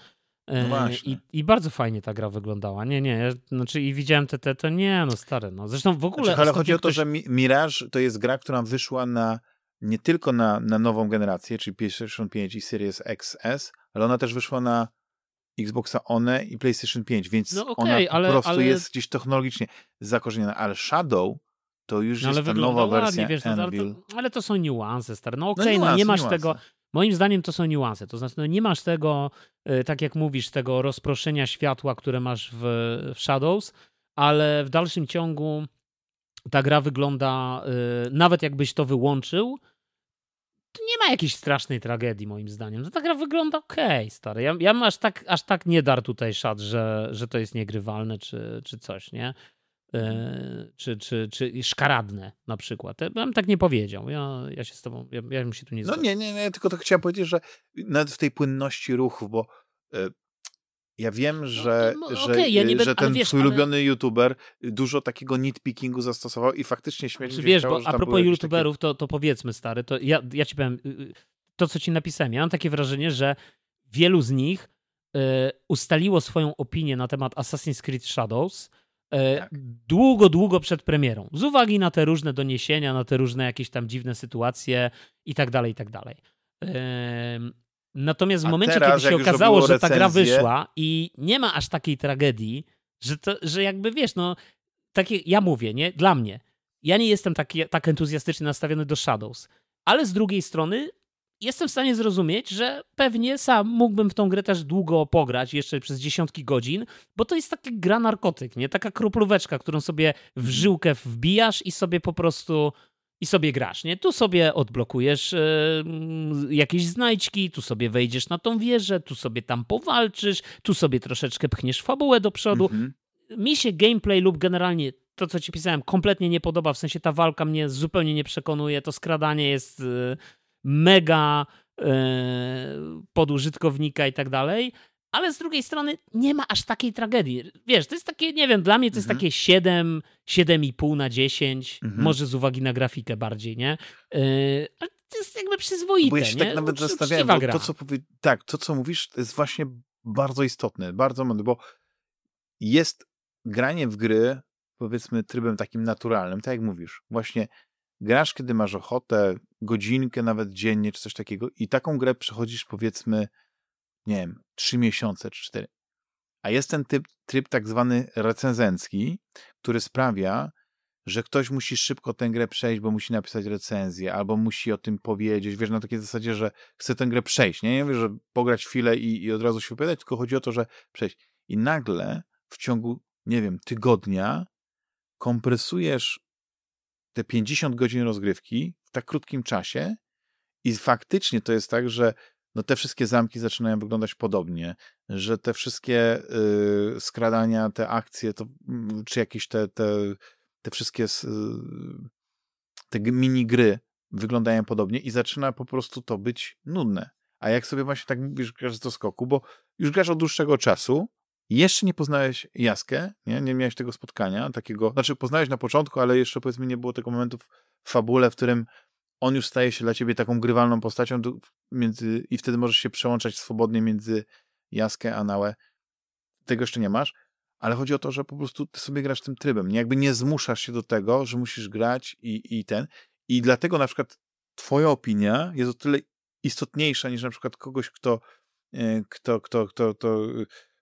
No I, I, bardzo fajnie ta gra wyglądała. Nie, nie, znaczy i widziałem te, te to nie, no stare, no. Zresztą w ogóle... Znaczy, ale chodzi o to, ktoś... że Mirage to jest gra, która wyszła na nie tylko na, na nową generację, czyli PlayStation 5 i Series XS, ale ona też wyszła na Xboxa One i PlayStation 5, więc no okay, ona ale, po prostu ale... jest gdzieś technologicznie zakorzeniona, ale Shadow to już no, jest ta nowa wersja wiesz, no, ale, to, ale to są niuanse, stare. No okej, okay, no, no, nie masz niuanse. tego... Moim zdaniem to są niuanse. To znaczy, no nie masz tego, e, tak jak mówisz, tego rozproszenia światła, które masz w, w Shadows, ale w dalszym ciągu ta gra wygląda, y, nawet jakbyś to wyłączył, to nie ma jakiejś strasznej tragedii, moim zdaniem. To ta gra wygląda okej, okay, stary. Ja, ja aż tak, aż tak nie dar tutaj szat, że, że to jest niegrywalne, czy, czy coś, nie? Yy, czy, czy, czy szkaradne na przykład. Ja bym tak nie powiedział. Ja, ja się z tobą, ja, ja bym się tu nie No nie, nie, nie, tylko to chciałem powiedzieć, że nawet w tej płynności ruchu, bo yy, ja wiem, że, no, że, okay, ja że ten wiesz, twój ale... ulubiony youtuber dużo takiego nitpickingu zastosował i faktycznie śmieci znaczy, Wiesz, bo a propos youtuberów, takie... to, to powiedzmy, stary, to ja, ja ci powiem, y, y, to co ci napisałem, ja mam takie wrażenie, że wielu z nich y, ustaliło swoją opinię na temat Assassin's Creed Shadows tak. długo, długo przed premierą. Z uwagi na te różne doniesienia, na te różne jakieś tam dziwne sytuacje i tak dalej, i tak dalej. Natomiast w A momencie, teraz, kiedy się okazało, że ta gra wyszła i nie ma aż takiej tragedii, że, to, że jakby wiesz, no, takie, ja mówię, nie, dla mnie, ja nie jestem taki, tak entuzjastycznie nastawiony do Shadows, ale z drugiej strony jestem w stanie zrozumieć, że pewnie sam mógłbym w tą grę też długo pograć, jeszcze przez dziesiątki godzin, bo to jest taka gra narkotyk, nie? Taka kroplóweczka, którą sobie w żyłkę wbijasz i sobie po prostu i sobie grasz, nie? Tu sobie odblokujesz yy, jakieś znajdźki, tu sobie wejdziesz na tą wieżę, tu sobie tam powalczysz, tu sobie troszeczkę pchniesz fabułę do przodu. Mhm. Mi się gameplay lub generalnie to, co ci pisałem, kompletnie nie podoba, w sensie ta walka mnie zupełnie nie przekonuje, to skradanie jest yy, mega yy, pod użytkownika i tak dalej, ale z drugiej strony nie ma aż takiej tragedii. Wiesz, to jest takie, nie wiem, dla mnie to jest mhm. takie 7, 7,5 na 10, mhm. może z uwagi na grafikę bardziej, nie? Yy, ale to jest jakby przyzwoite, Bo ja się nie? tak nawet zastanawiałem, bo to co, powie... tak, to, co mówisz, to jest właśnie bardzo istotne, bardzo mądre, bo jest granie w gry, powiedzmy, trybem takim naturalnym, tak jak mówisz, właśnie grasz, kiedy masz ochotę, godzinkę nawet dziennie, czy coś takiego i taką grę przechodzisz, powiedzmy, nie wiem, trzy miesiące czy cztery. A jest ten typ, tryb tak zwany recenzencki, który sprawia, że ktoś musi szybko tę grę przejść, bo musi napisać recenzję, albo musi o tym powiedzieć, wiesz, na takiej zasadzie, że chce tę grę przejść. Nie, nie mówię, że pograć chwilę i, i od razu się wypowiadać, tylko chodzi o to, że przejść. I nagle w ciągu, nie wiem, tygodnia kompresujesz te 50 godzin rozgrywki w tak krótkim czasie i faktycznie to jest tak, że no te wszystkie zamki zaczynają wyglądać podobnie, że te wszystkie y, skradania, te akcje, to, mm, czy jakieś te, te, te wszystkie y, te mini gry wyglądają podobnie i zaczyna po prostu to być nudne. A jak sobie właśnie tak mówisz, grasz do skoku, bo już grasz od dłuższego czasu, jeszcze nie poznałeś Jaskę, nie? nie miałeś tego spotkania, takiego, znaczy poznałeś na początku, ale jeszcze powiedzmy nie było tego momentu w fabule, w którym on już staje się dla ciebie taką grywalną postacią między, i wtedy możesz się przełączać swobodnie między Jaskę a Nałę. Tego jeszcze nie masz, ale chodzi o to, że po prostu ty sobie grasz tym trybem. Nie, jakby nie zmuszasz się do tego, że musisz grać i, i ten. I dlatego na przykład twoja opinia jest o tyle istotniejsza niż na przykład kogoś, kto, e, kto, kto, kto, kto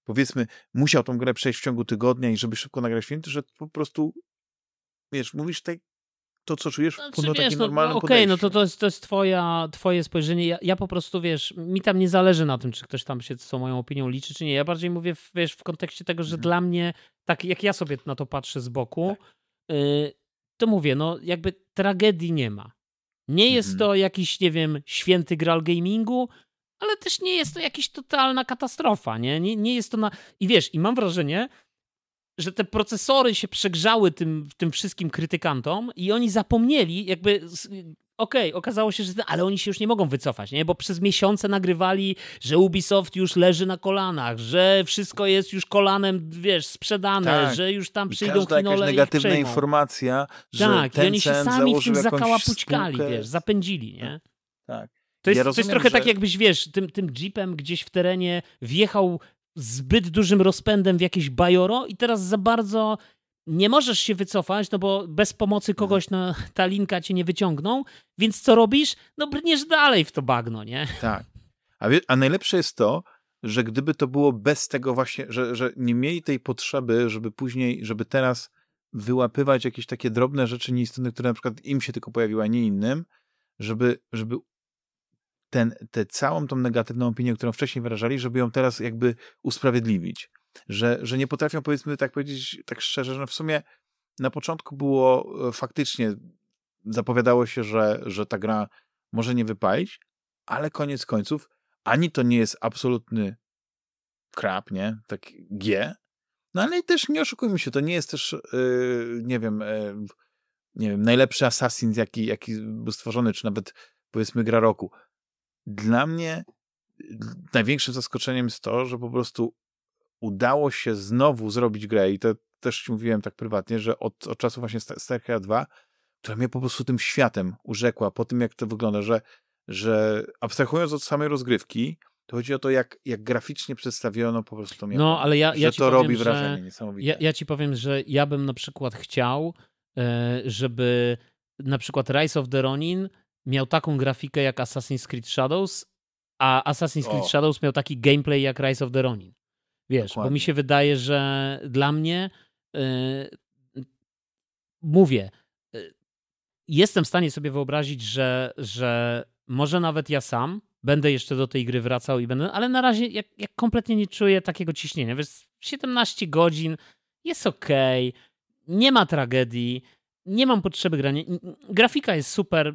powiedzmy musiał tą grę przejść w ciągu tygodnia i żeby szybko nagrać film, że po prostu wiesz, mówisz tutaj to, co czujesz w znaczy, wiesz, takim no, normalnym no, Okej, okay, no to, to jest, to jest twoja, twoje spojrzenie. Ja, ja, po prostu, wiesz, mi tam nie zależy na tym, czy ktoś tam się z moją opinią liczy, czy nie. Ja bardziej mówię, w, wiesz, w kontekście tego, że mhm. dla mnie, tak jak ja sobie na to patrzę z boku, tak. y, to mówię, no jakby tragedii nie ma. Nie jest mhm. to jakiś, nie wiem, święty gral gamingu, ale też nie jest to jakaś totalna katastrofa, nie? Nie, nie jest to na... I wiesz, i mam wrażenie, że te procesory się przegrzały tym, tym wszystkim krytykantom i oni zapomnieli, jakby okej, okay, okazało się, że ale oni się już nie mogą wycofać, nie? Bo przez miesiące nagrywali, że Ubisoft już leży na kolanach, że wszystko jest już kolanem, wiesz, sprzedane, tak. że już tam przyjdą I kinole negatywna i informacja, że Tak, i oni się sami w tym zakałapućkali, spółkę... wiesz, zapędzili, nie? Tak. To jest, ja to jest trochę tak, że... tak, jakbyś, wiesz, tym, tym jeepem gdzieś w terenie wjechał zbyt dużym rozpędem w jakieś bajoro i teraz za bardzo nie możesz się wycofać, no bo bez pomocy mhm. kogoś na, ta linka cię nie wyciągną, więc co robisz? No brniesz dalej w to bagno, nie? Tak. A, wie, a najlepsze jest to, że gdyby to było bez tego właśnie, że, że nie mieli tej potrzeby, żeby później, żeby teraz wyłapywać jakieś takie drobne rzeczy nieistotne, które na przykład im się tylko pojawiły, a nie innym, żeby, żeby ten, tę całą tą negatywną opinię, którą wcześniej wyrażali, żeby ją teraz jakby usprawiedliwić. Że, że nie potrafią, powiedzmy, tak powiedzieć, tak szczerze, że w sumie na początku było e, faktycznie, zapowiadało się, że, że ta gra może nie wypalić, ale koniec końców ani to nie jest absolutny krap, nie? Tak G, no ale też nie oszukujmy się, to nie jest też, yy, nie wiem, yy, nie wiem, najlepszy Assassin, jaki, jaki był stworzony, czy nawet powiedzmy gra roku dla mnie największym zaskoczeniem jest to, że po prostu udało się znowu zrobić grę i to też ci mówiłem tak prywatnie, że od, od czasu właśnie StarCraft 2, która mnie po prostu tym światem urzekła, po tym jak to wygląda, że, że abstrahując od samej rozgrywki, to chodzi o to, jak, jak graficznie przedstawiono po prostu to No, ale ja, ja że to powiem, robi wrażenie niesamowite. Ja, ja ci powiem, że ja bym na przykład chciał, e, żeby na przykład Rise of the Ronin miał taką grafikę jak Assassin's Creed Shadows, a Assassin's Creed o. Shadows miał taki gameplay jak Rise of the Ronin. Wiesz, Dokładnie. bo mi się wydaje, że dla mnie yy, mówię, yy, jestem w stanie sobie wyobrazić, że, że może nawet ja sam będę jeszcze do tej gry wracał i będę, ale na razie jak, jak kompletnie nie czuję takiego ciśnienia. Wiesz, 17 godzin jest ok, nie ma tragedii, nie mam potrzeby grania. Grafika jest super,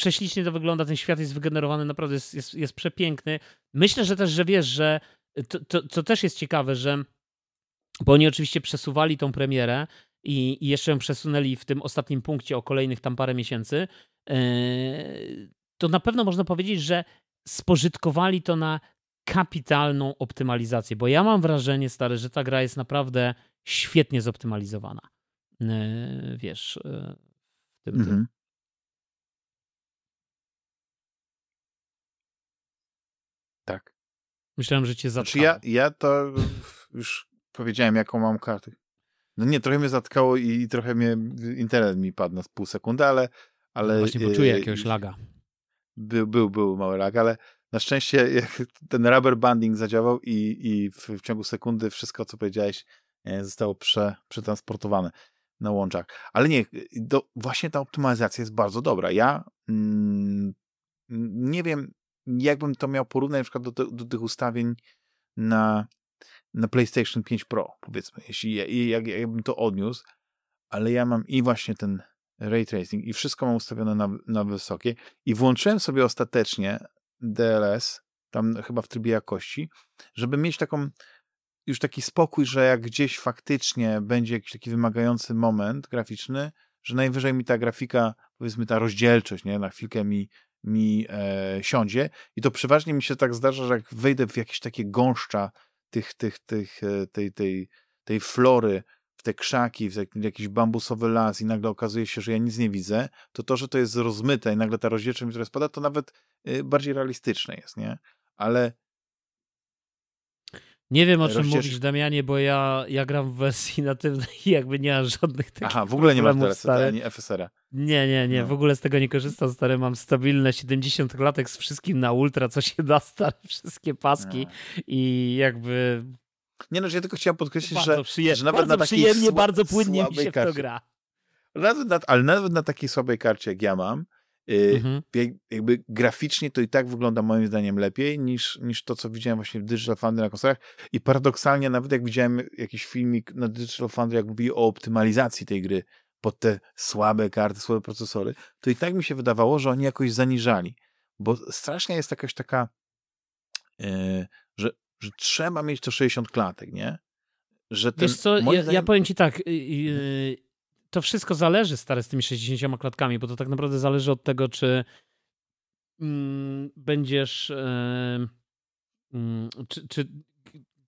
prześlicznie to wygląda, ten świat jest wygenerowany, naprawdę jest, jest, jest przepiękny. Myślę, że też, że wiesz, że to, to, co też jest ciekawe, że bo oni oczywiście przesuwali tą premierę i, i jeszcze ją przesunęli w tym ostatnim punkcie o kolejnych tam parę miesięcy, yy, to na pewno można powiedzieć, że spożytkowali to na kapitalną optymalizację, bo ja mam wrażenie, stary, że ta gra jest naprawdę świetnie zoptymalizowana. Yy, wiesz, yy, w tym, mhm. Tak. Myślałem, że cię zatkało. Znaczy ja, ja to już powiedziałem, jaką mam kartę. No nie, trochę mnie zatkało i, trochę mnie internet mi padł na pół sekundy, ale... ale no właśnie poczuję jakiegoś laga. Był, był, był mały lag, ale na szczęście ten rubber banding zadziałał i, i w, w ciągu sekundy wszystko, co powiedziałeś, e, zostało prze, przetransportowane na łączach. Ale nie, do, właśnie ta optymalizacja jest bardzo dobra. Ja mm, nie wiem, jakbym to miał porównać na przykład do, do tych ustawień na, na PlayStation 5 Pro, powiedzmy, jeśli jak, jakbym to odniósł, ale ja mam i właśnie ten ray tracing i wszystko mam ustawione na, na wysokie i włączyłem sobie ostatecznie DLS, tam chyba w trybie jakości, żeby mieć taką już taki spokój, że jak gdzieś faktycznie będzie jakiś taki wymagający moment graficzny, że najwyżej mi ta grafika, powiedzmy ta rozdzielczość, nie, na chwilkę mi mi e, siądzie i to przeważnie mi się tak zdarza, że jak wejdę w jakieś takie gąszcza tych, tych, tych, e, tej, tej, tej flory, w te krzaki, w jakiś bambusowy las i nagle okazuje się, że ja nic nie widzę, to to, że to jest rozmyte i nagle ta rozdzielczość, która spada, to nawet y, bardziej realistyczne jest, nie? Ale nie wiem o czym Rozcież... mówisz, Damianie, bo ja, ja gram w wersji natywnej i jakby nie mam żadnych takich Aha, w ogóle nie masz teraz ani FSR-a. Nie, nie, nie, no. w ogóle z tego nie korzystam, stary, mam stabilne 70 klatek z wszystkim na ultra, co się da, stary, wszystkie paski no. i jakby... Nie no, ja tylko chciałem podkreślić, że, że nawet na takiej przyjemnie, bardzo płynnie mi się w to gra. Nawet na, ale nawet na takiej słabej karcie, jak ja mam, mhm. Jakby graficznie to i tak wygląda moim zdaniem lepiej niż, niż to, co widziałem właśnie w Digital Foundry na konsolach. I paradoksalnie, nawet jak widziałem jakiś filmik na Digital Foundry, jak mówi o optymalizacji tej gry pod te słabe karty, słabe procesory, to i tak mi się wydawało, że oni jakoś zaniżali. Bo strasznie jest jakaś taka, yy, że, że trzeba mieć to 60 klatek, nie? Że ten, Wiesz co, ja, zdaniem... ja powiem ci tak, yy, to wszystko zależy, stary, z tymi 60 klatkami, bo to tak naprawdę zależy od tego, czy mm, będziesz. Yy, czy, czy,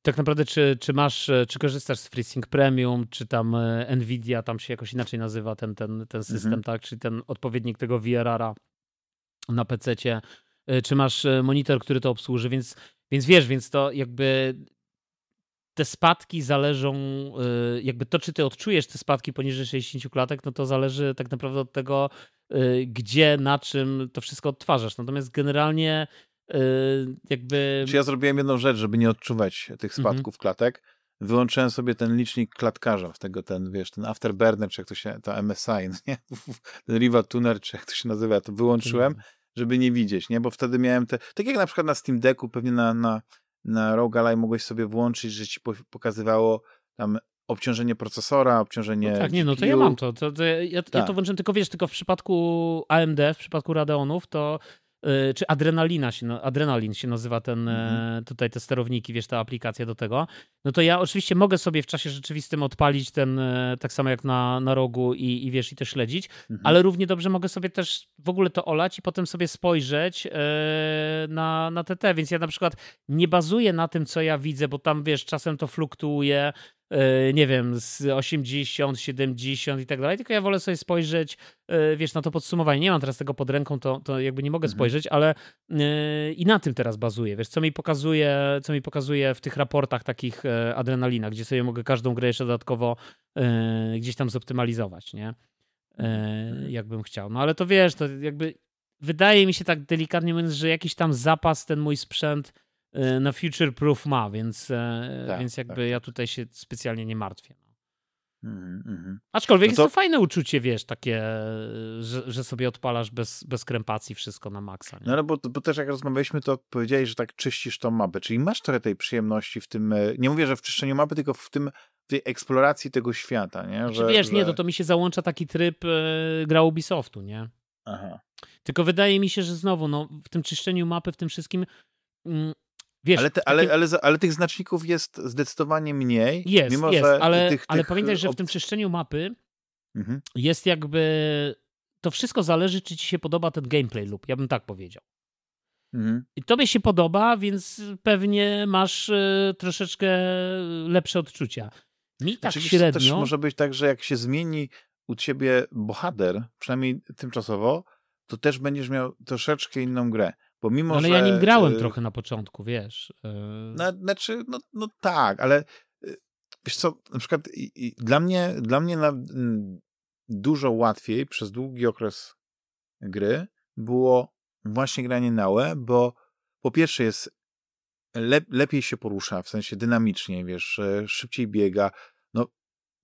tak naprawdę, czy, czy masz, czy korzystasz z FreeSync Premium, czy tam e, Nvidia, tam się jakoś inaczej nazywa ten, ten, ten system, mhm. tak? Czyli ten odpowiednik tego VRR-a na PC-cie, e, czy masz e, monitor, który to obsłuży, więc, więc wiesz, więc to jakby te spadki zależą, y, jakby to, czy ty odczujesz te spadki poniżej 60 klatek, no to zależy tak naprawdę od tego, y, gdzie, na czym to wszystko odtwarzasz. Natomiast generalnie y, jakby... Czy ja zrobiłem jedną rzecz, żeby nie odczuwać tych mhm. spadków mhm. klatek? Wyłączyłem sobie ten licznik klatkarza, z tego ten, wiesz, ten afterburner, czy jak to się, ta MSI, no nie? ten Riva Tuner, czy jak to się nazywa, to wyłączyłem, żeby nie widzieć, nie? Bo wtedy miałem te, tak jak na przykład na Steam Decku, pewnie na, na na Rogue Ally mogłeś sobie włączyć, że ci pokazywało tam obciążenie procesora, obciążenie. No tak, nie, no to ja mam to. to, to ja, tak. ja to włączyłem tylko wiesz, tylko w przypadku AMD, w przypadku Radeonów, to czy adrenalina się, adrenalin się nazywa ten, mhm. tutaj te sterowniki, wiesz, ta aplikacja do tego, no to ja oczywiście mogę sobie w czasie rzeczywistym odpalić ten, e, tak samo jak na, na rogu i, i wiesz, i to śledzić, mhm. ale równie dobrze mogę sobie też w ogóle to olać i potem sobie spojrzeć e, na, na TT, więc ja na przykład nie bazuję na tym, co ja widzę, bo tam, wiesz, czasem to fluktuuje, E, nie wiem, z 80, 70 i tak dalej, tylko ja wolę sobie spojrzeć, e, wiesz, na to podsumowanie. Nie mam teraz tego pod ręką, to, to jakby nie mogę mhm. spojrzeć, ale e, i na tym teraz bazuję, wiesz, co mi pokazuje, co mi pokazuje w tych raportach takich adrenalina, gdzie sobie mogę każdą grę jeszcze dodatkowo gdzieś tam zoptymalizować, nie? Mhm. Jakbym chciał. No ale to wiesz, to jakby wydaje mi się tak delikatnie mówiąc, że jakiś tam zapas ten mój sprzęt E, na future proof ma, więc, e, tak, więc jakby tak. ja tutaj się specjalnie nie martwię. Mm, mm. Aczkolwiek no to... jest to fajne uczucie, wiesz, takie, że, że sobie odpalasz bez, bez krępacji wszystko na maksa. Nie? No ale bo, bo też jak rozmawialiśmy, to powiedziałeś, że tak czyścisz tą mapę, czyli masz trochę tej przyjemności w tym, e, nie mówię, że w czyszczeniu mapy, tylko w tym, w tej eksploracji tego świata, nie? Znaczy, że, wiesz, że... nie, to, to mi się załącza taki tryb e, gra Ubisoftu, nie? Aha. Tylko wydaje mi się, że znowu, no, w tym czyszczeniu mapy, w tym wszystkim mm, Wiesz, ale, te, ale, ale, ale, tych znaczników jest zdecydowanie mniej. Jest, mimo, jest, ale, tych, ale tych pamiętaj, że w tym czyszczeniu mapy mhm. jest jakby. To wszystko zależy, czy ci się podoba ten gameplay lub ja bym tak powiedział. Mhm. I tobie się podoba, więc pewnie masz y, troszeczkę lepsze odczucia. Mi tak Oczywiście średnio... też może być tak, że jak się zmieni u ciebie bohater, przynajmniej tymczasowo, to też będziesz miał troszeczkę inną grę. Pomimo, ale że, ja nim grałem y, trochę na początku, wiesz. Y... No, znaczy, no, no tak, ale y, wiesz co, na przykład i, i dla mnie, dla mnie na, dużo łatwiej przez długi okres gry było właśnie granie na UE, bo po pierwsze jest le, lepiej się porusza, w sensie dynamicznie, wiesz, szybciej biega, no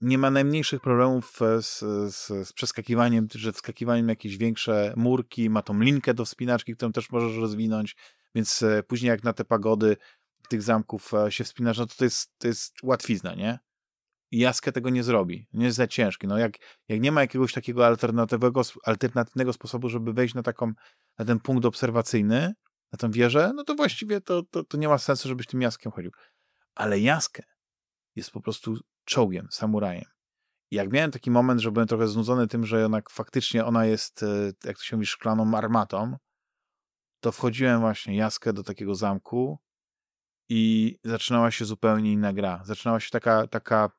nie ma najmniejszych problemów z, z, z przeskakiwaniem, że wskakiwaniem jakieś większe murki, ma tą linkę do wspinaczki, którą też możesz rozwinąć, więc e, później jak na te pagody tych zamków e, się wspinasz, no to to jest, to jest łatwizna, nie? Jaskę tego nie zrobi. Nie jest za ciężki. No jak, jak nie ma jakiegoś takiego alternatywnego, alternatywnego sposobu, żeby wejść na taką, na ten punkt obserwacyjny, na tę wieżę, no to właściwie to, to, to nie ma sensu, żebyś tym Jaskiem chodził. Ale Jaskę jest po prostu czołgiem, samurajem. I jak miałem taki moment, że byłem trochę znudzony tym, że jednak faktycznie ona jest, e, jak to się mówi, szklaną armatą, to wchodziłem właśnie jaskę do takiego zamku i zaczynała się zupełnie inna gra. Zaczynała się taka, taka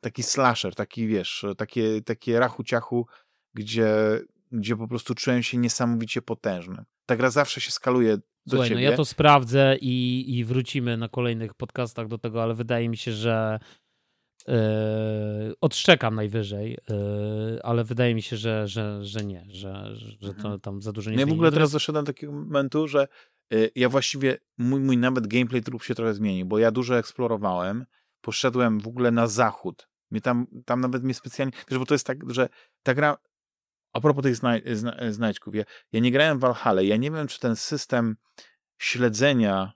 taki slasher, taki wiesz, takie, takie rachu ciachu, gdzie, gdzie po prostu czułem się niesamowicie potężny. Ta gra zawsze się skaluje Słuchaj, ciebie. no ja to sprawdzę i, i wrócimy na kolejnych podcastach do tego, ale wydaje mi się, że Yy, odszczekam najwyżej, yy, ale wydaje mi się, że, że, że nie, że, że to mhm. tam za dużo nie Ja w ogóle teraz doszedłem do takiego momentu, że yy, ja właściwie, mój, mój nawet gameplay trup się trochę zmieni, bo ja dużo eksplorowałem, poszedłem w ogóle na zachód. Mnie tam, tam nawet mnie specjalnie, wiesz, bo to jest tak, że ta gra, a propos tych znaj, zna, znajdźków, ja, ja nie grałem w Valhalla, ja nie wiem, czy ten system śledzenia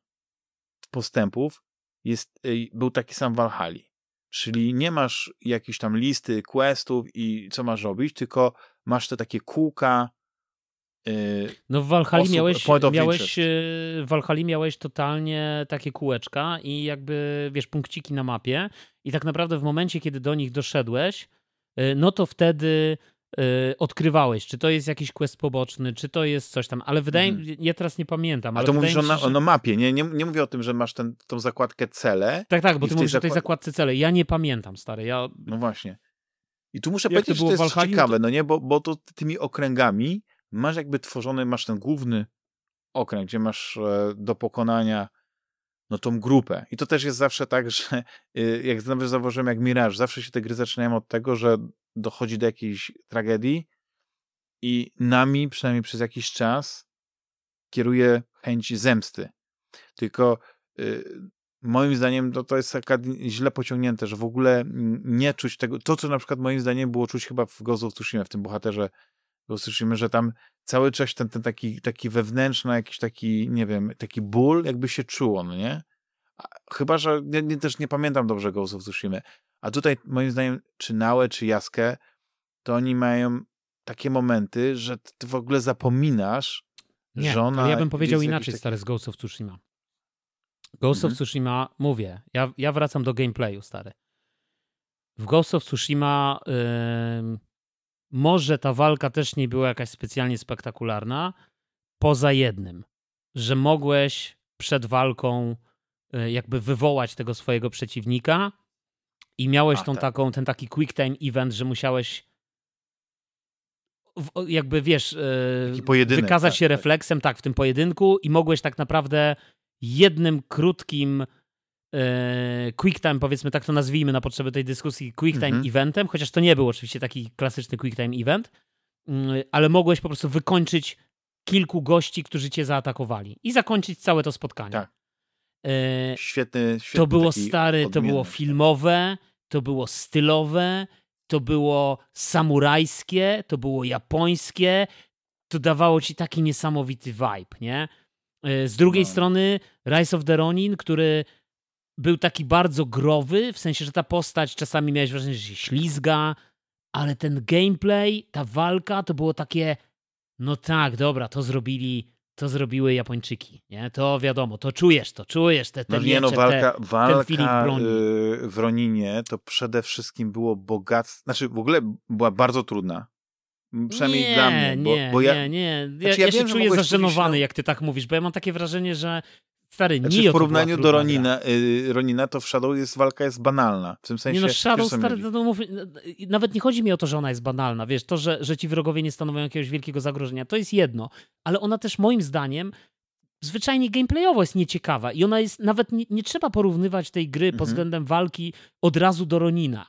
postępów jest, był taki sam w Valhalla. Czyli nie masz jakiejś tam listy questów i co masz robić, tylko masz te takie kółka. Yy, no w Valhalla miałeś, miałeś, y, w Valhalla miałeś totalnie takie kółeczka i jakby, wiesz, punkciki na mapie i tak naprawdę w momencie, kiedy do nich doszedłeś, y, no to wtedy Y, odkrywałeś, czy to jest jakiś quest poboczny, czy to jest coś tam, ale wydaje mi mhm. ja teraz nie pamiętam. Ale A to mówisz o, na, o mapie, nie, nie, nie mówię o tym, że masz ten, tą zakładkę cele. Tak, tak, bo ty mówisz zakład... o tej zakładce cele. Ja nie pamiętam, stary. Ja... No właśnie. I tu muszę Jak powiedzieć, to że to jest Valhalla, ciekawe, to... no nie, bo, bo to tymi okręgami masz jakby tworzony, masz ten główny okręg, gdzie masz e, do pokonania no tą grupę. I to też jest zawsze tak, że y, jak nawet zauważyłem, jak Mirage, zawsze się te gry zaczynają od tego, że dochodzi do jakiejś tragedii i nami, przynajmniej przez jakiś czas, kieruje chęć zemsty. Tylko y, moim zdaniem to, to jest taka źle pociągnięte, że w ogóle nie czuć tego, to co na przykład moim zdaniem było czuć chyba w Ghost of Tsushima, w tym bohaterze Tsushima, że tam cały czas ten, ten taki, taki wewnętrzny, jakiś taki, nie wiem, taki ból jakby się czuło, no nie? Chyba, że nie, nie, też nie pamiętam dobrze Ghost of Tsushima. A tutaj moim zdaniem, czy Nałe, czy Jaskę, to oni mają takie momenty, że ty w ogóle zapominasz Nie, żona... ja bym powiedział inaczej, taki... stary, z Ghost of Tsushima. Ghost mhm. of Tsushima, mówię, ja, ja wracam do gameplayu, stary. W Ghost of Tsushima yy, może ta walka też nie była jakaś specjalnie spektakularna, poza jednym, że mogłeś przed walką yy, jakby wywołać tego swojego przeciwnika i miałeś A, tą tak. taką, ten taki quick time event, że musiałeś jakby wiesz, yy, wykazać tak, się tak. refleksem, tak, w tym pojedynku i mogłeś tak naprawdę jednym krótkim e, quick time, powiedzmy tak to nazwijmy na potrzeby tej dyskusji, quick time mhm. eventem, chociaż to nie był oczywiście taki klasyczny quick time event, mm, ale mogłeś po prostu wykończyć kilku gości, którzy cię zaatakowali i zakończyć całe to spotkanie. Tak. E, świetny, świetny To było stary, odmienny. to było filmowe, to było stylowe, to było samurajskie, to było japońskie, to dawało ci taki niesamowity vibe, nie? E, z drugiej no. strony Rise of the Ronin, który był taki bardzo growy, w sensie, że ta postać czasami miałeś wrażenie, że się ślizga, ale ten gameplay, ta walka to było takie, no tak, dobra, to zrobili, to zrobiły Japończyki, nie? To wiadomo, to czujesz to, czujesz te, te no, nie, no, walka, te, walka y, w Roninie to przede wszystkim było bogactwo, znaczy w ogóle była bardzo trudna. Przynajmniej nie, dla mnie. Bo, nie, bo ja, nie, nie. Ja, znaczy, ja, ja wiem, się czuję zażenowany, jak ty tak mówisz, bo ja mam takie wrażenie, że stary, znaczy, nie w porównaniu do Ronina, y, Ronina, to w Shadow jest, walka jest banalna. W tym sensie... Nie no, Shadow, stary, no, mów, nawet nie chodzi mi o to, że ona jest banalna, wiesz, to, że, że ci wrogowie nie stanowią jakiegoś wielkiego zagrożenia, to jest jedno, ale ona też moim zdaniem zwyczajnie gameplayowo jest nieciekawa i ona jest, nawet nie, nie trzeba porównywać tej gry mhm. pod względem walki od razu do Ronina.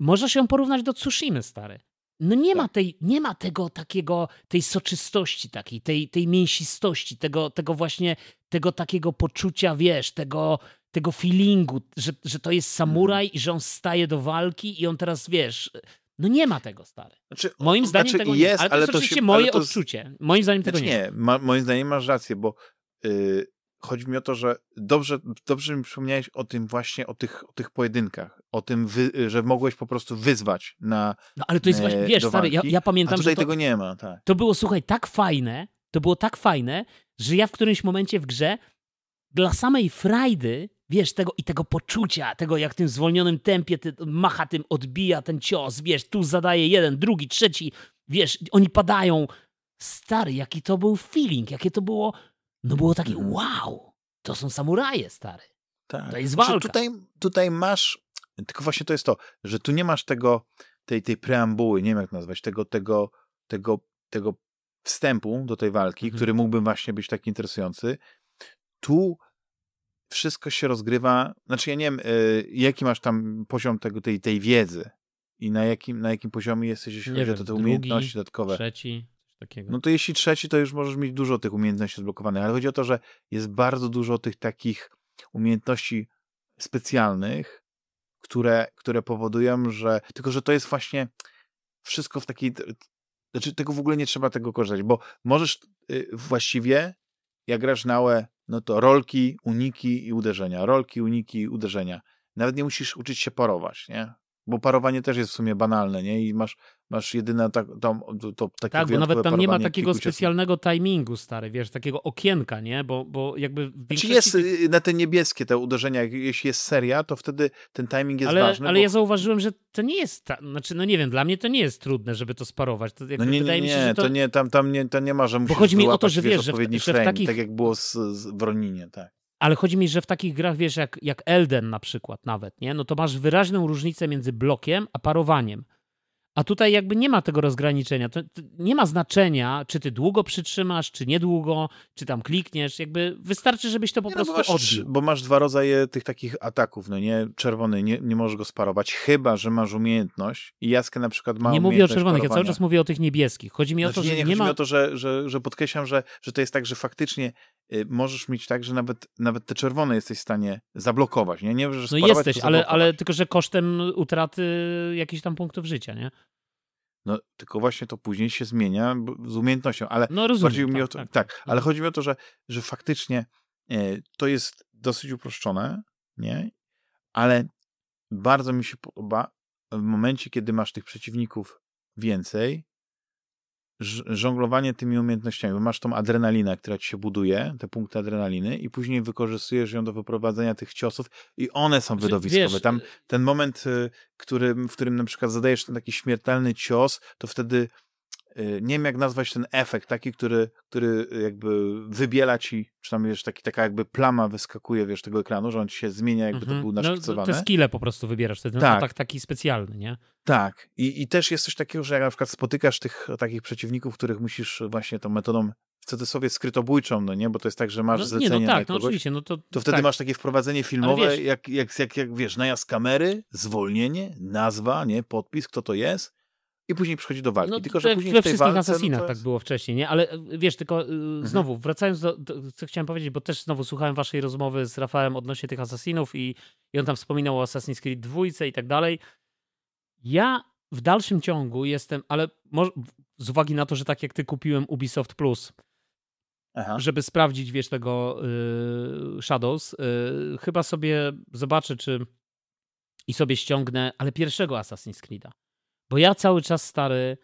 Można się ją porównać do Tsushimy, stary. No nie ma, tak. tej, nie ma tego takiego, tej soczystości takiej, tej, tej mięsistości, tego, tego właśnie, tego takiego poczucia, wiesz, tego, tego feelingu, że, że to jest samuraj mhm. i że on staje do walki i on teraz, wiesz, no nie ma tego, stary. Znaczy, moim zdaniem znaczy tego jest, nie ale to jest oczywiście się, moje to odczucie. Moim zdaniem tego znaczy nie. Nie, ma, moim zdaniem masz rację, bo yy, chodzi mi o to, że dobrze, dobrze mi przypomniałeś o tym właśnie, o tych, o tych pojedynkach, o tym, wy, że mogłeś po prostu wyzwać na No ale to jest właśnie, wiesz, stary, ja, ja pamiętam, tutaj że to, tego nie ma, tak. To było, słuchaj, tak fajne, to było tak fajne, że ja w którymś momencie w grze dla samej frajdy, wiesz, tego i tego poczucia, tego jak w tym zwolnionym tempie ty, macha tym, odbija ten cios, wiesz, tu zadaje jeden, drugi, trzeci, wiesz, oni padają. Stary, jaki to był feeling, jakie to było no było takie, wow, to są samuraje, stary. Tak. To jest walka. Tutaj, tutaj masz, tylko właśnie to jest to, że tu nie masz tego, tej, tej preambuły, nie wiem jak nazwać, tego, tego, tego, tego wstępu do tej walki, mhm. który mógłby właśnie być taki interesujący. Tu wszystko się rozgrywa, znaczy ja nie wiem, y, jaki masz tam poziom tego, tej, tej wiedzy i na jakim, na jakim poziomie jesteś, jeśli chodzi o te drugi, umiejętności dodatkowe. Trzeci takiego. No to jeśli trzeci, to już możesz mieć dużo tych umiejętności zblokowanych, ale chodzi o to, że jest bardzo dużo tych takich umiejętności specjalnych, które, które powodują, że tylko, że to jest właśnie wszystko w takiej znaczy tego w ogóle nie trzeba tego korzystać, bo możesz y, właściwie jak grasz na łe, no to rolki, uniki i uderzenia, rolki, uniki i uderzenia. Nawet nie musisz uczyć się parować, nie? Bo parowanie też jest w sumie banalne, nie? I masz masz jedyne ta, to, to, takie Tak, bo nawet tam nie ma takiego specjalnego timingu, stary, wiesz, takiego okienka, nie? Bo, bo jakby w znaczy jest y, na te niebieskie te uderzenia, jeśli jest seria, to wtedy ten timing jest ale, ważny. Ale bo... ja zauważyłem, że to nie jest, ta... znaczy no nie wiem, dla mnie to nie jest trudne, żeby to sparować. To no nie, nie, nie, się, to... to... nie, tam, tam nie, to nie ma, że musisz bo chodzi mi o to, że wiesz, że w, że w takich... tak jak było z, z w Roninie, tak. Ale chodzi mi, że w takich grach, wiesz, jak, jak Elden na przykład nawet, nie? No to masz wyraźną różnicę między blokiem a parowaniem. A tutaj jakby nie ma tego rozgraniczenia. To, to, nie ma znaczenia, czy ty długo przytrzymasz, czy niedługo, czy tam klikniesz. Jakby wystarczy, żebyś to po nie, prostu no, bo masz, odbił. Bo masz dwa rodzaje tych takich ataków, no nie? Czerwony, nie, nie możesz go sparować, chyba, że masz umiejętność. I Jaskę na przykład ma Nie mówię o czerwonych, parowania. ja cały czas mówię o tych niebieskich. Chodzi mi znaczy, o to, nie, że nie, nie chodzi ma... mi o to, że, że, że podkreślam, że, że to jest tak, że faktycznie y, możesz mieć tak, że nawet, nawet te czerwone jesteś w stanie zablokować, nie? Nie że No jesteś, ale, ale tylko, że kosztem utraty jakichś tam punktów życia, nie? No, tylko właśnie to później się zmienia z umiejętnością, ale no, rozumiem, chodzi mi tak, o to, tak, tak, ale chodzi mi o to, że, że faktycznie e, to jest dosyć uproszczone, nie? Ale bardzo mi się podoba w momencie, kiedy masz tych przeciwników więcej, żonglowanie tymi umiejętnościami. Masz tą adrenalinę, która ci się buduje, te punkty adrenaliny i później wykorzystujesz ją do wyprowadzenia tych ciosów i one są znaczy, wydowiskowe. Wiesz, Tam y, ten moment, y, który, w którym na przykład zadajesz ten taki śmiertelny cios, to wtedy nie wiem jak nazwać ten efekt, taki, który, który jakby wybiela ci, czy tam wiesz, taki, taka jakby plama wyskakuje, wiesz, tego ekranu, że on ci się zmienia, jakby to mhm. był naszkicowane. No, te skille po prostu wybierasz wtedy, no tak. tak taki specjalny, nie? Tak. I, I też jest coś takiego, że jak na przykład spotykasz tych takich przeciwników, których musisz właśnie tą metodą w cudzysłowie skrytobójczą, no nie? Bo to jest tak, że masz no, zlecenie nie, no tak, no kogoś, oczywiście, no to, to wtedy tak. masz takie wprowadzenie filmowe, wiesz, jak, jak, jak, jak, wiesz, najazd kamery, zwolnienie, nazwa, nie? Podpis, kto to jest i później przychodzi do walki. No, tylko, że później we wszystkich walce, Assassinach no tak było wcześniej, nie? Ale e, wiesz, tylko e, mhm. znowu, wracając do, do, co chciałem powiedzieć, bo też znowu słuchałem waszej rozmowy z Rafałem odnośnie tych Assassinów i, i on tam wspominał o Assassin's Creed 2 i tak dalej. Ja w dalszym ciągu jestem, ale może, z uwagi na to, że tak jak ty kupiłem Ubisoft Plus, Aha. żeby sprawdzić, wiesz, tego y, Shadows, y, chyba sobie zobaczę, czy i sobie ściągnę, ale pierwszego Assassin's Creed'a. Bo ja cały czas, stary,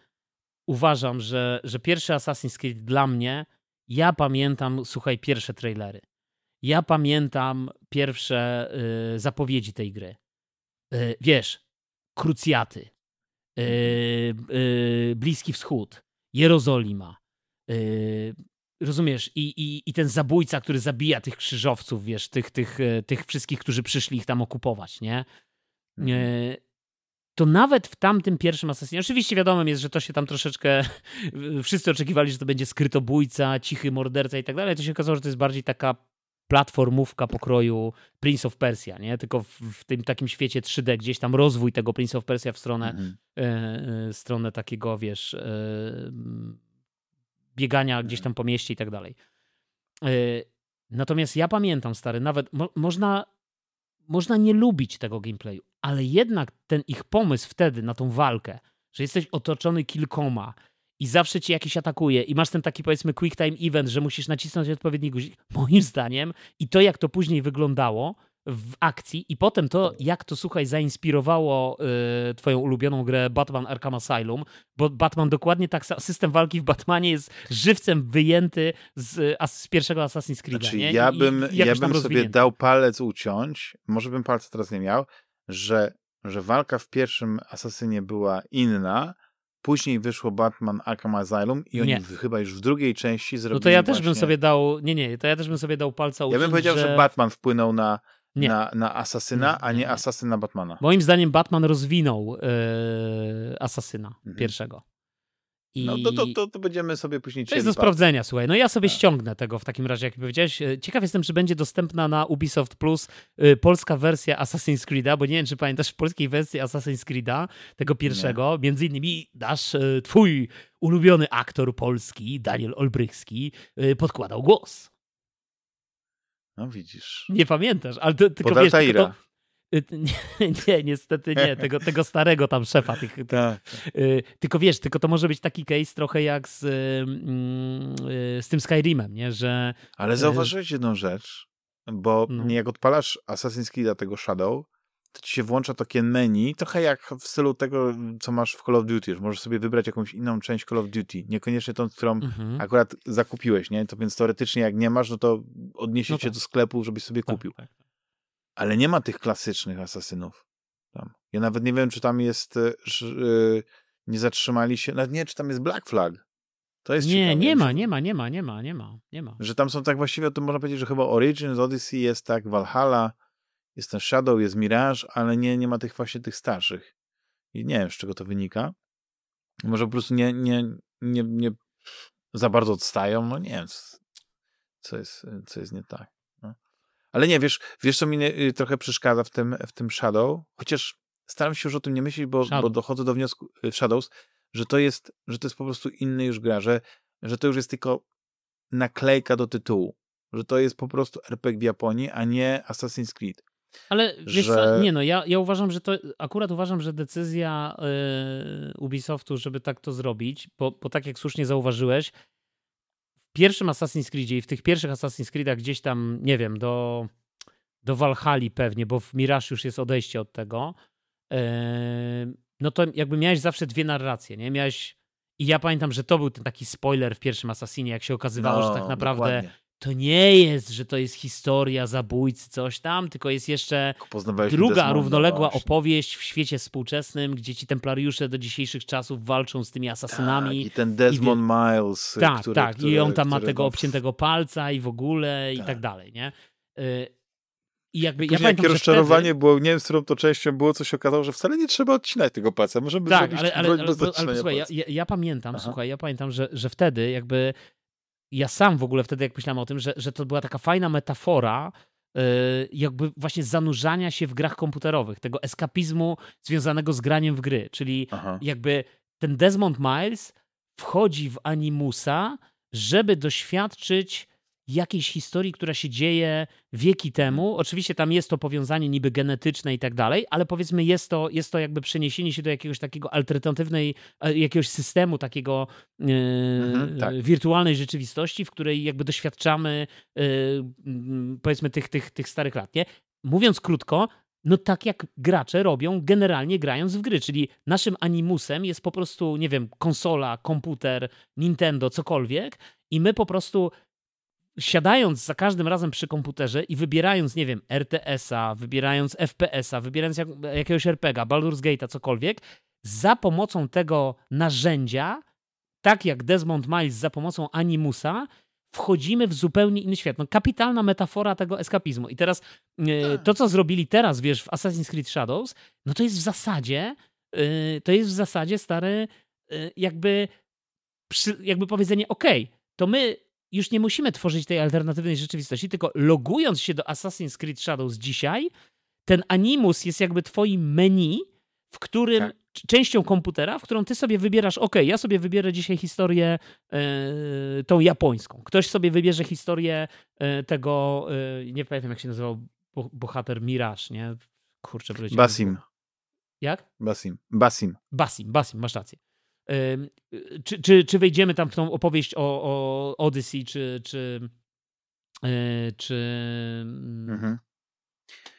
uważam, że, że pierwszy Assassin's Creed dla mnie, ja pamiętam, słuchaj, pierwsze trailery. Ja pamiętam pierwsze y, zapowiedzi tej gry. Y, wiesz, krucjaty, y, y Bliski Wschód, Jerozolima. Y, rozumiesz? I, i, I ten zabójca, który zabija tych krzyżowców, wiesz, tych, tych, y, tych wszystkich, którzy przyszli ich tam okupować, nie? To nawet w tamtym pierwszym Assassinie, oczywiście wiadomym jest, że to się tam troszeczkę, wszyscy oczekiwali, że to będzie skrytobójca, cichy morderca i tak dalej, to się okazało, że to jest bardziej taka platformówka pokroju Prince of Persia, nie? Tylko w, w tym takim świecie 3D, gdzieś tam rozwój tego Prince of Persia w stronę, mhm. e, e, stronę takiego, wiesz, e, biegania gdzieś tam po mieście i tak dalej. Natomiast ja pamiętam, stary, nawet mo można można nie lubić tego gameplayu, ale jednak ten ich pomysł wtedy na tą walkę, że jesteś otoczony kilkoma i zawsze ci jakiś atakuje i masz ten taki powiedzmy quick time event, że musisz nacisnąć odpowiedni guzik, moim zdaniem i to jak to później wyglądało, w akcji i potem to, jak to, słuchaj, zainspirowało y, twoją ulubioną grę Batman Arkham Asylum, bo Batman dokładnie tak, system walki w Batmanie jest żywcem wyjęty z, z pierwszego Assassin's Creed. Znaczy, nie? ja bym, I, ja bym sobie dał palec uciąć, może bym palca teraz nie miał, że, że walka w pierwszym Assassinie była inna, Później wyszło Batman Arkham Asylum i oni nie. chyba już w drugiej części zrobili No to ja też właśnie... bym sobie dał, nie, nie, to ja też bym sobie dał palca uciąć, Ja bym powiedział, że, że Batman wpłynął na, nie. na, na Asasyna, nie, a nie, nie Asasyn na Batmana. Moim zdaniem Batman rozwinął yy, Asasyna mhm. pierwszego. I... No to, to, to, to, będziemy sobie później To jest do sprawdzenia, słuchaj. No ja sobie tak. ściągnę tego w takim razie, jak powiedziałeś. E, ciekaw jestem, czy będzie dostępna na Ubisoft Plus y, polska wersja Assassin's Creed'a, bo nie wiem, czy pamiętasz w polskiej wersji Assassin's Creed'a, tego pierwszego, nie. między innymi dasz y, twój ulubiony aktor polski, Daniel Olbrychski, podkładał głos. No widzisz. Nie pamiętasz, ale to, tylko wiesz, tylko to, nie, nie, niestety nie, tego, tego starego tam szefa. Tych, tak, tak. Y, tylko wiesz, tylko to może być taki case trochę jak z, mm, y, z tym Skyrimem, nie, że... Ale zauważyłeś jedną rzecz, bo no. jak odpalasz Assassin's Creed tego Shadow, to ci się włącza takie menu, trochę jak w stylu tego, co masz w Call of Duty, że możesz sobie wybrać jakąś inną część Call of Duty, niekoniecznie tą, którą mhm. akurat zakupiłeś, nie? To więc teoretycznie jak nie masz, no to odniesie no cię tak. do sklepu, żebyś sobie tak, kupił. Tak, tak. Ale nie ma tych klasycznych asasynów. Tam. Ja nawet nie wiem, czy tam jest, e, że, yy, nie zatrzymali się, nawet nie, czy tam jest Black Flag. To jest nie, ciekawe, nie ma, nie ma, nie ma, nie ma, nie ma, nie ma. Że tam są tak właściwie, to można powiedzieć, że chyba Origins, Odyssey jest tak, Valhalla, jest ten Shadow, jest Mirage, ale nie, nie ma tych właśnie tych starszych. I nie wiem, z czego to wynika. Może po prostu nie, nie, nie, nie za bardzo odstają, no nie wiem, co jest, co jest nie tak. Ale nie, wiesz, wiesz co mi nie, y, trochę przeszkadza w tym, w tym Shadow, chociaż staram się już o tym nie myśleć, bo, bo dochodzę do wniosku y, Shadows, że to jest, że to jest po prostu inny już gra, że, że to już jest tylko naklejka do tytułu, że to jest po prostu RPG w Japonii, a nie Assassin's Creed. Ale wiesz że... co, nie no, ja, ja uważam, że to, akurat uważam, że decyzja yy, Ubisoftu, żeby tak to zrobić, bo, bo tak jak słusznie zauważyłeś, w pierwszym Assassin's Creedzie i w tych pierwszych Assassin's Creedach gdzieś tam, nie wiem, do, do Valhalla pewnie, bo w Mirage już jest odejście od tego, yy, no to jakby miałeś zawsze dwie narracje, nie? Miałeś I ja pamiętam, że to był ten taki spoiler w pierwszym Assassinie, jak się okazywało, no, że tak naprawdę dokładnie. To nie jest, że to jest historia zabójcy, coś tam, tylko jest jeszcze druga równoległa właśnie. opowieść w świecie współczesnym, gdzie ci templariusze do dzisiejszych czasów walczą z tymi asasynami. Tak, I ten Desmond I, Miles. Tak, który, tak. Który, I on tam ma tego obciętego palca i w ogóle tak. i tak dalej, nie? Y, i jakby, ja pamiętam, jakie rozczarowanie wtedy... było, nie wiem, z którą to częścią było, co się okazało, że wcale nie trzeba odcinać tego palca. Możemy tak, zrobić ale, ale, ale, bez ale, ale słuchaj, ja, ja, pamiętam, Aha. słuchaj, ja pamiętam, że, że wtedy jakby ja sam w ogóle wtedy, jak myślałem o tym, że, że to była taka fajna metafora yy, jakby właśnie zanurzania się w grach komputerowych, tego eskapizmu związanego z graniem w gry, czyli Aha. jakby ten Desmond Miles wchodzi w Animusa, żeby doświadczyć jakiejś historii, która się dzieje wieki temu. Oczywiście tam jest to powiązanie niby genetyczne i tak dalej, ale powiedzmy jest to, jest to jakby przeniesienie się do jakiegoś takiego alternatywnej, e, jakiegoś systemu takiego yy, mhm, tak. wirtualnej rzeczywistości, w której jakby doświadczamy yy, powiedzmy tych, tych, tych starych lat, nie? Mówiąc krótko, no tak jak gracze robią generalnie grając w gry, czyli naszym animusem jest po prostu, nie wiem, konsola, komputer, Nintendo, cokolwiek i my po prostu siadając za każdym razem przy komputerze i wybierając, nie wiem, RTS-a, wybierając FPS-a, wybierając jak, jakiegoś RPGa, Baldur's Gate'a, cokolwiek, za pomocą tego narzędzia, tak jak Desmond Miles za pomocą Animusa, wchodzimy w zupełnie inny świat. No, kapitalna metafora tego eskapizmu. I teraz yy, to, co zrobili teraz, wiesz, w Assassin's Creed Shadows, no to jest w zasadzie, yy, to jest w zasadzie stary, yy, jakby, przy, jakby powiedzenie, ok, to my już nie musimy tworzyć tej alternatywnej rzeczywistości, tylko logując się do Assassin's Creed Shadows dzisiaj, ten animus jest jakby twoim menu, w którym tak. częścią komputera, w którą ty sobie wybierasz, ok, ja sobie wybierę dzisiaj historię e, tą japońską. Ktoś sobie wybierze historię e, tego, e, nie pamiętam jak się nazywał bohater Mirage, nie? Kurczę, Basim. Jak? Basim. Basim. Basim, Basim, masz rację. Czy, czy, czy wejdziemy tam w tą opowieść o, o Odyssey, czy, czy, e, czy mm, mhm.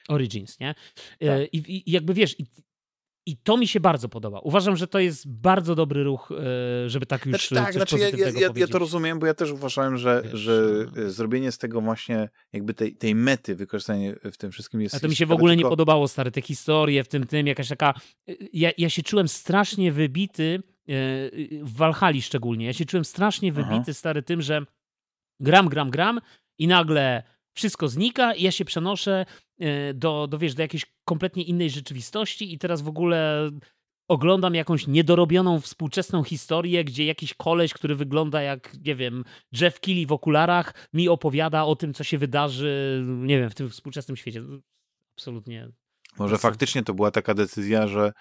Origins, nie? E, tak. I, I, jakby wiesz, i, i to mi się bardzo podoba. Uważam, że to jest bardzo dobry ruch, e, żeby tak już znaczy, Tak, znaczy ja, ja, ja, to rozumiem, bo ja też uważałem, że, wiesz, że no. zrobienie z tego właśnie jakby tej, tej mety, wykorzystanie w tym wszystkim jest... A to mi się w ogóle tylko... nie podobało, stare, te historie w tym, tym, jakaś taka... Ja, ja się czułem strasznie wybity w Walhali szczególnie. Ja się czułem strasznie wybity, Aha. stary, tym, że gram, gram, gram i nagle wszystko znika i ja się przenoszę e, do, do, wiesz, do jakiejś kompletnie innej rzeczywistości i teraz w ogóle oglądam jakąś niedorobioną współczesną historię, gdzie jakiś koleś, który wygląda jak, nie wiem, Jeff Keighley w okularach, mi opowiada o tym, co się wydarzy, nie wiem, w tym współczesnym świecie. Absolutnie. Może faktycznie to była taka decyzja, że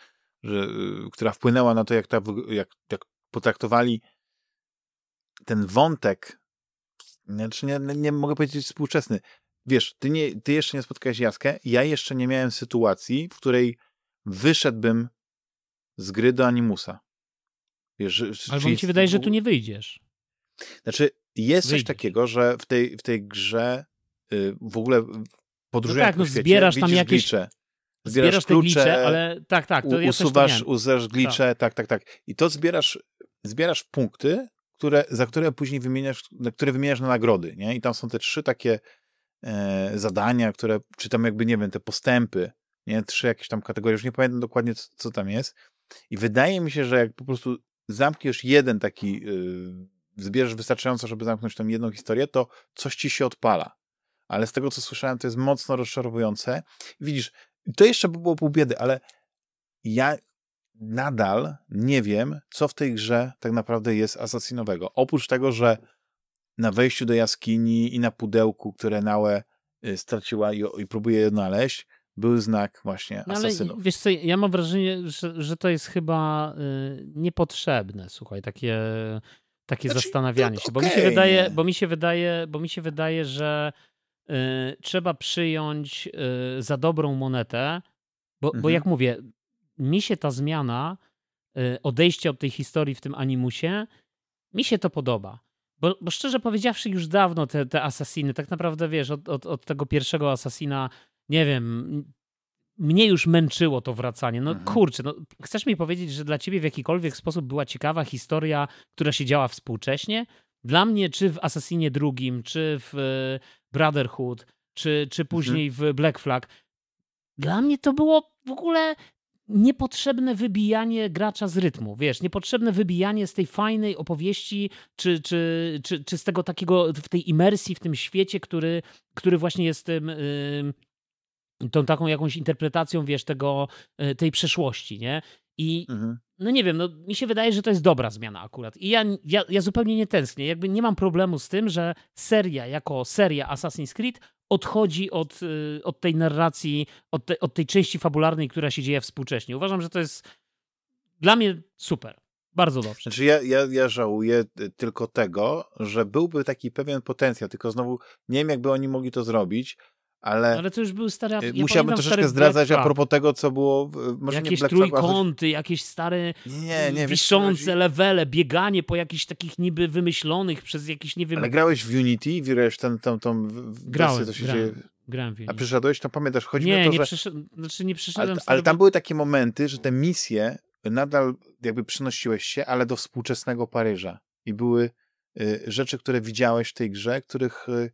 że, y, która wpłynęła na to, jak, ta, jak, jak potraktowali ten wątek, znaczy nie, nie mogę powiedzieć współczesny. Wiesz, ty, nie, ty jeszcze nie spotkałeś Jaskę, ja jeszcze nie miałem sytuacji, w której wyszedłbym z gry do Animusa. Wiesz, Albo mi się wydaje, że tu nie wyjdziesz. Znaczy, jest Wyjdziesz. coś takiego, że w tej, w tej grze y, w ogóle podróżując no tak, no, po świecie, zbierasz tam jakieś, glicze. Zbierasz, zbierasz klucze, glicze, ale tak, tak. To usuwasz, ja usuwasz glicze, tak. tak, tak, tak. I to zbierasz, zbierasz punkty, które, za które później wymieniasz, które wymieniasz na nagrody, nie? I tam są te trzy takie e, zadania, które, czy tam jakby, nie wiem, te postępy, nie? Trzy jakieś tam kategorie, już nie pamiętam dokładnie, co, co tam jest. I wydaje mi się, że jak po prostu zamkniesz jeden taki, y, zbierzesz wystarczająco, żeby zamknąć tą jedną historię, to coś ci się odpala. Ale z tego, co słyszałem, to jest mocno rozczarowujące. Widzisz, to jeszcze by było pół biedy, ale ja nadal nie wiem, co w tej grze tak naprawdę jest asasinowego. Oprócz tego, że na wejściu do jaskini i na pudełku, które Nałe y, straciła i, i próbuje je odnaleźć, był znak właśnie no, asasynów. wiesz co, ja mam wrażenie, że, że to jest chyba y, niepotrzebne, słuchaj, takie, takie znaczy, zastanawianie się, bo okay, mi się wydaje, bo mi się wydaje, bo mi się wydaje, że trzeba przyjąć y, za dobrą monetę, bo, mhm. bo jak mówię, mi się ta zmiana, y, odejście od tej historii w tym animusie, mi się to podoba. Bo, bo szczerze powiedziawszy, już dawno te, te asasiny, tak naprawdę wiesz, od, od, od tego pierwszego asasina, nie wiem, mnie już męczyło to wracanie. No mhm. kurczę, no, chcesz mi powiedzieć, że dla ciebie w jakikolwiek sposób była ciekawa historia, która się działa współcześnie? Dla mnie, czy w Assassinie drugim, czy w e, Brotherhood, czy, czy mhm. później mhm. w Black Flag, dla mnie to było w ogóle niepotrzebne wybijanie gracza z rytmu, wiesz, niepotrzebne wybijanie z tej fajnej opowieści, czy, czy, czy, czy z tego takiego, w tej imersji, w tym świecie, który, który właśnie jest tym, yy, tą taką jakąś interpretacją, wiesz, tego, yy, tej przeszłości, nie? I mhm. No nie wiem, no mi się wydaje, że to jest dobra zmiana akurat. I ja, ja, ja zupełnie nie tęsknię. Jakby nie mam problemu z tym, że seria jako seria Assassin's Creed odchodzi od, y, od tej narracji, od, te, od tej części fabularnej, która się dzieje współcześnie. Uważam, że to jest dla mnie super. Bardzo dobrze. Znaczy ja, ja, ja żałuję y, tylko tego, że byłby taki pewien potencjał, tylko znowu nie wiem, jakby oni mogli to zrobić, ale, ale to już był stary. Ja musiałbym troszeczkę zdradzać a propos tego, co było. Może jakieś nie trójkąty, jakieś stare nie, nie, wiszące wiesz, levele, bieganie po jakichś takich niby wymyślonych przez jakiś, nie wiem. Ale grałeś w Unity, wiesz, ten, tą, tą grałem, co się grałem. dzieje. Grałem w Unity. A przyszedłeś, to pamiętasz, chodzi nie, o to, nie że... Przyszedł, znaczy nie przyszedłem ale, ale tam były takie momenty, że te misje nadal jakby przenosiłeś się, ale do współczesnego Paryża. I były y, rzeczy, które widziałeś w tej grze, których y,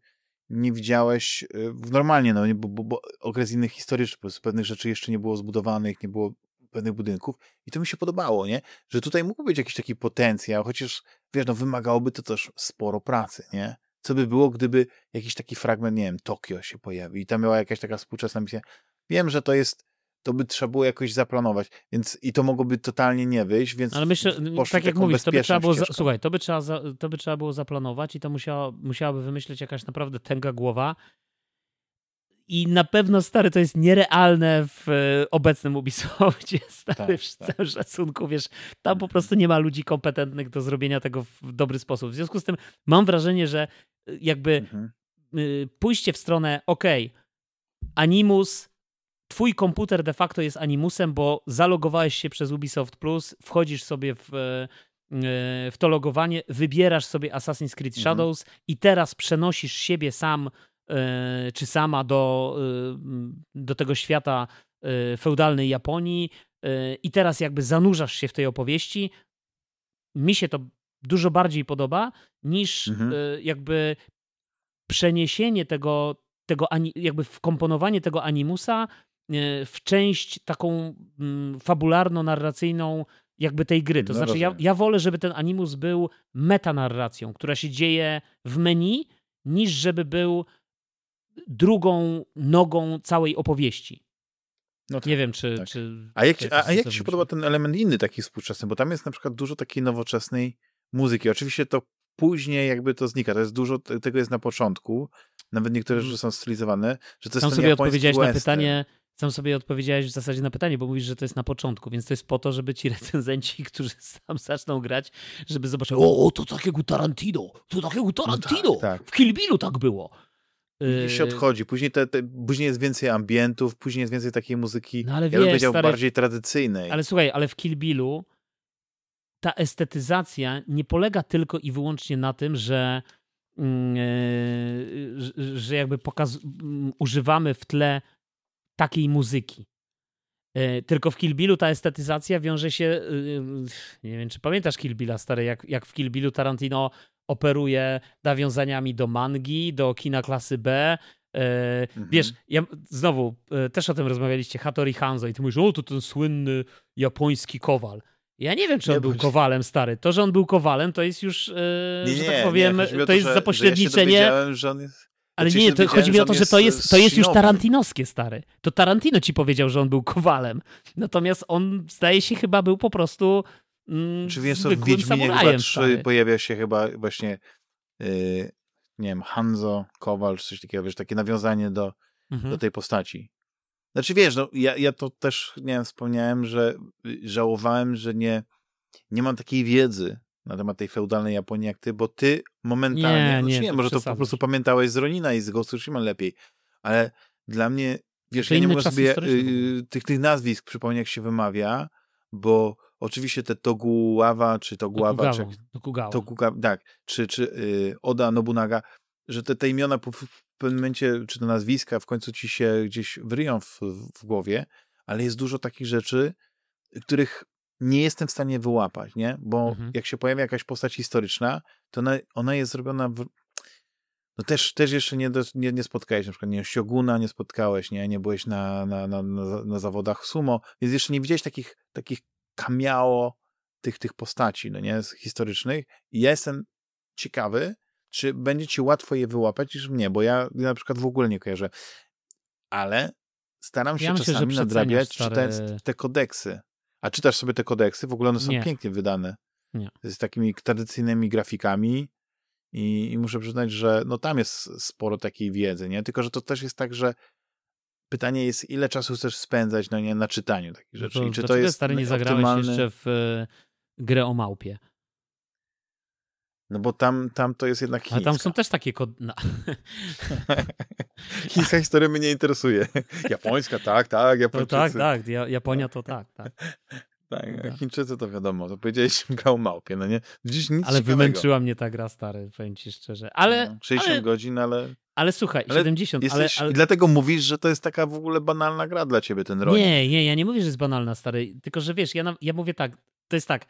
nie widziałeś y, normalnie, no, bo, bo, bo okres innych historii, po prostu pewnych rzeczy jeszcze nie było zbudowanych, nie było pewnych budynków i to mi się podobało, nie? Że tutaj mógł być jakiś taki potencjał, chociaż, wiesz, no wymagałoby to też sporo pracy, nie? Co by było, gdyby jakiś taki fragment, nie wiem, Tokio się pojawił i tam była jakaś taka współczesna misja. Wiem, że to jest to by trzeba było jakoś zaplanować. Więc i to mogłoby totalnie nie wyjść, więc. Ale myślę, tak jak mówisz, to by trzeba było. Za, słuchaj, to by trzeba, za, to by trzeba było zaplanować i to musiała, musiałaby wymyśleć jakaś naprawdę tęga głowa. I na pewno, stary, to jest nierealne w e, obecnym Ubisoftie, stary, tak, w tak. całym szacunku, wiesz, tam po prostu nie ma ludzi kompetentnych do zrobienia tego w dobry sposób. W związku z tym mam wrażenie, że e, jakby mhm. Y, pójście w stronę, ok, Animus twój komputer de facto jest animusem, bo zalogowałeś się przez Ubisoft Plus, wchodzisz sobie w, e, w to logowanie, wybierasz sobie Assassin's Creed mhm. Shadows mhm. i teraz przenosisz siebie sam e, czy sama do, e, do tego świata feudalnej Japonii i teraz jakby zanurzasz się w tej opowieści. Mi się to dużo bardziej podoba niż mhm. jakby przeniesienie tego, tego jakby wkomponowanie tego animusa E, w część taką mm, fabularno-narracyjną jakby tej gry. To no znaczy, ja, ja wolę, żeby ten animus był metanarracją, która się dzieje w menu, niż żeby był drugą nogą całej opowieści. No tak, nie wiem, czy. Tak. czy a jak, a, a jak ci się podoba ten element inny taki współczesny? Bo tam jest na przykład dużo takiej nowoczesnej muzyki. Oczywiście to później jakby to znika. To jest dużo, tego jest na początku. Nawet niektóre mm. rzeczy są stylizowane, że to jest Tam sobie odpowiedziałeś na pytanie, sam sobie odpowiedziałeś w zasadzie na pytanie, bo mówisz, że to jest na początku, więc to jest po to, żeby ci recenzenci, którzy sam zaczną grać, żeby zobaczyli, o, to takiego Tarantino, to takiego Tarantino, no tak, tak. w Kill Billu tak było. Później się y, odchodzi, później, te, te, później jest więcej ambientów, później jest więcej takiej muzyki, no ale ja wiesz, bym powiedział, stary, bardziej tradycyjnej. Ale słuchaj, ale w Kill Billu ta estetyzacja nie polega tylko i wyłącznie na tym, że, yy, że jakby pokaz, używamy w tle takiej muzyki. E, tylko w Kill Billu ta estetyzacja wiąże się. Y, y, nie wiem, czy pamiętasz Kill Billa, stary, jak, jak w Kill Billu Tarantino operuje nawiązaniami do mangi, do kina klasy B. E, mhm. Wiesz, ja znowu e, też o tym rozmawialiście, Hattori Hanzo, i ty mówisz, o to ten słynny japoński kowal. Ja nie wiem, czy on nie był kowalem, stary. To, że on był kowalem, to jest już, nie, że tak powiem, to, to, jest że, zapośredniczenie. Że ja że on jest ale nie, to chodzi mi o to, że to jest, to jest już tarantinowskie, stary. To Tarantino ci powiedział, że on był kowalem. Natomiast on, zdaje się, chyba był po prostu mm, Czy wiesz, w Wiedźminie chyba 3 pojawia się chyba właśnie yy, nie wiem, Hanzo, Kowal, czy coś takiego, wiesz, takie nawiązanie do, mhm. do tej postaci. Znaczy wiesz, no, ja, ja to też, nie wiem, wspomniałem, że żałowałem, że nie, nie mam takiej wiedzy na temat tej feudalnej Japonii jak ty, bo ty momentalnie, nie, znaczy nie, nie może to po prostu pamiętałeś z Ronina i z Ghost Tsushima lepiej, ale dla mnie, wiesz, to ja nie mogę sobie y, tych, tych nazwisk przypomnieć, jak się wymawia, bo oczywiście te Toguława, czy Toguława, czy Tokugawa. Tokugawa, tak, czy, czy y, Oda Nobunaga, że te, te imiona pewnym momencie, czy to nazwiska w końcu ci się gdzieś wryją w, w głowie, ale jest dużo takich rzeczy, których nie jestem w stanie wyłapać, nie? Bo mhm. jak się pojawia jakaś postać historyczna, to ona, ona jest zrobiona w... No też, też jeszcze nie, nie, nie spotkałeś, na przykład nie Sioguna nie spotkałeś, nie, nie byłeś na, na, na, na, na zawodach sumo, więc jeszcze nie widziałeś takich, takich kamiało tych, tych postaci, no nie, historycznych. I ja jestem ciekawy, czy będzie ci łatwo je wyłapać niż mnie, bo ja, ja na przykład w ogóle nie kojarzę. Ale staram się ja czasami myślę, nadrabiać, stary... czytając te kodeksy. A czytasz sobie te kodeksy? W ogóle one są nie. pięknie wydane. Nie. Z takimi tradycyjnymi grafikami i, i, muszę przyznać, że no tam jest sporo takiej wiedzy, nie? Tylko, że to też jest tak, że pytanie jest, ile czasu chcesz spędzać no nie, na czytaniu takich rzeczy. No to, I czy to jest stary nie zagrałeś optymalny... jeszcze w e, grę o małpie? No bo tam, tam to jest jednak chińska. A tam są też takie kod... No. Chińska historia mnie nie interesuje. Japońska, tak, tak, no Japończycy. tak, tak, Japonia to tak, tak. Tak, tak, Chińczycy to wiadomo, to powiedziałeś grał małpie, no nie? Dziś nic Ale ciekawego. wymęczyła mnie ta gra, stary, powiem ci szczerze. Ale, no, 60 ale, godzin, ale... Ale słuchaj, ale 70, jesteś, ale, ale... I dlatego mówisz, że to jest taka w ogóle banalna gra dla ciebie, ten Ronin. Nie, nie, ja nie mówię, że jest banalna, stary, tylko że wiesz, ja, ja mówię tak, to jest tak,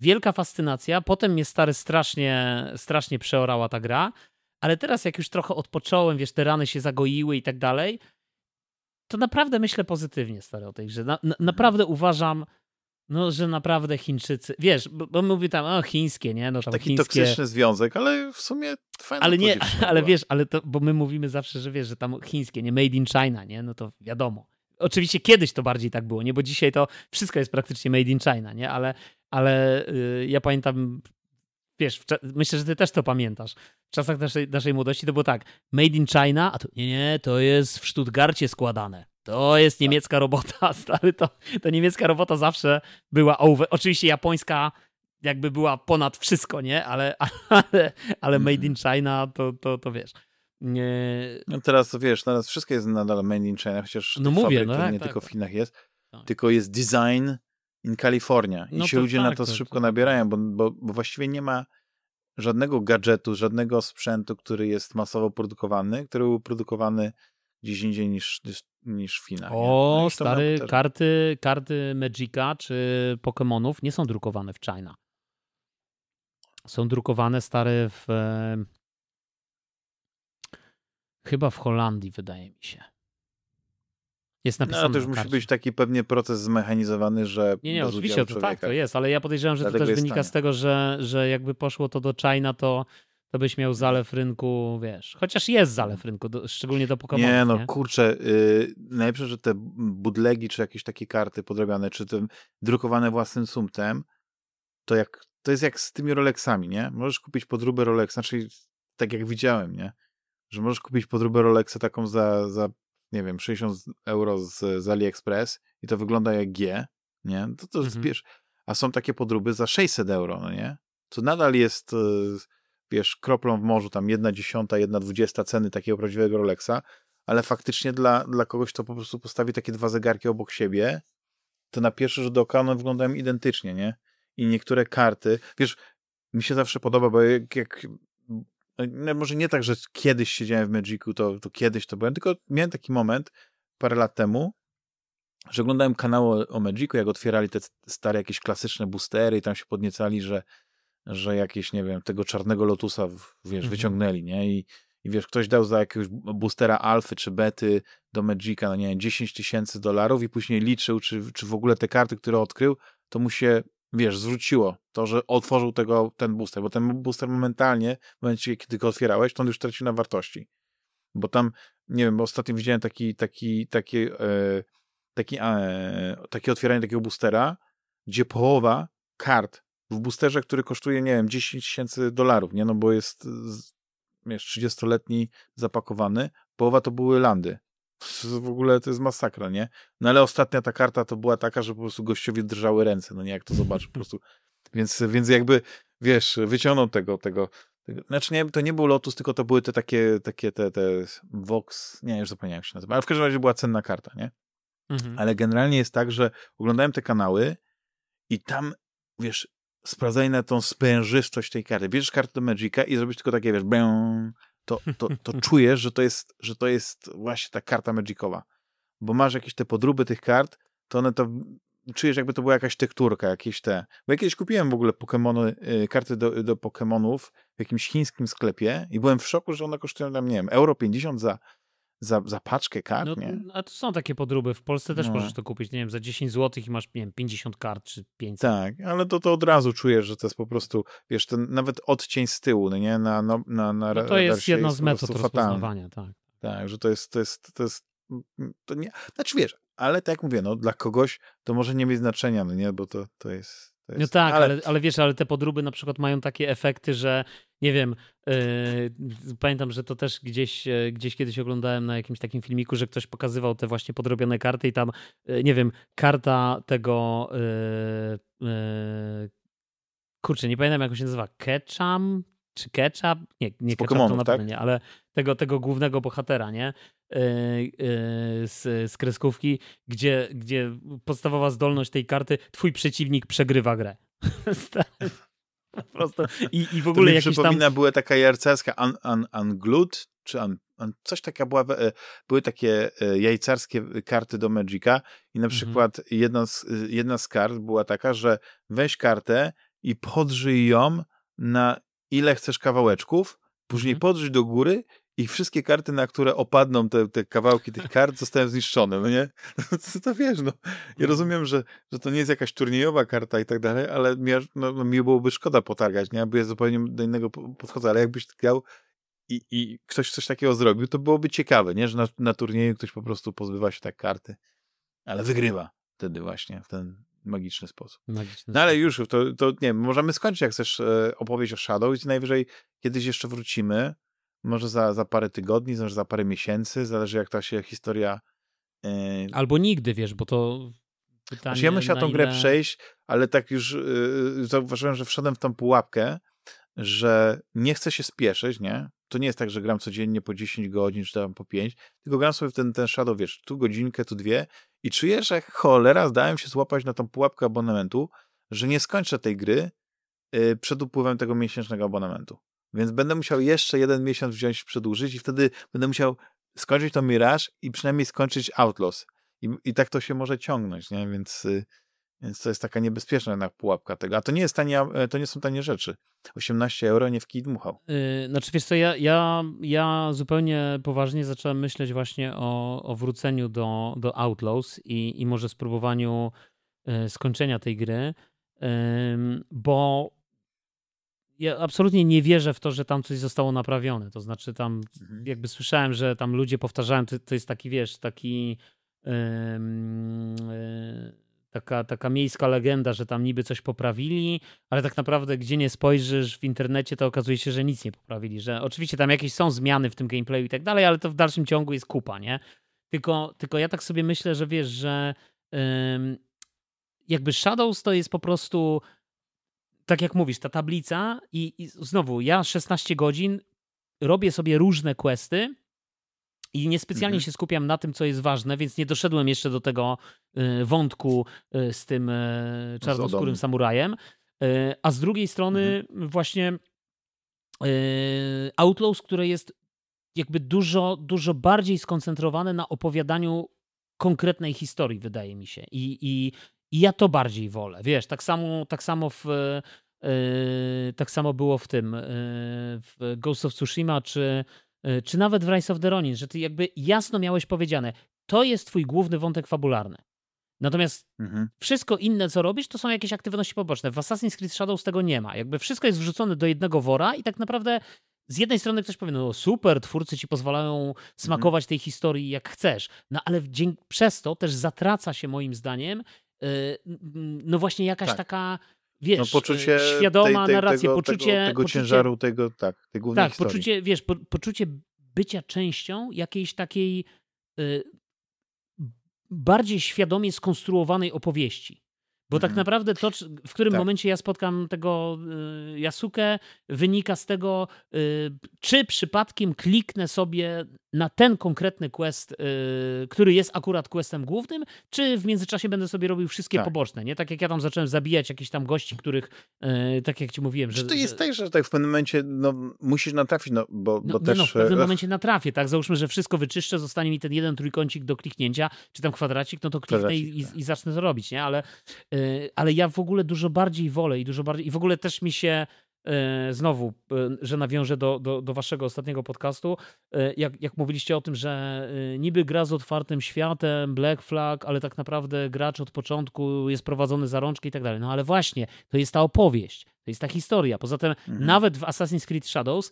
wielka fascynacja, potem mnie stary strasznie, strasznie przeorała ta gra, ale teraz jak już trochę odpocząłem, wiesz, te rany się zagoiły i tak dalej, to naprawdę myślę pozytywnie, stary, o tej grze. Na, na, naprawdę uważam, no, że naprawdę Chińczycy, wiesz, bo, bo mówię tam, o, chińskie, nie? No, tam Taki chińskie... toksyczny związek, ale w sumie fajne Ale nie, ale wiesz, ale to, bo my mówimy zawsze, że wiesz, że tam chińskie, nie? Made in China, nie? No to wiadomo. Oczywiście kiedyś to bardziej tak było, nie? Bo dzisiaj to wszystko jest praktycznie made in China, nie? Ale, ale yy, ja pamiętam, wiesz, myślę, że ty też to pamiętasz. W czasach naszej, naszej młodości to było tak, made in China, a to nie, nie, to jest w Stuttgarcie składane. To jest tak. niemiecka robota, stary, to, to niemiecka robota zawsze była over. Oczywiście japońska jakby była ponad wszystko, nie? Ale, ale, ale made in China to, to, to wiesz. Nie... No teraz wiesz, teraz wszystko jest nadal made in China, chociaż no mówię, fabryk, no tak, nie tak, tylko w tak. Chinach jest, tak. tylko jest design in California i no się ludzie na to, to szybko nabierają, bo, bo, bo właściwie nie ma żadnego gadżetu, żadnego sprzętu, który jest masowo produkowany, który był produkowany gdzieś indziej niż, niż w Chinach. O, no stary, karty, karty Magica czy Pokémonów nie są drukowane w China. Są drukowane, stare w chyba w Holandii, wydaje mi się. Jest napisane. No to już musi być taki pewnie proces zmechanizowany, że. Nie, nie, oczywiście to tak, to jest, ale ja podejrzewam, że Dlatego to też wynika z tego, że, że jakby poszło to do China, to, to byś miał zalew rynku, wiesz. Chociaż jest zalew rynku, do, szczególnie do Pokémonów. Nie, no nie? kurczę, yy, najlepsze, że te budlegi, czy jakieś takie karty podrobione, czy tym drukowane własnym sumtem, to jak to jest jak z tymi Rolexami, nie? Możesz kupić podróbę Rolexa, znaczy tak jak widziałem, nie? Że możesz kupić podróbę Rolexa taką za, za nie wiem, 60 euro z, z AliExpress i to wygląda jak G, nie? To to mhm. zbierz. A są takie podróby za 600 euro, no nie? To nadal jest, e, wiesz, kroplą w morzu, tam jedna dziesiąta, jedna dwudziesta ceny takiego prawdziwego Rolexa, ale faktycznie dla, dla kogoś, kto po prostu postawi takie dwa zegarki obok siebie, to na pierwszy rzut oka one wyglądają identycznie, nie? I niektóre karty, wiesz, mi się zawsze podoba, bo jak, jak no, może nie tak, że kiedyś siedziałem w Magicu, to, to kiedyś to byłem, tylko miałem taki moment parę lat temu, że oglądałem kanały o Magicu, jak otwierali te stare jakieś klasyczne boostery i tam się podniecali, że, że jakieś, nie wiem, tego czarnego lotusa, wiesz, mhm. wyciągnęli, nie? I, I wiesz, ktoś dał za jakiegoś boostera alfy czy bety do Magica, no nie wiem, 10 tysięcy dolarów i później liczył, czy, czy w ogóle te karty, które odkrył, to mu się wiesz, zwróciło to, że otworzył tego, ten booster, bo ten booster momentalnie, w momencie, kiedy go otwierałeś, to on już traci na wartości. Bo tam, nie wiem, bo ostatnio widziałem taki, taki, taki, e, taki, e, takie otwieranie takiego boostera, gdzie połowa kart w boosterze, który kosztuje, nie wiem, 10 tysięcy dolarów, nie, no bo jest, wiesz, 30-letni zapakowany, połowa to były landy w ogóle to jest masakra, nie? No ale ostatnia ta karta to była taka, że po prostu gościowi drżały ręce, no nie, jak to zobaczy po prostu. Więc, więc jakby, wiesz, wyciągnął tego, tego, tego, znaczy nie, to nie był Lotus, tylko to były te takie, takie te, te Vox, nie, już zapomniałem jak się nazywa, ale w każdym razie była cenna karta, nie? Mhm. Ale generalnie jest tak, że oglądałem te kanały i tam, wiesz, sprawdzaj na tą sprężystość tej karty. Bierzesz kartę do Magica i zrobisz tylko takie, wiesz, bę, to, to, to czujesz, że to, jest, że to jest właśnie ta karta Magicowa. Bo masz jakieś te podróby tych kart, to one to czujesz jakby to była jakaś tekturka, jakieś te. Bo ja kiedyś kupiłem w ogóle Pokemony, y, karty do, do Pokemonów w jakimś chińskim sklepie i byłem w szoku, że one kosztują tam, nie wiem, euro 50 za, za, za paczkę kart, no, nie? A to są takie podróby. W Polsce też no. możesz to kupić, nie wiem, za 10 zł i masz, nie wiem, 50 kart czy 500. Tak, ale to, to od razu czujesz, że to jest po prostu, wiesz, ten nawet odcień z tyłu, no nie? Na, na, na, na no to jest jedna z metod rozpoznawania, tak. Tak, że to jest, to jest, to jest, to nie, znaczy wiesz, ale tak jak mówię, no dla kogoś to może nie mieć znaczenia, no nie, bo to, to jest... Jest... No tak, ale... ale... Ale, wiesz, ale te podróby na przykład mają takie efekty, że nie wiem, yy, pamiętam, że to też gdzieś, yy, gdzieś kiedyś oglądałem na jakimś takim filmiku, że ktoś pokazywał te właśnie podrobione karty i tam, yy, nie wiem, karta tego kurczę, nie pamiętam jak on się nazywa, Ketchum czy Ketchup? Nie, nie Ketchup to na tak? nie, ale tego, tego głównego bohatera, nie? Yy, yy, z, z kreskówki, gdzie, gdzie podstawowa zdolność tej karty, twój przeciwnik przegrywa grę. po prostu. I, I w ogóle to mi jakieś przypomina, tam... była taka jarcarska un, un, Unglued, czy un, un, coś taka była, e, były takie e, jajcarskie karty do Magica i na mhm. przykład jedna, z, jedna z kart była taka, że weź kartę i podrzyj ją na ile chcesz kawałeczków, później mhm. podrzyj do góry i wszystkie karty, na które opadną te, te kawałki tych kart, zostają zniszczone, no nie? Co to wiesz, no. Ja mhm. rozumiem, że, że to nie jest jakaś turniejowa karta i tak dalej, ale mi, no, no, mi byłoby szkoda potargać, nie? Bo ja zupełnie do innego podchodzę, ale jakbyś grał i, i ktoś coś takiego zrobił, to byłoby ciekawe, nie? Że na, na turnieju ktoś po prostu pozbywa się tak karty, ale wygrywa wtedy właśnie w ten magiczny sposób. Magiczny no ale już, to, to nie wiem, możemy skończyć, jak chcesz e, opowieść o Shadow i najwyżej kiedyś jeszcze wrócimy, może za, za parę tygodni, może za parę miesięcy, zależy jak ta się historia... Yy... Albo nigdy, wiesz, bo to pytanie... Znaczy ja chciał tą ile... grę przejść, ale tak już yy, zauważyłem, że wszedłem w tą pułapkę, że nie chcę się spieszyć, nie? To nie jest tak, że gram codziennie po 10 godzin, czy tam po 5, tylko gram sobie w ten, ten Shadow, wiesz, tu godzinkę, tu dwie i czuję, że cholera, zdałem się złapać na tą pułapkę abonamentu, że nie skończę tej gry yy, przed upływem tego miesięcznego abonamentu. Więc będę musiał jeszcze jeden miesiąc wziąć, przedłużyć i wtedy będę musiał skończyć to Mirage i przynajmniej skończyć Outlaws. I, i tak to się może ciągnąć, nie? Więc, y, więc to jest taka niebezpieczna jednak pułapka tego. A to nie, jest tanie, to nie są tanie rzeczy. 18 euro nie w kij dmuchał. Yy, znaczy wiesz co, ja, ja, ja zupełnie poważnie zacząłem myśleć właśnie o, o wróceniu do, do Outlaws i, i może spróbowaniu y, skończenia tej gry, yy, bo ja absolutnie nie wierzę w to, że tam coś zostało naprawione. To znaczy tam mhm. jakby słyszałem, że tam ludzie powtarzają, to, to jest taki, wiesz, taki yy, yy, taka, taka miejska legenda, że tam niby coś poprawili, ale tak naprawdę gdzie nie spojrzysz w internecie, to okazuje się, że nic nie poprawili, że oczywiście tam jakieś są zmiany w tym gameplayu i tak dalej, ale to w dalszym ciągu jest kupa, nie? Tylko, tylko ja tak sobie myślę, że wiesz, że yy, jakby Shadows to jest po prostu tak jak mówisz, ta tablica i, i znowu, ja 16 godzin robię sobie różne questy i niespecjalnie mhm. się skupiam na tym, co jest ważne, więc nie doszedłem jeszcze do tego y, wątku y, z tym y, czarnoskórym samurajem. A z drugiej strony mhm. właśnie Outlaws, które jest jakby dużo, dużo bardziej skoncentrowane na opowiadaniu konkretnej historii, wydaje mi się. I, i, i ja to bardziej wolę. Wiesz, tak samo, tak samo w. Yy, tak samo było w tym, yy, w Ghost of Tsushima, czy, czy nawet w Rise of the Ronin, że ty jakby jasno miałeś powiedziane, to jest twój główny wątek fabularny. Natomiast mhm. wszystko inne, co robisz, to są jakieś aktywności poboczne. W Assassin's Creed Shadows tego nie ma. Jakby wszystko jest wrzucone do jednego wora i tak naprawdę z jednej strony ktoś powie, no super, twórcy ci pozwalają smakować mhm. tej historii jak chcesz, no ale przez to też zatraca się moim zdaniem no właśnie jakaś tak. taka wiesz, no, poczucie świadoma tej, tej, narracja, tego, poczucie... Tego, tego poczucie, ciężaru, tego, tak, tej głównej Tak, historii. poczucie, wiesz, po, poczucie bycia częścią jakiejś takiej y, bardziej świadomie skonstruowanej opowieści. Bo tak mhm. tak naprawdę to, w którym tak. momencie ja spotkam tego y, Jasukę, wynika z tego, y, czy przypadkiem kliknę sobie na ten konkretny quest, yy, który jest akurat questem głównym, czy w międzyczasie będę sobie robił wszystkie tak. poboczne, nie? Tak jak ja tam zacząłem zabijać jakichś tam gości, których, yy, tak jak ci mówiłem, że... Czy to jest że... tak, że tak w pewnym momencie no, musisz natrafić, no bo, no, bo też... No, w pewnym momencie natrafię, tak? Załóżmy, że wszystko wyczyszczę, zostanie mi ten jeden trójkącik do kliknięcia, czy tam kwadracik, no to kliknę i, i, i, zacznę to robić, nie? Ale, ale ja w ogóle dużo bardziej wolę i dużo bardziej... I w ogóle też mi się E, znowu, e, że nawiążę do, do, do, waszego ostatniego podcastu, jak, jak mówiliście o tym, że niby gra z otwartym światem, Black Flag, ale tak naprawdę gracz od początku jest prowadzony za rączkę i tak dalej. No ale właśnie, to jest ta opowieść, to jest ta historia. Poza tym mhm. nawet w Assassin's Creed Shadows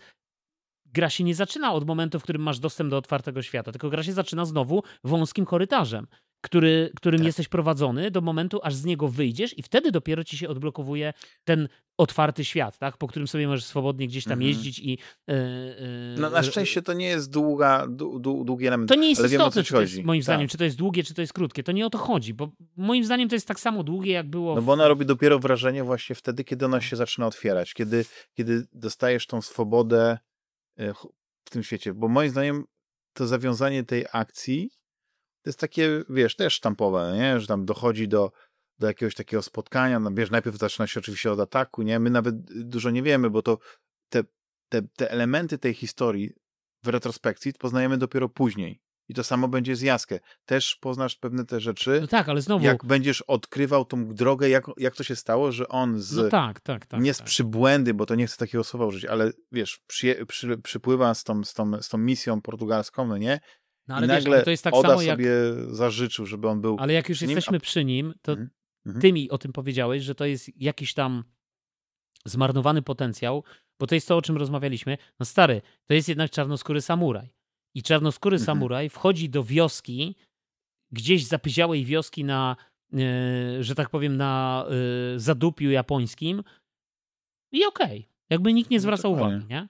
gra się nie zaczyna od momentu, w którym masz dostęp do otwartego świata, tylko gra się zaczyna znowu wąskim korytarzem który, którym tak. jesteś prowadzony do momentu, aż z niego wyjdziesz i wtedy dopiero ci się odblokowuje ten otwarty świat, tak? po którym sobie możesz swobodnie gdzieś tam mhm. jeździć i... Yy, yy, no, na szczęście to nie jest długa, długi element, To nie jest ale istotne, wiem, czy to jest, moim tak. zdaniem, czy to jest długie, czy to jest krótkie. To nie o to chodzi, bo moim zdaniem to jest tak samo długie, jak było... No bo ona robi dopiero wrażenie właśnie wtedy, kiedy ona się zaczyna otwierać, kiedy, kiedy dostajesz tą swobodę e, w tym świecie, bo moim zdaniem to zawiązanie tej akcji jest takie, wiesz, też sztampowe, nie? że tam dochodzi do, do jakiegoś takiego spotkania, no wiesz, najpierw zaczyna się oczywiście od ataku, nie? My nawet dużo nie wiemy, bo to te, te, te elementy tej historii w retrospekcji poznajemy dopiero później. I to samo będzie z Jaskę. Też poznasz pewne te rzeczy. No tak, ale znowu. Jak będziesz odkrywał tą drogę, jak, jak to się stało, że on z. No tak, tak, tak. Nie z tak. przybłędy, bo to nie chcę takiego słowa użyć, ale wiesz, przy, przy, przypływa z tą, z, tą, z tą misją portugalską, no nie? No, ale I nagle wiesz, to jest tak Oda samo jak... sobie zażyczył, żeby on był. Ale jak już jesteśmy przy nim, to mm -hmm. ty mi o tym powiedziałeś, że to jest jakiś tam zmarnowany potencjał, bo to jest to, o czym rozmawialiśmy. No stary, to jest jednak czarnoskóry samuraj. I czarnoskóry mm -hmm. samuraj wchodzi do wioski, gdzieś zapyziałej wioski na, yy, że tak powiem, na yy, zadupiu japońskim i okej. Okay. Jakby nikt nie zwracał no uwagi, nie?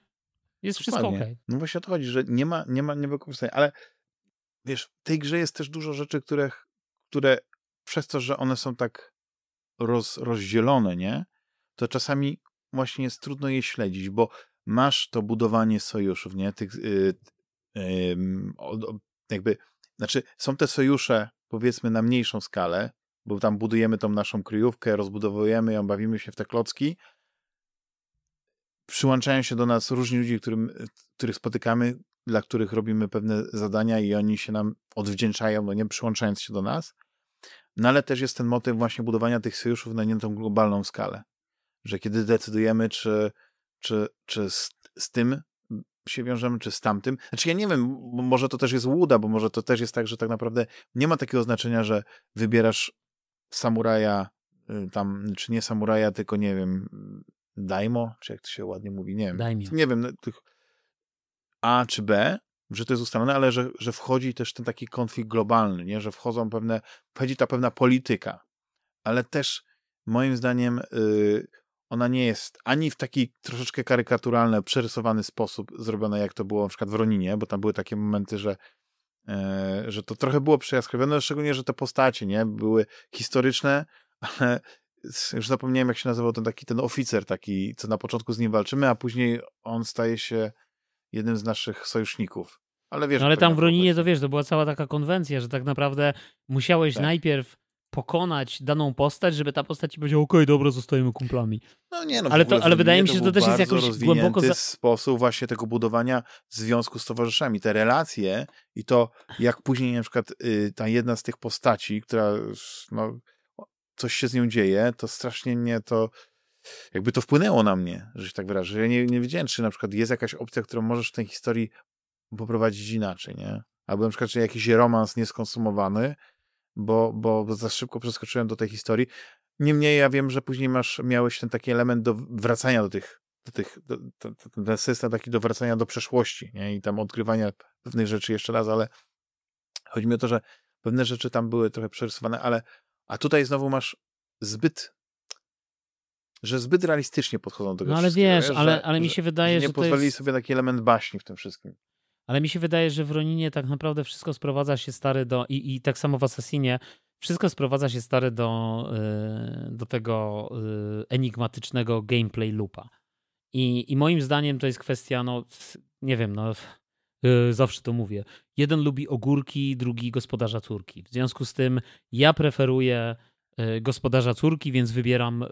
Jest Dokładnie. wszystko okej. Okay. No właśnie o to chodzi, że nie ma, nie ma niewykorzystania, ale wiesz, w tej grze jest też dużo rzeczy, które, które przez to, że one są tak roz, rozdzielone, nie? To czasami właśnie jest trudno je śledzić, bo masz to budowanie sojuszów, nie? Tych, yy, yy, jakby, znaczy są te sojusze, powiedzmy, na mniejszą skalę, bo tam budujemy tą naszą kryjówkę, rozbudowujemy ją, bawimy się w te klocki. Przyłączają się do nas różni ludzie, którym, których spotykamy, dla których robimy pewne zadania i oni się nam odwdzięczają, no nie przyłączając się do nas. No ale też jest ten motyw właśnie budowania tych sojuszów na nie tą globalną skalę. Że kiedy decydujemy, czy, czy, czy z, z tym się wiążemy, czy z tamtym. Znaczy ja nie wiem, może to też jest łuda, bo może to też jest tak, że tak naprawdę nie ma takiego znaczenia, że wybierasz samuraja, y, tam, czy nie samuraja, tylko nie wiem, daimo, czy jak to się ładnie mówi, nie wiem. Daimio. Nie wiem, tych a czy B, że to jest ustalone, ale że, że wchodzi też ten taki konflikt globalny, nie? że wchodzą pewne, wchodzi ta pewna polityka, ale też moim zdaniem yy, ona nie jest ani w taki troszeczkę karykaturalny, przerysowany sposób zrobiona, jak to było na przykład w Roninie, bo tam były takie momenty, że yy, że to trochę było przejaskrawione, szczególnie, że te postacie nie były historyczne, ale już zapomniałem, jak się nazywał ten taki ten oficer taki, co na początku z nim walczymy, a później on staje się jednym z naszych sojuszników. Ale wiesz, no, ale tam w Roninie to wiesz, to była cała taka konwencja, że tak naprawdę musiałeś tak. najpierw pokonać daną postać, żeby ta postać ci powiedziała, okej, okay, dobra, zostajemy kumplami. No nie, no ale, to, ale wydaje mi się, że to też jest jakoś głęboko... Za... sposób właśnie tego budowania związku z towarzyszami. Te relacje i to, jak później na przykład y, ta jedna z tych postaci, która no, coś się z nią dzieje, to strasznie mnie to jakby to wpłynęło na mnie, że się tak wyrażę. Ja nie, nie wiedziałem, czy na przykład jest jakaś opcja, którą możesz w tej historii poprowadzić inaczej, nie? Albo na przykład, czy jakiś romans nieskonsumowany, bo, bo za szybko przeskoczyłem do tej historii. Niemniej ja wiem, że później masz, miałeś ten taki element do wracania do tych, do tych do, ten system taki do wracania do przeszłości, nie? I tam odkrywania pewnych rzeczy jeszcze raz, ale chodzi mi o to, że pewne rzeczy tam były trochę przerysowane, ale a tutaj znowu masz zbyt że zbyt realistycznie podchodzą do tego No ale wiesz, że, ale, ale mi się wydaje, że, nie pozwolili jest... sobie taki element baśni w tym wszystkim. Ale mi się wydaje, że w Roninie tak naprawdę wszystko sprowadza się stary do i, i tak samo w Assassinie wszystko sprowadza się stary do, yy, do tego yy, enigmatycznego gameplay loopa. I, I moim zdaniem to jest kwestia, no nie wiem, no Yy, zawsze to mówię. Jeden lubi ogórki, drugi gospodarza córki. W związku z tym ja preferuję gospodarza córki, więc wybieram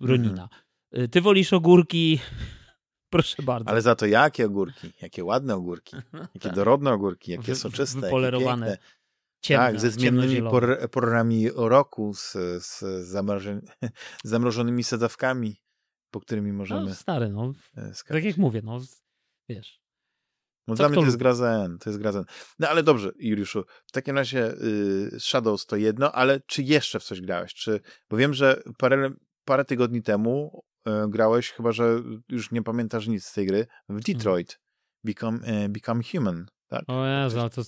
yy, Ronina. Mhm. Ty wolisz ogórki, Proszę bardzo. Ale za to jakie ogórki? Jakie ładne ogórki. Jakie tak. dorodne ogórki, jakie soczyste. Wypolerowane. Jakie ciemne, tak, ze zmiennymi por, porami roku, z, z zamrożonymi sadzawkami, po którymi możemy... No, stary, no. Skakać. Tak jak mówię, no, wiesz. No dla mnie to jest gra N, to jest gra N. No ale dobrze, Juliuszu, w takim razie y, Shadows to jedno, ale czy jeszcze w coś grałeś? Czy, bo wiem, że parę, parę tygodni temu y, grałeś, chyba że już nie pamiętasz nic z tej gry, w mhm. Detroit, Become, y, Become Human. Tak? O Jezu, ale to,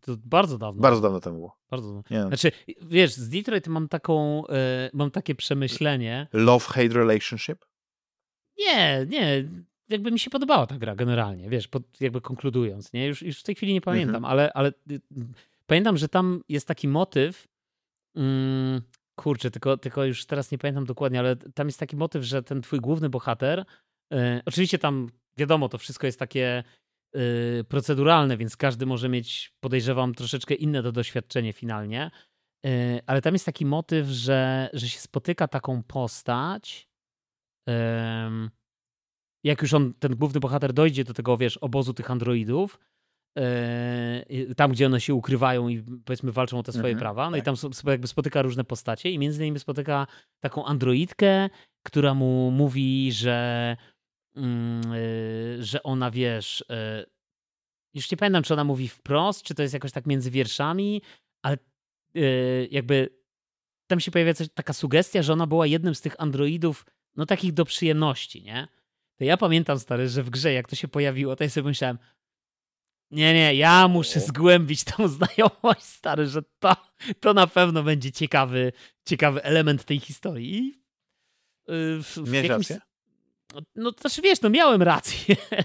to, bardzo dawno. Bardzo dawno temu było. Bardzo dawno. Nie. Znaczy, wiesz, z Detroit mam taką, y, mam takie przemyślenie. Love-hate relationship? Nie, nie. Jakby mi się podobała ta gra generalnie, wiesz, pod, jakby konkludując, nie? Już, już w tej chwili nie pamiętam, mhm. ale, ale y, pamiętam, że tam jest taki motyw, mm, kurczę, tylko, tylko już teraz nie pamiętam dokładnie, ale tam jest taki motyw, że ten twój główny bohater, y, oczywiście tam wiadomo, to wszystko jest takie Y, proceduralne, więc każdy może mieć, podejrzewam, troszeczkę inne to doświadczenie finalnie. Ale tam jest taki motyw, że, że się spotyka taką postać. Jak już on, ten główny bohater dojdzie do tego, wiesz, obozu tych androidów, y, tam, gdzie one się ukrywają i powiedzmy walczą o te swoje mhm, prawa. No tak. i tam sobie jakby spotyka różne postacie i między innymi spotyka taką androidkę, która mu mówi, że Mm, y, że ona, wiesz, y, już nie pamiętam, czy ona mówi wprost, czy to jest jakoś tak między wierszami, ale jakby tam się pojawia coś, taka sugestia, że ona była jednym z tych androidów, no takich do przyjemności, nie? To ja pamiętam, stary, że w grze, jak to się pojawiło, to ja sobie myślałem, nie, nie, ja muszę zgłębić tą znajomość, stary, że to, to na pewno będzie ciekawy, ciekawy element tej historii. I w, w jakimś, no, no to znaczy wiesz, no miałem rację.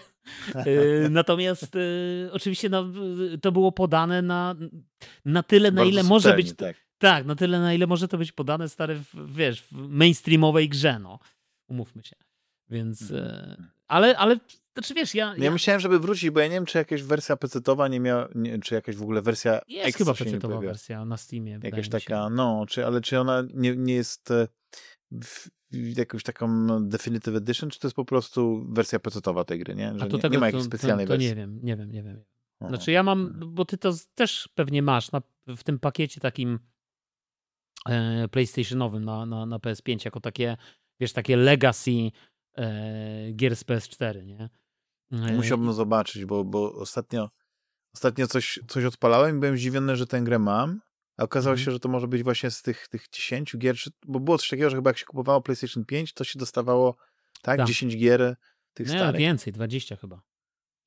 Y, natomiast y, oczywiście no, to było podane na, na tyle, na ile może być. Tak. tak, na tyle, na ile może to być podane stare, w, wiesz, w mainstreamowej grze, no. Umówmy się. Więc. Mm. Ale, ale znaczy wiesz, ja, ja... ja. myślałem, żeby wrócić, bo ja nie wiem, czy jakaś wersja PC-towa nie miała, nie, czy jakaś w ogóle wersja. Jest chyba PC-towa wersja na Steamie. Jakaś taka, no, czy, ale czy ona nie, nie jest e, jakąś taką Definitive Edition, czy to jest po prostu wersja pecetowa tej gry, nie? Że nie, tego, nie, ma jakiejś specjalnej to, to, to nie wiem, nie wiem, nie wiem. Znaczy ja mam, mhm. bo ty to też pewnie masz na, w tym pakiecie takim e, PlayStationowym na, na, na PS5 jako takie, wiesz, takie legacy e, gier z PS4, nie? E, Musiałbym zobaczyć, bo, bo ostatnio ostatnio coś, coś odpalałem i byłem zdziwiony, że tę grę mam, a okazało mhm. się, że to może być właśnie z tych, tych 10 gier, bo było coś takiego, że chyba jak się kupowało PlayStation 5, to się dostawało tak, tak. 10 gier tych nie, starych. więcej, 20 chyba.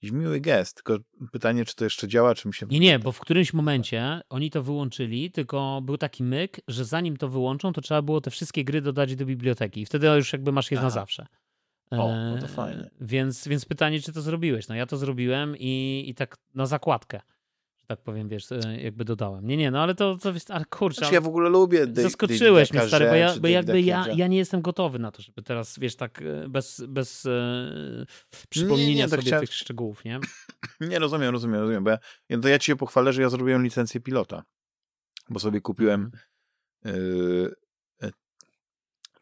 Miły gest, tylko pytanie, czy to jeszcze działa, czy mi się... Nie, nie, bo w którymś momencie oni to wyłączyli, tylko był taki myk, że zanim to wyłączą, to trzeba było te wszystkie gry dodać do biblioteki i wtedy już jakby masz je Aha. na zawsze. O, no to fajnie. Więc, więc pytanie, czy to zrobiłeś? No ja to zrobiłem i, i tak na zakładkę tak powiem, wiesz, e, jakby dodałem. Nie, nie, no ale to, to ale kurczę. Znaczy, ja w ogóle lubię Zaskoczyłeś mnie, stary, bo, ja, bo jakby ja, ja nie jestem gotowy na to, żeby teraz, wiesz, tak e, bez, bez e, przypomnienia nie, nie, sobie chciałem... tych szczegółów, nie? Nie, rozumiem, rozumiem, rozumiem, bo ja, to ja ci się pochwalę, że ja zrobiłem licencję pilota, bo sobie kupiłem yy,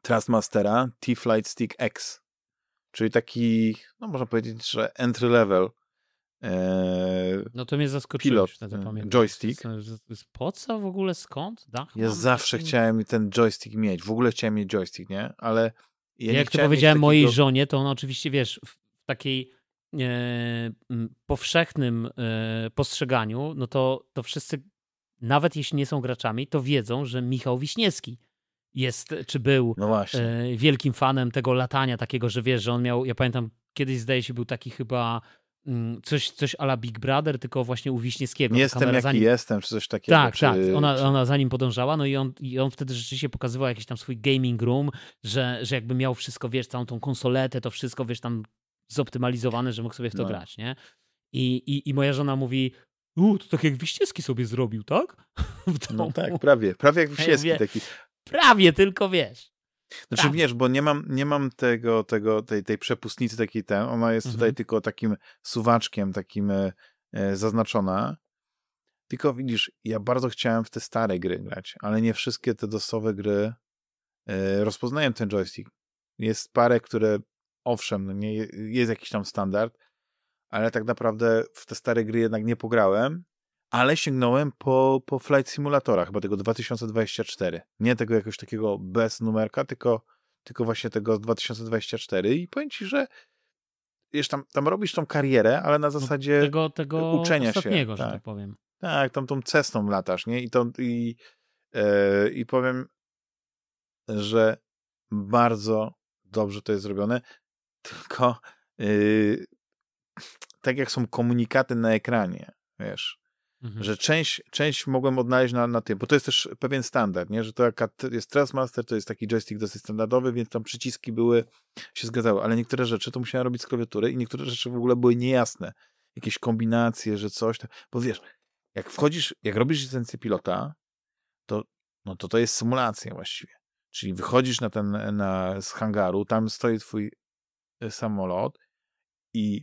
Trustmastera T-Flight Stick X, czyli taki, no można powiedzieć, że entry level Eee, no to mnie zaskoczyłeś pilot, pamiętam. joystick. Po co w ogóle, skąd? Dach ja zawsze taki... chciałem ten joystick mieć, w ogóle chciałem mieć joystick, nie? Ale ja Jak to powiedziałem takiego... mojej żonie, to ona oczywiście, wiesz, w takiej e, powszechnym e, postrzeganiu, no to, to wszyscy, nawet jeśli nie są graczami, to wiedzą, że Michał Wiśniewski jest, czy był no e, wielkim fanem tego latania takiego, że wiesz, że on miał, ja pamiętam, kiedyś zdaje się był taki chyba Mm, coś, coś ala Big Brother, tylko właśnie u Wiśniewskiego. Nie jestem jaki zanim... jestem, czy coś takiego. Tak, czy, tak. Ona, ona za nim podążała, no i on, i on wtedy rzeczywiście pokazywał jakiś tam swój gaming room, że, że jakby miał wszystko, wiesz, całą tą konsoletę, to wszystko, wiesz, tam zoptymalizowane, że mógł sobie w to no. grać, nie? I, i, I moja żona mówi, u, to tak jak Wiśniewski sobie zrobił, tak? no tak, prawie, prawie jak Wiśniewski ja mówię, taki. Prawie, tylko wiesz. Znaczy tak. wiesz, bo nie mam, nie mam tego, tego, tej, tej przepustnicy takiej ten, ona jest mhm. tutaj tylko takim suwaczkiem, takim e, e, zaznaczona. Tylko widzisz, ja bardzo chciałem w te stare gry grać, ale nie wszystkie te dosowe gry e, rozpoznają ten joystick. Jest parę, które owszem, no nie, jest jakiś tam standard, ale tak naprawdę w te stare gry jednak nie pograłem, ale sięgnąłem po, po Flight Simulatora, chyba tego 2024. Nie tego jakoś takiego bez numerka, tylko, tylko właśnie tego 2024 i powiem ci, że wiesz, tam, tam robisz tą karierę, ale na no, zasadzie tego, tego uczenia się. że tak. tak powiem. Tak, tam tą cestą latasz, nie? I, to, i, yy, i powiem, że bardzo dobrze to jest zrobione, tylko yy, tak jak są komunikaty na ekranie, wiesz, mhm. że część, część mogłem odnaleźć na, na tym, bo to jest też pewien standard, nie? że to jak jest Trustmaster, to jest taki joystick dosyć standardowy, więc tam przyciski były, się zgadzały, ale niektóre rzeczy to musiałem robić z klawiatury i niektóre rzeczy w ogóle były niejasne. Jakieś kombinacje, że coś, bo wiesz, jak wchodzisz, jak robisz licencję pilota, to, no to to jest symulacja właściwie. Czyli wychodzisz na ten, na, z hangaru, tam stoi twój e, samolot i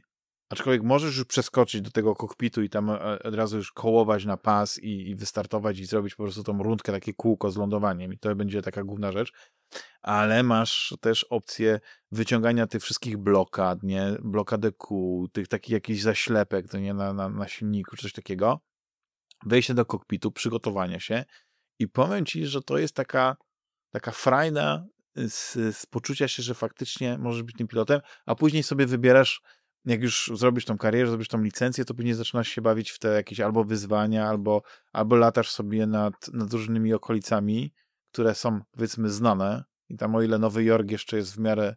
aczkolwiek możesz już przeskoczyć do tego kokpitu i tam e, od razu już kołować na pas i, i wystartować i zrobić po prostu tą rundkę, takie kółko z lądowaniem i to będzie taka główna rzecz, ale masz też opcję wyciągania tych wszystkich blokad, nie, blokady kół, tych takich jakichś zaślepek, to nie, na, na, na silniku, czy coś takiego, wejście do kokpitu, przygotowania się i powiem ci, że to jest taka taka frajda z, z poczucia się, że faktycznie możesz być tym pilotem, a później sobie wybierasz, jak już zrobisz tą karierę, zrobisz tą licencję, to później zaczynasz się bawić w te jakieś albo wyzwania, albo, albo latasz sobie nad, nad różnymi okolicami, które są powiedzmy znane i tam o ile Nowy Jork jeszcze jest w miarę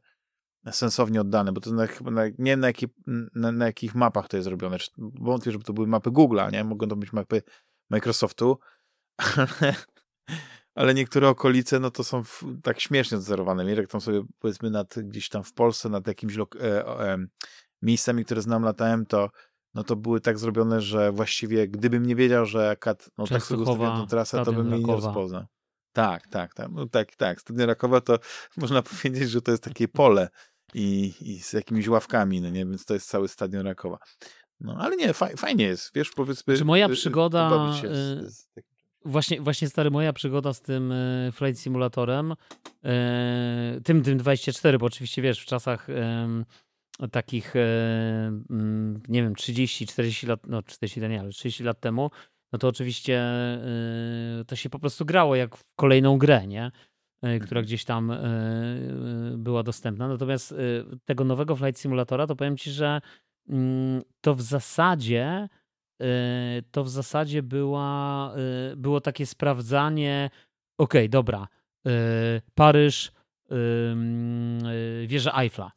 sensownie oddany, bo to na, na, nie na, jaki, na, na, jakich mapach to jest robione. Wątpię, żeby to były mapy Google'a, nie? Mogą to być mapy Microsoftu, ale niektóre okolice, no to są w, tak śmiesznie odzorowane. Jak tam sobie, powiedzmy, nad, gdzieś tam w Polsce, nad jakimiś e, e, miejscami, które znam, latałem, to no to były tak zrobione, że właściwie gdybym nie wiedział, że kat, no tak sobie trasę, to bym jej nie rozpoznał. Tak, tak, tak. No, tak, tak. Studnia Rakowa to można powiedzieć, że to jest takie pole i, i z jakimiś ławkami, no nie? Więc to jest cały stadion Rakowa. No, ale nie, faj, fajnie jest, wiesz, powiedzmy. Czy moja y, y, przygoda z, z, z Właśnie, właśnie stary, moja przygoda z tym Flight Simulatorem, tym, tym 24, bo oczywiście wiesz, w czasach takich, e, mm, nie wiem, 30, 40 lat, no 40 nie, ale 30 lat temu, no to oczywiście to się po prostu grało jak w kolejną grę, nie? która gdzieś tam była dostępna. Natomiast tego nowego Flight Simulatora, to powiem ci, że mm, to w zasadzie to w zasadzie była, było takie sprawdzanie, okej, okay, dobra, Paryż, wieża Eiffla.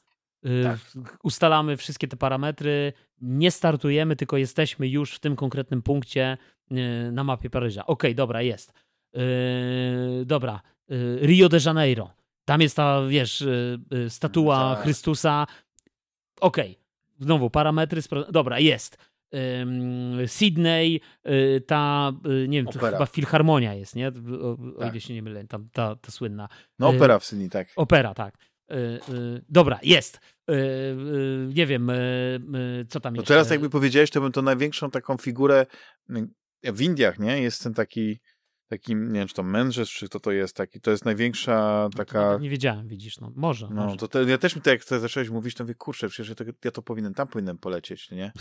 Tak. Ustalamy wszystkie te parametry, nie startujemy, tylko jesteśmy już w tym konkretnym punkcie na mapie Paryża. Okej, okay, dobra, jest. Dobra, Rio de Janeiro. Tam jest ta, wiesz, statua tak. Chrystusa. Okej, okay. znowu parametry. Dobra, jest. Sydney, y, ta, y, nie wiem, to chyba Filharmonia jest, nie? O, tak. o ile się nie mylę, tam ta, ta słynna. No opera w Sydney, tak. Opera, tak. Y, dobra, jest. Nie wiem, co tam jest. To teraz jakby powiedziałeś, to bym to największą taką figurę w Indiach, nie? Jest ten taki takim, nie wiem, czy to mędrzec, czy to to jest taki, to jest największa no taka... No nie wiedziałem, widzisz, no może. No, może. To, to ja też mi tak, jak zacząłeś mówić, to mówię, kurczę, przecież ja to, ja to powinien, tam powinienem polecieć, nie?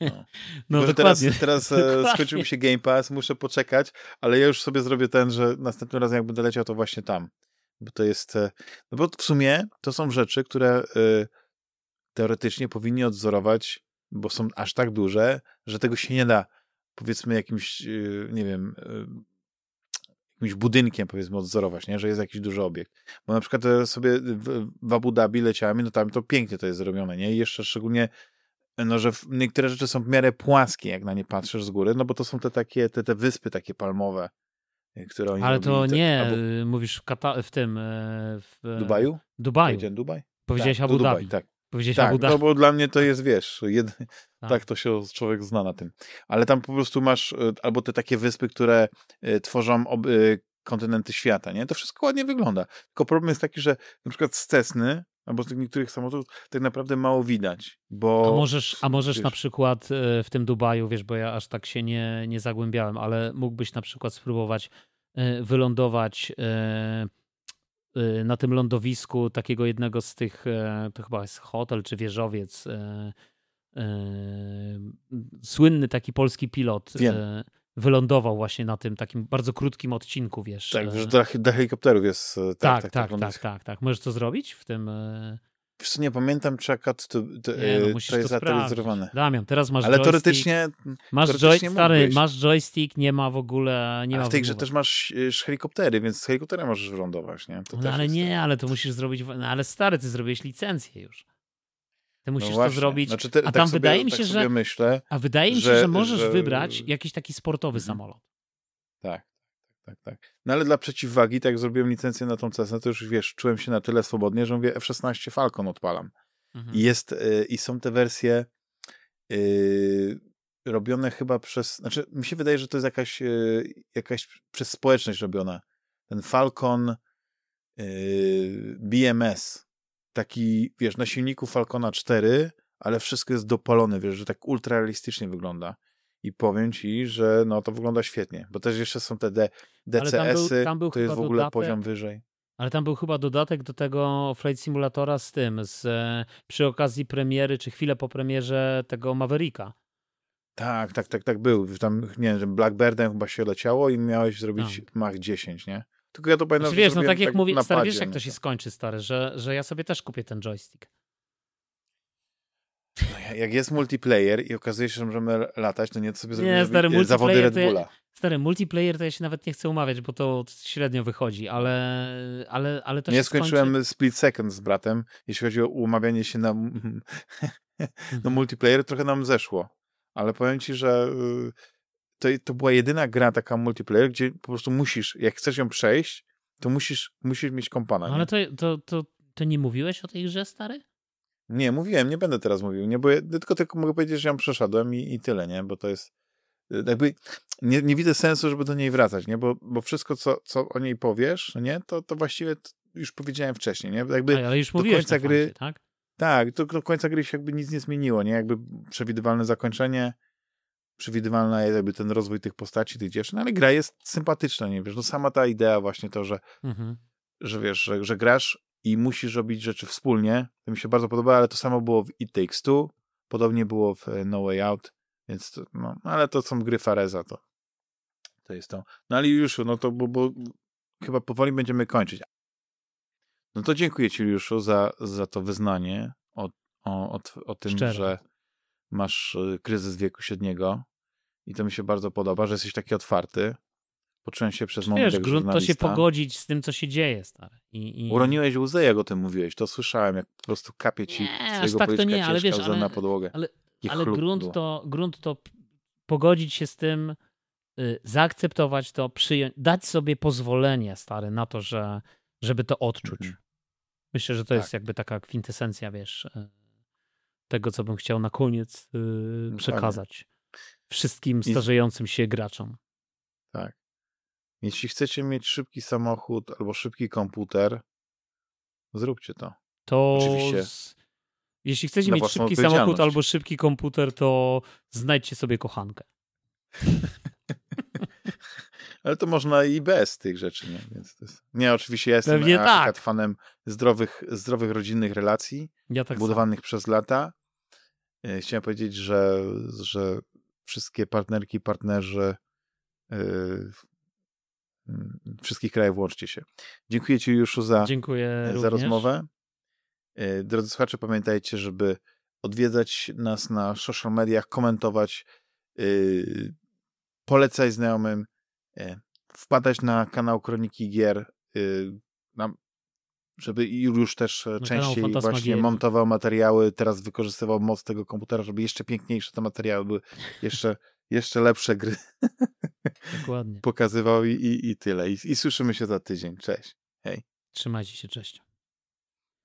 No, no Tylko, teraz, teraz e, skończył mi się Game Pass, muszę poczekać, ale ja już sobie zrobię ten, że następnym razem jak będę leciał, to właśnie tam. Bo to jest, e, no bo w sumie to są rzeczy, które y, teoretycznie powinni odzorować, bo są aż tak duże, że tego się nie da powiedzmy jakimś, y, nie wiem, y, jakimś budynkiem, powiedzmy, odzorować, nie? że jest jakiś duży obiekt. Bo na przykład sobie w, w Abu Dhabi leciałem no tam to pięknie to jest zrobione, nie? I jeszcze szczególnie no, że niektóre rzeczy są w miarę płaskie, jak na nie patrzysz z góry, no bo to są te takie, te, te wyspy takie palmowe, które oni Ale to tak, nie, albo... Mówisz w, Kata w tym... E, w Dubaju? Dubaju. Dubaj? Powiedziałeś tak, Abu Dhabi. tak. Powiedziałeś tak, Abu Dhabi. no bo dla mnie to jest, wiesz, jed... tak. tak. to się człowiek zna na tym. Ale tam po prostu masz albo te takie wyspy, które tworzą ob kontynenty świata, nie? To wszystko ładnie wygląda. Tylko problem jest taki, że na przykład z Cessny albo z tych niektórych samolotów tak naprawdę mało widać, bo... A możesz, a możesz wiesz, na przykład e, w tym Dubaju, wiesz, bo ja aż tak się nie, nie zagłębiałem, ale mógłbyś na przykład spróbować e, wylądować e, na tym lądowisku takiego jednego z tych, to chyba jest hotel czy wieżowiec, słynny taki polski pilot Wiem. Wylądował właśnie na tym takim bardzo krótkim odcinku, wiesz. Tak, że do, do helikopterów jest. Tak, tak, tak, tak, tak, tak, tak. Możesz to zrobić w tym... Wiesz co, nie pamiętam, czy akurat to, to, nie, no, to jest zateryzowane. Damian, teraz masz Ale joystick. teoretycznie... Masz, teoretycznie joy, stary, masz joystick, nie ma w ogóle... Nie A ma w tej grze też masz helikoptery, więc z helikoptera możesz wylądować, nie? no ale nie, ale to musisz zrobić... No, ale stary, ty zrobiłeś licencję już. Ty musisz no to zrobić. Znaczy te, a tam tak sobie, wydaje mi tak się, tak że. Myślę, a wydaje mi się, że, że możesz że... wybrać jakiś taki sportowy mhm. samolot. Tak, tak, tak. No ale dla przeciwwagi, tak jak zrobiłem licencję na tą Cessnę, to już wiesz, czułem się na tyle swobodnie, że mówię F-16 Falcon odpalam. Mhm. I, jest, y, I są te wersje y, robione chyba przez. Znaczy, mi się wydaje, że to jest jakaś, y, jakaś przez społeczność robiona. Ten Falcon BMS taki, wiesz, na silniku Falcona 4, ale wszystko jest dopalone, wiesz, że tak ultra realistycznie wygląda. I powiem ci, że no to wygląda świetnie, bo też jeszcze są te DCS-y, tam był, tam był to jest w ogóle dodatek, poziom wyżej. Ale tam był chyba dodatek do tego Flight Simulatora z tym, z, e, przy okazji premiery, czy chwilę po premierze tego Mavericka. Tak, tak, tak, tak był. Tam, nie wiem, Blackbirdem chyba się leciało i miałeś zrobić no. Mach 10, nie? Tylko ja to pamiętam, znaczy, wiesz, no tak jak tak mówi, stary, wiesz jak to się skończy, stary, że, że ja sobie też kupię ten joystick. No, jak jest multiplayer i okazuje się, że możemy latać, to nie to sobie zrobimy stary, zawody Red Bulla. Ja, stary, multiplayer to ja się nawet nie chcę umawiać, bo to średnio wychodzi, ale, ale, ale to Nie się skończyłem skończy... split second z bratem, jeśli chodzi o umawianie się na, no multiplayer, trochę nam zeszło. Ale powiem ci, że y, to, to była jedyna gra taka multiplayer, gdzie po prostu musisz, jak chcesz ją przejść, to musisz, musisz mieć kompana. No ale to, to, to, to nie mówiłeś o tej grze, stary? Nie, mówiłem, nie będę teraz mówił, nie, bo ja, tylko, tylko mogę powiedzieć, że ją przeszedłem i, i tyle, nie, bo to jest jakby nie, nie widzę sensu, żeby do niej wracać, nie, bo, bo wszystko, co, co o niej powiesz, nie, to, to właściwie już powiedziałem wcześniej, nie, jakby ale już do końca gry, fakcie, tak? Tak, to do końca gry się jakby nic nie zmieniło, nie, jakby przewidywalne zakończenie, przewidywalna jest jakby ten rozwój tych postaci, tych dziewczyn, ale gra jest sympatyczna, nie wiesz, no sama ta idea właśnie to, że, mhm. że wiesz, że, że grasz i musisz robić rzeczy wspólnie, to mi się bardzo podoba, ale to samo było w It Takes Two, podobnie było w e, No Way Out, więc to, no, ale to są gry Fareza, to, to jest to. No ale już, no to, bo, bo chyba powoli będziemy kończyć. No to dziękuję Ci, Juliuszu, za, za to wyznanie o, o, o, o tym, Szczerze. że masz y, kryzys wieku średniego i to mi się bardzo podoba, że jesteś taki otwarty. Poczułem się przez moment Wiesz, grunt to się pogodzić z tym, co się dzieje, stary. I, i... Uroniłeś łzę, jak o tym mówiłeś. To słyszałem, jak po prostu kapie ci nie, tak to nie, ale wiesz, ale, na podłogę. Ale, ale grunt, to, grunt to pogodzić się z tym, y, zaakceptować to, przyjąć, dać sobie pozwolenie, stary, na to, że, żeby to odczuć. Mhm. Myślę, że to tak. jest jakby taka kwintesencja, wiesz, y, tego, co bym chciał na koniec yy, przekazać wszystkim starzejącym się graczom. Tak. Jeśli chcecie mieć szybki samochód albo szybki komputer, zróbcie to. To Oczywiście. Z... Jeśli chcecie mieć szybki samochód albo szybki komputer, to znajdźcie sobie kochankę. Ale to można i bez tych rzeczy, nie? Więc to jest... Nie, oczywiście ja jestem Pewnie tak. fanem zdrowych, zdrowych rodzinnych relacji, ja tak budowanych sam. przez lata. E, chciałem powiedzieć, że, że wszystkie partnerki, partnerzy yy, wszystkich krajów łączcie się. Dziękuję Ci już za, Dziękuję za rozmowę. Yy, drodzy słuchacze, pamiętajcie, żeby odwiedzać nas na social mediach, komentować, yy, polecać znajomym, wpadać na kanał Kroniki Gier, na żeby już też e, częściej właśnie montował materiały, teraz wykorzystywał moc tego komputera, żeby jeszcze piękniejsze te materiały były, jeszcze, jeszcze lepsze gry. Dokładnie. Pokazywał i, i, i tyle. I, I słyszymy się za tydzień. Cześć. Hej. Trzymajcie się, cześć.